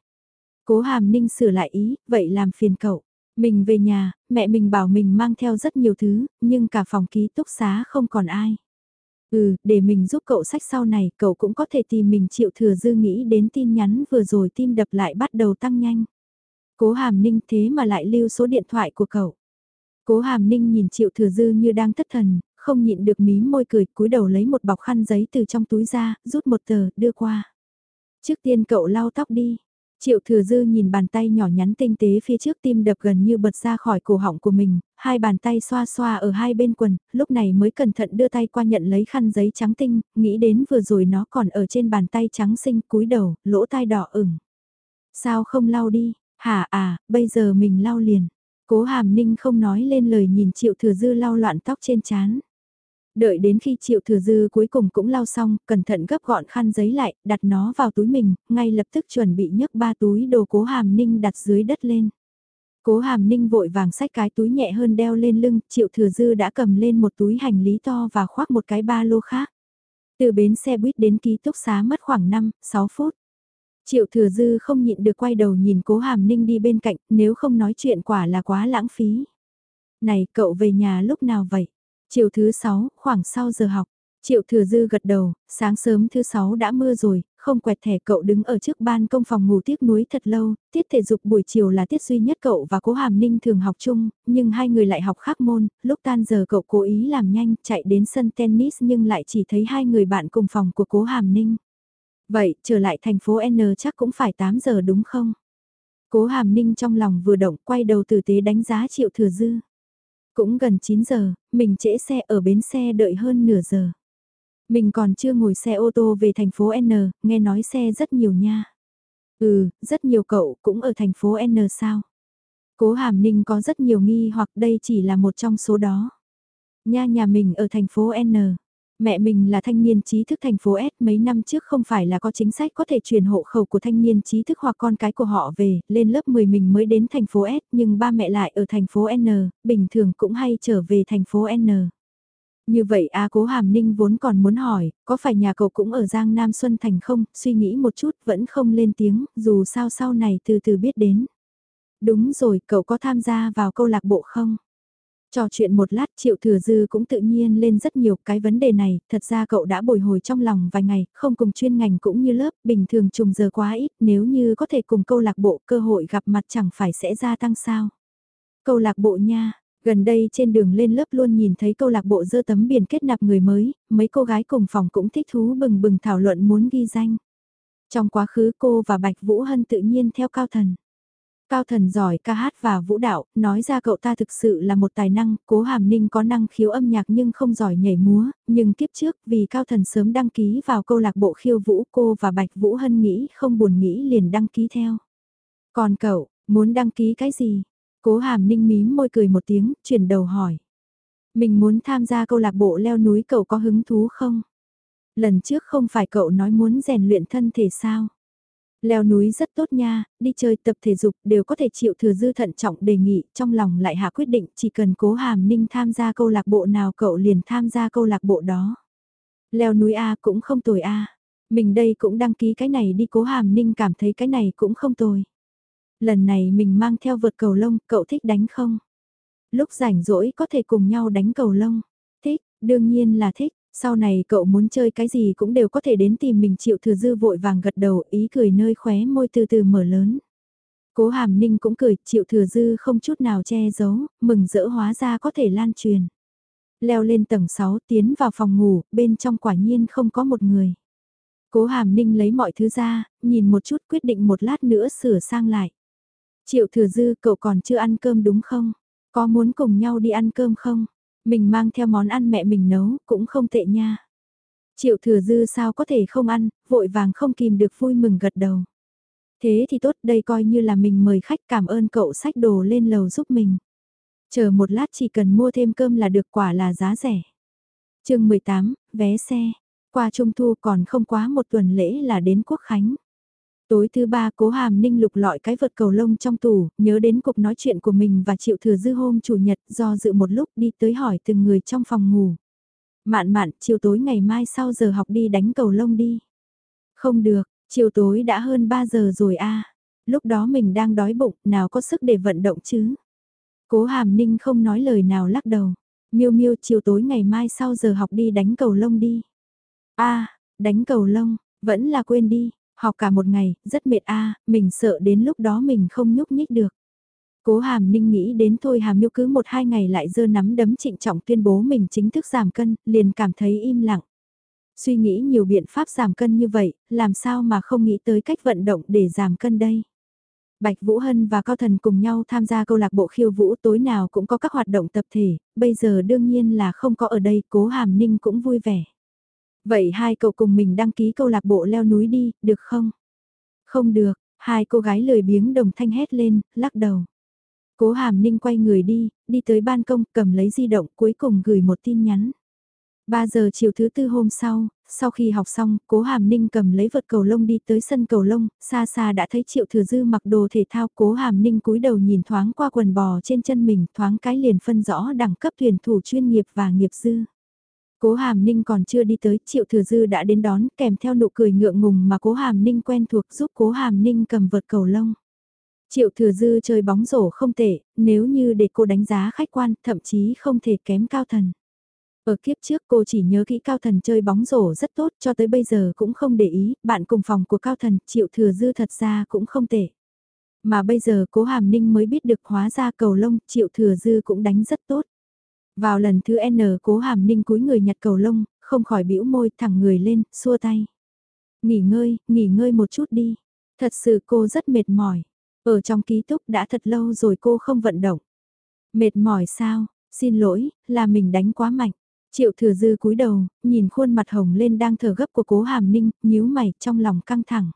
Speaker 1: Cố hàm ninh sửa lại ý, vậy làm phiền cậu. Mình về nhà, mẹ mình bảo mình mang theo rất nhiều thứ, nhưng cả phòng ký túc xá không còn ai. Ừ, để mình giúp cậu sách sau này, cậu cũng có thể tìm mình chịu thừa dư nghĩ đến tin nhắn vừa rồi tim đập lại bắt đầu tăng nhanh. Cố hàm ninh thế mà lại lưu số điện thoại của cậu. Cố hàm ninh nhìn triệu thừa dư như đang thất thần, không nhịn được mí môi cười, cúi đầu lấy một bọc khăn giấy từ trong túi ra, rút một tờ, đưa qua. Trước tiên cậu lau tóc đi, Triệu thừa dư nhìn bàn tay nhỏ nhắn tinh tế phía trước tim đập gần như bật ra khỏi cổ họng của mình, hai bàn tay xoa xoa ở hai bên quần, lúc này mới cẩn thận đưa tay qua nhận lấy khăn giấy trắng tinh, nghĩ đến vừa rồi nó còn ở trên bàn tay trắng xinh cúi đầu, lỗ tai đỏ ửng. Sao không lau đi, hả à, bây giờ mình lau liền. Cố hàm ninh không nói lên lời nhìn triệu thừa dư lau loạn tóc trên chán. Đợi đến khi triệu thừa dư cuối cùng cũng lau xong, cẩn thận gấp gọn khăn giấy lại, đặt nó vào túi mình, ngay lập tức chuẩn bị nhấc ba túi đồ cố hàm ninh đặt dưới đất lên. Cố hàm ninh vội vàng xách cái túi nhẹ hơn đeo lên lưng, triệu thừa dư đã cầm lên một túi hành lý to và khoác một cái ba lô khác. Từ bến xe buýt đến ký túc xá mất khoảng 5, 6 phút. Triệu thừa dư không nhịn được quay đầu nhìn cố hàm ninh đi bên cạnh, nếu không nói chuyện quả là quá lãng phí. Này cậu về nhà lúc nào vậy? Chiều thứ 6, khoảng sau giờ học. Triệu thừa dư gật đầu, sáng sớm thứ 6 đã mưa rồi, không quẹt thẻ cậu đứng ở trước ban công phòng ngủ tiếc núi thật lâu, tiết thể dục buổi chiều là tiết duy nhất cậu và cố hàm ninh thường học chung, nhưng hai người lại học khác môn, lúc tan giờ cậu cố ý làm nhanh, chạy đến sân tennis nhưng lại chỉ thấy hai người bạn cùng phòng của cố hàm ninh. Vậy, trở lại thành phố N chắc cũng phải 8 giờ đúng không? Cố hàm ninh trong lòng vừa động quay đầu tử tế đánh giá triệu thừa dư. Cũng gần 9 giờ, mình trễ xe ở bến xe đợi hơn nửa giờ. Mình còn chưa ngồi xe ô tô về thành phố N, nghe nói xe rất nhiều nha. Ừ, rất nhiều cậu cũng ở thành phố N sao? Cố Hàm Ninh có rất nhiều nghi hoặc đây chỉ là một trong số đó. Nha nhà mình ở thành phố N. Mẹ mình là thanh niên trí thức thành phố S mấy năm trước không phải là có chính sách có thể chuyển hộ khẩu của thanh niên trí thức hoặc con cái của họ về, lên lớp 10 mình mới đến thành phố S nhưng ba mẹ lại ở thành phố N, bình thường cũng hay trở về thành phố N. Như vậy A Cố Hàm Ninh vốn còn muốn hỏi, có phải nhà cậu cũng ở Giang Nam Xuân Thành không, suy nghĩ một chút vẫn không lên tiếng, dù sao sau này từ từ biết đến. Đúng rồi, cậu có tham gia vào câu lạc bộ không? Trò chuyện một lát Triệu Thừa Dư cũng tự nhiên lên rất nhiều cái vấn đề này, thật ra cậu đã bồi hồi trong lòng vài ngày, không cùng chuyên ngành cũng như lớp, bình thường trùng giờ quá ít, nếu như có thể cùng câu lạc bộ cơ hội gặp mặt chẳng phải sẽ gia tăng sao. Câu lạc bộ nha, Gần đây trên đường lên lớp luôn nhìn thấy câu lạc bộ dơ tấm biển kết nạp người mới, mấy cô gái cùng phòng cũng thích thú bừng bừng thảo luận muốn ghi danh. Trong quá khứ cô và Bạch Vũ Hân tự nhiên theo Cao Thần. Cao Thần giỏi ca hát và vũ đạo, nói ra cậu ta thực sự là một tài năng, cố hàm ninh có năng khiếu âm nhạc nhưng không giỏi nhảy múa, nhưng kiếp trước vì Cao Thần sớm đăng ký vào câu lạc bộ khiêu vũ cô và Bạch Vũ Hân nghĩ không buồn nghĩ liền đăng ký theo. Còn cậu, muốn đăng ký cái gì? Cố hàm ninh mím môi cười một tiếng, chuyển đầu hỏi. Mình muốn tham gia câu lạc bộ leo núi cậu có hứng thú không? Lần trước không phải cậu nói muốn rèn luyện thân thể sao? Leo núi rất tốt nha, đi chơi tập thể dục đều có thể chịu thừa dư thận trọng đề nghị, trong lòng lại hạ quyết định chỉ cần cố hàm ninh tham gia câu lạc bộ nào cậu liền tham gia câu lạc bộ đó. Leo núi A cũng không tồi A, mình đây cũng đăng ký cái này đi cố hàm ninh cảm thấy cái này cũng không tồi. Lần này mình mang theo vượt cầu lông, cậu thích đánh không? Lúc rảnh rỗi có thể cùng nhau đánh cầu lông. Thích, đương nhiên là thích. Sau này cậu muốn chơi cái gì cũng đều có thể đến tìm mình chịu thừa dư vội vàng gật đầu ý cười nơi khóe môi từ từ mở lớn. Cố hàm ninh cũng cười, chịu thừa dư không chút nào che giấu, mừng rỡ hóa ra có thể lan truyền. Leo lên tầng 6 tiến vào phòng ngủ, bên trong quả nhiên không có một người. Cố hàm ninh lấy mọi thứ ra, nhìn một chút quyết định một lát nữa sửa sang lại. Triệu thừa dư cậu còn chưa ăn cơm đúng không? Có muốn cùng nhau đi ăn cơm không? Mình mang theo món ăn mẹ mình nấu, cũng không tệ nha. Triệu thừa dư sao có thể không ăn, vội vàng không kìm được vui mừng gật đầu. Thế thì tốt đây coi như là mình mời khách cảm ơn cậu sách đồ lên lầu giúp mình. Chờ một lát chỉ cần mua thêm cơm là được quả là giá rẻ. chương 18, vé xe. Qua Trung Thu còn không quá một tuần lễ là đến Quốc Khánh. Tối thứ ba cố hàm ninh lục lọi cái vật cầu lông trong tủ, nhớ đến cuộc nói chuyện của mình và triệu thừa dư hôm chủ nhật do dự một lúc đi tới hỏi từng người trong phòng ngủ. Mạn mạn, chiều tối ngày mai sau giờ học đi đánh cầu lông đi. Không được, chiều tối đã hơn 3 giờ rồi a Lúc đó mình đang đói bụng, nào có sức để vận động chứ. Cố hàm ninh không nói lời nào lắc đầu. Miêu miêu chiều tối ngày mai sau giờ học đi đánh cầu lông đi. a đánh cầu lông, vẫn là quên đi, Học cả một ngày, rất mệt a mình sợ đến lúc đó mình không nhúc nhích được. Cố hàm ninh nghĩ đến thôi hàm miêu cứ một hai ngày lại dơ nắm đấm trịnh trọng tuyên bố mình chính thức giảm cân, liền cảm thấy im lặng. Suy nghĩ nhiều biện pháp giảm cân như vậy, làm sao mà không nghĩ tới cách vận động để giảm cân đây. Bạch Vũ Hân và Cao Thần cùng nhau tham gia câu lạc bộ khiêu vũ tối nào cũng có các hoạt động tập thể, bây giờ đương nhiên là không có ở đây, cố hàm ninh cũng vui vẻ. Vậy hai cậu cùng mình đăng ký câu lạc bộ leo núi đi, được không? Không được, hai cô gái lười biếng đồng thanh hét lên, lắc đầu. Cố hàm ninh quay người đi, đi tới ban công, cầm lấy di động, cuối cùng gửi một tin nhắn. 3 giờ chiều thứ tư hôm sau, sau khi học xong, cố hàm ninh cầm lấy vật cầu lông đi tới sân cầu lông, xa xa đã thấy triệu thừa dư mặc đồ thể thao, cố hàm ninh cúi đầu nhìn thoáng qua quần bò trên chân mình, thoáng cái liền phân rõ đẳng cấp thuyền thủ chuyên nghiệp và nghiệp dư. Cố Hàm Ninh còn chưa đi tới, Triệu Thừa Dư đã đến đón, kèm theo nụ cười ngượng ngùng mà Cố Hàm Ninh quen thuộc giúp Cố Hàm Ninh cầm vợt cầu lông. Triệu thừa dư chơi bóng rổ không tệ, nếu như để cô đánh giá khách quan, thậm chí không thể kém cao thần. Ở kiếp trước cô chỉ nhớ kỹ Cao Thần chơi bóng rổ rất tốt cho tới bây giờ cũng không để ý, bạn cùng phòng của Cao Thần, Triệu Thừa Dư thật ra cũng không tệ. Mà bây giờ cố Hàm Ninh mới biết được hóa ra cầu lông, Triệu Thừa Dư cũng đánh rất tốt. Vào lần thứ N cố Hàm Ninh cúi người nhặt cầu lông, không khỏi bĩu môi thẳng người lên, xua tay. Nghỉ ngơi, nghỉ ngơi một chút đi. Thật sự cô rất mệt mỏi. Ở trong ký túc đã thật lâu rồi cô không vận động. Mệt mỏi sao? Xin lỗi, là mình đánh quá mạnh. Triệu thừa dư cúi đầu, nhìn khuôn mặt hồng lên đang thở gấp của cố hàm ninh, nhíu mày trong lòng căng thẳng.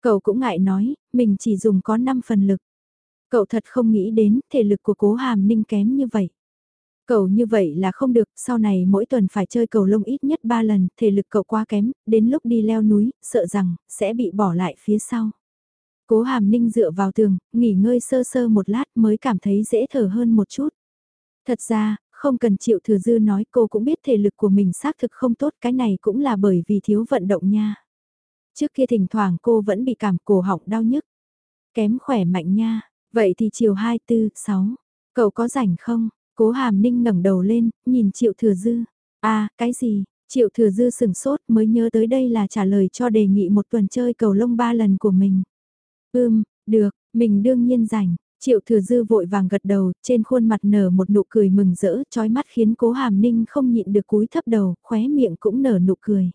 Speaker 1: Cậu cũng ngại nói, mình chỉ dùng có 5 phần lực. Cậu thật không nghĩ đến thể lực của cố hàm ninh kém như vậy. Cậu như vậy là không được, sau này mỗi tuần phải chơi cầu lông ít nhất 3 lần, thể lực cậu quá kém, đến lúc đi leo núi, sợ rằng, sẽ bị bỏ lại phía sau. Cố hàm ninh dựa vào tường, nghỉ ngơi sơ sơ một lát mới cảm thấy dễ thở hơn một chút. Thật ra, không cần chịu thừa dư nói cô cũng biết thể lực của mình xác thực không tốt cái này cũng là bởi vì thiếu vận động nha. Trước kia thỉnh thoảng cô vẫn bị cảm cổ họng đau nhức. Kém khỏe mạnh nha, vậy thì chiều 2, 4, 6, cậu có rảnh không? Cố hàm ninh ngẩng đầu lên, nhìn triệu thừa dư. à, cái gì? Triệu thừa dư sừng sốt mới nhớ tới đây là trả lời cho đề nghị một tuần chơi cầu lông ba lần của mình. Ưm, được, mình đương nhiên rảnh. Triệu thừa dư vội vàng gật đầu, trên khuôn mặt nở một nụ cười mừng rỡ, trói mắt khiến cố hàm ninh không nhịn được cúi thấp đầu, khóe miệng cũng nở nụ cười.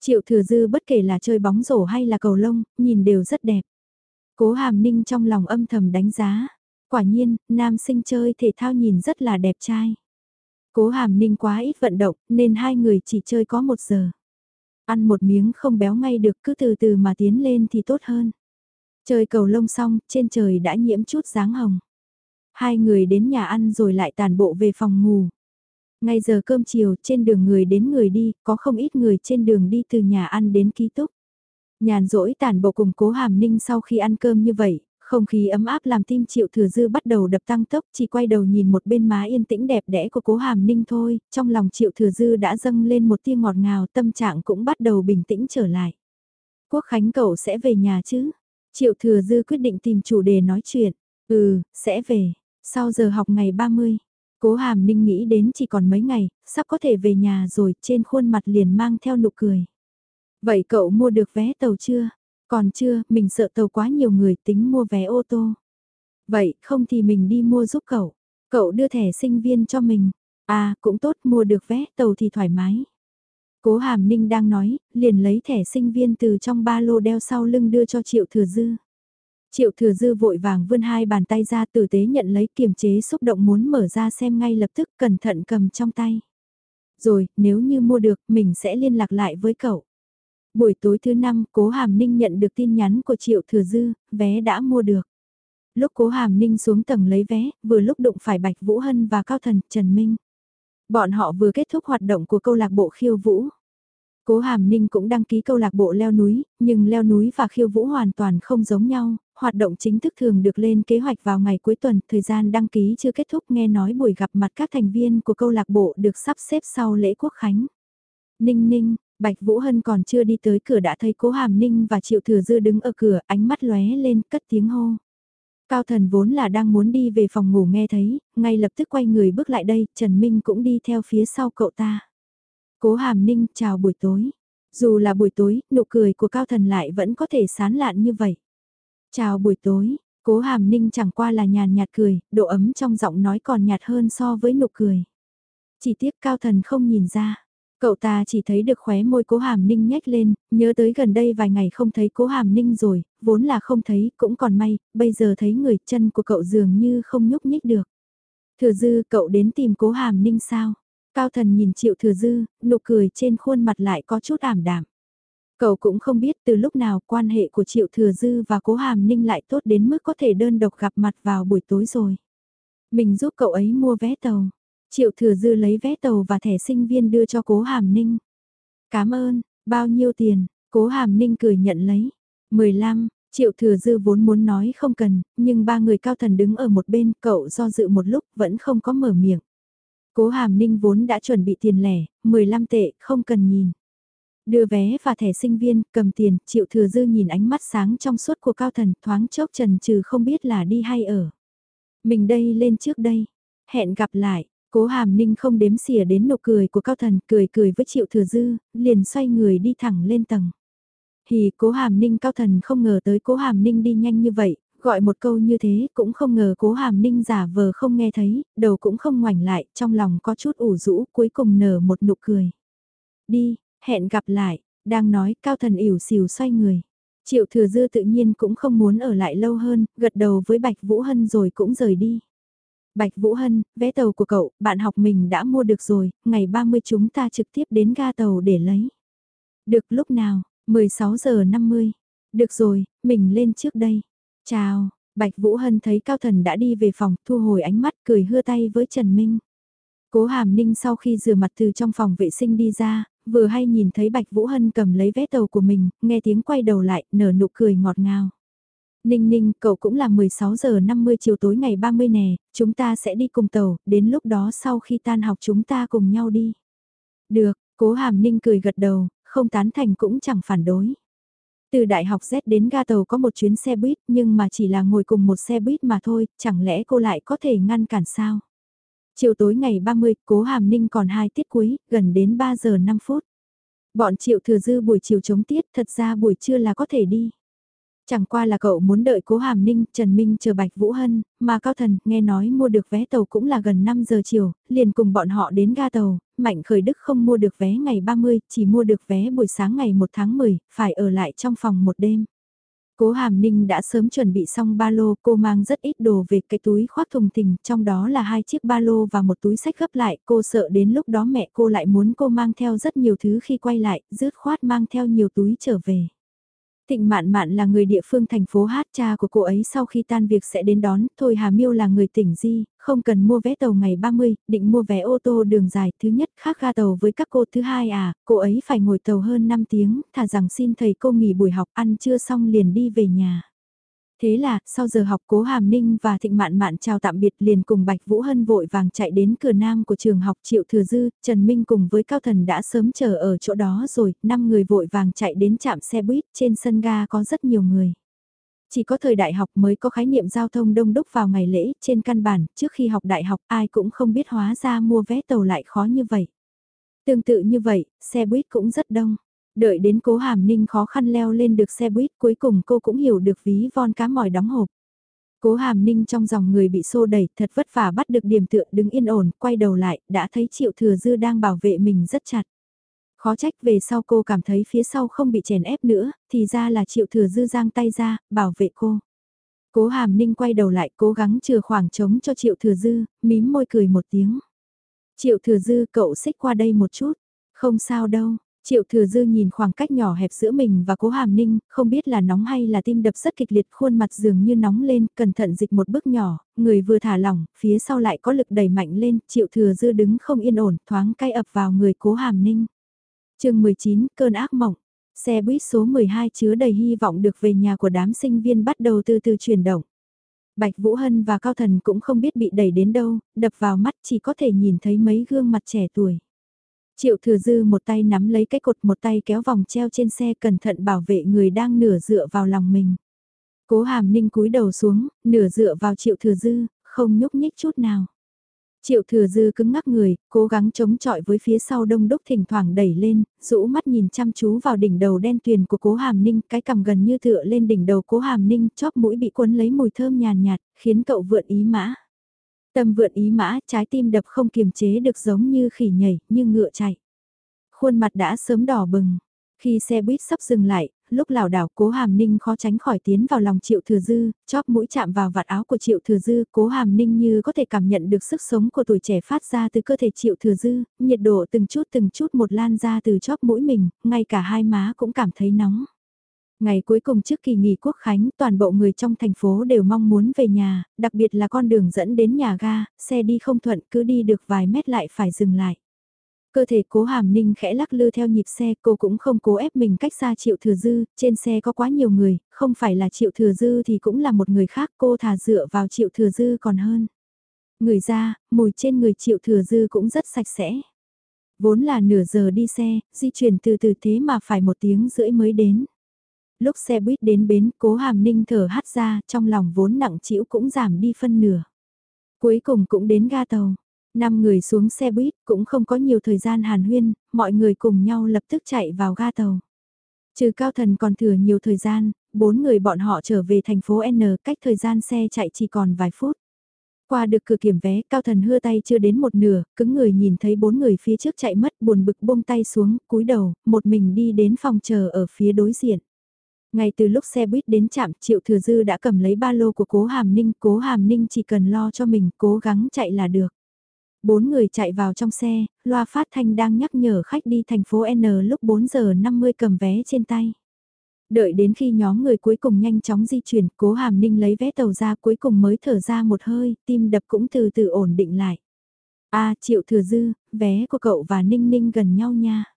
Speaker 1: Triệu thừa dư bất kể là chơi bóng rổ hay là cầu lông, nhìn đều rất đẹp. Cố hàm ninh trong lòng âm thầm đánh giá. Quả nhiên, nam sinh chơi thể thao nhìn rất là đẹp trai. Cố hàm ninh quá ít vận động, nên hai người chỉ chơi có một giờ. Ăn một miếng không béo ngay được cứ từ từ mà tiến lên thì tốt hơn. Chơi cầu lông xong, trên trời đã nhiễm chút dáng hồng. Hai người đến nhà ăn rồi lại tàn bộ về phòng ngủ. Ngay giờ cơm chiều, trên đường người đến người đi, có không ít người trên đường đi từ nhà ăn đến ký túc. Nhàn rỗi tàn bộ cùng cố hàm ninh sau khi ăn cơm như vậy, không khí ấm áp làm tim triệu thừa dư bắt đầu đập tăng tốc chỉ quay đầu nhìn một bên má yên tĩnh đẹp đẽ của cố hàm ninh thôi, trong lòng triệu thừa dư đã dâng lên một tia ngọt ngào tâm trạng cũng bắt đầu bình tĩnh trở lại. Quốc Khánh cậu sẽ về nhà chứ? Triệu Thừa Dư quyết định tìm chủ đề nói chuyện. Ừ, sẽ về. Sau giờ học ngày 30, Cố Hàm Ninh nghĩ đến chỉ còn mấy ngày, sắp có thể về nhà rồi, trên khuôn mặt liền mang theo nụ cười. Vậy cậu mua được vé tàu chưa? Còn chưa, mình sợ tàu quá nhiều người tính mua vé ô tô. Vậy, không thì mình đi mua giúp cậu. Cậu đưa thẻ sinh viên cho mình. À, cũng tốt, mua được vé tàu thì thoải mái. Cố Hàm Ninh đang nói, liền lấy thẻ sinh viên từ trong ba lô đeo sau lưng đưa cho Triệu Thừa Dư. Triệu Thừa Dư vội vàng vươn hai bàn tay ra tử tế nhận lấy kiềm chế xúc động muốn mở ra xem ngay lập tức cẩn thận cầm trong tay. Rồi, nếu như mua được, mình sẽ liên lạc lại với cậu. Buổi tối thứ năm, Cố Hàm Ninh nhận được tin nhắn của Triệu Thừa Dư, vé đã mua được. Lúc Cố Hàm Ninh xuống tầng lấy vé, vừa lúc đụng phải Bạch Vũ Hân và Cao Thần, Trần Minh. Bọn họ vừa kết thúc hoạt động của câu lạc bộ khiêu vũ. Cố Hàm Ninh cũng đăng ký câu lạc bộ leo núi, nhưng leo núi và khiêu vũ hoàn toàn không giống nhau, hoạt động chính thức thường được lên kế hoạch vào ngày cuối tuần, thời gian đăng ký chưa kết thúc nghe nói buổi gặp mặt các thành viên của câu lạc bộ được sắp xếp sau lễ quốc khánh. Ninh ninh, Bạch Vũ Hân còn chưa đi tới cửa đã thấy Cố Hàm Ninh và Triệu Thừa Dư đứng ở cửa, ánh mắt lóe lên, cất tiếng hô. Cao thần vốn là đang muốn đi về phòng ngủ nghe thấy, ngay lập tức quay người bước lại đây, Trần Minh cũng đi theo phía sau cậu ta. Cố hàm ninh chào buổi tối. Dù là buổi tối, nụ cười của cao thần lại vẫn có thể sán lạn như vậy. Chào buổi tối, cố hàm ninh chẳng qua là nhàn nhạt cười, độ ấm trong giọng nói còn nhạt hơn so với nụ cười. Chỉ tiếc cao thần không nhìn ra. Cậu ta chỉ thấy được khóe môi cố hàm ninh nhếch lên, nhớ tới gần đây vài ngày không thấy cố hàm ninh rồi, vốn là không thấy, cũng còn may, bây giờ thấy người chân của cậu dường như không nhúc nhích được. Thừa dư cậu đến tìm cố hàm ninh sao? Cao thần nhìn triệu thừa dư, nụ cười trên khuôn mặt lại có chút ảm đạm. Cậu cũng không biết từ lúc nào quan hệ của Triệu Thừa Dư và Cố Hàm Ninh lại tốt đến mức có thể đơn độc gặp mặt vào buổi tối rồi. Mình giúp cậu ấy mua vé tàu. Triệu Thừa Dư lấy vé tàu và thẻ sinh viên đưa cho Cố Hàm Ninh. Cảm ơn, bao nhiêu tiền, Cố Hàm Ninh cười nhận lấy. 15, Triệu Thừa Dư vốn muốn nói không cần, nhưng ba người cao thần đứng ở một bên, cậu do dự một lúc vẫn không có mở miệng. Cố Hàm Ninh vốn đã chuẩn bị tiền lẻ, 15 tệ, không cần nhìn. Đưa vé và thẻ sinh viên, cầm tiền, triệu thừa dư nhìn ánh mắt sáng trong suốt của cao thần thoáng chốc trần trừ không biết là đi hay ở. Mình đây lên trước đây. Hẹn gặp lại, cố hàm ninh không đếm xỉa đến nụ cười của cao thần, cười cười với triệu thừa dư, liền xoay người đi thẳng lên tầng. Thì cố hàm ninh cao thần không ngờ tới cố hàm ninh đi nhanh như vậy, gọi một câu như thế cũng không ngờ cố hàm ninh giả vờ không nghe thấy, đầu cũng không ngoảnh lại, trong lòng có chút ủ rũ, cuối cùng nở một nụ cười. Đi, hẹn gặp lại, đang nói cao thần ỉu xìu xoay người. Triệu thừa dư tự nhiên cũng không muốn ở lại lâu hơn, gật đầu với Bạch Vũ Hân rồi cũng rời đi. Bạch Vũ Hân, vé tàu của cậu, bạn học mình đã mua được rồi, ngày 30 chúng ta trực tiếp đến ga tàu để lấy. Được lúc nào, 16 giờ 50. Được rồi, mình lên trước đây. Chào, Bạch Vũ Hân thấy Cao Thần đã đi về phòng, thu hồi ánh mắt cười hưa tay với Trần Minh. Cố Hàm Ninh sau khi rửa mặt từ trong phòng vệ sinh đi ra, vừa hay nhìn thấy Bạch Vũ Hân cầm lấy vé tàu của mình, nghe tiếng quay đầu lại, nở nụ cười ngọt ngào. Ninh ninh, cậu cũng là 16 giờ 50 chiều tối ngày 30 nè, chúng ta sẽ đi cùng tàu, đến lúc đó sau khi tan học chúng ta cùng nhau đi. Được, cố hàm ninh cười gật đầu, không tán thành cũng chẳng phản đối. Từ đại học Z đến ga tàu có một chuyến xe buýt nhưng mà chỉ là ngồi cùng một xe buýt mà thôi, chẳng lẽ cô lại có thể ngăn cản sao? Chiều tối ngày 30, cố hàm ninh còn 2 tiết cuối, gần đến 3 giờ 5 phút. Bọn triệu thừa dư buổi chiều chống tiết, thật ra buổi trưa là có thể đi. Chẳng qua là cậu muốn đợi cố Hàm Ninh, Trần Minh chờ Bạch Vũ Hân, mà Cao Thần nghe nói mua được vé tàu cũng là gần 5 giờ chiều, liền cùng bọn họ đến ga tàu, Mạnh Khởi Đức không mua được vé ngày 30, chỉ mua được vé buổi sáng ngày 1 tháng 10, phải ở lại trong phòng một đêm. Cố Hàm Ninh đã sớm chuẩn bị xong ba lô, cô mang rất ít đồ về cái túi khoác thùng thình, trong đó là hai chiếc ba lô và một túi sách gấp lại, cô sợ đến lúc đó mẹ cô lại muốn cô mang theo rất nhiều thứ khi quay lại, rứt khoát mang theo nhiều túi trở về. Tịnh Mạn Mạn là người địa phương thành phố Hát cha của cô ấy sau khi tan việc sẽ đến đón, Thôi Hà Miêu là người tỉnh Di, không cần mua vé tàu ngày 30, định mua vé ô tô đường dài, thứ nhất khác ga tàu với các cô, thứ hai à, cô ấy phải ngồi tàu hơn 5 tiếng, thả rằng xin thầy cô nghỉ buổi học ăn chưa xong liền đi về nhà. Thế là, sau giờ học cố Hàm Ninh và Thịnh Mạn Mạn chào tạm biệt liền cùng Bạch Vũ Hân vội vàng chạy đến cửa nam của trường học Triệu Thừa Dư, Trần Minh cùng với Cao Thần đã sớm chờ ở chỗ đó rồi, năm người vội vàng chạy đến trạm xe buýt, trên sân ga có rất nhiều người. Chỉ có thời đại học mới có khái niệm giao thông đông đúc vào ngày lễ, trên căn bản, trước khi học đại học ai cũng không biết hóa ra mua vé tàu lại khó như vậy. Tương tự như vậy, xe buýt cũng rất đông. Đợi đến cố hàm ninh khó khăn leo lên được xe buýt cuối cùng cô cũng hiểu được ví von cá mỏi đóng hộp. Cố hàm ninh trong dòng người bị xô đẩy thật vất vả bắt được điểm tựa đứng yên ổn, quay đầu lại, đã thấy triệu thừa dư đang bảo vệ mình rất chặt. Khó trách về sau cô cảm thấy phía sau không bị chèn ép nữa, thì ra là triệu thừa dư giang tay ra, bảo vệ cô. Cố hàm ninh quay đầu lại cố gắng chừa khoảng trống cho triệu thừa dư, mím môi cười một tiếng. Triệu thừa dư cậu xích qua đây một chút, không sao đâu, Triệu thừa dư nhìn khoảng cách nhỏ hẹp giữa mình và cố hàm ninh, không biết là nóng hay là tim đập rất kịch liệt khuôn mặt dường như nóng lên, cẩn thận dịch một bước nhỏ, người vừa thả lỏng, phía sau lại có lực đẩy mạnh lên, triệu thừa dư đứng không yên ổn, thoáng cay ập vào người cố hàm ninh. chương 19, cơn ác mộng. Xe buýt số 12 chứa đầy hy vọng được về nhà của đám sinh viên bắt đầu từ từ chuyển động. Bạch Vũ Hân và Cao Thần cũng không biết bị đẩy đến đâu, đập vào mắt chỉ có thể nhìn thấy mấy gương mặt trẻ tuổi. Triệu thừa dư một tay nắm lấy cái cột một tay kéo vòng treo trên xe cẩn thận bảo vệ người đang nửa dựa vào lòng mình. Cố hàm ninh cúi đầu xuống, nửa dựa vào triệu thừa dư, không nhúc nhích chút nào. Triệu thừa dư cứng ngắc người, cố gắng chống chọi với phía sau đông đúc thỉnh thoảng đẩy lên, rũ mắt nhìn chăm chú vào đỉnh đầu đen tuyền của cố hàm ninh, cái cằm gần như tựa lên đỉnh đầu cố hàm ninh, chóp mũi bị cuốn lấy mùi thơm nhàn nhạt, khiến cậu vượn ý mã. Tâm vượn ý mã, trái tim đập không kiềm chế được giống như khỉ nhảy, như ngựa chạy. Khuôn mặt đã sớm đỏ bừng. Khi xe buýt sắp dừng lại, lúc lảo đảo cố hàm ninh khó tránh khỏi tiến vào lòng triệu thừa dư, chóp mũi chạm vào vạt áo của triệu thừa dư, cố hàm ninh như có thể cảm nhận được sức sống của tuổi trẻ phát ra từ cơ thể triệu thừa dư, nhiệt độ từng chút từng chút một lan ra từ chóp mũi mình, ngay cả hai má cũng cảm thấy nóng. Ngày cuối cùng trước kỳ nghỉ quốc khánh, toàn bộ người trong thành phố đều mong muốn về nhà, đặc biệt là con đường dẫn đến nhà ga, xe đi không thuận cứ đi được vài mét lại phải dừng lại. Cơ thể cố hàm ninh khẽ lắc lư theo nhịp xe, cô cũng không cố ép mình cách xa triệu thừa dư, trên xe có quá nhiều người, không phải là triệu thừa dư thì cũng là một người khác, cô thà dựa vào triệu thừa dư còn hơn. Người ra, mùi trên người triệu thừa dư cũng rất sạch sẽ. Vốn là nửa giờ đi xe, di chuyển từ từ thế mà phải một tiếng rưỡi mới đến. Lúc xe buýt đến bến, cố hàm ninh thở hắt ra, trong lòng vốn nặng trĩu cũng giảm đi phân nửa. Cuối cùng cũng đến ga tàu. Năm người xuống xe buýt, cũng không có nhiều thời gian hàn huyên, mọi người cùng nhau lập tức chạy vào ga tàu. Trừ cao thần còn thừa nhiều thời gian, bốn người bọn họ trở về thành phố N cách thời gian xe chạy chỉ còn vài phút. Qua được cửa kiểm vé, cao thần hưa tay chưa đến một nửa, cứng người nhìn thấy bốn người phía trước chạy mất buồn bực buông tay xuống, cúi đầu, một mình đi đến phòng chờ ở phía đối diện. Ngay từ lúc xe buýt đến trạm, Triệu Thừa Dư đã cầm lấy ba lô của Cố Hàm Ninh, Cố Hàm Ninh chỉ cần lo cho mình, cố gắng chạy là được. Bốn người chạy vào trong xe, loa phát thanh đang nhắc nhở khách đi thành phố N lúc 4 giờ 50 cầm vé trên tay. Đợi đến khi nhóm người cuối cùng nhanh chóng di chuyển, cố hàm ninh lấy vé tàu ra cuối cùng mới thở ra một hơi, tim đập cũng từ từ ổn định lại. a triệu thừa dư, vé của cậu và ninh ninh gần nhau nha.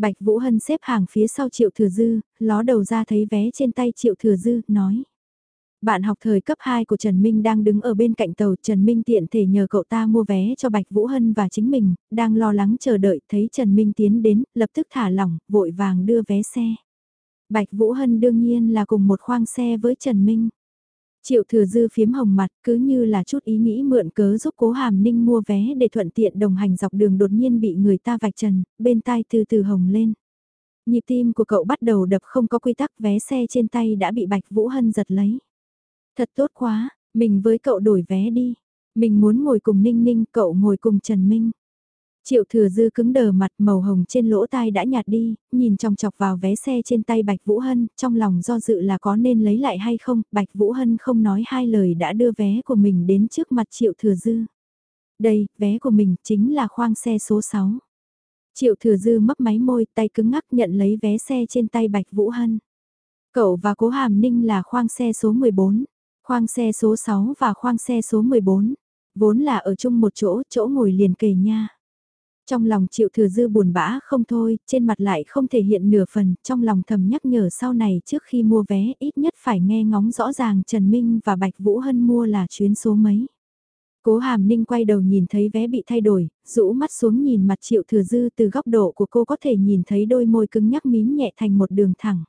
Speaker 1: Bạch Vũ Hân xếp hàng phía sau Triệu Thừa Dư, ló đầu ra thấy vé trên tay Triệu Thừa Dư, nói. Bạn học thời cấp 2 của Trần Minh đang đứng ở bên cạnh tàu, Trần Minh tiện thể nhờ cậu ta mua vé cho Bạch Vũ Hân và chính mình, đang lo lắng chờ đợi, thấy Trần Minh tiến đến, lập tức thả lỏng, vội vàng đưa vé xe. Bạch Vũ Hân đương nhiên là cùng một khoang xe với Trần Minh. Triệu thừa dư phiếm hồng mặt cứ như là chút ý nghĩ mượn cớ giúp cố hàm ninh mua vé để thuận tiện đồng hành dọc đường đột nhiên bị người ta vạch trần, bên tai từ từ hồng lên. Nhịp tim của cậu bắt đầu đập không có quy tắc vé xe trên tay đã bị Bạch Vũ Hân giật lấy. Thật tốt quá, mình với cậu đổi vé đi. Mình muốn ngồi cùng Ninh Ninh, cậu ngồi cùng Trần Minh. Triệu thừa dư cứng đờ mặt màu hồng trên lỗ tai đã nhạt đi, nhìn trong chọc vào vé xe trên tay Bạch Vũ Hân, trong lòng do dự là có nên lấy lại hay không, Bạch Vũ Hân không nói hai lời đã đưa vé của mình đến trước mặt Triệu thừa dư. Đây, vé của mình chính là khoang xe số 6. Triệu thừa dư mấp máy môi tay cứng ngắc nhận lấy vé xe trên tay Bạch Vũ Hân. Cậu và cố hàm ninh là khoang xe số 14, khoang xe số 6 và khoang xe số 14, vốn là ở chung một chỗ, chỗ ngồi liền kề nha. Trong lòng triệu thừa dư buồn bã không thôi, trên mặt lại không thể hiện nửa phần, trong lòng thầm nhắc nhở sau này trước khi mua vé ít nhất phải nghe ngóng rõ ràng Trần Minh và Bạch Vũ Hân mua là chuyến số mấy. Cố hàm ninh quay đầu nhìn thấy vé bị thay đổi, rũ mắt xuống nhìn mặt triệu thừa dư từ góc độ của cô có thể nhìn thấy đôi môi cứng nhắc mím nhẹ thành một đường thẳng.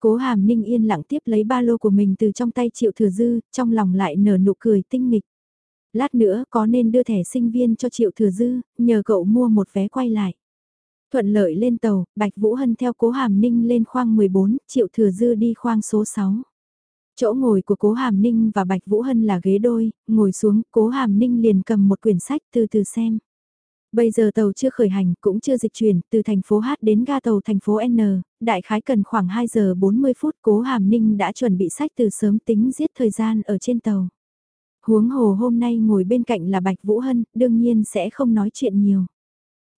Speaker 1: Cố hàm ninh yên lặng tiếp lấy ba lô của mình từ trong tay triệu thừa dư, trong lòng lại nở nụ cười tinh nghịch. Lát nữa có nên đưa thẻ sinh viên cho Triệu Thừa Dư, nhờ cậu mua một vé quay lại. Thuận lợi lên tàu, Bạch Vũ Hân theo Cố Hàm Ninh lên khoang 14, Triệu Thừa Dư đi khoang số 6. Chỗ ngồi của Cố Hàm Ninh và Bạch Vũ Hân là ghế đôi, ngồi xuống, Cố Hàm Ninh liền cầm một quyển sách từ từ xem. Bây giờ tàu chưa khởi hành, cũng chưa dịch chuyển, từ thành phố H đến ga tàu thành phố N, đại khái cần khoảng 2 giờ 40 phút, Cố Hàm Ninh đã chuẩn bị sách từ sớm tính giết thời gian ở trên tàu. Huống hồ hôm nay ngồi bên cạnh là Bạch Vũ Hân, đương nhiên sẽ không nói chuyện nhiều.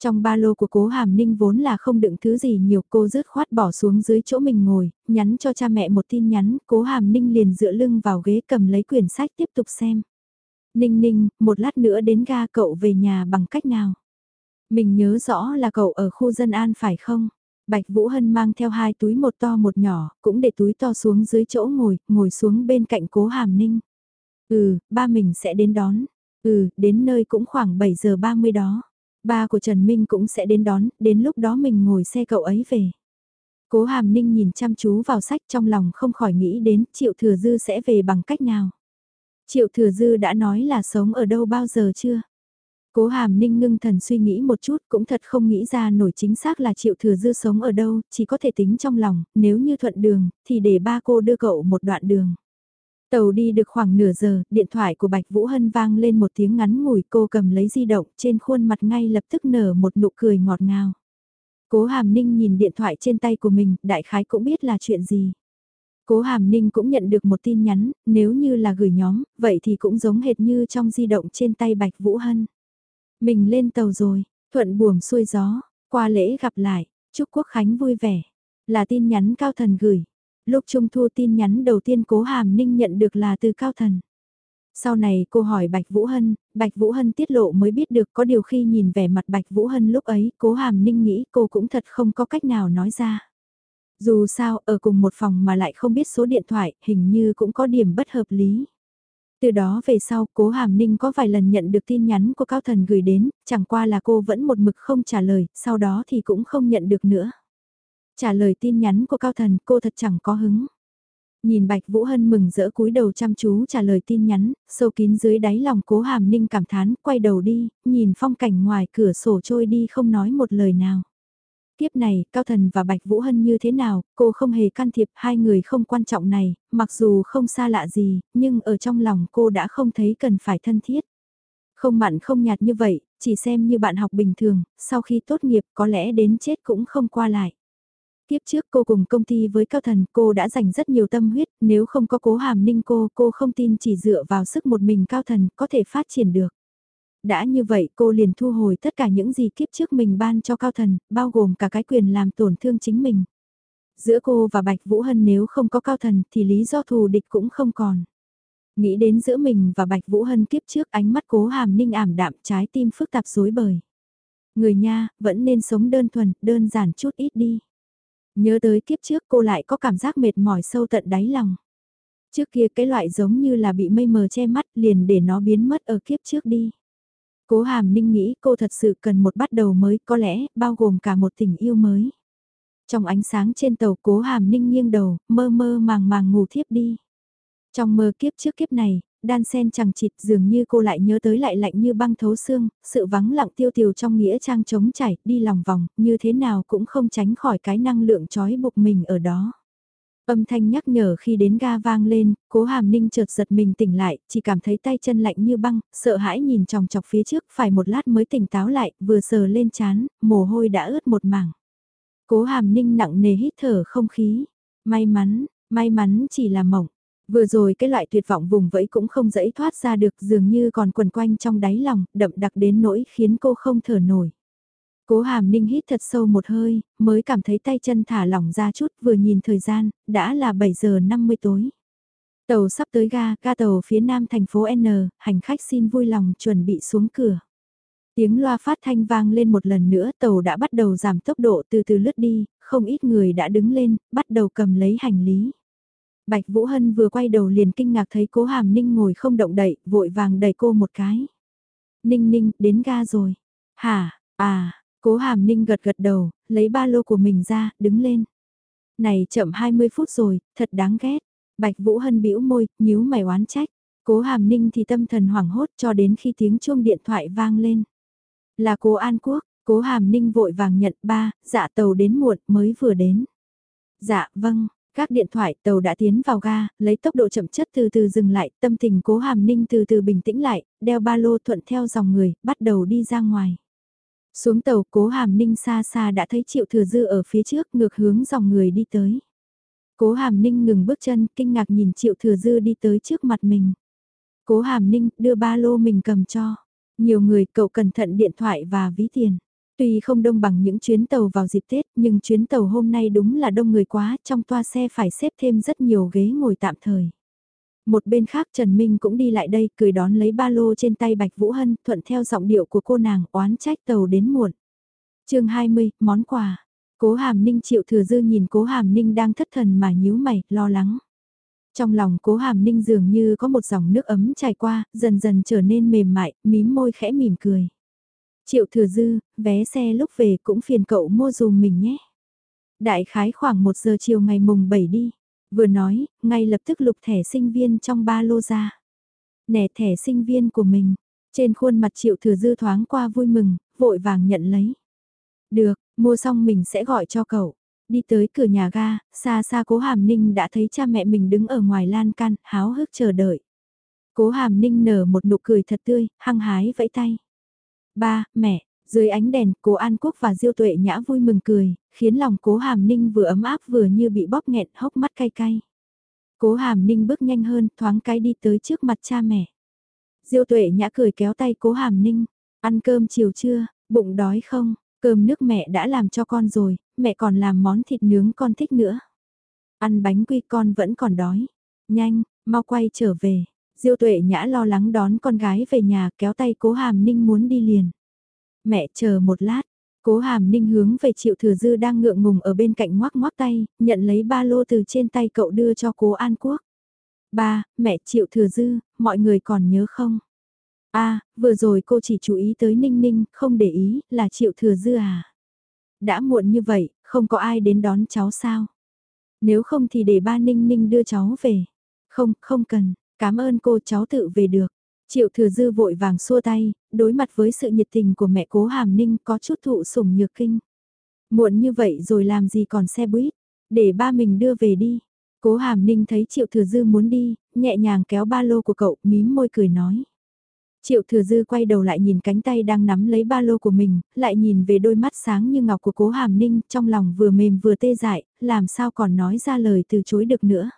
Speaker 1: Trong ba lô của cố Hàm Ninh vốn là không đựng thứ gì nhiều cô rứt khoát bỏ xuống dưới chỗ mình ngồi, nhắn cho cha mẹ một tin nhắn, cố Hàm Ninh liền dựa lưng vào ghế cầm lấy quyển sách tiếp tục xem. Ninh Ninh, một lát nữa đến ga cậu về nhà bằng cách nào? Mình nhớ rõ là cậu ở khu dân an phải không? Bạch Vũ Hân mang theo hai túi một to một nhỏ, cũng để túi to xuống dưới chỗ ngồi, ngồi xuống bên cạnh cố Hàm Ninh. Ừ, ba mình sẽ đến đón. Ừ, đến nơi cũng khoảng 7 giờ 30 đó. Ba của Trần Minh cũng sẽ đến đón, đến lúc đó mình ngồi xe cậu ấy về. Cố Hàm Ninh nhìn chăm chú vào sách trong lòng không khỏi nghĩ đến Triệu Thừa Dư sẽ về bằng cách nào. Triệu Thừa Dư đã nói là sống ở đâu bao giờ chưa? Cố Hàm Ninh ngưng thần suy nghĩ một chút cũng thật không nghĩ ra nổi chính xác là Triệu Thừa Dư sống ở đâu, chỉ có thể tính trong lòng, nếu như thuận đường, thì để ba cô đưa cậu một đoạn đường. Tàu đi được khoảng nửa giờ, điện thoại của Bạch Vũ Hân vang lên một tiếng ngắn ngủi cô cầm lấy di động trên khuôn mặt ngay lập tức nở một nụ cười ngọt ngào. Cố Hàm Ninh nhìn điện thoại trên tay của mình, đại khái cũng biết là chuyện gì. Cố Hàm Ninh cũng nhận được một tin nhắn, nếu như là gửi nhóm, vậy thì cũng giống hệt như trong di động trên tay Bạch Vũ Hân. Mình lên tàu rồi, thuận buồm xuôi gió, qua lễ gặp lại, chúc Quốc Khánh vui vẻ. Là tin nhắn cao thần gửi, Lúc Trung Thu tin nhắn đầu tiên cố Hàm Ninh nhận được là từ Cao Thần. Sau này cô hỏi Bạch Vũ Hân, Bạch Vũ Hân tiết lộ mới biết được có điều khi nhìn vẻ mặt Bạch Vũ Hân lúc ấy, cố Hàm Ninh nghĩ cô cũng thật không có cách nào nói ra. Dù sao, ở cùng một phòng mà lại không biết số điện thoại, hình như cũng có điểm bất hợp lý. Từ đó về sau, cố Hàm Ninh có vài lần nhận được tin nhắn của Cao Thần gửi đến, chẳng qua là cô vẫn một mực không trả lời, sau đó thì cũng không nhận được nữa. Trả lời tin nhắn của Cao Thần, cô thật chẳng có hứng. Nhìn Bạch Vũ Hân mừng rỡ cúi đầu chăm chú trả lời tin nhắn, sâu kín dưới đáy lòng cố hàm ninh cảm thán, quay đầu đi, nhìn phong cảnh ngoài cửa sổ trôi đi không nói một lời nào. Kiếp này, Cao Thần và Bạch Vũ Hân như thế nào, cô không hề can thiệp hai người không quan trọng này, mặc dù không xa lạ gì, nhưng ở trong lòng cô đã không thấy cần phải thân thiết. Không mặn không nhạt như vậy, chỉ xem như bạn học bình thường, sau khi tốt nghiệp có lẽ đến chết cũng không qua lại. Tiếp trước cô cùng công ty với Cao Thần cô đã dành rất nhiều tâm huyết, nếu không có cố hàm ninh cô, cô không tin chỉ dựa vào sức một mình Cao Thần có thể phát triển được. Đã như vậy cô liền thu hồi tất cả những gì kiếp trước mình ban cho Cao Thần, bao gồm cả cái quyền làm tổn thương chính mình. Giữa cô và Bạch Vũ Hân nếu không có Cao Thần thì lý do thù địch cũng không còn. Nghĩ đến giữa mình và Bạch Vũ Hân kiếp trước ánh mắt cố hàm ninh ảm đạm trái tim phức tạp rối bời. Người nha, vẫn nên sống đơn thuần, đơn giản chút ít đi. Nhớ tới kiếp trước cô lại có cảm giác mệt mỏi sâu tận đáy lòng. Trước kia cái loại giống như là bị mây mờ che mắt liền để nó biến mất ở kiếp trước đi. Cố hàm ninh nghĩ cô thật sự cần một bắt đầu mới có lẽ bao gồm cả một tình yêu mới. Trong ánh sáng trên tàu cố hàm ninh nghiêng đầu, mơ mơ màng màng ngủ thiếp đi. Trong mơ kiếp trước kiếp này, đan sen chẳng chịt dường như cô lại nhớ tới lại lạnh như băng thấu xương, sự vắng lặng tiêu tiều trong nghĩa trang trống chảy, đi lòng vòng, như thế nào cũng không tránh khỏi cái năng lượng trói buộc mình ở đó. Âm thanh nhắc nhở khi đến ga vang lên, cố hàm ninh chợt giật mình tỉnh lại, chỉ cảm thấy tay chân lạnh như băng, sợ hãi nhìn tròng chọc phía trước, phải một lát mới tỉnh táo lại, vừa sờ lên chán, mồ hôi đã ướt một mảng. Cố hàm ninh nặng nề hít thở không khí, may mắn, may mắn chỉ là mộng. Vừa rồi cái loại tuyệt vọng vùng vẫy cũng không dẫy thoát ra được dường như còn quần quanh trong đáy lòng, đậm đặc đến nỗi khiến cô không thở nổi. Cố hàm ninh hít thật sâu một hơi, mới cảm thấy tay chân thả lỏng ra chút vừa nhìn thời gian, đã là 7 giờ 50 tối. Tàu sắp tới ga, ga tàu phía nam thành phố N, hành khách xin vui lòng chuẩn bị xuống cửa. Tiếng loa phát thanh vang lên một lần nữa, tàu đã bắt đầu giảm tốc độ từ từ lướt đi, không ít người đã đứng lên, bắt đầu cầm lấy hành lý. Bạch Vũ Hân vừa quay đầu liền kinh ngạc thấy cố hàm ninh ngồi không động đậy, vội vàng đẩy cô một cái. Ninh ninh, đến ga rồi. Hả, à, cố hàm ninh gật gật đầu, lấy ba lô của mình ra, đứng lên. Này chậm 20 phút rồi, thật đáng ghét. Bạch Vũ Hân bĩu môi, nhíu mày oán trách. Cố hàm ninh thì tâm thần hoảng hốt cho đến khi tiếng chuông điện thoại vang lên. Là cố An Quốc, cố hàm ninh vội vàng nhận ba, dạ tàu đến muộn mới vừa đến. Dạ vâng, các điện thoại tàu đã tiến vào ga, lấy tốc độ chậm chất từ từ dừng lại, tâm tình cố hàm ninh từ từ bình tĩnh lại, đeo ba lô thuận theo dòng người, bắt đầu đi ra ngoài. Xuống tàu cố hàm ninh xa xa đã thấy triệu thừa dư ở phía trước ngược hướng dòng người đi tới. Cố hàm ninh ngừng bước chân, kinh ngạc nhìn triệu thừa dư đi tới trước mặt mình. Cố hàm ninh đưa ba lô mình cầm cho. Nhiều người cậu cẩn thận điện thoại và ví tiền. Tuy không đông bằng những chuyến tàu vào dịp Tết, nhưng chuyến tàu hôm nay đúng là đông người quá, trong toa xe phải xếp thêm rất nhiều ghế ngồi tạm thời. Một bên khác Trần Minh cũng đi lại đây, cười đón lấy ba lô trên tay Bạch Vũ Hân, thuận theo giọng điệu của cô nàng, oán trách tàu đến muộn. chương 20, món quà. Cố Hàm Ninh chịu thừa dư nhìn Cố Hàm Ninh đang thất thần mà nhíu mày, lo lắng. Trong lòng Cố Hàm Ninh dường như có một dòng nước ấm chảy qua, dần dần trở nên mềm mại, mím môi khẽ mỉm cười. Triệu thừa dư, vé xe lúc về cũng phiền cậu mua dùm mình nhé. Đại khái khoảng 1 giờ chiều ngày mùng 7 đi. Vừa nói, ngay lập tức lục thẻ sinh viên trong ba lô ra. Nẻ thẻ sinh viên của mình. Trên khuôn mặt triệu thừa dư thoáng qua vui mừng, vội vàng nhận lấy. Được, mua xong mình sẽ gọi cho cậu. Đi tới cửa nhà ga, xa xa cố hàm ninh đã thấy cha mẹ mình đứng ở ngoài lan can, háo hức chờ đợi. Cố hàm ninh nở một nụ cười thật tươi, hăng hái vẫy tay. Ba, mẹ, dưới ánh đèn, cố An Quốc và Diêu Tuệ Nhã vui mừng cười, khiến lòng cố Hàm Ninh vừa ấm áp vừa như bị bóp nghẹn hốc mắt cay cay. Cố Hàm Ninh bước nhanh hơn, thoáng cái đi tới trước mặt cha mẹ. Diêu Tuệ Nhã cười kéo tay cố Hàm Ninh, ăn cơm chiều chưa, bụng đói không, cơm nước mẹ đã làm cho con rồi, mẹ còn làm món thịt nướng con thích nữa. Ăn bánh quy con vẫn còn đói, nhanh, mau quay trở về, Diêu tuệ nhã lo lắng đón con gái về nhà kéo tay cố hàm ninh muốn đi liền. Mẹ chờ một lát, cố hàm ninh hướng về triệu thừa dư đang ngượng ngùng ở bên cạnh ngoác ngoác tay, nhận lấy ba lô từ trên tay cậu đưa cho cố An Quốc. Ba, mẹ Triệu Thừa Dư, mọi người còn nhớ không? a vừa rồi cô chỉ chú ý tới Ninh Ninh, không để ý, là Triệu Thừa Dư à? Đã muộn như vậy, không có ai đến đón cháu sao? Nếu không thì để ba Ninh Ninh đưa cháu về. Không, không cần, cảm ơn cô cháu tự về được. Triệu Thừa Dư vội vàng xua tay, đối mặt với sự nhiệt tình của mẹ cố Hàm Ninh có chút thụ sủng nhược kinh. Muộn như vậy rồi làm gì còn xe buýt, để ba mình đưa về đi. Cố Hàm Ninh thấy Triệu Thừa Dư muốn đi, nhẹ nhàng kéo ba lô của cậu, mím môi cười nói. Triệu Thừa Dư quay đầu lại nhìn cánh tay đang nắm lấy ba lô của mình, lại nhìn về đôi mắt sáng như ngọc của Cố Hàm Ninh, trong lòng vừa mềm vừa tê dại, làm sao còn nói ra lời từ chối được nữa.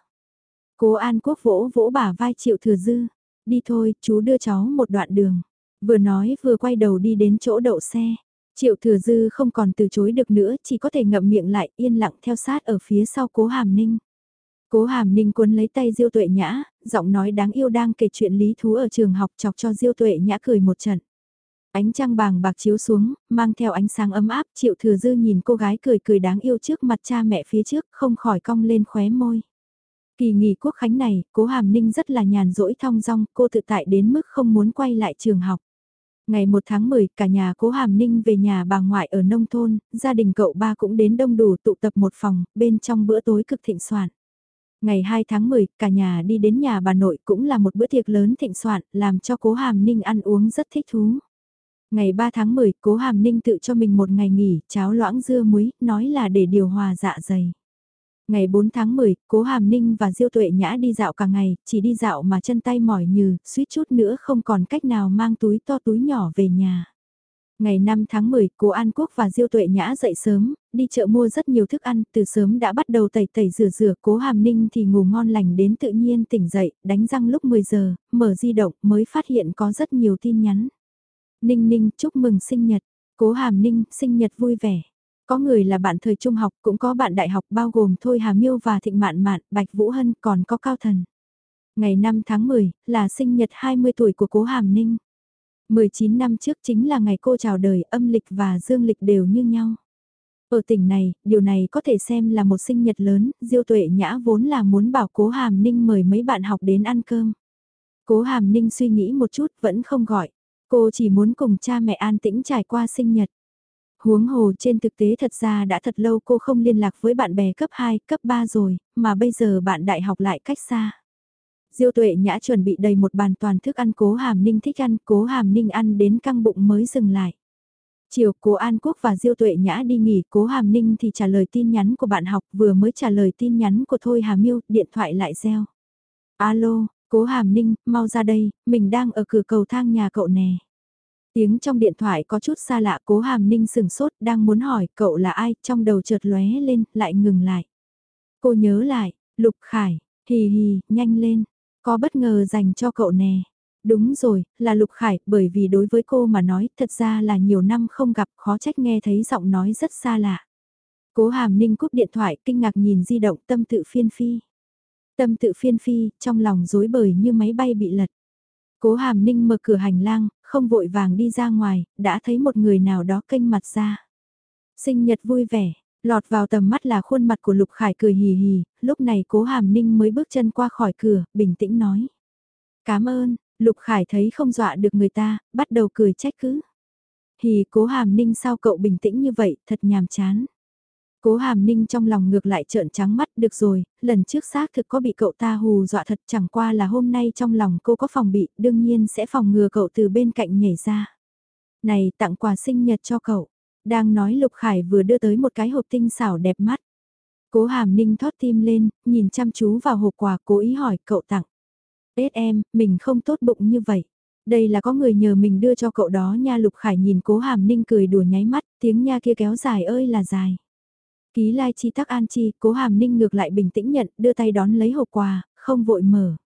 Speaker 1: Cố An Quốc vỗ vỗ bả vai Triệu Thừa Dư, đi thôi, chú đưa cháu một đoạn đường. Vừa nói vừa quay đầu đi đến chỗ đậu xe. Triệu Thừa Dư không còn từ chối được nữa, chỉ có thể ngậm miệng lại yên lặng theo sát ở phía sau Cố Hàm Ninh. Cố hàm ninh cuốn lấy tay Diêu Tuệ Nhã, giọng nói đáng yêu đang kể chuyện lý thú ở trường học chọc cho Diêu Tuệ Nhã cười một trận. Ánh trăng bàng bạc chiếu xuống, mang theo ánh sáng ấm áp, Triệu Thừa Dư nhìn cô gái cười cười đáng yêu trước mặt cha mẹ phía trước, không khỏi cong lên khóe môi. Kỳ nghỉ quốc khánh này, cố hàm ninh rất là nhàn rỗi thong dong, cô tự tại đến mức không muốn quay lại trường học. Ngày 1 tháng 10, cả nhà cố hàm ninh về nhà bà ngoại ở nông thôn, gia đình cậu ba cũng đến đông đủ tụ tập một phòng, bên trong bữa tối cực thịnh soạn. Ngày 2 tháng 10, cả nhà đi đến nhà bà nội cũng là một bữa tiệc lớn thịnh soạn, làm cho cố hàm ninh ăn uống rất thích thú. Ngày 3 tháng 10, cố hàm ninh tự cho mình một ngày nghỉ, cháo loãng dưa muối, nói là để điều hòa dạ dày. Ngày 4 tháng 10, cố hàm ninh và diêu tuệ nhã đi dạo cả ngày, chỉ đi dạo mà chân tay mỏi nhừ, suýt chút nữa không còn cách nào mang túi to túi nhỏ về nhà. Ngày 5 tháng 10, cố An Quốc và Diêu Tuệ Nhã dậy sớm, đi chợ mua rất nhiều thức ăn, từ sớm đã bắt đầu tẩy tẩy rửa rửa, cố Hàm Ninh thì ngủ ngon lành đến tự nhiên tỉnh dậy, đánh răng lúc 10 giờ, mở di động mới phát hiện có rất nhiều tin nhắn. Ninh Ninh chúc mừng sinh nhật, cố Hàm Ninh sinh nhật vui vẻ. Có người là bạn thời trung học, cũng có bạn đại học bao gồm Thôi Hà Miêu và Thịnh Mạn Mạn, Bạch Vũ Hân, còn có Cao Thần. Ngày 5 tháng 10, là sinh nhật 20 tuổi của cố Hàm Ninh. 19 năm trước chính là ngày cô chào đời âm lịch và dương lịch đều như nhau. Ở tỉnh này, điều này có thể xem là một sinh nhật lớn, Diêu Tuệ Nhã vốn là muốn bảo Cố Hàm Ninh mời mấy bạn học đến ăn cơm. Cố Hàm Ninh suy nghĩ một chút vẫn không gọi, cô chỉ muốn cùng cha mẹ an tĩnh trải qua sinh nhật. Huống hồ trên thực tế thật ra đã thật lâu cô không liên lạc với bạn bè cấp 2, cấp 3 rồi, mà bây giờ bạn đại học lại cách xa. Diêu tuệ nhã chuẩn bị đầy một bàn toàn thức ăn cố hàm ninh thích ăn, cố hàm ninh ăn đến căng bụng mới dừng lại. Chiều cố An Quốc và Diêu tuệ nhã đi nghỉ, cố hàm ninh thì trả lời tin nhắn của bạn học vừa mới trả lời tin nhắn của Thôi Hà Miêu, điện thoại lại reo. Alo, cố hàm ninh, mau ra đây, mình đang ở cửa cầu thang nhà cậu nè. Tiếng trong điện thoại có chút xa lạ cố hàm ninh sừng sốt đang muốn hỏi cậu là ai trong đầu chợt lóe lên lại ngừng lại. Cô nhớ lại, Lục Khải, hì hì, nhanh lên, có bất ngờ dành cho cậu nè. Đúng rồi, là Lục Khải, bởi vì đối với cô mà nói thật ra là nhiều năm không gặp khó trách nghe thấy giọng nói rất xa lạ. Cố hàm ninh cúp điện thoại kinh ngạc nhìn di động tâm tự phiên phi. Tâm tự phiên phi, trong lòng rối bời như máy bay bị lật. Cố hàm ninh mở cửa hành lang, không vội vàng đi ra ngoài, đã thấy một người nào đó kênh mặt ra. Sinh nhật vui vẻ, Lọt vào tầm mắt là khuôn mặt của Lục Khải cười hì hì, lúc này cố hàm ninh mới bước chân qua khỏi cửa, bình tĩnh nói. Cảm ơn, Lục Khải thấy không dọa được người ta, bắt đầu cười trách cứ. Hì cố hàm ninh sao cậu bình tĩnh như vậy, thật nhàm chán. Cố hàm ninh trong lòng ngược lại trợn trắng mắt được rồi, lần trước xác thực có bị cậu ta hù dọa thật chẳng qua là hôm nay trong lòng cô có phòng bị, đương nhiên sẽ phòng ngừa cậu từ bên cạnh nhảy ra. Này tặng quà sinh nhật cho cậu, đang nói Lục Khải vừa đưa tới một cái hộp tinh xảo đẹp mắt. Cố hàm ninh thoát tim lên, nhìn chăm chú vào hộp quà cố ý hỏi cậu tặng. Tết em, mình không tốt bụng như vậy. Đây là có người nhờ mình đưa cho cậu đó nha Lục Khải nhìn cố hàm ninh cười đùa nháy mắt, tiếng nha kia kéo dài ơi là dài. Ký lai chi tắc an chi, cố hàm ninh ngược lại bình tĩnh nhận, đưa tay đón lấy hộp quà, không vội mở.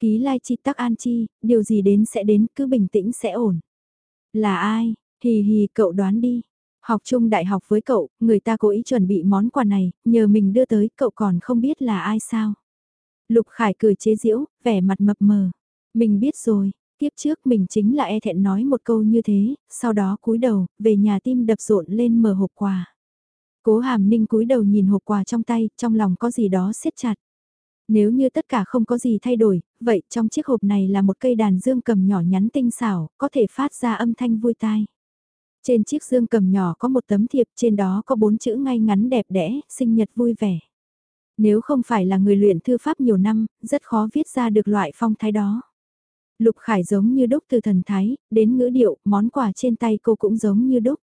Speaker 1: Ký lai chi tắc an chi, điều gì đến sẽ đến, cứ bình tĩnh sẽ ổn. Là ai? Hì hì cậu đoán đi. Học chung đại học với cậu, người ta cố ý chuẩn bị món quà này, nhờ mình đưa tới, cậu còn không biết là ai sao. Lục Khải cười chế giễu, vẻ mặt mập mờ. Mình biết rồi, tiếp trước mình chính là e thẹn nói một câu như thế, sau đó cúi đầu, về nhà tim đập rộn lên mở hộp quà. Cố hàm ninh cúi đầu nhìn hộp quà trong tay, trong lòng có gì đó siết chặt. Nếu như tất cả không có gì thay đổi, vậy trong chiếc hộp này là một cây đàn dương cầm nhỏ nhắn tinh xảo, có thể phát ra âm thanh vui tai. Trên chiếc dương cầm nhỏ có một tấm thiệp, trên đó có bốn chữ ngay ngắn đẹp đẽ, sinh nhật vui vẻ. Nếu không phải là người luyện thư pháp nhiều năm, rất khó viết ra được loại phong thái đó. Lục Khải giống như đúc từ thần thái, đến ngữ điệu, món quà trên tay cô cũng giống như đúc.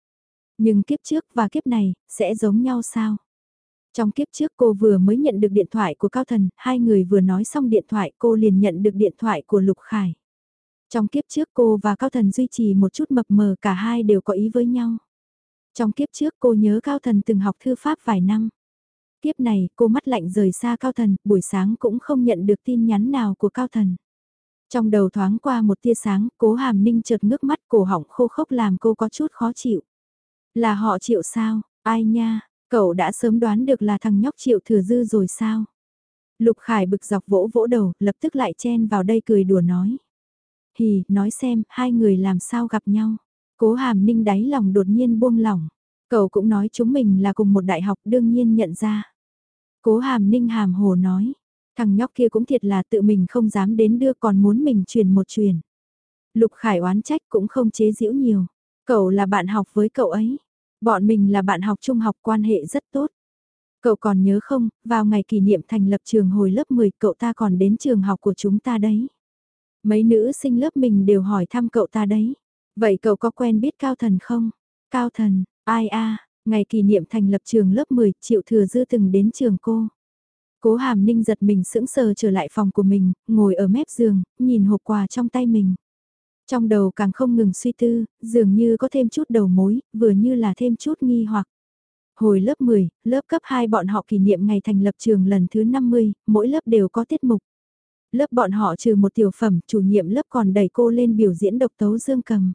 Speaker 1: Nhưng kiếp trước và kiếp này, sẽ giống nhau sao? Trong kiếp trước cô vừa mới nhận được điện thoại của Cao Thần, hai người vừa nói xong điện thoại cô liền nhận được điện thoại của Lục Khải. Trong kiếp trước cô và Cao Thần duy trì một chút mập mờ cả hai đều có ý với nhau. Trong kiếp trước cô nhớ Cao Thần từng học thư pháp vài năm. Kiếp này cô mắt lạnh rời xa Cao Thần, buổi sáng cũng không nhận được tin nhắn nào của Cao Thần. Trong đầu thoáng qua một tia sáng, cố hàm ninh chợt ngước mắt cổ họng khô khốc làm cô có chút khó chịu. Là họ chịu sao, ai nha, cậu đã sớm đoán được là thằng nhóc chịu thừa dư rồi sao? Lục Khải bực dọc vỗ vỗ đầu, lập tức lại chen vào đây cười đùa nói. Hì, nói xem, hai người làm sao gặp nhau. Cố hàm ninh đáy lòng đột nhiên buông lỏng. Cậu cũng nói chúng mình là cùng một đại học đương nhiên nhận ra. Cố hàm ninh hàm hồ nói. Thằng nhóc kia cũng thiệt là tự mình không dám đến đưa còn muốn mình truyền một truyền. Lục Khải oán trách cũng không chế giễu nhiều. Cậu là bạn học với cậu ấy. Bọn mình là bạn học trung học quan hệ rất tốt. Cậu còn nhớ không, vào ngày kỷ niệm thành lập trường hồi lớp 10 cậu ta còn đến trường học của chúng ta đấy. Mấy nữ sinh lớp mình đều hỏi thăm cậu ta đấy. Vậy cậu có quen biết Cao Thần không? Cao Thần, ai a ngày kỷ niệm thành lập trường lớp 10, Triệu Thừa Dư từng đến trường cô. Cố hàm ninh giật mình sững sờ trở lại phòng của mình, ngồi ở mép giường, nhìn hộp quà trong tay mình. Trong đầu càng không ngừng suy tư, dường như có thêm chút đầu mối, vừa như là thêm chút nghi hoặc. Hồi lớp 10, lớp cấp 2 bọn họ kỷ niệm ngày thành lập trường lần thứ 50, mỗi lớp đều có tiết mục. Lớp bọn họ trừ một tiểu phẩm, chủ nhiệm lớp còn đẩy cô lên biểu diễn độc tấu dương cầm.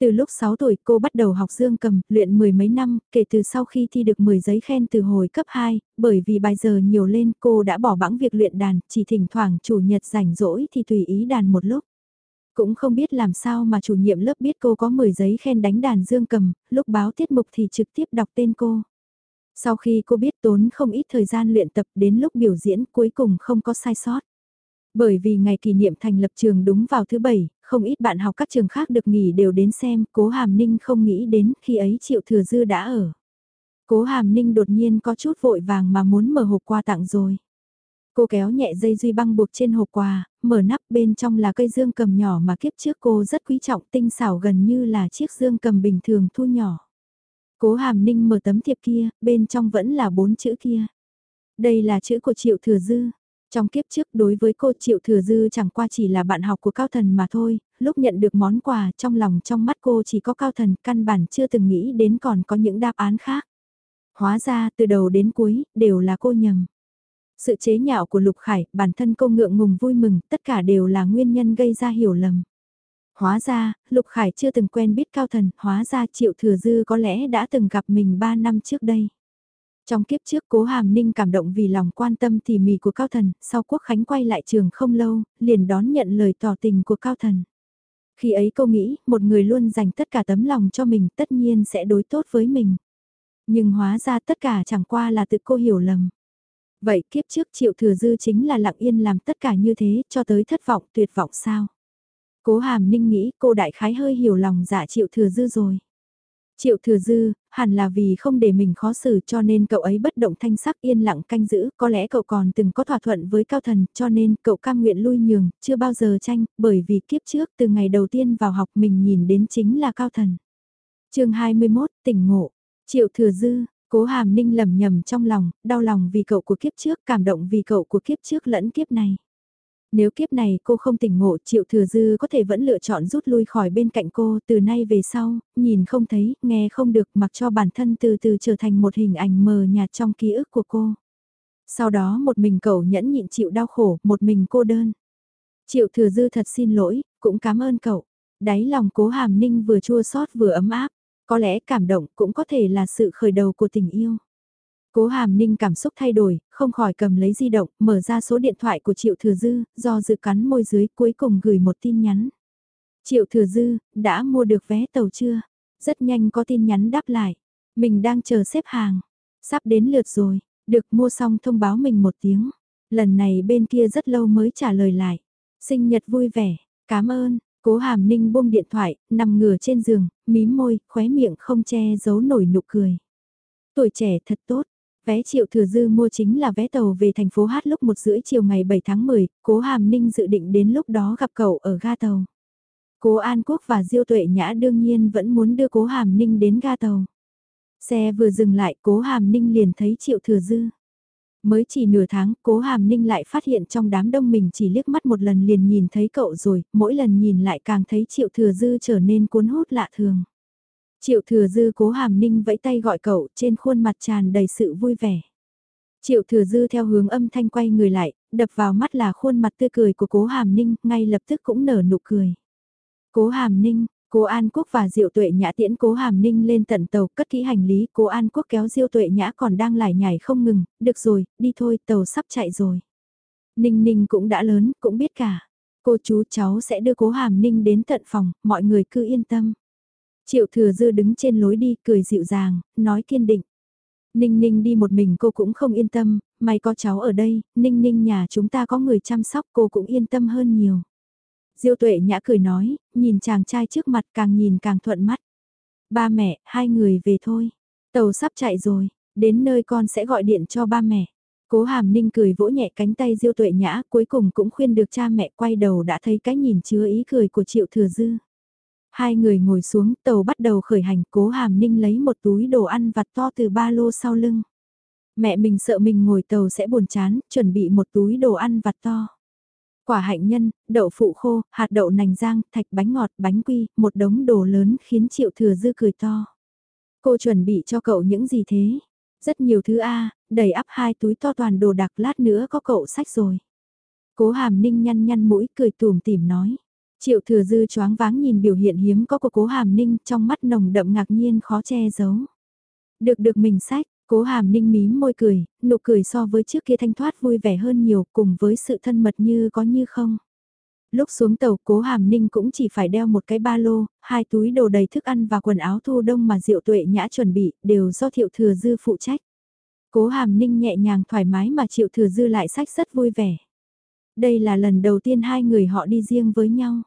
Speaker 1: Từ lúc 6 tuổi cô bắt đầu học dương cầm, luyện mười mấy năm, kể từ sau khi thi được 10 giấy khen từ hồi cấp 2, bởi vì bài giờ nhiều lên cô đã bỏ bẵng việc luyện đàn, chỉ thỉnh thoảng chủ nhật rảnh rỗi thì tùy ý đàn một lúc. Cũng không biết làm sao mà chủ nhiệm lớp biết cô có 10 giấy khen đánh đàn dương cầm, lúc báo tiết mục thì trực tiếp đọc tên cô. Sau khi cô biết tốn không ít thời gian luyện tập đến lúc biểu diễn cuối cùng không có sai sót. Bởi vì ngày kỷ niệm thành lập trường đúng vào thứ bảy, không ít bạn học các trường khác được nghỉ đều đến xem, cố hàm ninh không nghĩ đến khi ấy triệu thừa dư đã ở. Cố hàm ninh đột nhiên có chút vội vàng mà muốn mở hộp quà tặng rồi. Cô kéo nhẹ dây duy băng buộc trên hộp quà, mở nắp bên trong là cây dương cầm nhỏ mà kiếp trước cô rất quý trọng tinh xảo gần như là chiếc dương cầm bình thường thu nhỏ. Cố hàm ninh mở tấm thiệp kia, bên trong vẫn là bốn chữ kia. Đây là chữ của Triệu Thừa Dư. Trong kiếp trước đối với cô Triệu Thừa Dư chẳng qua chỉ là bạn học của Cao Thần mà thôi, lúc nhận được món quà trong lòng trong mắt cô chỉ có Cao Thần căn bản chưa từng nghĩ đến còn có những đáp án khác. Hóa ra từ đầu đến cuối, đều là cô nhầm. Sự chế nhạo của Lục Khải, bản thân cô ngượng ngùng vui mừng, tất cả đều là nguyên nhân gây ra hiểu lầm. Hóa ra, Lục Khải chưa từng quen biết Cao Thần, hóa ra Triệu Thừa Dư có lẽ đã từng gặp mình 3 năm trước đây. Trong kiếp trước cố hàm ninh cảm động vì lòng quan tâm tỉ mỉ của Cao Thần, sau quốc khánh quay lại trường không lâu, liền đón nhận lời tỏ tình của Cao Thần. Khi ấy cô nghĩ, một người luôn dành tất cả tấm lòng cho mình tất nhiên sẽ đối tốt với mình. Nhưng hóa ra tất cả chẳng qua là tự cô hiểu lầm. Vậy kiếp trước triệu thừa dư chính là lặng yên làm tất cả như thế cho tới thất vọng tuyệt vọng sao? Cố hàm ninh nghĩ cô đại khái hơi hiểu lòng dạ triệu thừa dư rồi. Triệu thừa dư, hẳn là vì không để mình khó xử cho nên cậu ấy bất động thanh sắc yên lặng canh giữ, có lẽ cậu còn từng có thỏa thuận với cao thần cho nên cậu cam nguyện lui nhường, chưa bao giờ tranh, bởi vì kiếp trước từ ngày đầu tiên vào học mình nhìn đến chính là cao thần. chương 21, tỉnh ngộ, triệu thừa dư, cố hàm ninh lầm nhầm trong lòng, đau lòng vì cậu của kiếp trước, cảm động vì cậu của kiếp trước lẫn kiếp này. Nếu kiếp này cô không tỉnh ngộ Triệu Thừa Dư có thể vẫn lựa chọn rút lui khỏi bên cạnh cô từ nay về sau, nhìn không thấy, nghe không được mặc cho bản thân từ từ trở thành một hình ảnh mờ nhạt trong ký ức của cô. Sau đó một mình cậu nhẫn nhịn chịu đau khổ, một mình cô đơn. Triệu Thừa Dư thật xin lỗi, cũng cảm ơn cậu. Đáy lòng cố hàm ninh vừa chua xót vừa ấm áp, có lẽ cảm động cũng có thể là sự khởi đầu của tình yêu. Cố hàm ninh cảm xúc thay đổi, không khỏi cầm lấy di động, mở ra số điện thoại của Triệu Thừa Dư, do dự cắn môi dưới cuối cùng gửi một tin nhắn. Triệu Thừa Dư, đã mua được vé tàu chưa? Rất nhanh có tin nhắn đáp lại. Mình đang chờ xếp hàng. Sắp đến lượt rồi, được mua xong thông báo mình một tiếng. Lần này bên kia rất lâu mới trả lời lại. Sinh nhật vui vẻ, cảm ơn, cố hàm ninh buông điện thoại, nằm ngửa trên giường, mím môi, khóe miệng không che giấu nổi nụ cười. Tuổi trẻ thật tốt, vé triệu thừa dư mua chính là vé tàu về thành phố Hát lúc một rưỡi chiều ngày 7 tháng 10, cố hàm ninh dự định đến lúc đó gặp cậu ở ga tàu. Cố An Quốc và Diêu Tuệ Nhã đương nhiên vẫn muốn đưa cố hàm ninh đến ga tàu. Xe vừa dừng lại cố hàm ninh liền thấy triệu thừa dư. Mới chỉ nửa tháng, cố hàm ninh lại phát hiện trong đám đông mình chỉ liếc mắt một lần liền nhìn thấy cậu rồi, mỗi lần nhìn lại càng thấy triệu thừa dư trở nên cuốn hút lạ thường. Triệu thừa dư cố hàm ninh vẫy tay gọi cậu trên khuôn mặt tràn đầy sự vui vẻ. Triệu thừa dư theo hướng âm thanh quay người lại, đập vào mắt là khuôn mặt tươi cười của cố hàm ninh, ngay lập tức cũng nở nụ cười. Cố hàm ninh, Cố An Quốc và Diệu Tuệ Nhã tiễn Cố Hàm Ninh lên tận tàu cất kỹ hành lý, Cố An Quốc kéo Diệu Tuệ Nhã còn đang lải nhải không ngừng, được rồi, đi thôi, tàu sắp chạy rồi. Ninh Ninh cũng đã lớn, cũng biết cả. Cô chú cháu sẽ đưa Cố Hàm Ninh đến tận phòng, mọi người cứ yên tâm. Triệu Thừa Dư đứng trên lối đi, cười dịu dàng, nói kiên định. Ninh Ninh đi một mình cô cũng không yên tâm, may có cháu ở đây, Ninh Ninh nhà chúng ta có người chăm sóc cô cũng yên tâm hơn nhiều. Diêu tuệ nhã cười nói, nhìn chàng trai trước mặt càng nhìn càng thuận mắt. Ba mẹ, hai người về thôi. Tàu sắp chạy rồi, đến nơi con sẽ gọi điện cho ba mẹ. Cố hàm ninh cười vỗ nhẹ cánh tay diêu tuệ nhã cuối cùng cũng khuyên được cha mẹ quay đầu đã thấy cái nhìn chứa ý cười của triệu thừa dư. Hai người ngồi xuống tàu bắt đầu khởi hành cố hàm ninh lấy một túi đồ ăn vặt to từ ba lô sau lưng. Mẹ mình sợ mình ngồi tàu sẽ buồn chán, chuẩn bị một túi đồ ăn vặt to. Quả hạnh nhân, đậu phụ khô, hạt đậu nành rang, thạch bánh ngọt, bánh quy, một đống đồ lớn khiến triệu thừa dư cười to. Cô chuẩn bị cho cậu những gì thế? Rất nhiều thứ A, đầy ắp hai túi to toàn đồ đặc lát nữa có cậu sách rồi. Cố hàm ninh nhăn nhăn mũi cười tùm tìm nói. Triệu thừa dư choáng váng nhìn biểu hiện hiếm có của cố hàm ninh trong mắt nồng đậm ngạc nhiên khó che giấu. Được được mình sách, Cố hàm ninh mím môi cười, nụ cười so với trước kia thanh thoát vui vẻ hơn nhiều cùng với sự thân mật như có như không. Lúc xuống tàu cố hàm ninh cũng chỉ phải đeo một cái ba lô, hai túi đồ đầy thức ăn và quần áo thu đông mà diệu tuệ nhã chuẩn bị đều do thiệu thừa dư phụ trách. Cố hàm ninh nhẹ nhàng thoải mái mà triệu thừa dư lại sách rất vui vẻ. Đây là lần đầu tiên hai người họ đi riêng với nhau.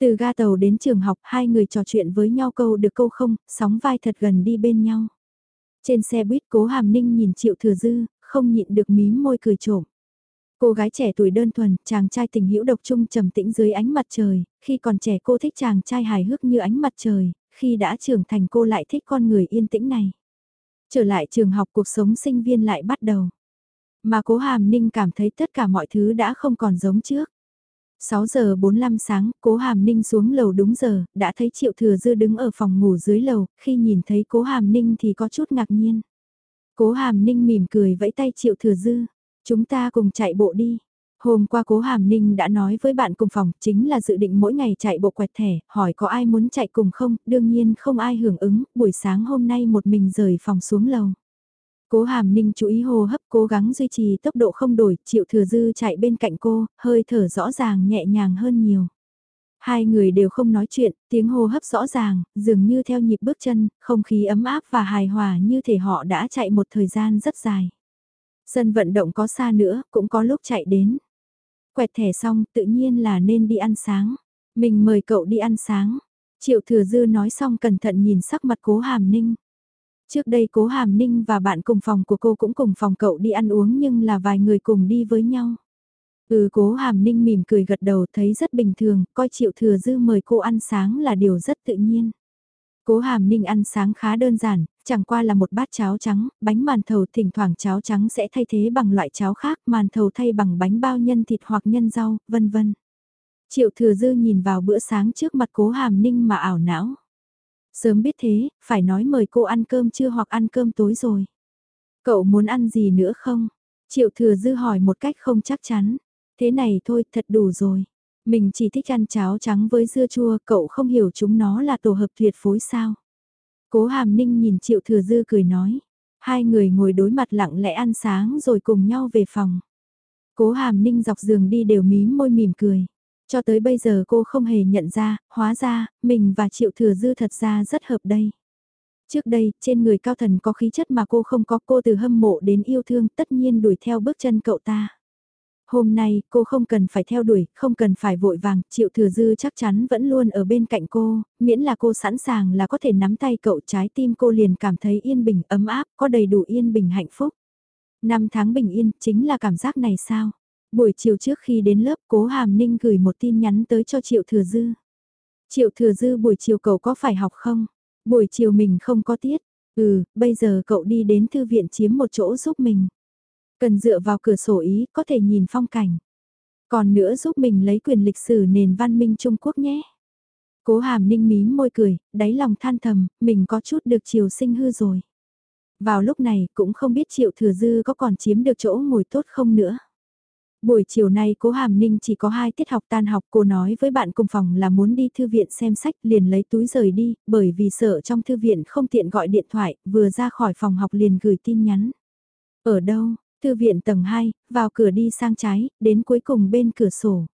Speaker 1: Từ ga tàu đến trường học hai người trò chuyện với nhau câu được câu không, sóng vai thật gần đi bên nhau. Trên xe buýt cố hàm ninh nhìn triệu thừa dư, không nhịn được mím môi cười trộm. Cô gái trẻ tuổi đơn thuần, chàng trai tình hữu độc trung trầm tĩnh dưới ánh mặt trời, khi còn trẻ cô thích chàng trai hài hước như ánh mặt trời, khi đã trưởng thành cô lại thích con người yên tĩnh này. Trở lại trường học cuộc sống sinh viên lại bắt đầu. Mà cố hàm ninh cảm thấy tất cả mọi thứ đã không còn giống trước. 6 giờ 45 sáng, cố hàm ninh xuống lầu đúng giờ, đã thấy triệu thừa dư đứng ở phòng ngủ dưới lầu, khi nhìn thấy cố hàm ninh thì có chút ngạc nhiên. Cố hàm ninh mỉm cười vẫy tay triệu thừa dư, chúng ta cùng chạy bộ đi. Hôm qua cố hàm ninh đã nói với bạn cùng phòng chính là dự định mỗi ngày chạy bộ quẹt thẻ, hỏi có ai muốn chạy cùng không, đương nhiên không ai hưởng ứng, buổi sáng hôm nay một mình rời phòng xuống lầu. Cố hàm ninh chú ý hô hấp cố gắng duy trì tốc độ không đổi, triệu thừa dư chạy bên cạnh cô, hơi thở rõ ràng nhẹ nhàng hơn nhiều. Hai người đều không nói chuyện, tiếng hô hấp rõ ràng, dường như theo nhịp bước chân, không khí ấm áp và hài hòa như thể họ đã chạy một thời gian rất dài. Sân vận động có xa nữa, cũng có lúc chạy đến. Quẹt thẻ xong, tự nhiên là nên đi ăn sáng. Mình mời cậu đi ăn sáng. Triệu thừa dư nói xong cẩn thận nhìn sắc mặt cố hàm ninh. Trước đây cố hàm ninh và bạn cùng phòng của cô cũng cùng phòng cậu đi ăn uống nhưng là vài người cùng đi với nhau. Ừ cố hàm ninh mỉm cười gật đầu thấy rất bình thường, coi triệu thừa dư mời cô ăn sáng là điều rất tự nhiên. Cố hàm ninh ăn sáng khá đơn giản, chẳng qua là một bát cháo trắng, bánh màn thầu thỉnh thoảng cháo trắng sẽ thay thế bằng loại cháo khác, màn thầu thay bằng bánh bao nhân thịt hoặc nhân rau, vân vân. Triệu thừa dư nhìn vào bữa sáng trước mặt cố hàm ninh mà ảo não. Sớm biết thế, phải nói mời cô ăn cơm trưa hoặc ăn cơm tối rồi. Cậu muốn ăn gì nữa không? Triệu thừa dư hỏi một cách không chắc chắn. Thế này thôi, thật đủ rồi. Mình chỉ thích ăn cháo trắng với dưa chua, cậu không hiểu chúng nó là tổ hợp tuyệt phối sao. Cố hàm ninh nhìn triệu thừa dư cười nói. Hai người ngồi đối mặt lặng lẽ ăn sáng rồi cùng nhau về phòng. Cố hàm ninh dọc giường đi đều mím môi mỉm cười. Cho tới bây giờ cô không hề nhận ra, hóa ra, mình và Triệu Thừa Dư thật ra rất hợp đây. Trước đây, trên người cao thần có khí chất mà cô không có cô từ hâm mộ đến yêu thương tất nhiên đuổi theo bước chân cậu ta. Hôm nay cô không cần phải theo đuổi, không cần phải vội vàng, Triệu Thừa Dư chắc chắn vẫn luôn ở bên cạnh cô, miễn là cô sẵn sàng là có thể nắm tay cậu trái tim cô liền cảm thấy yên bình, ấm áp, có đầy đủ yên bình hạnh phúc. Năm tháng bình yên chính là cảm giác này sao? Buổi chiều trước khi đến lớp cố Hàm Ninh gửi một tin nhắn tới cho Triệu Thừa Dư. Triệu Thừa Dư buổi chiều cậu có phải học không? Buổi chiều mình không có tiết. Ừ, bây giờ cậu đi đến thư viện chiếm một chỗ giúp mình. Cần dựa vào cửa sổ ý có thể nhìn phong cảnh. Còn nữa giúp mình lấy quyền lịch sử nền văn minh Trung Quốc nhé. Cố hàm ninh mím môi cười, đáy lòng than thầm, mình có chút được chiều sinh hư rồi. Vào lúc này cũng không biết triệu thừa dư có còn chiếm được chỗ ngồi tốt không nữa. Buổi chiều nay cố Hàm Ninh chỉ có hai tiết học tan học cô nói với bạn cùng phòng là muốn đi thư viện xem sách liền lấy túi rời đi, bởi vì sợ trong thư viện không tiện gọi điện thoại, vừa ra khỏi phòng học liền gửi tin nhắn. Ở đâu, thư viện tầng 2, vào cửa đi sang trái, đến cuối cùng bên cửa sổ.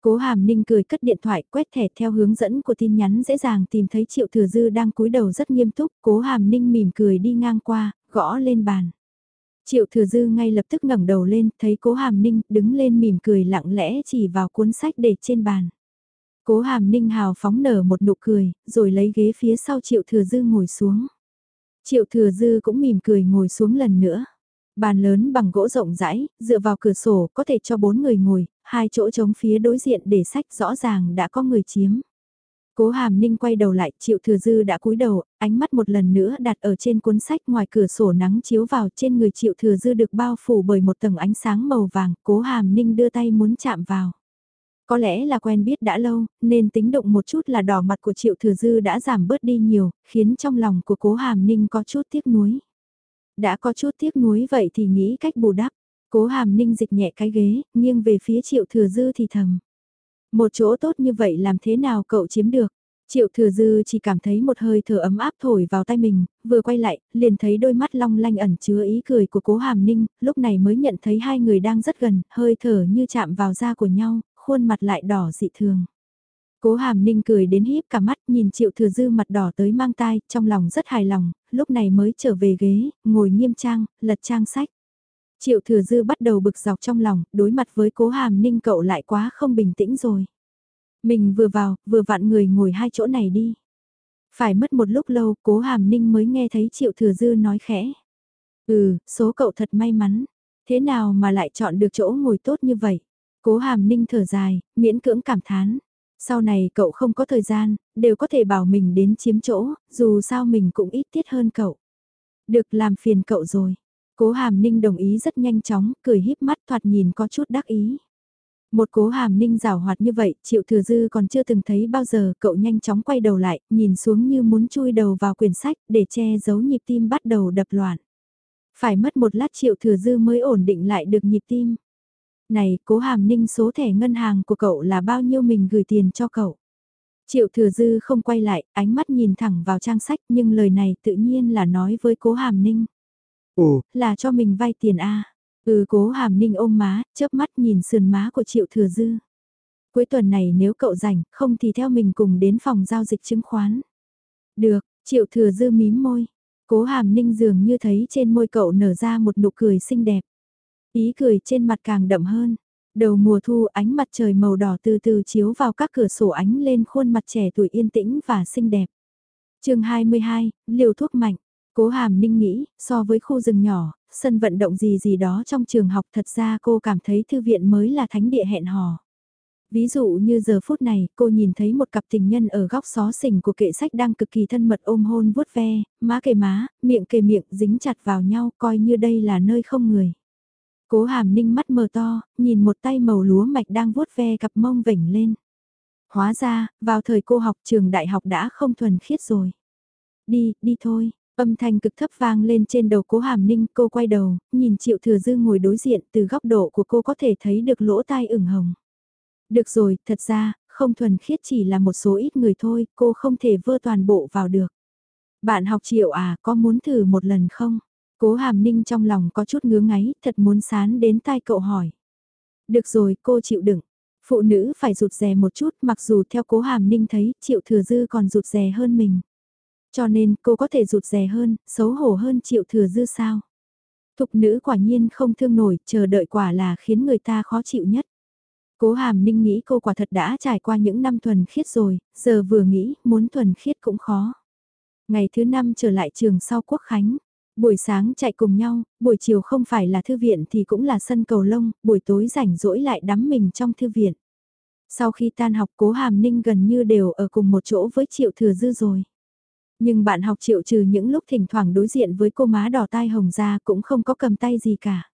Speaker 1: Cố Hàm Ninh cười cất điện thoại quét thẻ theo hướng dẫn của tin nhắn dễ dàng tìm thấy Triệu Thừa Dư đang cúi đầu rất nghiêm túc, Cố Hàm Ninh mỉm cười đi ngang qua, gõ lên bàn. Triệu thừa dư ngay lập tức ngẩng đầu lên, thấy cố hàm ninh đứng lên mỉm cười lặng lẽ chỉ vào cuốn sách để trên bàn. Cố hàm ninh hào phóng nở một nụ cười, rồi lấy ghế phía sau triệu thừa dư ngồi xuống. Triệu thừa dư cũng mỉm cười ngồi xuống lần nữa. Bàn lớn bằng gỗ rộng rãi, dựa vào cửa sổ có thể cho bốn người ngồi, hai chỗ trống phía đối diện để sách rõ ràng đã có người chiếm. Cố Hàm Ninh quay đầu lại, Triệu Thừa Dư đã cúi đầu, ánh mắt một lần nữa đặt ở trên cuốn sách ngoài cửa sổ nắng chiếu vào trên người Triệu Thừa Dư được bao phủ bởi một tầng ánh sáng màu vàng, Cố Hàm Ninh đưa tay muốn chạm vào. Có lẽ là quen biết đã lâu, nên tính động một chút là đỏ mặt của Triệu Thừa Dư đã giảm bớt đi nhiều, khiến trong lòng của Cố Hàm Ninh có chút tiếc nuối. Đã có chút tiếc nuối vậy thì nghĩ cách bù đắp. Cố Hàm Ninh dịch nhẹ cái ghế, nghiêng về phía Triệu Thừa Dư thì thầm. Một chỗ tốt như vậy làm thế nào cậu chiếm được? Triệu thừa dư chỉ cảm thấy một hơi thở ấm áp thổi vào tay mình, vừa quay lại, liền thấy đôi mắt long lanh ẩn chứa ý cười của cố hàm ninh, lúc này mới nhận thấy hai người đang rất gần, hơi thở như chạm vào da của nhau, khuôn mặt lại đỏ dị thường. Cố hàm ninh cười đến híp cả mắt nhìn triệu thừa dư mặt đỏ tới mang tai, trong lòng rất hài lòng, lúc này mới trở về ghế, ngồi nghiêm trang, lật trang sách. Triệu thừa dư bắt đầu bực dọc trong lòng, đối mặt với cố hàm ninh cậu lại quá không bình tĩnh rồi. Mình vừa vào, vừa vặn người ngồi hai chỗ này đi. Phải mất một lúc lâu, cố hàm ninh mới nghe thấy triệu thừa dư nói khẽ. Ừ, số cậu thật may mắn. Thế nào mà lại chọn được chỗ ngồi tốt như vậy? Cố hàm ninh thở dài, miễn cưỡng cảm thán. Sau này cậu không có thời gian, đều có thể bảo mình đến chiếm chỗ, dù sao mình cũng ít tiết hơn cậu. Được làm phiền cậu rồi. Cố Hàm Ninh đồng ý rất nhanh chóng, cười híp mắt thoạt nhìn có chút đắc ý. Một cố hàm ninh rào hoạt như vậy, triệu thừa dư còn chưa từng thấy bao giờ, cậu nhanh chóng quay đầu lại, nhìn xuống như muốn chui đầu vào quyển sách, để che giấu nhịp tim bắt đầu đập loạn. Phải mất một lát triệu thừa dư mới ổn định lại được nhịp tim. Này, cố hàm ninh số thẻ ngân hàng của cậu là bao nhiêu mình gửi tiền cho cậu. Triệu thừa dư không quay lại, ánh mắt nhìn thẳng vào trang sách nhưng lời này tự nhiên là nói với cố hàm ninh.
Speaker 2: Ồ,
Speaker 1: là cho mình vay tiền a Ừ cố hàm ninh ôm má, chớp mắt nhìn sườn má của triệu thừa dư. Cuối tuần này nếu cậu rảnh, không thì theo mình cùng đến phòng giao dịch chứng khoán. Được, triệu thừa dư mím môi. Cố hàm ninh dường như thấy trên môi cậu nở ra một nụ cười xinh đẹp. Ý cười trên mặt càng đậm hơn. Đầu mùa thu ánh mặt trời màu đỏ từ từ chiếu vào các cửa sổ ánh lên khuôn mặt trẻ tuổi yên tĩnh và xinh đẹp. chương 22, liều thuốc mạnh. Cố hàm ninh nghĩ, so với khu rừng nhỏ, sân vận động gì gì đó trong trường học thật ra cô cảm thấy thư viện mới là thánh địa hẹn hò. Ví dụ như giờ phút này, cô nhìn thấy một cặp tình nhân ở góc xó xỉnh của kệ sách đang cực kỳ thân mật ôm hôn vuốt ve, má kề má, miệng kề miệng dính chặt vào nhau coi như đây là nơi không người. Cố hàm ninh mắt mờ to, nhìn một tay màu lúa mạch đang vuốt ve cặp mông vểnh lên. Hóa ra, vào thời cô học trường đại học đã không thuần khiết rồi. Đi, đi thôi, Âm thanh cực thấp vang lên trên đầu cố hàm ninh, cô quay đầu, nhìn triệu thừa dư ngồi đối diện từ góc độ của cô có thể thấy được lỗ tai ửng hồng. Được rồi, thật ra, không thuần khiết chỉ là một số ít người thôi, cô không thể vơ toàn bộ vào được. Bạn học triệu à, có muốn thử một lần không? Cố hàm ninh trong lòng có chút ngứa ngáy, thật muốn sán đến tai cậu hỏi. Được rồi, cô chịu đựng. Phụ nữ phải rụt rè một chút mặc dù theo cố hàm ninh thấy triệu thừa dư còn rụt rè hơn mình. Cho nên cô có thể rụt rè hơn, xấu hổ hơn triệu thừa dư sao. Thục nữ quả nhiên không thương nổi, chờ đợi quả là khiến người ta khó chịu nhất. Cố hàm ninh nghĩ cô quả thật đã trải qua những năm thuần khiết rồi, giờ vừa nghĩ muốn thuần khiết cũng khó. Ngày thứ năm trở lại trường sau quốc khánh, buổi sáng chạy cùng nhau, buổi chiều không phải là thư viện thì cũng là sân cầu lông, buổi tối rảnh rỗi lại đắm mình trong thư viện. Sau khi tan học cố hàm ninh gần như đều ở cùng một chỗ với triệu thừa dư rồi. Nhưng bạn học triệu trừ những lúc thỉnh thoảng đối diện với cô má đỏ tai hồng ra cũng không có cầm tay gì cả.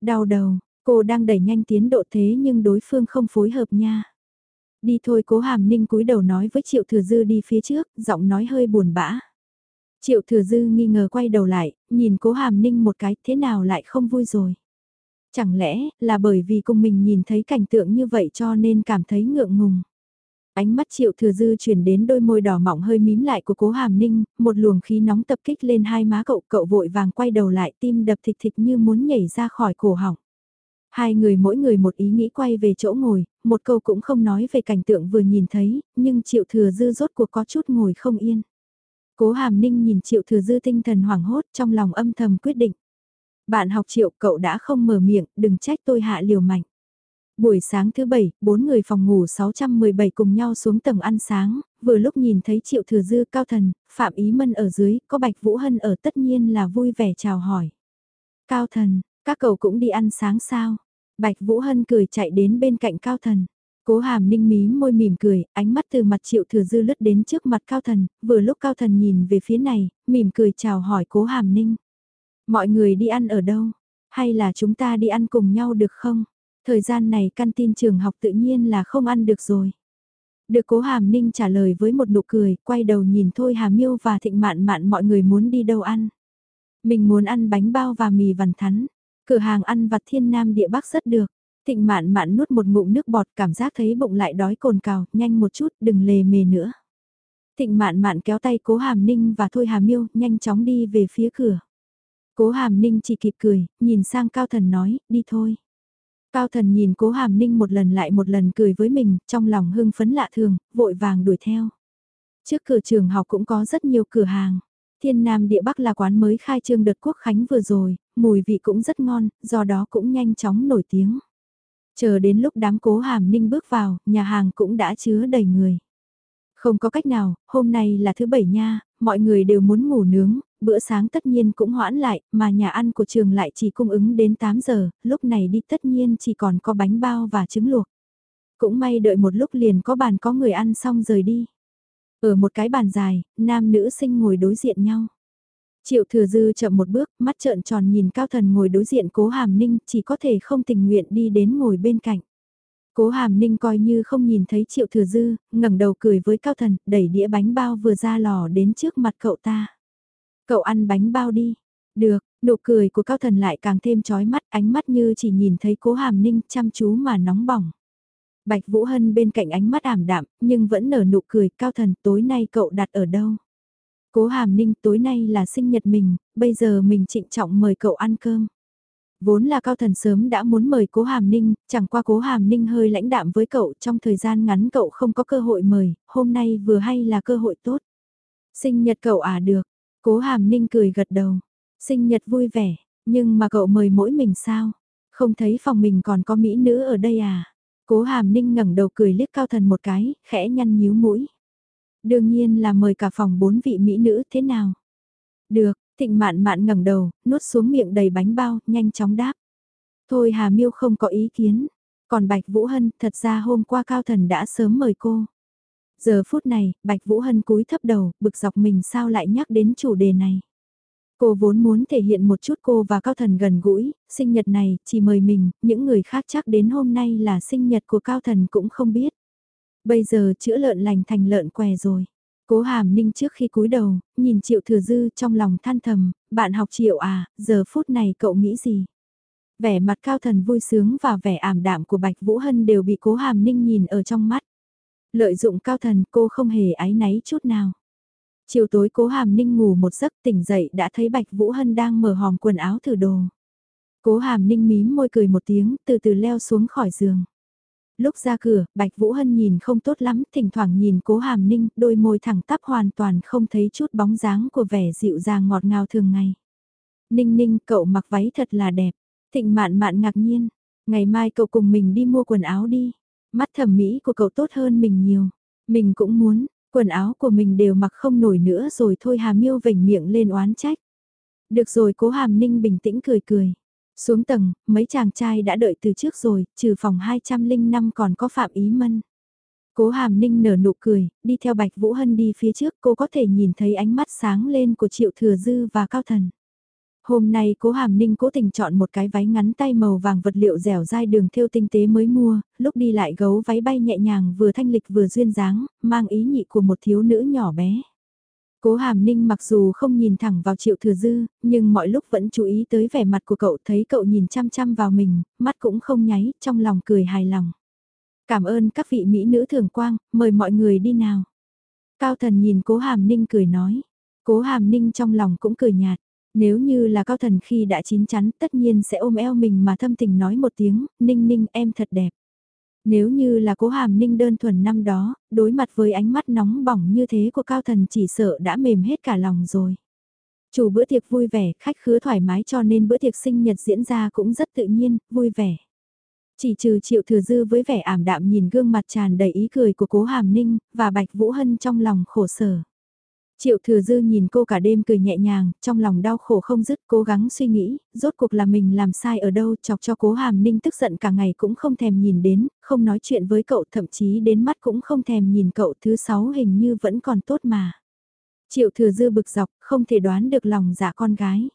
Speaker 1: Đau đầu, cô đang đẩy nhanh tiến độ thế nhưng đối phương không phối hợp nha. Đi thôi cố hàm ninh cúi đầu nói với triệu thừa dư đi phía trước, giọng nói hơi buồn bã. Triệu thừa dư nghi ngờ quay đầu lại, nhìn cố hàm ninh một cái thế nào lại không vui rồi. Chẳng lẽ là bởi vì cùng mình nhìn thấy cảnh tượng như vậy cho nên cảm thấy ngượng ngùng. Ánh mắt triệu thừa dư chuyển đến đôi môi đỏ mọng hơi mím lại của cố hàm ninh, một luồng khí nóng tập kích lên hai má cậu, cậu vội vàng quay đầu lại tim đập thịt thịt như muốn nhảy ra khỏi cổ họng. Hai người mỗi người một ý nghĩ quay về chỗ ngồi, một câu cũng không nói về cảnh tượng vừa nhìn thấy, nhưng triệu thừa dư rốt cuộc có chút ngồi không yên. Cố hàm ninh nhìn triệu thừa dư tinh thần hoảng hốt trong lòng âm thầm quyết định. Bạn học triệu cậu đã không mở miệng, đừng trách tôi hạ liều mạnh. Buổi sáng thứ bảy, bốn người phòng ngủ 617 cùng nhau xuống tầng ăn sáng, vừa lúc nhìn thấy Triệu Thừa Dư Cao Thần, Phạm Ý Mân ở dưới, có Bạch Vũ Hân ở tất nhiên là vui vẻ chào hỏi. Cao Thần, các cậu cũng đi ăn sáng sao? Bạch Vũ Hân cười chạy đến bên cạnh Cao Thần. Cố hàm ninh mí môi mỉm cười, ánh mắt từ mặt triệu thừa dư lướt đến trước mặt cao thần, vừa lúc cao thần nhìn về phía này, mỉm cười chào hỏi cố hàm ninh. Mọi người đi ăn ở đâu? Hay là chúng ta đi ăn cùng nhau được không? Thời gian này căn tin trường học tự nhiên là không ăn được rồi. Được cố hàm ninh trả lời với một nụ cười, quay đầu nhìn thôi hà miêu và thịnh mạn mạn mọi người muốn đi đâu ăn. Mình muốn ăn bánh bao và mì vằn thắn. Cửa hàng ăn vặt thiên nam địa bắc rất được. Thịnh mạn mạn nuốt một ngụm nước bọt cảm giác thấy bụng lại đói cồn cào, nhanh một chút, đừng lề mề nữa. Thịnh mạn mạn kéo tay cố hàm ninh và thôi hà miêu, nhanh chóng đi về phía cửa. Cố hàm ninh chỉ kịp cười, nhìn sang cao thần nói, đi thôi. Cao thần nhìn cố hàm ninh một lần lại một lần cười với mình, trong lòng hưng phấn lạ thường, vội vàng đuổi theo. Trước cửa trường học cũng có rất nhiều cửa hàng. Thiên Nam Địa Bắc là quán mới khai trương đợt quốc khánh vừa rồi, mùi vị cũng rất ngon, do đó cũng nhanh chóng nổi tiếng. Chờ đến lúc đám cố hàm ninh bước vào, nhà hàng cũng đã chứa đầy người. Không có cách nào, hôm nay là thứ bảy nha, mọi người đều muốn ngủ nướng, bữa sáng tất nhiên cũng hoãn lại, mà nhà ăn của trường lại chỉ cung ứng đến 8 giờ, lúc này đi tất nhiên chỉ còn có bánh bao và trứng luộc. Cũng may đợi một lúc liền có bàn có người ăn xong rời đi. Ở một cái bàn dài, nam nữ sinh ngồi đối diện nhau. Triệu thừa dư chậm một bước, mắt trợn tròn nhìn cao thần ngồi đối diện cố hàm ninh, chỉ có thể không tình nguyện đi đến ngồi bên cạnh. Cố hàm ninh coi như không nhìn thấy triệu thừa dư, ngẩng đầu cười với cao thần, đẩy đĩa bánh bao vừa ra lò đến trước mặt cậu ta. Cậu ăn bánh bao đi. Được, nụ cười của cao thần lại càng thêm chói mắt, ánh mắt như chỉ nhìn thấy cố hàm ninh chăm chú mà nóng bỏng. Bạch Vũ Hân bên cạnh ánh mắt ảm đạm, nhưng vẫn nở nụ cười, cao thần tối nay cậu đặt ở đâu? Cố hàm ninh tối nay là sinh nhật mình, bây giờ mình trịnh trọng mời cậu ăn cơm. Vốn là cao thần sớm đã muốn mời cố hàm ninh, chẳng qua cố hàm ninh hơi lãnh đạm với cậu trong thời gian ngắn cậu không có cơ hội mời, hôm nay vừa hay là cơ hội tốt. Sinh nhật cậu à được, cố hàm ninh cười gật đầu, sinh nhật vui vẻ, nhưng mà cậu mời mỗi mình sao? Không thấy phòng mình còn có mỹ nữ ở đây à? Cố hàm ninh ngẩng đầu cười liếc cao thần một cái, khẽ nhăn nhíu mũi. Đương nhiên là mời cả phòng bốn vị mỹ nữ thế nào? Được, thịnh mạn mạn ngẩng đầu, nuốt xuống miệng đầy bánh bao, nhanh chóng đáp. Thôi Hà Miêu không có ý kiến. Còn Bạch Vũ Hân, thật ra hôm qua Cao Thần đã sớm mời cô. Giờ phút này, Bạch Vũ Hân cúi thấp đầu, bực dọc mình sao lại nhắc đến chủ đề này. Cô vốn muốn thể hiện một chút cô và Cao Thần gần gũi, sinh nhật này, chỉ mời mình, những người khác chắc đến hôm nay là sinh nhật của Cao Thần cũng không biết. Bây giờ chữa lợn lành thành lợn què rồi. Cố hàm ninh trước khi cúi đầu, nhìn triệu thừa dư trong lòng than thầm, bạn học triệu à, giờ phút này cậu nghĩ gì? Vẻ mặt cao thần vui sướng và vẻ ảm đạm của Bạch Vũ Hân đều bị cố hàm ninh nhìn ở trong mắt. Lợi dụng cao thần cô không hề áy náy chút nào. Chiều tối cố hàm ninh ngủ một giấc tỉnh dậy đã thấy Bạch Vũ Hân đang mở hòm quần áo thử đồ. Cố hàm ninh mím môi cười một tiếng từ từ leo xuống khỏi giường. Lúc ra cửa, Bạch Vũ Hân nhìn không tốt lắm, thỉnh thoảng nhìn cố hàm ninh, đôi môi thẳng tắp hoàn toàn không thấy chút bóng dáng của vẻ dịu dàng ngọt ngào thường ngày. Ninh ninh cậu mặc váy thật là đẹp. Thịnh mạn mạn ngạc nhiên. Ngày mai cậu cùng mình đi mua quần áo đi. Mắt thẩm mỹ của cậu tốt hơn mình nhiều. Mình cũng muốn, quần áo của mình đều mặc không nổi nữa rồi thôi Hà Miêu vểnh miệng lên oán trách. Được rồi cố Hàm Ninh bình tĩnh cười cười. Xuống tầng, mấy chàng trai đã đợi từ trước rồi, trừ phòng 205 còn có Phạm Ý Mân. Cố Hàm Ninh nở nụ cười, đi theo Bạch Vũ Hân đi phía trước cô có thể nhìn thấy ánh mắt sáng lên của Triệu Thừa Dư và Cao Thần. Hôm nay cố hàm ninh cố tình chọn một cái váy ngắn tay màu vàng vật liệu dẻo dai đường thêu tinh tế mới mua, lúc đi lại gấu váy bay nhẹ nhàng vừa thanh lịch vừa duyên dáng, mang ý nhị của một thiếu nữ nhỏ bé. Cố hàm ninh mặc dù không nhìn thẳng vào triệu thừa dư, nhưng mọi lúc vẫn chú ý tới vẻ mặt của cậu thấy cậu nhìn chăm chăm vào mình, mắt cũng không nháy, trong lòng cười hài lòng. Cảm ơn các vị mỹ nữ thường quang, mời mọi người đi nào. Cao thần nhìn cố hàm ninh cười nói, cố hàm ninh trong lòng cũng cười nhạt. Nếu như là cao thần khi đã chín chắn tất nhiên sẽ ôm eo mình mà thâm tình nói một tiếng, ninh ninh em thật đẹp. Nếu như là cố hàm ninh đơn thuần năm đó, đối mặt với ánh mắt nóng bỏng như thế của cao thần chỉ sợ đã mềm hết cả lòng rồi. Chủ bữa tiệc vui vẻ, khách khứa thoải mái cho nên bữa tiệc sinh nhật diễn ra cũng rất tự nhiên, vui vẻ. Chỉ trừ triệu thừa dư với vẻ ảm đạm nhìn gương mặt tràn đầy ý cười của cố hàm ninh, và bạch vũ hân trong lòng khổ sở. Triệu thừa dư nhìn cô cả đêm cười nhẹ nhàng, trong lòng đau khổ không dứt cố gắng suy nghĩ, rốt cuộc là mình làm sai ở đâu chọc cho cố hàm ninh tức giận cả ngày cũng không thèm nhìn đến, không nói chuyện với cậu thậm chí đến mắt cũng không thèm nhìn cậu thứ sáu hình như vẫn còn tốt mà. Triệu thừa dư bực dọc, không thể đoán được lòng dạ con gái.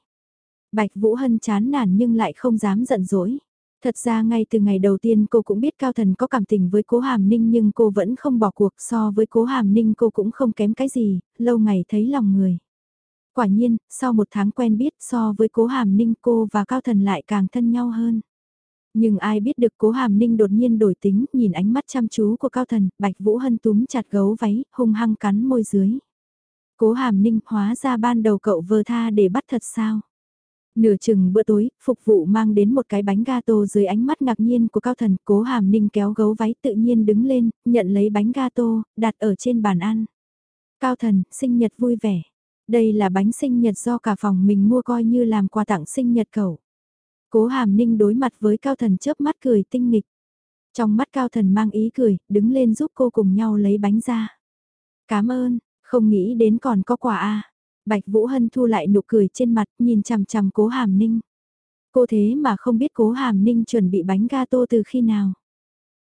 Speaker 1: Bạch Vũ Hân chán nản nhưng lại không dám giận dỗi. Thật ra ngay từ ngày đầu tiên cô cũng biết Cao Thần có cảm tình với Cố Hàm Ninh nhưng cô vẫn không bỏ cuộc so với Cố Hàm Ninh cô cũng không kém cái gì, lâu ngày thấy lòng người. Quả nhiên, sau một tháng quen biết so với Cố Hàm Ninh cô và Cao Thần lại càng thân nhau hơn. Nhưng ai biết được Cố Hàm Ninh đột nhiên đổi tính, nhìn ánh mắt chăm chú của Cao Thần, Bạch Vũ Hân túm chặt gấu váy, hung hăng cắn môi dưới. Cố Hàm Ninh hóa ra ban đầu cậu vơ tha để bắt thật sao? Nửa chừng bữa tối, phục vụ mang đến một cái bánh gato dưới ánh mắt ngạc nhiên của cao thần, cố hàm ninh kéo gấu váy tự nhiên đứng lên, nhận lấy bánh gato, đặt ở trên bàn ăn. Cao thần, sinh nhật vui vẻ. Đây là bánh sinh nhật do cả phòng mình mua coi như làm quà tặng sinh nhật cậu. Cố hàm ninh đối mặt với cao thần chớp mắt cười tinh nghịch. Trong mắt cao thần mang ý cười, đứng lên giúp cô cùng nhau lấy bánh ra. Cảm ơn, không nghĩ đến còn có quà a Bạch Vũ Hân thu lại nụ cười trên mặt, nhìn chằm chằm cố hàm ninh. Cô thế mà không biết cố hàm ninh chuẩn bị bánh gato từ khi nào.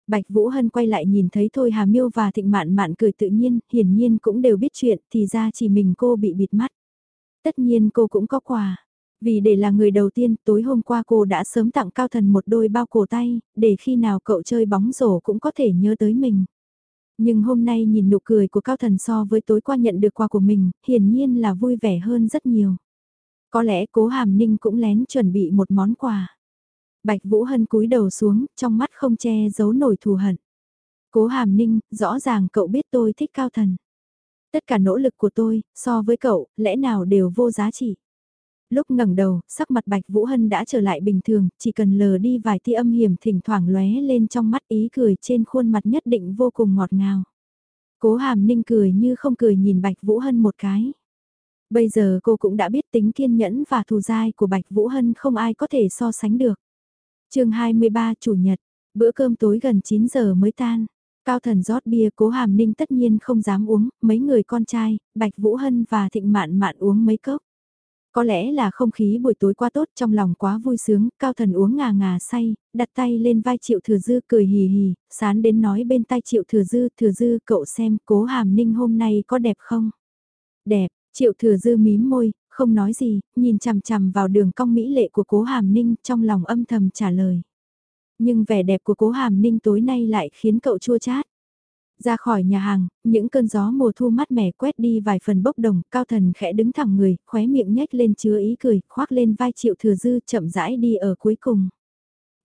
Speaker 1: Bạch Vũ Hân quay lại nhìn thấy Thôi Hà Miêu và Thịnh Mạn Mạn cười tự nhiên, hiển nhiên cũng đều biết chuyện, thì ra chỉ mình cô bị bịt mắt. Tất nhiên cô cũng có quà. Vì để là người đầu tiên, tối hôm qua cô đã sớm tặng Cao Thần một đôi bao cổ tay, để khi nào cậu chơi bóng rổ cũng có thể nhớ tới mình. Nhưng hôm nay nhìn nụ cười của Cao Thần so với tối qua nhận được quà của mình, hiển nhiên là vui vẻ hơn rất nhiều. Có lẽ cố hàm ninh cũng lén chuẩn bị một món quà. Bạch Vũ Hân cúi đầu xuống, trong mắt không che giấu nổi thù hận. Cố hàm ninh, rõ ràng cậu biết tôi thích Cao Thần. Tất cả nỗ lực của tôi, so với cậu, lẽ nào đều vô giá trị lúc ngẩng đầu, sắc mặt Bạch Vũ Hân đã trở lại bình thường, chỉ cần lờ đi vài tia âm hiểm thỉnh thoảng lóe lên trong mắt ý cười trên khuôn mặt nhất định vô cùng ngọt ngào. Cố hàm ninh cười như không cười nhìn Bạch Vũ Hân một cái. Bây giờ cô cũng đã biết tính kiên nhẫn và thù dai của Bạch Vũ Hân không ai có thể so sánh được. chương 23 Chủ nhật, bữa cơm tối gần 9 giờ mới tan. Cao thần rót bia cố hàm ninh tất nhiên không dám uống, mấy người con trai, Bạch Vũ Hân và Thịnh Mạn Mạn uống mấy cốc. Có lẽ là không khí buổi tối quá tốt trong lòng quá vui sướng, cao thần uống ngà ngà say, đặt tay lên vai triệu thừa dư cười hì hì, sán đến nói bên tai triệu thừa dư, thừa dư cậu xem cố hàm ninh hôm nay có đẹp không? Đẹp, triệu thừa dư mím môi, không nói gì, nhìn chằm chằm vào đường cong mỹ lệ của cố hàm ninh trong lòng âm thầm trả lời. Nhưng vẻ đẹp của cố hàm ninh tối nay lại khiến cậu chua chát. Ra khỏi nhà hàng, những cơn gió mùa thu mát mẻ quét đi vài phần bốc đồng, cao thần khẽ đứng thẳng người, khóe miệng nhếch lên chứa ý cười, khoác lên vai triệu thừa dư chậm rãi đi ở cuối cùng.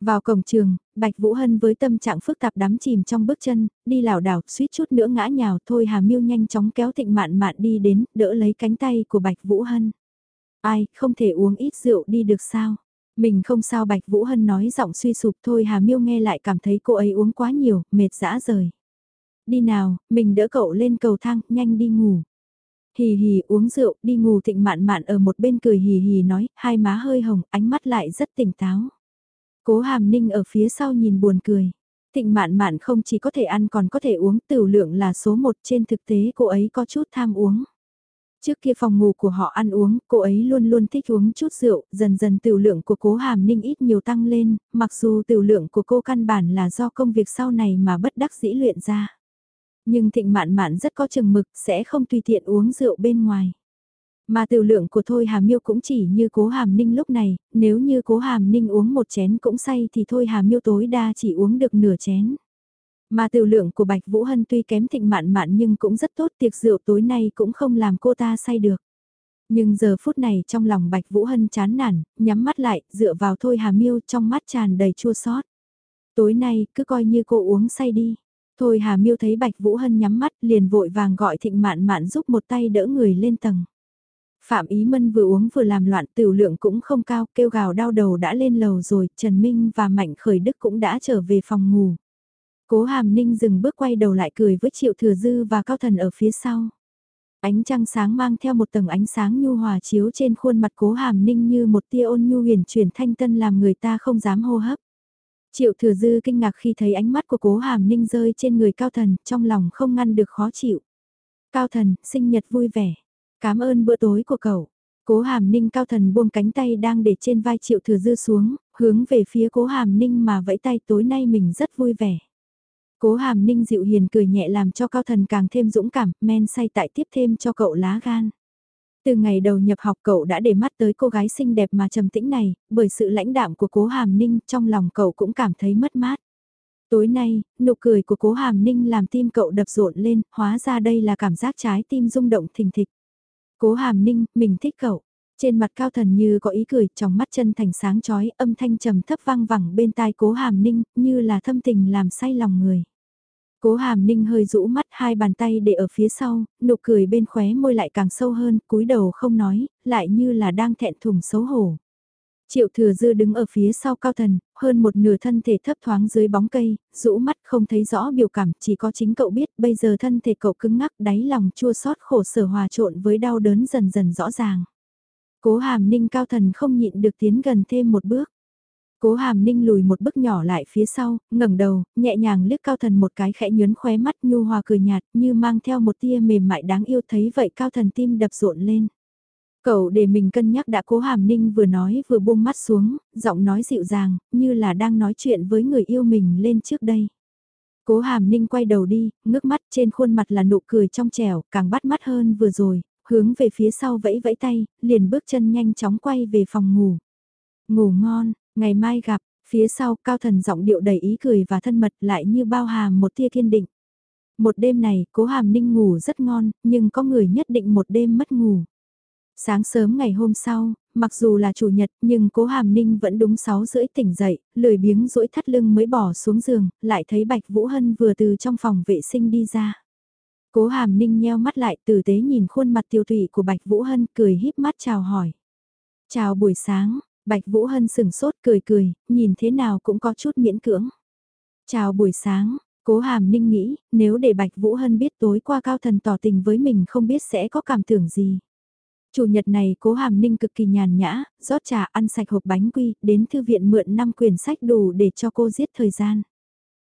Speaker 1: Vào cổng trường, Bạch Vũ Hân với tâm trạng phức tạp đắm chìm trong bước chân, đi lảo đảo, suýt chút nữa ngã nhào, thôi Hà Miêu nhanh chóng kéo Thịnh Mạn Mạn đi đến, đỡ lấy cánh tay của Bạch Vũ Hân. Ai, không thể uống ít rượu đi được sao? Mình không sao Bạch Vũ Hân nói giọng suy sụp thôi Hà Miêu nghe lại cảm thấy cô ấy uống quá nhiều, mệt dã rời. Đi nào, mình đỡ cậu lên cầu thang, nhanh đi ngủ. hì hì uống rượu, đi ngủ thịnh mạn mạn ở một bên cười hì hì nói, hai má hơi hồng, ánh mắt lại rất tỉnh táo. Cố hàm ninh ở phía sau nhìn buồn cười. Thịnh mạn mạn không chỉ có thể ăn còn có thể uống tiểu lượng là số một trên thực tế cô ấy có chút tham uống. Trước kia phòng ngủ của họ ăn uống, cô ấy luôn luôn thích uống chút rượu, dần dần tiểu lượng của cố hàm ninh ít nhiều tăng lên, mặc dù tiểu lượng của cô căn bản là do công việc sau này mà bất đắc dĩ luyện ra. Nhưng thịnh mạn mạn rất có chừng mực, sẽ không tùy tiện uống rượu bên ngoài. Mà tiểu lượng của Thôi Hà Miêu cũng chỉ như cố hàm ninh lúc này, nếu như cố hàm ninh uống một chén cũng say thì Thôi Hà Miêu tối đa chỉ uống được nửa chén. Mà tiểu lượng của Bạch Vũ Hân tuy kém thịnh mạn mạn nhưng cũng rất tốt tiệc rượu tối nay cũng không làm cô ta say được. Nhưng giờ phút này trong lòng Bạch Vũ Hân chán nản, nhắm mắt lại, dựa vào Thôi Hà Miêu trong mắt tràn đầy chua xót. Tối nay cứ coi như cô uống say đi. Thôi Hà Miêu thấy Bạch Vũ Hân nhắm mắt liền vội vàng gọi thịnh mạn mạn giúp một tay đỡ người lên tầng. Phạm Ý Mân vừa uống vừa làm loạn tiểu lượng cũng không cao, kêu gào đau đầu đã lên lầu rồi, Trần Minh và Mạnh Khởi Đức cũng đã trở về phòng ngủ. Cố Hàm Ninh dừng bước quay đầu lại cười với Triệu Thừa Dư và Cao Thần ở phía sau. Ánh trăng sáng mang theo một tầng ánh sáng nhu hòa chiếu trên khuôn mặt Cố Hàm Ninh như một tia ôn nhu huyền chuyển thanh tân làm người ta không dám hô hấp. Triệu Thừa Dư kinh ngạc khi thấy ánh mắt của Cố Hàm Ninh rơi trên người Cao Thần, trong lòng không ngăn được khó chịu. Cao Thần, sinh nhật vui vẻ. Cảm ơn bữa tối của cậu. Cố Hàm Ninh Cao Thần buông cánh tay đang để trên vai Triệu Thừa Dư xuống, hướng về phía Cố Hàm Ninh mà vẫy tay tối nay mình rất vui vẻ. Cố hàm ninh dịu hiền cười nhẹ làm cho cao thần càng thêm dũng cảm, men say tại tiếp thêm cho cậu lá gan. Từ ngày đầu nhập học cậu đã để mắt tới cô gái xinh đẹp mà trầm tĩnh này, bởi sự lãnh đạm của cố hàm ninh trong lòng cậu cũng cảm thấy mất mát. Tối nay, nụ cười của cố hàm ninh làm tim cậu đập rộn lên, hóa ra đây là cảm giác trái tim rung động thình thịch. Cố hàm ninh, mình thích cậu. Trên mặt cao thần như có ý cười, trong mắt chân thành sáng chói âm thanh trầm thấp vang vẳng bên tai cố hàm ninh, như là thâm tình làm say lòng người. Cố hàm ninh hơi rũ mắt hai bàn tay để ở phía sau, nụ cười bên khóe môi lại càng sâu hơn, cúi đầu không nói, lại như là đang thẹn thùng xấu hổ. Triệu thừa dư đứng ở phía sau cao thần, hơn một nửa thân thể thấp thoáng dưới bóng cây, rũ mắt không thấy rõ biểu cảm, chỉ có chính cậu biết bây giờ thân thể cậu cứng ngắc đáy lòng chua xót khổ sở hòa trộn với đau đớn dần dần rõ ràng. Cố hàm ninh cao thần không nhịn được tiến gần thêm một bước. Cố hàm ninh lùi một bước nhỏ lại phía sau, ngẩng đầu, nhẹ nhàng liếc cao thần một cái khẽ nhớn khóe mắt nhu hòa cười nhạt như mang theo một tia mềm mại đáng yêu thấy vậy cao thần tim đập rộn lên. Cậu để mình cân nhắc đã cố hàm ninh vừa nói vừa buông mắt xuống, giọng nói dịu dàng, như là đang nói chuyện với người yêu mình lên trước đây. Cố hàm ninh quay đầu đi, ngước mắt trên khuôn mặt là nụ cười trong trẻo, càng bắt mắt hơn vừa rồi, hướng về phía sau vẫy vẫy tay, liền bước chân nhanh chóng quay về phòng ngủ. Ngủ ngon, Ngày mai gặp, phía sau cao thần giọng điệu đầy ý cười và thân mật lại như bao hàm một tia kiên định. Một đêm này, cố hàm ninh ngủ rất ngon, nhưng có người nhất định một đêm mất ngủ. Sáng sớm ngày hôm sau, mặc dù là chủ nhật nhưng cố hàm ninh vẫn đúng 6 rưỡi tỉnh dậy, lười biếng rũi thắt lưng mới bỏ xuống giường, lại thấy Bạch Vũ Hân vừa từ trong phòng vệ sinh đi ra. Cố hàm ninh nheo mắt lại tử tế nhìn khuôn mặt tiêu thủy của Bạch Vũ Hân cười híp mắt chào hỏi. Chào buổi sáng, Bạch Vũ Hân sừng sốt cười cười, nhìn thế nào cũng có chút miễn cưỡng. Chào buổi sáng, cố hàm ninh nghĩ, nếu để Bạch Vũ Hân biết tối qua cao thần tỏ tình với mình không biết sẽ có cảm tưởng gì. Chủ nhật này cố hàm ninh cực kỳ nhàn nhã, rót trà ăn sạch hộp bánh quy, đến thư viện mượn 5 quyển sách đủ để cho cô giết thời gian.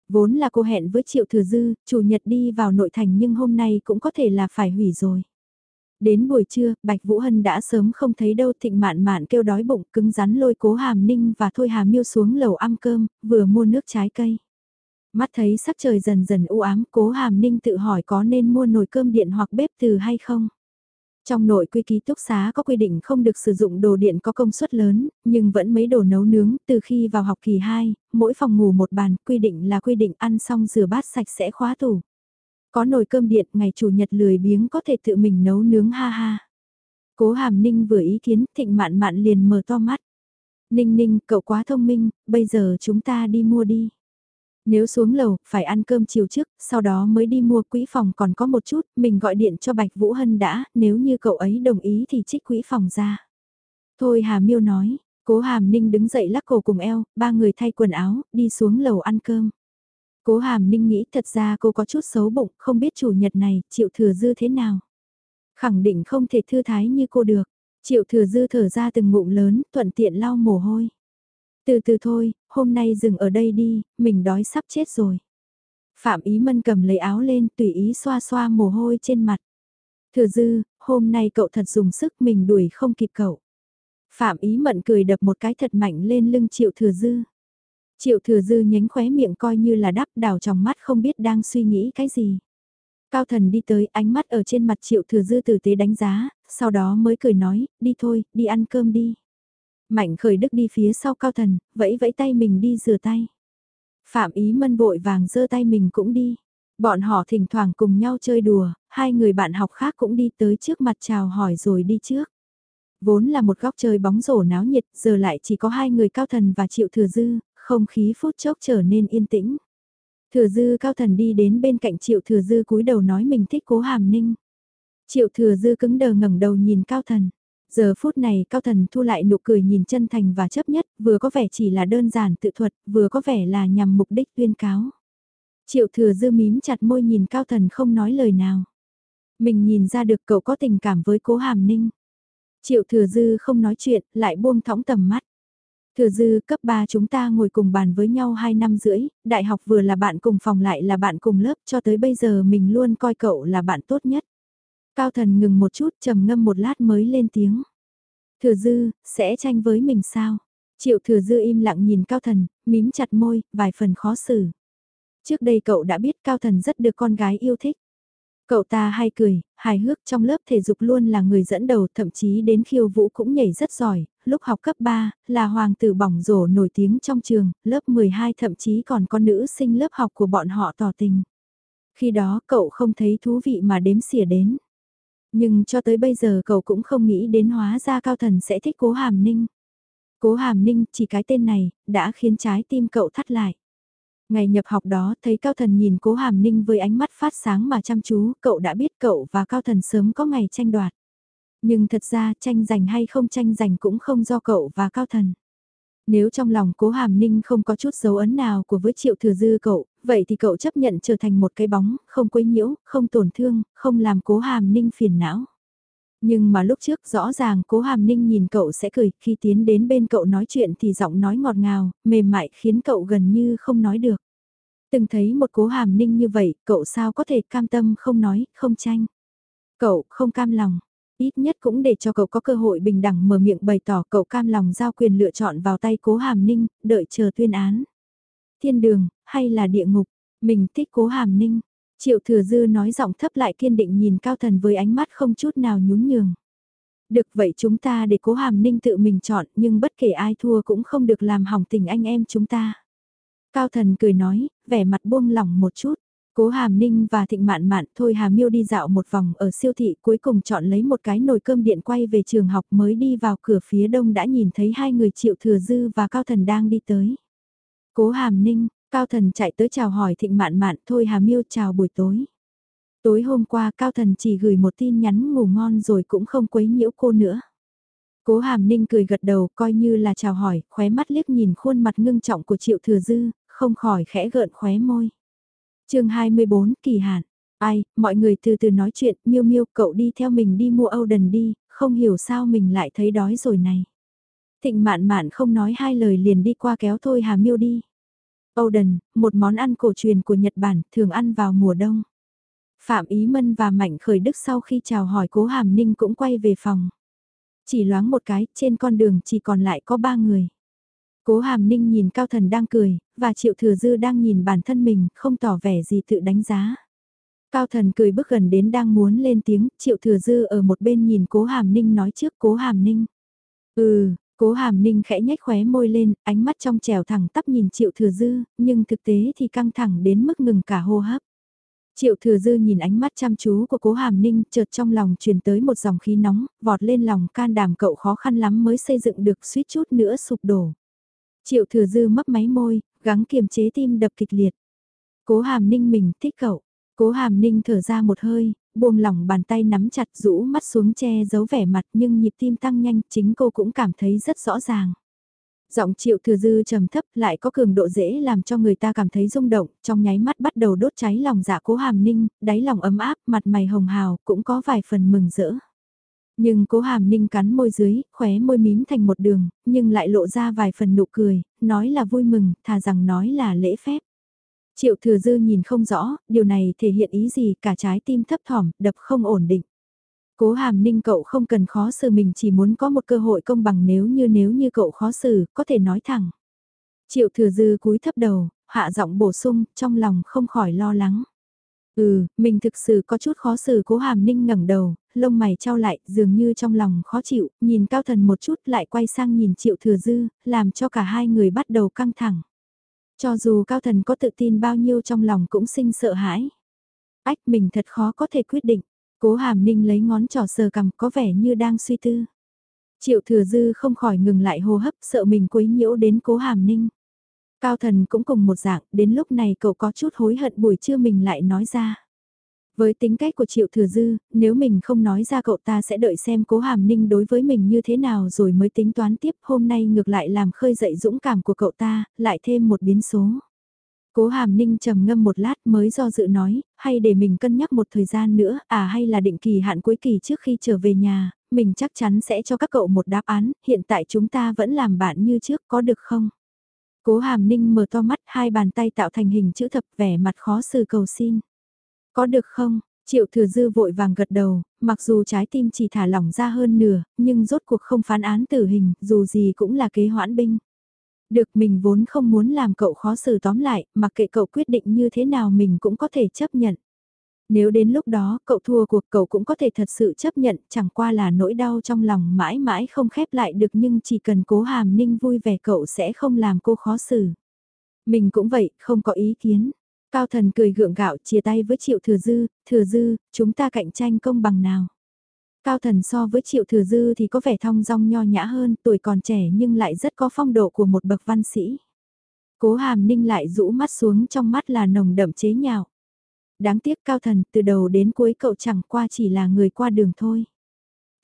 Speaker 1: Vốn là cô hẹn với Triệu Thừa Dư, chủ nhật đi vào nội thành nhưng hôm nay cũng có thể là phải hủy rồi. Đến buổi trưa, Bạch Vũ Hân đã sớm không thấy đâu thịnh mạn mạn kêu đói bụng cứng rắn lôi cố hàm ninh và thôi hà miêu xuống lầu ăn cơm, vừa mua nước trái cây. Mắt thấy sắc trời dần dần u ám, cố hàm ninh tự hỏi có nên mua nồi cơm điện hoặc bếp từ hay không. Trong nội quy ký túc xá có quy định không được sử dụng đồ điện có công suất lớn, nhưng vẫn mấy đồ nấu nướng, từ khi vào học kỳ 2, mỗi phòng ngủ một bàn, quy định là quy định ăn xong rửa bát sạch sẽ khóa tủ. Có nồi cơm điện ngày chủ nhật lười biếng có thể tự mình nấu nướng ha ha. Cố hàm ninh vừa ý kiến thịnh mạn mạn liền mở to mắt. Ninh ninh cậu quá thông minh, bây giờ chúng ta đi mua đi. Nếu xuống lầu, phải ăn cơm chiều trước, sau đó mới đi mua quỹ phòng còn có một chút, mình gọi điện cho Bạch Vũ Hân đã, nếu như cậu ấy đồng ý thì trích quỹ phòng ra. Thôi Hà Miêu nói, cố Hàm Ninh đứng dậy lắc cổ cùng eo, ba người thay quần áo, đi xuống lầu ăn cơm. Cố hàm ninh nghĩ thật ra cô có chút xấu bụng, không biết chủ nhật này, triệu thừa dư thế nào. Khẳng định không thể thư thái như cô được. Triệu thừa dư thở ra từng ngụm lớn, thuận tiện lau mồ hôi. Từ từ thôi, hôm nay dừng ở đây đi, mình đói sắp chết rồi. Phạm Ý Mân cầm lấy áo lên tùy ý xoa xoa mồ hôi trên mặt. Thừa dư, hôm nay cậu thật dùng sức mình đuổi không kịp cậu. Phạm Ý Mận cười đập một cái thật mạnh lên lưng Triệu Thừa Dư. Triệu Thừa Dư nhánh khóe miệng coi như là đắp đào trong mắt không biết đang suy nghĩ cái gì. Cao thần đi tới ánh mắt ở trên mặt Triệu Thừa Dư tử tế đánh giá, sau đó mới cười nói, đi thôi, đi ăn cơm đi. Mạnh khởi đức đi phía sau cao thần, vẫy vẫy tay mình đi rửa tay. Phạm ý mân vội vàng giơ tay mình cũng đi. Bọn họ thỉnh thoảng cùng nhau chơi đùa, hai người bạn học khác cũng đi tới trước mặt chào hỏi rồi đi trước. Vốn là một góc chơi bóng rổ náo nhiệt, giờ lại chỉ có hai người cao thần và triệu thừa dư, không khí phút chốc trở nên yên tĩnh. Thừa dư cao thần đi đến bên cạnh triệu thừa dư cúi đầu nói mình thích cố hàm ninh. Triệu thừa dư cứng đờ ngẩng đầu nhìn cao thần. Giờ phút này cao thần thu lại nụ cười nhìn chân thành và chấp nhất, vừa có vẻ chỉ là đơn giản tự thuật, vừa có vẻ là nhằm mục đích tuyên cáo. Triệu thừa dư mím chặt môi nhìn cao thần không nói lời nào. Mình nhìn ra được cậu có tình cảm với cố hàm ninh. Triệu thừa dư không nói chuyện, lại buông thõng tầm mắt. Thừa dư cấp 3 chúng ta ngồi cùng bàn với nhau 2 năm rưỡi, đại học vừa là bạn cùng phòng lại là bạn cùng lớp cho tới bây giờ mình luôn coi cậu là bạn tốt nhất. Cao thần ngừng một chút trầm ngâm một lát mới lên tiếng. Thừa dư, sẽ tranh với mình sao? Triệu thừa dư im lặng nhìn cao thần, mím chặt môi, vài phần khó xử. Trước đây cậu đã biết cao thần rất được con gái yêu thích. Cậu ta hay cười, hài hước trong lớp thể dục luôn là người dẫn đầu thậm chí đến khiêu vũ cũng nhảy rất giỏi, lúc học cấp 3, là hoàng tử bỏng rổ nổi tiếng trong trường, lớp 12 thậm chí còn có nữ sinh lớp học của bọn họ tỏ tình. Khi đó cậu không thấy thú vị mà đếm xỉa đến. Nhưng cho tới bây giờ cậu cũng không nghĩ đến hóa ra cao thần sẽ thích cố hàm ninh. Cố hàm ninh chỉ cái tên này, đã khiến trái tim cậu thắt lại. Ngày nhập học đó thấy Cao Thần nhìn Cố Hàm Ninh với ánh mắt phát sáng mà chăm chú, cậu đã biết cậu và Cao Thần sớm có ngày tranh đoạt. Nhưng thật ra tranh giành hay không tranh giành cũng không do cậu và Cao Thần. Nếu trong lòng Cố Hàm Ninh không có chút dấu ấn nào của với Triệu Thừa Dư cậu, vậy thì cậu chấp nhận trở thành một cái bóng, không quấy nhiễu, không tổn thương, không làm Cố Hàm Ninh phiền não. Nhưng mà lúc trước rõ ràng cố hàm ninh nhìn cậu sẽ cười, khi tiến đến bên cậu nói chuyện thì giọng nói ngọt ngào, mềm mại khiến cậu gần như không nói được. Từng thấy một cố hàm ninh như vậy, cậu sao có thể cam tâm không nói, không tranh. Cậu không cam lòng, ít nhất cũng để cho cậu có cơ hội bình đẳng mở miệng bày tỏ cậu cam lòng giao quyền lựa chọn vào tay cố hàm ninh, đợi chờ tuyên án. Thiên đường, hay là địa ngục, mình thích cố hàm ninh, Triệu thừa dư nói giọng thấp lại kiên định nhìn cao thần với ánh mắt không chút nào nhún nhường. Được vậy chúng ta để cố hàm ninh tự mình chọn nhưng bất kể ai thua cũng không được làm hỏng tình anh em chúng ta. Cao thần cười nói, vẻ mặt buông lỏng một chút. Cố Hàm Ninh và Thịnh Mạn Mạn thôi Hà Miêu đi dạo một vòng ở siêu thị cuối cùng chọn lấy một cái nồi cơm điện quay về trường học mới đi vào cửa phía đông đã nhìn thấy hai người Triệu Thừa Dư và Cao Thần đang đi tới. Cố Hàm Ninh, Cao Thần chạy tới chào hỏi Thịnh Mạn Mạn thôi Hà Miêu chào buổi tối. Tối hôm qua Cao Thần chỉ gửi một tin nhắn ngủ ngon rồi cũng không quấy nhiễu cô nữa. Cố Hàm Ninh cười gật đầu coi như là chào hỏi, khóe mắt liếc nhìn khuôn mặt ngưng trọng của Triệu Thừa Dư, không khỏi khẽ gợn khóe môi. chương 24 kỳ hạn. Ai, mọi người từ từ nói chuyện, miêu miêu cậu đi theo mình đi mua Âu Đần đi, không hiểu sao mình lại thấy đói rồi này. Thịnh mạn mạn không nói hai lời liền đi qua kéo thôi Hà Miêu đi. Oden, một món ăn cổ truyền của Nhật Bản, thường ăn vào mùa đông. Phạm Ý Mân và Mạnh Khởi Đức sau khi chào hỏi Cố Hàm Ninh cũng quay về phòng. Chỉ loáng một cái, trên con đường chỉ còn lại có ba người. Cố Hàm Ninh nhìn Cao Thần đang cười, và Triệu Thừa Dư đang nhìn bản thân mình, không tỏ vẻ gì tự đánh giá. Cao Thần cười bước gần đến đang muốn lên tiếng, Triệu Thừa Dư ở một bên nhìn Cố Hàm Ninh nói trước Cố Hàm Ninh. Ừ, Cố hàm ninh khẽ nhếch khóe môi lên, ánh mắt trong trèo thẳng tắp nhìn triệu thừa dư, nhưng thực tế thì căng thẳng đến mức ngừng cả hô hấp. Triệu thừa dư nhìn ánh mắt chăm chú của cố hàm ninh chợt trong lòng truyền tới một dòng khí nóng, vọt lên lòng can đảm cậu khó khăn lắm mới xây dựng được suýt chút nữa sụp đổ. Triệu thừa dư mấp máy môi, gắng kiềm chế tim đập kịch liệt. Cố hàm ninh mình thích cậu. Cố hàm ninh thở ra một hơi, buông lỏng bàn tay nắm chặt rũ mắt xuống che giấu vẻ mặt nhưng nhịp tim tăng nhanh chính cô cũng cảm thấy rất rõ ràng. Giọng triệu thừa dư trầm thấp lại có cường độ dễ làm cho người ta cảm thấy rung động, trong nháy mắt bắt đầu đốt cháy lòng dạ cố hàm ninh, đáy lòng ấm áp, mặt mày hồng hào, cũng có vài phần mừng rỡ. Nhưng cố hàm ninh cắn môi dưới, khóe môi mím thành một đường, nhưng lại lộ ra vài phần nụ cười, nói là vui mừng, thà rằng nói là lễ phép. Triệu thừa dư nhìn không rõ, điều này thể hiện ý gì cả trái tim thấp thỏm, đập không ổn định. Cố hàm ninh cậu không cần khó xử mình chỉ muốn có một cơ hội công bằng nếu như nếu như cậu khó xử, có thể nói thẳng. Triệu thừa dư cúi thấp đầu, hạ giọng bổ sung, trong lòng không khỏi lo lắng. Ừ, mình thực sự có chút khó xử cố hàm ninh ngẩng đầu, lông mày trao lại, dường như trong lòng khó chịu, nhìn cao thần một chút lại quay sang nhìn triệu thừa dư, làm cho cả hai người bắt đầu căng thẳng. Cho dù cao thần có tự tin bao nhiêu trong lòng cũng sinh sợ hãi. Ách mình thật khó có thể quyết định. Cố hàm ninh lấy ngón trỏ sờ cầm có vẻ như đang suy tư. Triệu thừa dư không khỏi ngừng lại hô hấp sợ mình quấy nhiễu đến cố hàm ninh. Cao thần cũng cùng một dạng, đến lúc này cậu có chút hối hận buổi trưa mình lại nói ra. Với tính cách của Triệu Thừa Dư, nếu mình không nói ra cậu ta sẽ đợi xem cố hàm ninh đối với mình như thế nào rồi mới tính toán tiếp hôm nay ngược lại làm khơi dậy dũng cảm của cậu ta, lại thêm một biến số. Cố hàm ninh trầm ngâm một lát mới do dự nói, hay để mình cân nhắc một thời gian nữa, à hay là định kỳ hạn cuối kỳ trước khi trở về nhà, mình chắc chắn sẽ cho các cậu một đáp án, hiện tại chúng ta vẫn làm bạn như trước, có được không? Cố hàm ninh mở to mắt, hai bàn tay tạo thành hình chữ thập vẻ mặt khó xử cầu xin. Có được không? Triệu thừa dư vội vàng gật đầu, mặc dù trái tim chỉ thả lỏng ra hơn nửa, nhưng rốt cuộc không phán án tử hình, dù gì cũng là kế hoãn binh. Được mình vốn không muốn làm cậu khó xử tóm lại, mặc kệ cậu quyết định như thế nào mình cũng có thể chấp nhận. Nếu đến lúc đó cậu thua cuộc cậu cũng có thể thật sự chấp nhận, chẳng qua là nỗi đau trong lòng mãi mãi không khép lại được nhưng chỉ cần cố hàm ninh vui vẻ cậu sẽ không làm cô khó xử. Mình cũng vậy, không có ý kiến. Cao thần cười gượng gạo chia tay với triệu thừa dư, thừa dư, chúng ta cạnh tranh công bằng nào. Cao thần so với triệu thừa dư thì có vẻ thong dong nho nhã hơn, tuổi còn trẻ nhưng lại rất có phong độ của một bậc văn sĩ. Cố hàm ninh lại rũ mắt xuống trong mắt là nồng đậm chế nhạo. Đáng tiếc cao thần, từ đầu đến cuối cậu chẳng qua chỉ là người qua đường thôi.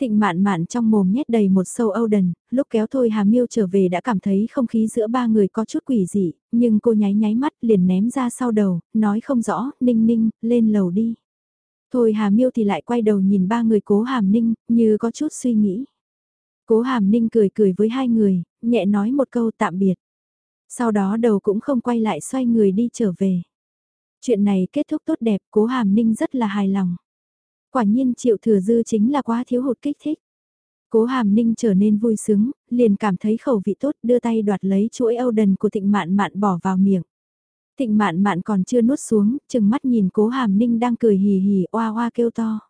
Speaker 1: Thịnh mạn mạn trong mồm nhét đầy một sâu âu đần, lúc kéo thôi Hà Miêu trở về đã cảm thấy không khí giữa ba người có chút quỷ dị, nhưng cô nháy nháy mắt liền ném ra sau đầu, nói không rõ, ninh ninh, lên lầu đi. Thôi Hà Miêu thì lại quay đầu nhìn ba người cố hàm ninh, như có chút suy nghĩ. Cố hàm ninh cười cười với hai người, nhẹ nói một câu tạm biệt. Sau đó đầu cũng không quay lại xoay người đi trở về. Chuyện này kết thúc tốt đẹp, cố hàm ninh rất là hài lòng. Quả nhiên triệu thừa dư chính là quá thiếu hụt kích thích. Cố hàm ninh trở nên vui sướng, liền cảm thấy khẩu vị tốt đưa tay đoạt lấy chuỗi âu đần của thịnh mạn mạn bỏ vào miệng. Thịnh mạn mạn còn chưa nuốt xuống, chừng mắt nhìn cố hàm ninh đang cười hì hì oa oa kêu to.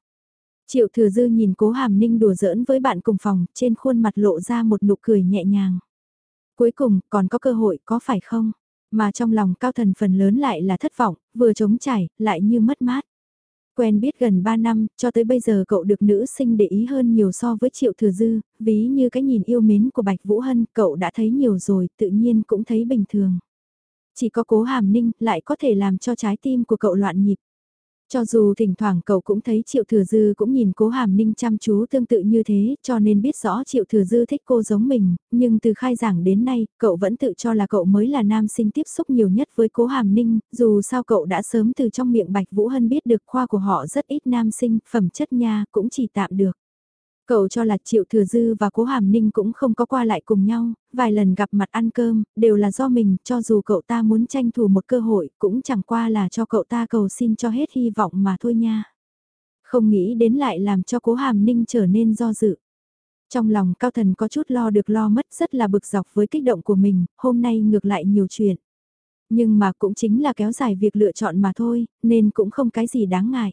Speaker 1: Triệu thừa dư nhìn cố hàm ninh đùa giỡn với bạn cùng phòng, trên khuôn mặt lộ ra một nụ cười nhẹ nhàng. Cuối cùng, còn có cơ hội có phải không? Mà trong lòng cao thần phần lớn lại là thất vọng, vừa trống trải, lại như mất mát. Quen biết gần 3 năm, cho tới bây giờ cậu được nữ sinh để ý hơn nhiều so với Triệu Thừa Dư, ví như cái nhìn yêu mến của Bạch Vũ Hân, cậu đã thấy nhiều rồi, tự nhiên cũng thấy bình thường. Chỉ có cố hàm ninh lại có thể làm cho trái tim của cậu loạn nhịp. Cho dù thỉnh thoảng cậu cũng thấy Triệu Thừa Dư cũng nhìn Cố Hàm Ninh chăm chú tương tự như thế, cho nên biết rõ Triệu Thừa Dư thích cô giống mình, nhưng từ khai giảng đến nay, cậu vẫn tự cho là cậu mới là nam sinh tiếp xúc nhiều nhất với Cố Hàm Ninh, dù sao cậu đã sớm từ trong miệng Bạch Vũ Hân biết được khoa của họ rất ít nam sinh, phẩm chất nha cũng chỉ tạm được. Cậu cho là Triệu Thừa Dư và Cố Hàm Ninh cũng không có qua lại cùng nhau, vài lần gặp mặt ăn cơm, đều là do mình, cho dù cậu ta muốn tranh thủ một cơ hội, cũng chẳng qua là cho cậu ta cầu xin cho hết hy vọng mà thôi nha. Không nghĩ đến lại làm cho Cố Hàm Ninh trở nên do dự. Trong lòng Cao Thần có chút lo được lo mất rất là bực dọc với kích động của mình, hôm nay ngược lại nhiều chuyện. Nhưng mà cũng chính là kéo dài việc lựa chọn mà thôi, nên cũng không cái gì đáng ngại.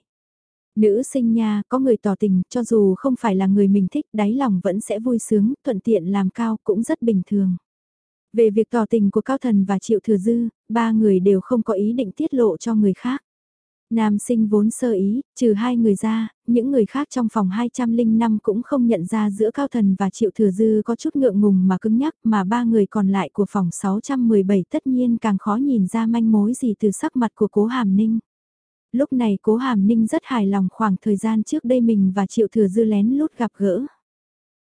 Speaker 1: Nữ sinh nha, có người tỏ tình, cho dù không phải là người mình thích, đáy lòng vẫn sẽ vui sướng, thuận tiện làm cao cũng rất bình thường. Về việc tỏ tình của Cao Thần và Triệu Thừa Dư, ba người đều không có ý định tiết lộ cho người khác. Nam sinh vốn sơ ý, trừ hai người ra, những người khác trong phòng 205 cũng không nhận ra giữa Cao Thần và Triệu Thừa Dư có chút ngượng ngùng mà cứng nhắc mà ba người còn lại của phòng 617 tất nhiên càng khó nhìn ra manh mối gì từ sắc mặt của cố Hàm Ninh. Lúc này cố hàm ninh rất hài lòng khoảng thời gian trước đây mình và triệu thừa dư lén lút gặp gỡ.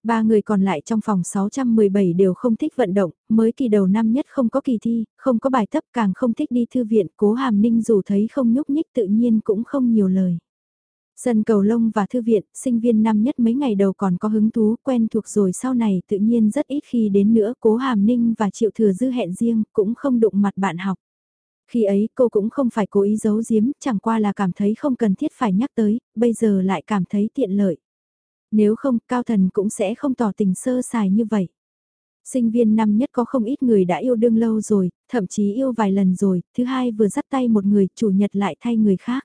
Speaker 1: Ba người còn lại trong phòng 617 đều không thích vận động, mới kỳ đầu năm nhất không có kỳ thi, không có bài tập càng không thích đi thư viện, cố hàm ninh dù thấy không nhúc nhích tự nhiên cũng không nhiều lời. Sân cầu lông và thư viện, sinh viên năm nhất mấy ngày đầu còn có hứng thú quen thuộc rồi sau này tự nhiên rất ít khi đến nữa cố hàm ninh và triệu thừa dư hẹn riêng cũng không đụng mặt bạn học. Khi ấy cô cũng không phải cố ý giấu giếm, chẳng qua là cảm thấy không cần thiết phải nhắc tới, bây giờ lại cảm thấy tiện lợi. Nếu không, cao thần cũng sẽ không tỏ tình sơ sài như vậy. Sinh viên năm nhất có không ít người đã yêu đương lâu rồi, thậm chí yêu vài lần rồi, thứ hai vừa dắt tay một người, chủ nhật lại thay người khác.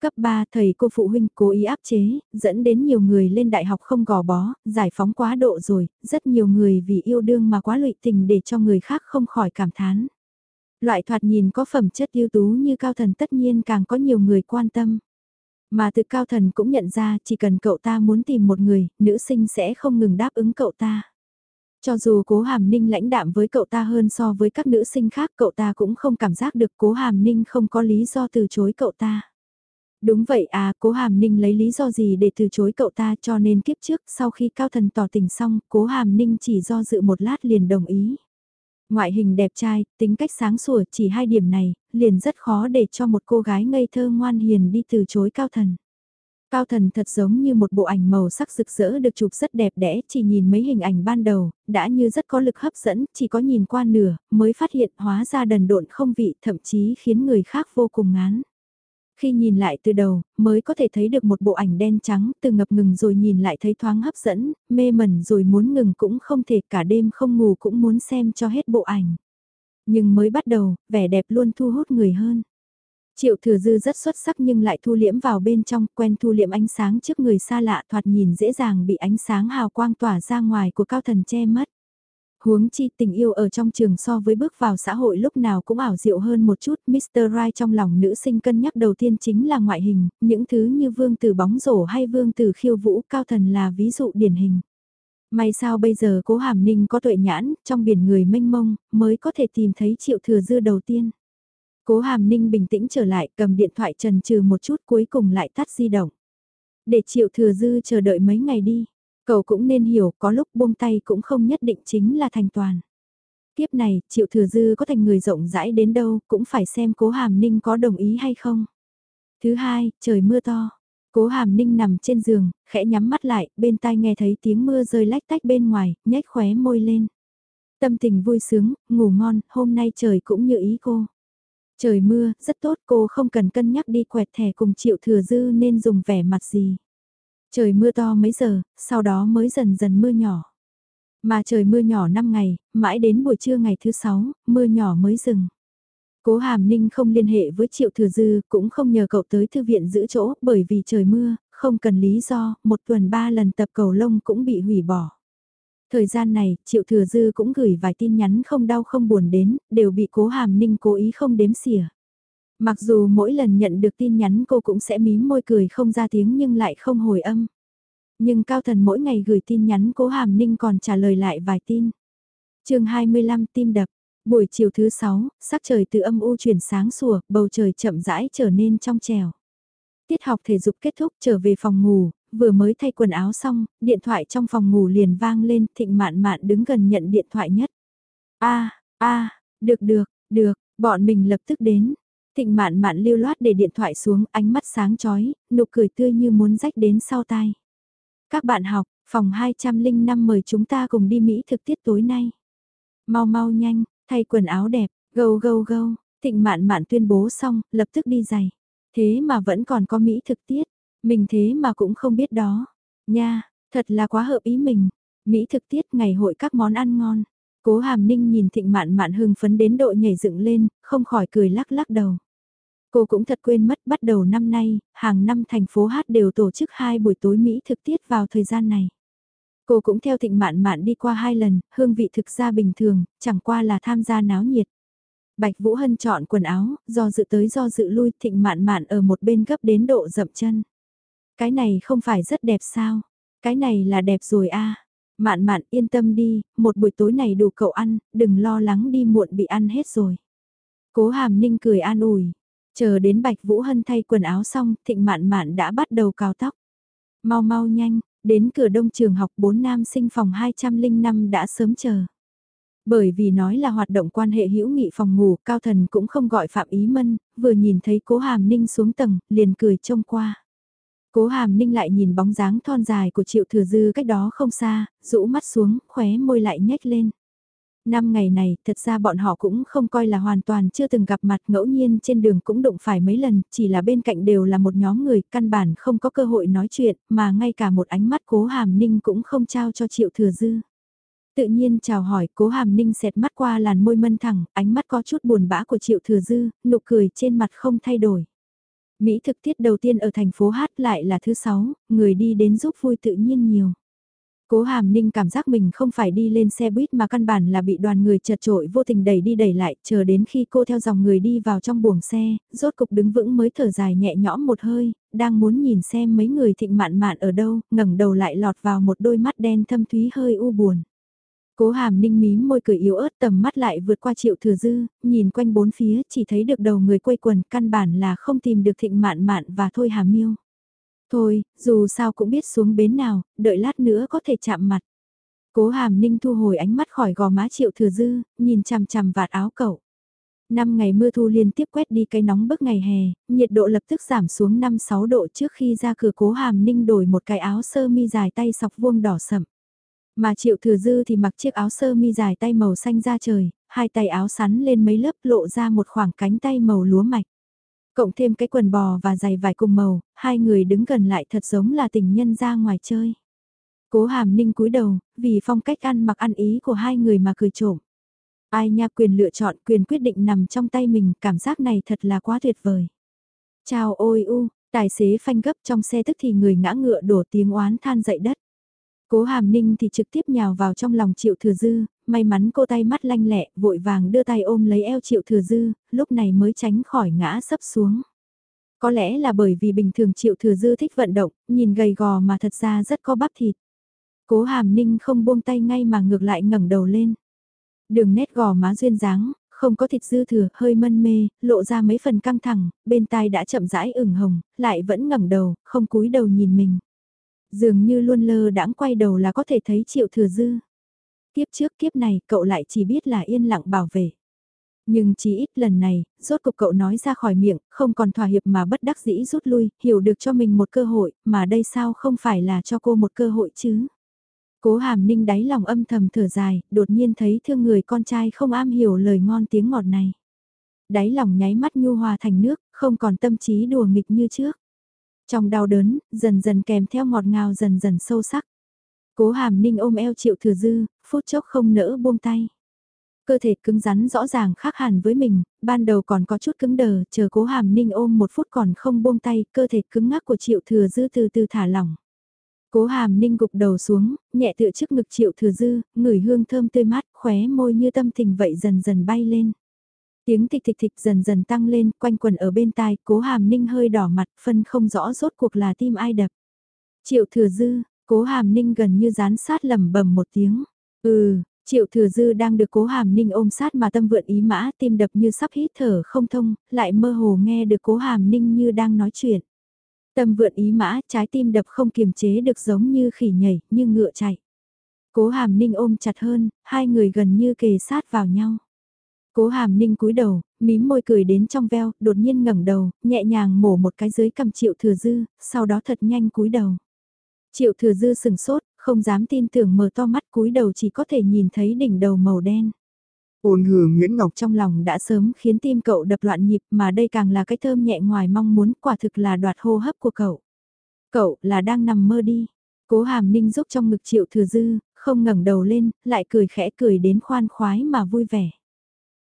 Speaker 1: Cấp 3 thầy cô phụ huynh cố ý áp chế, dẫn đến nhiều người lên đại học không gò bó, giải phóng quá độ rồi, rất nhiều người vì yêu đương mà quá lụy tình để cho người khác không khỏi cảm thán. Loại thoạt nhìn có phẩm chất ưu tú như cao thần tất nhiên càng có nhiều người quan tâm. Mà từ cao thần cũng nhận ra chỉ cần cậu ta muốn tìm một người, nữ sinh sẽ không ngừng đáp ứng cậu ta. Cho dù cố hàm ninh lãnh đạm với cậu ta hơn so với các nữ sinh khác cậu ta cũng không cảm giác được cố hàm ninh không có lý do từ chối cậu ta. Đúng vậy à, cố hàm ninh lấy lý do gì để từ chối cậu ta cho nên kiếp trước sau khi cao thần tỏ tình xong, cố hàm ninh chỉ do dự một lát liền đồng ý. Ngoại hình đẹp trai, tính cách sáng sủa chỉ hai điểm này, liền rất khó để cho một cô gái ngây thơ ngoan hiền đi từ chối cao thần. Cao thần thật giống như một bộ ảnh màu sắc rực rỡ được chụp rất đẹp đẽ, chỉ nhìn mấy hình ảnh ban đầu, đã như rất có lực hấp dẫn, chỉ có nhìn qua nửa, mới phát hiện hóa ra đần độn không vị, thậm chí khiến người khác vô cùng ngán. Khi nhìn lại từ đầu, mới có thể thấy được một bộ ảnh đen trắng, từ ngập ngừng rồi nhìn lại thấy thoáng hấp dẫn, mê mẩn rồi muốn ngừng cũng không thể cả đêm không ngủ cũng muốn xem cho hết bộ ảnh. Nhưng mới bắt đầu, vẻ đẹp luôn thu hút người hơn. Triệu thừa dư rất xuất sắc nhưng lại thu liễm vào bên trong, quen thu liễm ánh sáng trước người xa lạ thoạt nhìn dễ dàng bị ánh sáng hào quang tỏa ra ngoài của cao thần che mất. Huống chi tình yêu ở trong trường so với bước vào xã hội lúc nào cũng ảo diệu hơn một chút, Mr. Right trong lòng nữ sinh cân nhắc đầu tiên chính là ngoại hình, những thứ như vương tử bóng rổ hay vương tử khiêu vũ cao thần là ví dụ điển hình. May sao bây giờ cố hàm ninh có tuệ nhãn, trong biển người mênh mông, mới có thể tìm thấy triệu thừa dư đầu tiên. Cố hàm ninh bình tĩnh trở lại, cầm điện thoại trần trừ một chút cuối cùng lại tắt di động. Để triệu thừa dư chờ đợi mấy ngày đi. Cậu cũng nên hiểu có lúc buông tay cũng không nhất định chính là thành toàn. Tiếp này, Triệu Thừa Dư có thành người rộng rãi đến đâu cũng phải xem Cố Hàm Ninh có đồng ý hay không. Thứ hai, trời mưa to. Cố Hàm Ninh nằm trên giường, khẽ nhắm mắt lại, bên tai nghe thấy tiếng mưa rơi lách tách bên ngoài, nhếch khóe môi lên. Tâm tình vui sướng, ngủ ngon, hôm nay trời cũng như ý cô. Trời mưa, rất tốt cô không cần cân nhắc đi quẹt thẻ cùng Triệu Thừa Dư nên dùng vẻ mặt gì. Trời mưa to mấy giờ, sau đó mới dần dần mưa nhỏ. Mà trời mưa nhỏ 5 ngày, mãi đến buổi trưa ngày thứ 6, mưa nhỏ mới dừng. Cố Hàm Ninh không liên hệ với Triệu Thừa Dư, cũng không nhờ cậu tới thư viện giữ chỗ, bởi vì trời mưa, không cần lý do, một tuần ba lần tập cầu lông cũng bị hủy bỏ. Thời gian này, Triệu Thừa Dư cũng gửi vài tin nhắn không đau không buồn đến, đều bị Cố Hàm Ninh cố ý không đếm xỉa. Mặc dù mỗi lần nhận được tin nhắn cô cũng sẽ mím môi cười không ra tiếng nhưng lại không hồi âm. Nhưng Cao Thần mỗi ngày gửi tin nhắn cố Hàm Ninh còn trả lời lại vài tin. chương 25 tim đập, buổi chiều thứ 6, sắc trời từ âm u chuyển sáng sủa, bầu trời chậm rãi trở nên trong trèo. Tiết học thể dục kết thúc trở về phòng ngủ, vừa mới thay quần áo xong, điện thoại trong phòng ngủ liền vang lên thịnh mạn mạn đứng gần nhận điện thoại nhất. a a được được, được, bọn mình lập tức đến, Thịnh mạn mạn lưu loát để điện thoại xuống, ánh mắt sáng chói, nụ cười tươi như muốn rách đến sau tai. Các bạn học, phòng 205 mời chúng ta cùng đi Mỹ thực tiết tối nay. Mau mau nhanh, thay quần áo đẹp, gâu gâu gâu, thịnh mạn mạn tuyên bố xong, lập tức đi giày. Thế mà vẫn còn có Mỹ thực tiết, mình thế mà cũng không biết đó. Nha, thật là quá hợp ý mình. Mỹ thực tiết ngày hội các món ăn ngon. Cố hàm ninh nhìn thịnh mạn mạn hưng phấn đến độ nhảy dựng lên, không khỏi cười lắc lắc đầu. Cô cũng thật quên mất bắt đầu năm nay, hàng năm thành phố hát đều tổ chức hai buổi tối Mỹ thực tiết vào thời gian này. Cô cũng theo thịnh mạn mạn đi qua hai lần, hương vị thực ra bình thường, chẳng qua là tham gia náo nhiệt. Bạch Vũ Hân chọn quần áo, do dự tới do dự lui, thịnh mạn mạn ở một bên gấp đến độ dậm chân. Cái này không phải rất đẹp sao? Cái này là đẹp rồi a. Mạn mạn yên tâm đi, một buổi tối này đủ cậu ăn, đừng lo lắng đi muộn bị ăn hết rồi. Cố hàm ninh cười an ủi, Chờ đến Bạch Vũ Hân thay quần áo xong, thịnh mạn mạn đã bắt đầu cào tóc. Mau mau nhanh, Đến cửa đông trường học bốn nam sinh phòng 205 đã sớm chờ. Bởi vì nói là hoạt động quan hệ hữu nghị phòng ngủ, Cao Thần cũng không gọi Phạm Ý Mân, vừa nhìn thấy Cố Hàm Ninh xuống tầng, liền cười trông qua. Cố Hàm Ninh lại nhìn bóng dáng thon dài của Triệu Thừa Dư cách đó không xa, rũ mắt xuống, khóe môi lại nhếch lên. Năm ngày này, thật ra bọn họ cũng không coi là hoàn toàn chưa từng gặp mặt ngẫu nhiên trên đường cũng đụng phải mấy lần, chỉ là bên cạnh đều là một nhóm người, căn bản không có cơ hội nói chuyện, mà ngay cả một ánh mắt cố hàm ninh cũng không trao cho triệu thừa dư. Tự nhiên chào hỏi, cố hàm ninh xẹt mắt qua làn môi mân thẳng, ánh mắt có chút buồn bã của triệu thừa dư, nụ cười trên mặt không thay đổi. Mỹ thực tiết đầu tiên ở thành phố Hát lại là thứ sáu, người đi đến giúp vui tự nhiên nhiều. Cố Hàm Ninh cảm giác mình không phải đi lên xe buýt mà căn bản là bị đoàn người chật trội vô tình đẩy đi đẩy lại, chờ đến khi cô theo dòng người đi vào trong buồng xe, rốt cục đứng vững mới thở dài nhẹ nhõm một hơi, đang muốn nhìn xem mấy người thịnh mạn mạn ở đâu, ngẩng đầu lại lọt vào một đôi mắt đen thâm thúy hơi u buồn. Cố hàm ninh mím môi cười yếu ớt tầm mắt lại vượt qua triệu thừa dư, nhìn quanh bốn phía chỉ thấy được đầu người quây quần căn bản là không tìm được thịnh mạn mạn và thôi hàm miêu. Thôi, dù sao cũng biết xuống bến nào, đợi lát nữa có thể chạm mặt. Cố hàm ninh thu hồi ánh mắt khỏi gò má triệu thừa dư, nhìn chằm chằm vạt áo cậu. Năm ngày mưa thu liên tiếp quét đi cái nóng bức ngày hè, nhiệt độ lập tức giảm xuống 5-6 độ trước khi ra cửa cố hàm ninh đổi một cái áo sơ mi dài tay sọc vuông đỏ sậm. Mà triệu thừa dư thì mặc chiếc áo sơ mi dài tay màu xanh da trời, hai tay áo sắn lên mấy lớp lộ ra một khoảng cánh tay màu lúa mạch. Cộng thêm cái quần bò và giày vải cùng màu, hai người đứng gần lại thật giống là tình nhân ra ngoài chơi. Cố hàm ninh cúi đầu, vì phong cách ăn mặc ăn ý của hai người mà cười trộm. Ai nha quyền lựa chọn quyền quyết định nằm trong tay mình, cảm giác này thật là quá tuyệt vời. Chào ôi u, tài xế phanh gấp trong xe tức thì người ngã ngựa đổ tiếng oán than dậy đất. Cố hàm ninh thì trực tiếp nhào vào trong lòng triệu thừa dư, may mắn cô tay mắt lanh lẹ, vội vàng đưa tay ôm lấy eo triệu thừa dư, lúc này mới tránh khỏi ngã sấp xuống. Có lẽ là bởi vì bình thường triệu thừa dư thích vận động, nhìn gầy gò mà thật ra rất có bắp thịt. Cố hàm ninh không buông tay ngay mà ngược lại ngẩng đầu lên. Đường nét gò má duyên dáng, không có thịt dư thừa, hơi mân mê, lộ ra mấy phần căng thẳng, bên tai đã chậm rãi ửng hồng, lại vẫn ngẩng đầu, không cúi đầu nhìn mình. Dường như luôn lơ đãng quay đầu là có thể thấy triệu thừa dư. Kiếp trước kiếp này cậu lại chỉ biết là yên lặng bảo vệ. Nhưng chỉ ít lần này, rốt cục cậu nói ra khỏi miệng, không còn thỏa hiệp mà bất đắc dĩ rút lui, hiểu được cho mình một cơ hội, mà đây sao không phải là cho cô một cơ hội chứ. Cố hàm ninh đáy lòng âm thầm thở dài, đột nhiên thấy thương người con trai không am hiểu lời ngon tiếng ngọt này. Đáy lòng nháy mắt nhu hòa thành nước, không còn tâm trí đùa nghịch như trước. Trong đau đớn, dần dần kèm theo ngọt ngào dần dần sâu sắc. Cố hàm ninh ôm eo triệu thừa dư, phút chốc không nỡ buông tay. Cơ thể cứng rắn rõ ràng khác hẳn với mình, ban đầu còn có chút cứng đờ, chờ cố hàm ninh ôm một phút còn không buông tay, cơ thể cứng ngắc của triệu thừa dư từ từ thả lỏng. Cố hàm ninh gục đầu xuống, nhẹ tựa trước ngực triệu thừa dư, ngửi hương thơm tươi mát, khóe môi như tâm tình vậy dần dần bay lên. Tiếng thịch thịch thịch dần dần tăng lên, quanh quần ở bên tai, cố hàm ninh hơi đỏ mặt, phân không rõ rốt cuộc là tim ai đập. Triệu thừa dư, cố hàm ninh gần như dán sát lầm bầm một tiếng. Ừ, triệu thừa dư đang được cố hàm ninh ôm sát mà tâm vượn ý mã, tim đập như sắp hít thở không thông, lại mơ hồ nghe được cố hàm ninh như đang nói chuyện. Tâm vượn ý mã, trái tim đập không kiềm chế được giống như khỉ nhảy, như ngựa chạy. Cố hàm ninh ôm chặt hơn, hai người gần như kề sát vào nhau. Cố hàm ninh cúi đầu, mím môi cười đến trong veo, đột nhiên ngẩng đầu, nhẹ nhàng mổ một cái dưới cầm triệu thừa dư, sau đó thật nhanh cúi đầu. Triệu thừa dư sừng sốt, không dám tin tưởng mở to mắt cúi đầu chỉ có thể nhìn thấy đỉnh đầu màu đen.
Speaker 2: Ôn hừ Nguyễn Ngọc
Speaker 1: trong lòng đã sớm khiến tim cậu đập loạn nhịp mà đây càng là cái thơm nhẹ ngoài mong muốn quả thực là đoạt hô hấp của cậu. Cậu là đang nằm mơ đi. Cố hàm ninh giúp trong ngực triệu thừa dư, không ngẩng đầu lên, lại cười khẽ cười đến khoan khoái mà vui vẻ.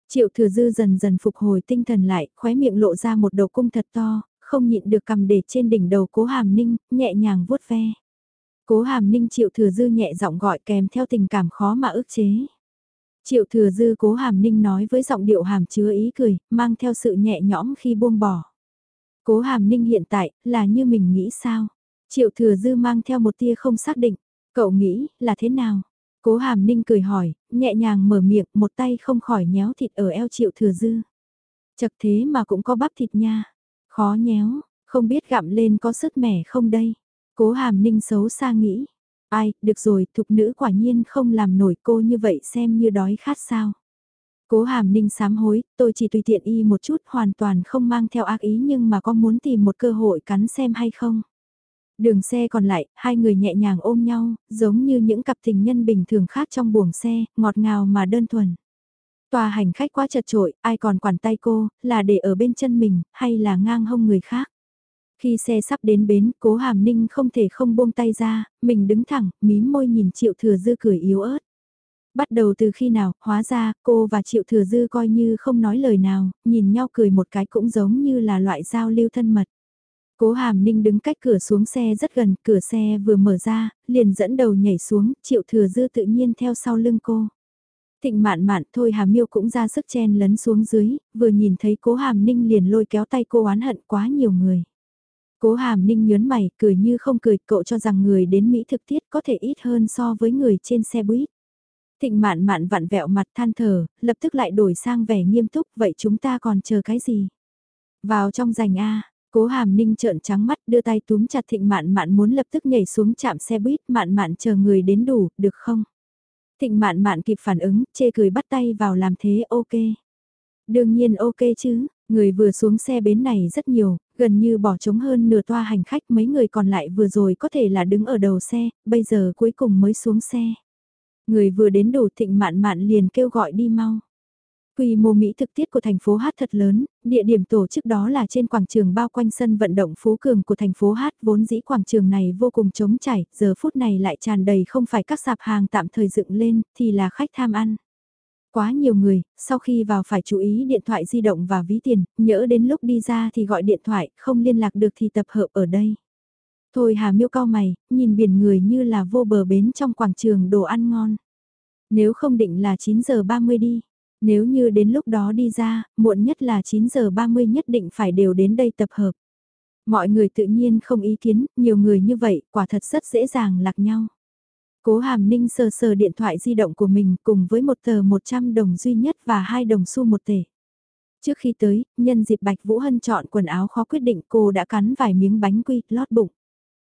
Speaker 1: Triệu thừa dư dần dần phục hồi tinh thần lại, khóe miệng lộ ra một đầu cung thật to, không nhịn được cầm để trên đỉnh đầu cố hàm ninh, nhẹ nhàng vuốt ve. Cố hàm ninh triệu thừa dư nhẹ giọng gọi kèm theo tình cảm khó mà ức chế. Triệu thừa dư cố hàm ninh nói với giọng điệu hàm chứa ý cười, mang theo sự nhẹ nhõm khi buông bỏ. Cố hàm ninh hiện tại, là như mình nghĩ sao? Triệu thừa dư mang theo một tia không xác định. Cậu nghĩ, là thế nào? Cố hàm ninh cười hỏi, nhẹ nhàng mở miệng, một tay không khỏi nhéo thịt ở eo triệu thừa dư. Chật thế mà cũng có bắp thịt nha. Khó nhéo, không biết gặm lên có sức mẻ không đây. Cố hàm ninh xấu xa nghĩ, Ai, được rồi, thục nữ quả nhiên không làm nổi cô như vậy xem như đói khát sao. Cố hàm ninh sám hối, tôi chỉ tùy tiện y một chút hoàn toàn không mang theo ác ý nhưng mà có muốn tìm một cơ hội cắn xem hay không. Đường xe còn lại, hai người nhẹ nhàng ôm nhau, giống như những cặp tình nhân bình thường khác trong buồng xe, ngọt ngào mà đơn thuần. Tòa hành khách quá chật trội, ai còn quản tay cô, là để ở bên chân mình, hay là ngang hông người khác. Khi xe sắp đến bến, cố hàm ninh không thể không buông tay ra, mình đứng thẳng, mím môi nhìn triệu thừa dư cười yếu ớt. Bắt đầu từ khi nào, hóa ra, cô và triệu thừa dư coi như không nói lời nào, nhìn nhau cười một cái cũng giống như là loại giao lưu thân mật. Cố hàm ninh đứng cách cửa xuống xe rất gần, cửa xe vừa mở ra, liền dẫn đầu nhảy xuống, triệu thừa dư tự nhiên theo sau lưng cô. Thịnh mạn mạn thôi Hà Miêu cũng ra sức chen lấn xuống dưới, vừa nhìn thấy cố hàm ninh liền lôi kéo tay cô oán hận quá nhiều người. Cố hàm ninh nhớn mày, cười như không cười, cậu cho rằng người đến Mỹ thực tiết có thể ít hơn so với người trên xe buýt. Thịnh mạn mạn vặn vẹo mặt than thở, lập tức lại đổi sang vẻ nghiêm túc, vậy chúng ta còn chờ cái gì? Vào trong giành A, cố hàm ninh trợn trắng mắt đưa tay túm chặt thịnh mạn mạn muốn lập tức nhảy xuống chạm xe buýt, mạn mạn chờ người đến đủ, được không? Thịnh mạn mạn kịp phản ứng, chê cười bắt tay vào làm thế ok. Đương nhiên ok chứ, người vừa xuống xe bến này rất nhiều, gần như bỏ trống hơn nửa toa hành khách mấy người còn lại vừa rồi có thể là đứng ở đầu xe, bây giờ cuối cùng mới xuống xe. Người vừa đến đủ thịnh mạn mạn liền kêu gọi đi mau. Quy mô Mỹ thực tiết của thành phố Hát thật lớn, địa điểm tổ chức đó là trên quảng trường bao quanh sân vận động Phú Cường của thành phố Hát vốn dĩ quảng trường này vô cùng trống chảy, giờ phút này lại tràn đầy không phải các sạp hàng tạm thời dựng lên, thì là khách tham ăn. Quá nhiều người, sau khi vào phải chú ý điện thoại di động và ví tiền, nhỡ đến lúc đi ra thì gọi điện thoại, không liên lạc được thì tập hợp ở đây. Thôi Hà Miêu cao mày, nhìn biển người như là vô bờ bến trong quảng trường đồ ăn ngon. Nếu không định là 9 giờ 30 đi, nếu như đến lúc đó đi ra, muộn nhất là 9 giờ 30 nhất định phải đều đến đây tập hợp. Mọi người tự nhiên không ý kiến, nhiều người như vậy, quả thật rất dễ dàng lạc nhau. Cố Hàm Ninh sờ sờ điện thoại di động của mình cùng với một tờ 100 đồng duy nhất và hai đồng xu một tể. Trước khi tới, nhân dịp Bạch Vũ Hân chọn quần áo khó quyết định cô đã cắn vài miếng bánh quy, lót bụng.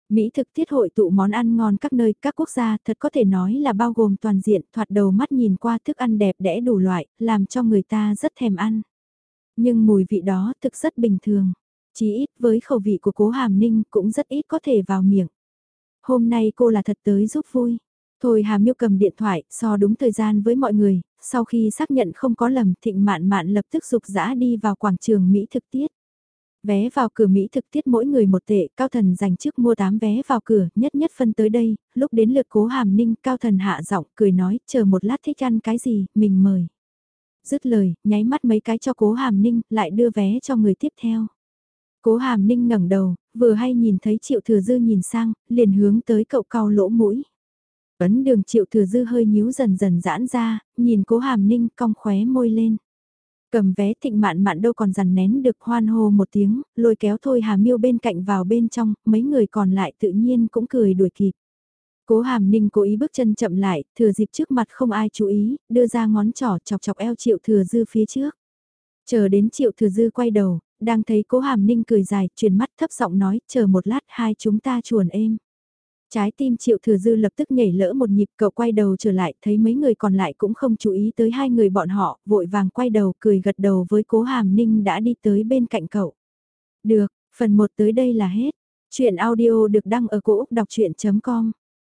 Speaker 1: Mỹ thực tiết hội tụ món ăn ngon các nơi, các quốc gia thật có thể nói là bao gồm toàn diện, thoạt đầu mắt nhìn qua thức ăn đẹp đẽ đủ loại, làm cho người ta rất thèm ăn. Nhưng mùi vị đó thực rất bình thường, chỉ ít với khẩu vị của cố hàm ninh cũng rất ít có thể vào miệng. Hôm nay cô là thật tới giúp vui. Thôi Hà Miêu cầm điện thoại, so đúng thời gian với mọi người, sau khi xác nhận không có lầm thịnh mạn mạn lập tức dục dã đi vào quảng trường Mỹ thực tiết. Vé vào cửa Mỹ thực tiết mỗi người một tệ, Cao Thần dành trước mua 8 vé vào cửa, nhất nhất phân tới đây, lúc đến lượt cố hàm ninh, Cao Thần hạ giọng cười nói, chờ một lát thích ăn cái gì, mình mời. Dứt lời, nháy mắt mấy cái cho cố hàm ninh, lại đưa vé cho người tiếp theo. Cố hàm ninh ngẩng đầu, vừa hay nhìn thấy triệu thừa dư nhìn sang, liền hướng tới cậu cao lỗ mũi. Ấn đường triệu thừa dư hơi nhíu dần dần giãn ra, nhìn cố hàm ninh cong khóe môi lên. Cầm vé thịnh mạn mạn đâu còn dằn nén được hoan hô một tiếng, lôi kéo thôi hà miêu bên cạnh vào bên trong, mấy người còn lại tự nhiên cũng cười đuổi kịp. Cố hàm ninh cố ý bước chân chậm lại, thừa dịp trước mặt không ai chú ý, đưa ra ngón trỏ chọc chọc eo triệu thừa dư phía trước. Chờ đến triệu thừa dư quay đầu, đang thấy cố hàm ninh cười dài, truyền mắt thấp giọng nói, chờ một lát hai chúng ta chuồn êm. Trái tim triệu thừa dư lập tức nhảy lỡ một nhịp cậu quay đầu trở lại thấy mấy người còn lại cũng không chú ý tới hai người bọn họ, vội vàng quay đầu cười gật đầu với cố hàm ninh đã đi tới bên cạnh cậu. Được, phần 1 tới đây là hết. Chuyện audio được đăng ở cổ Úc đọc chuyện.com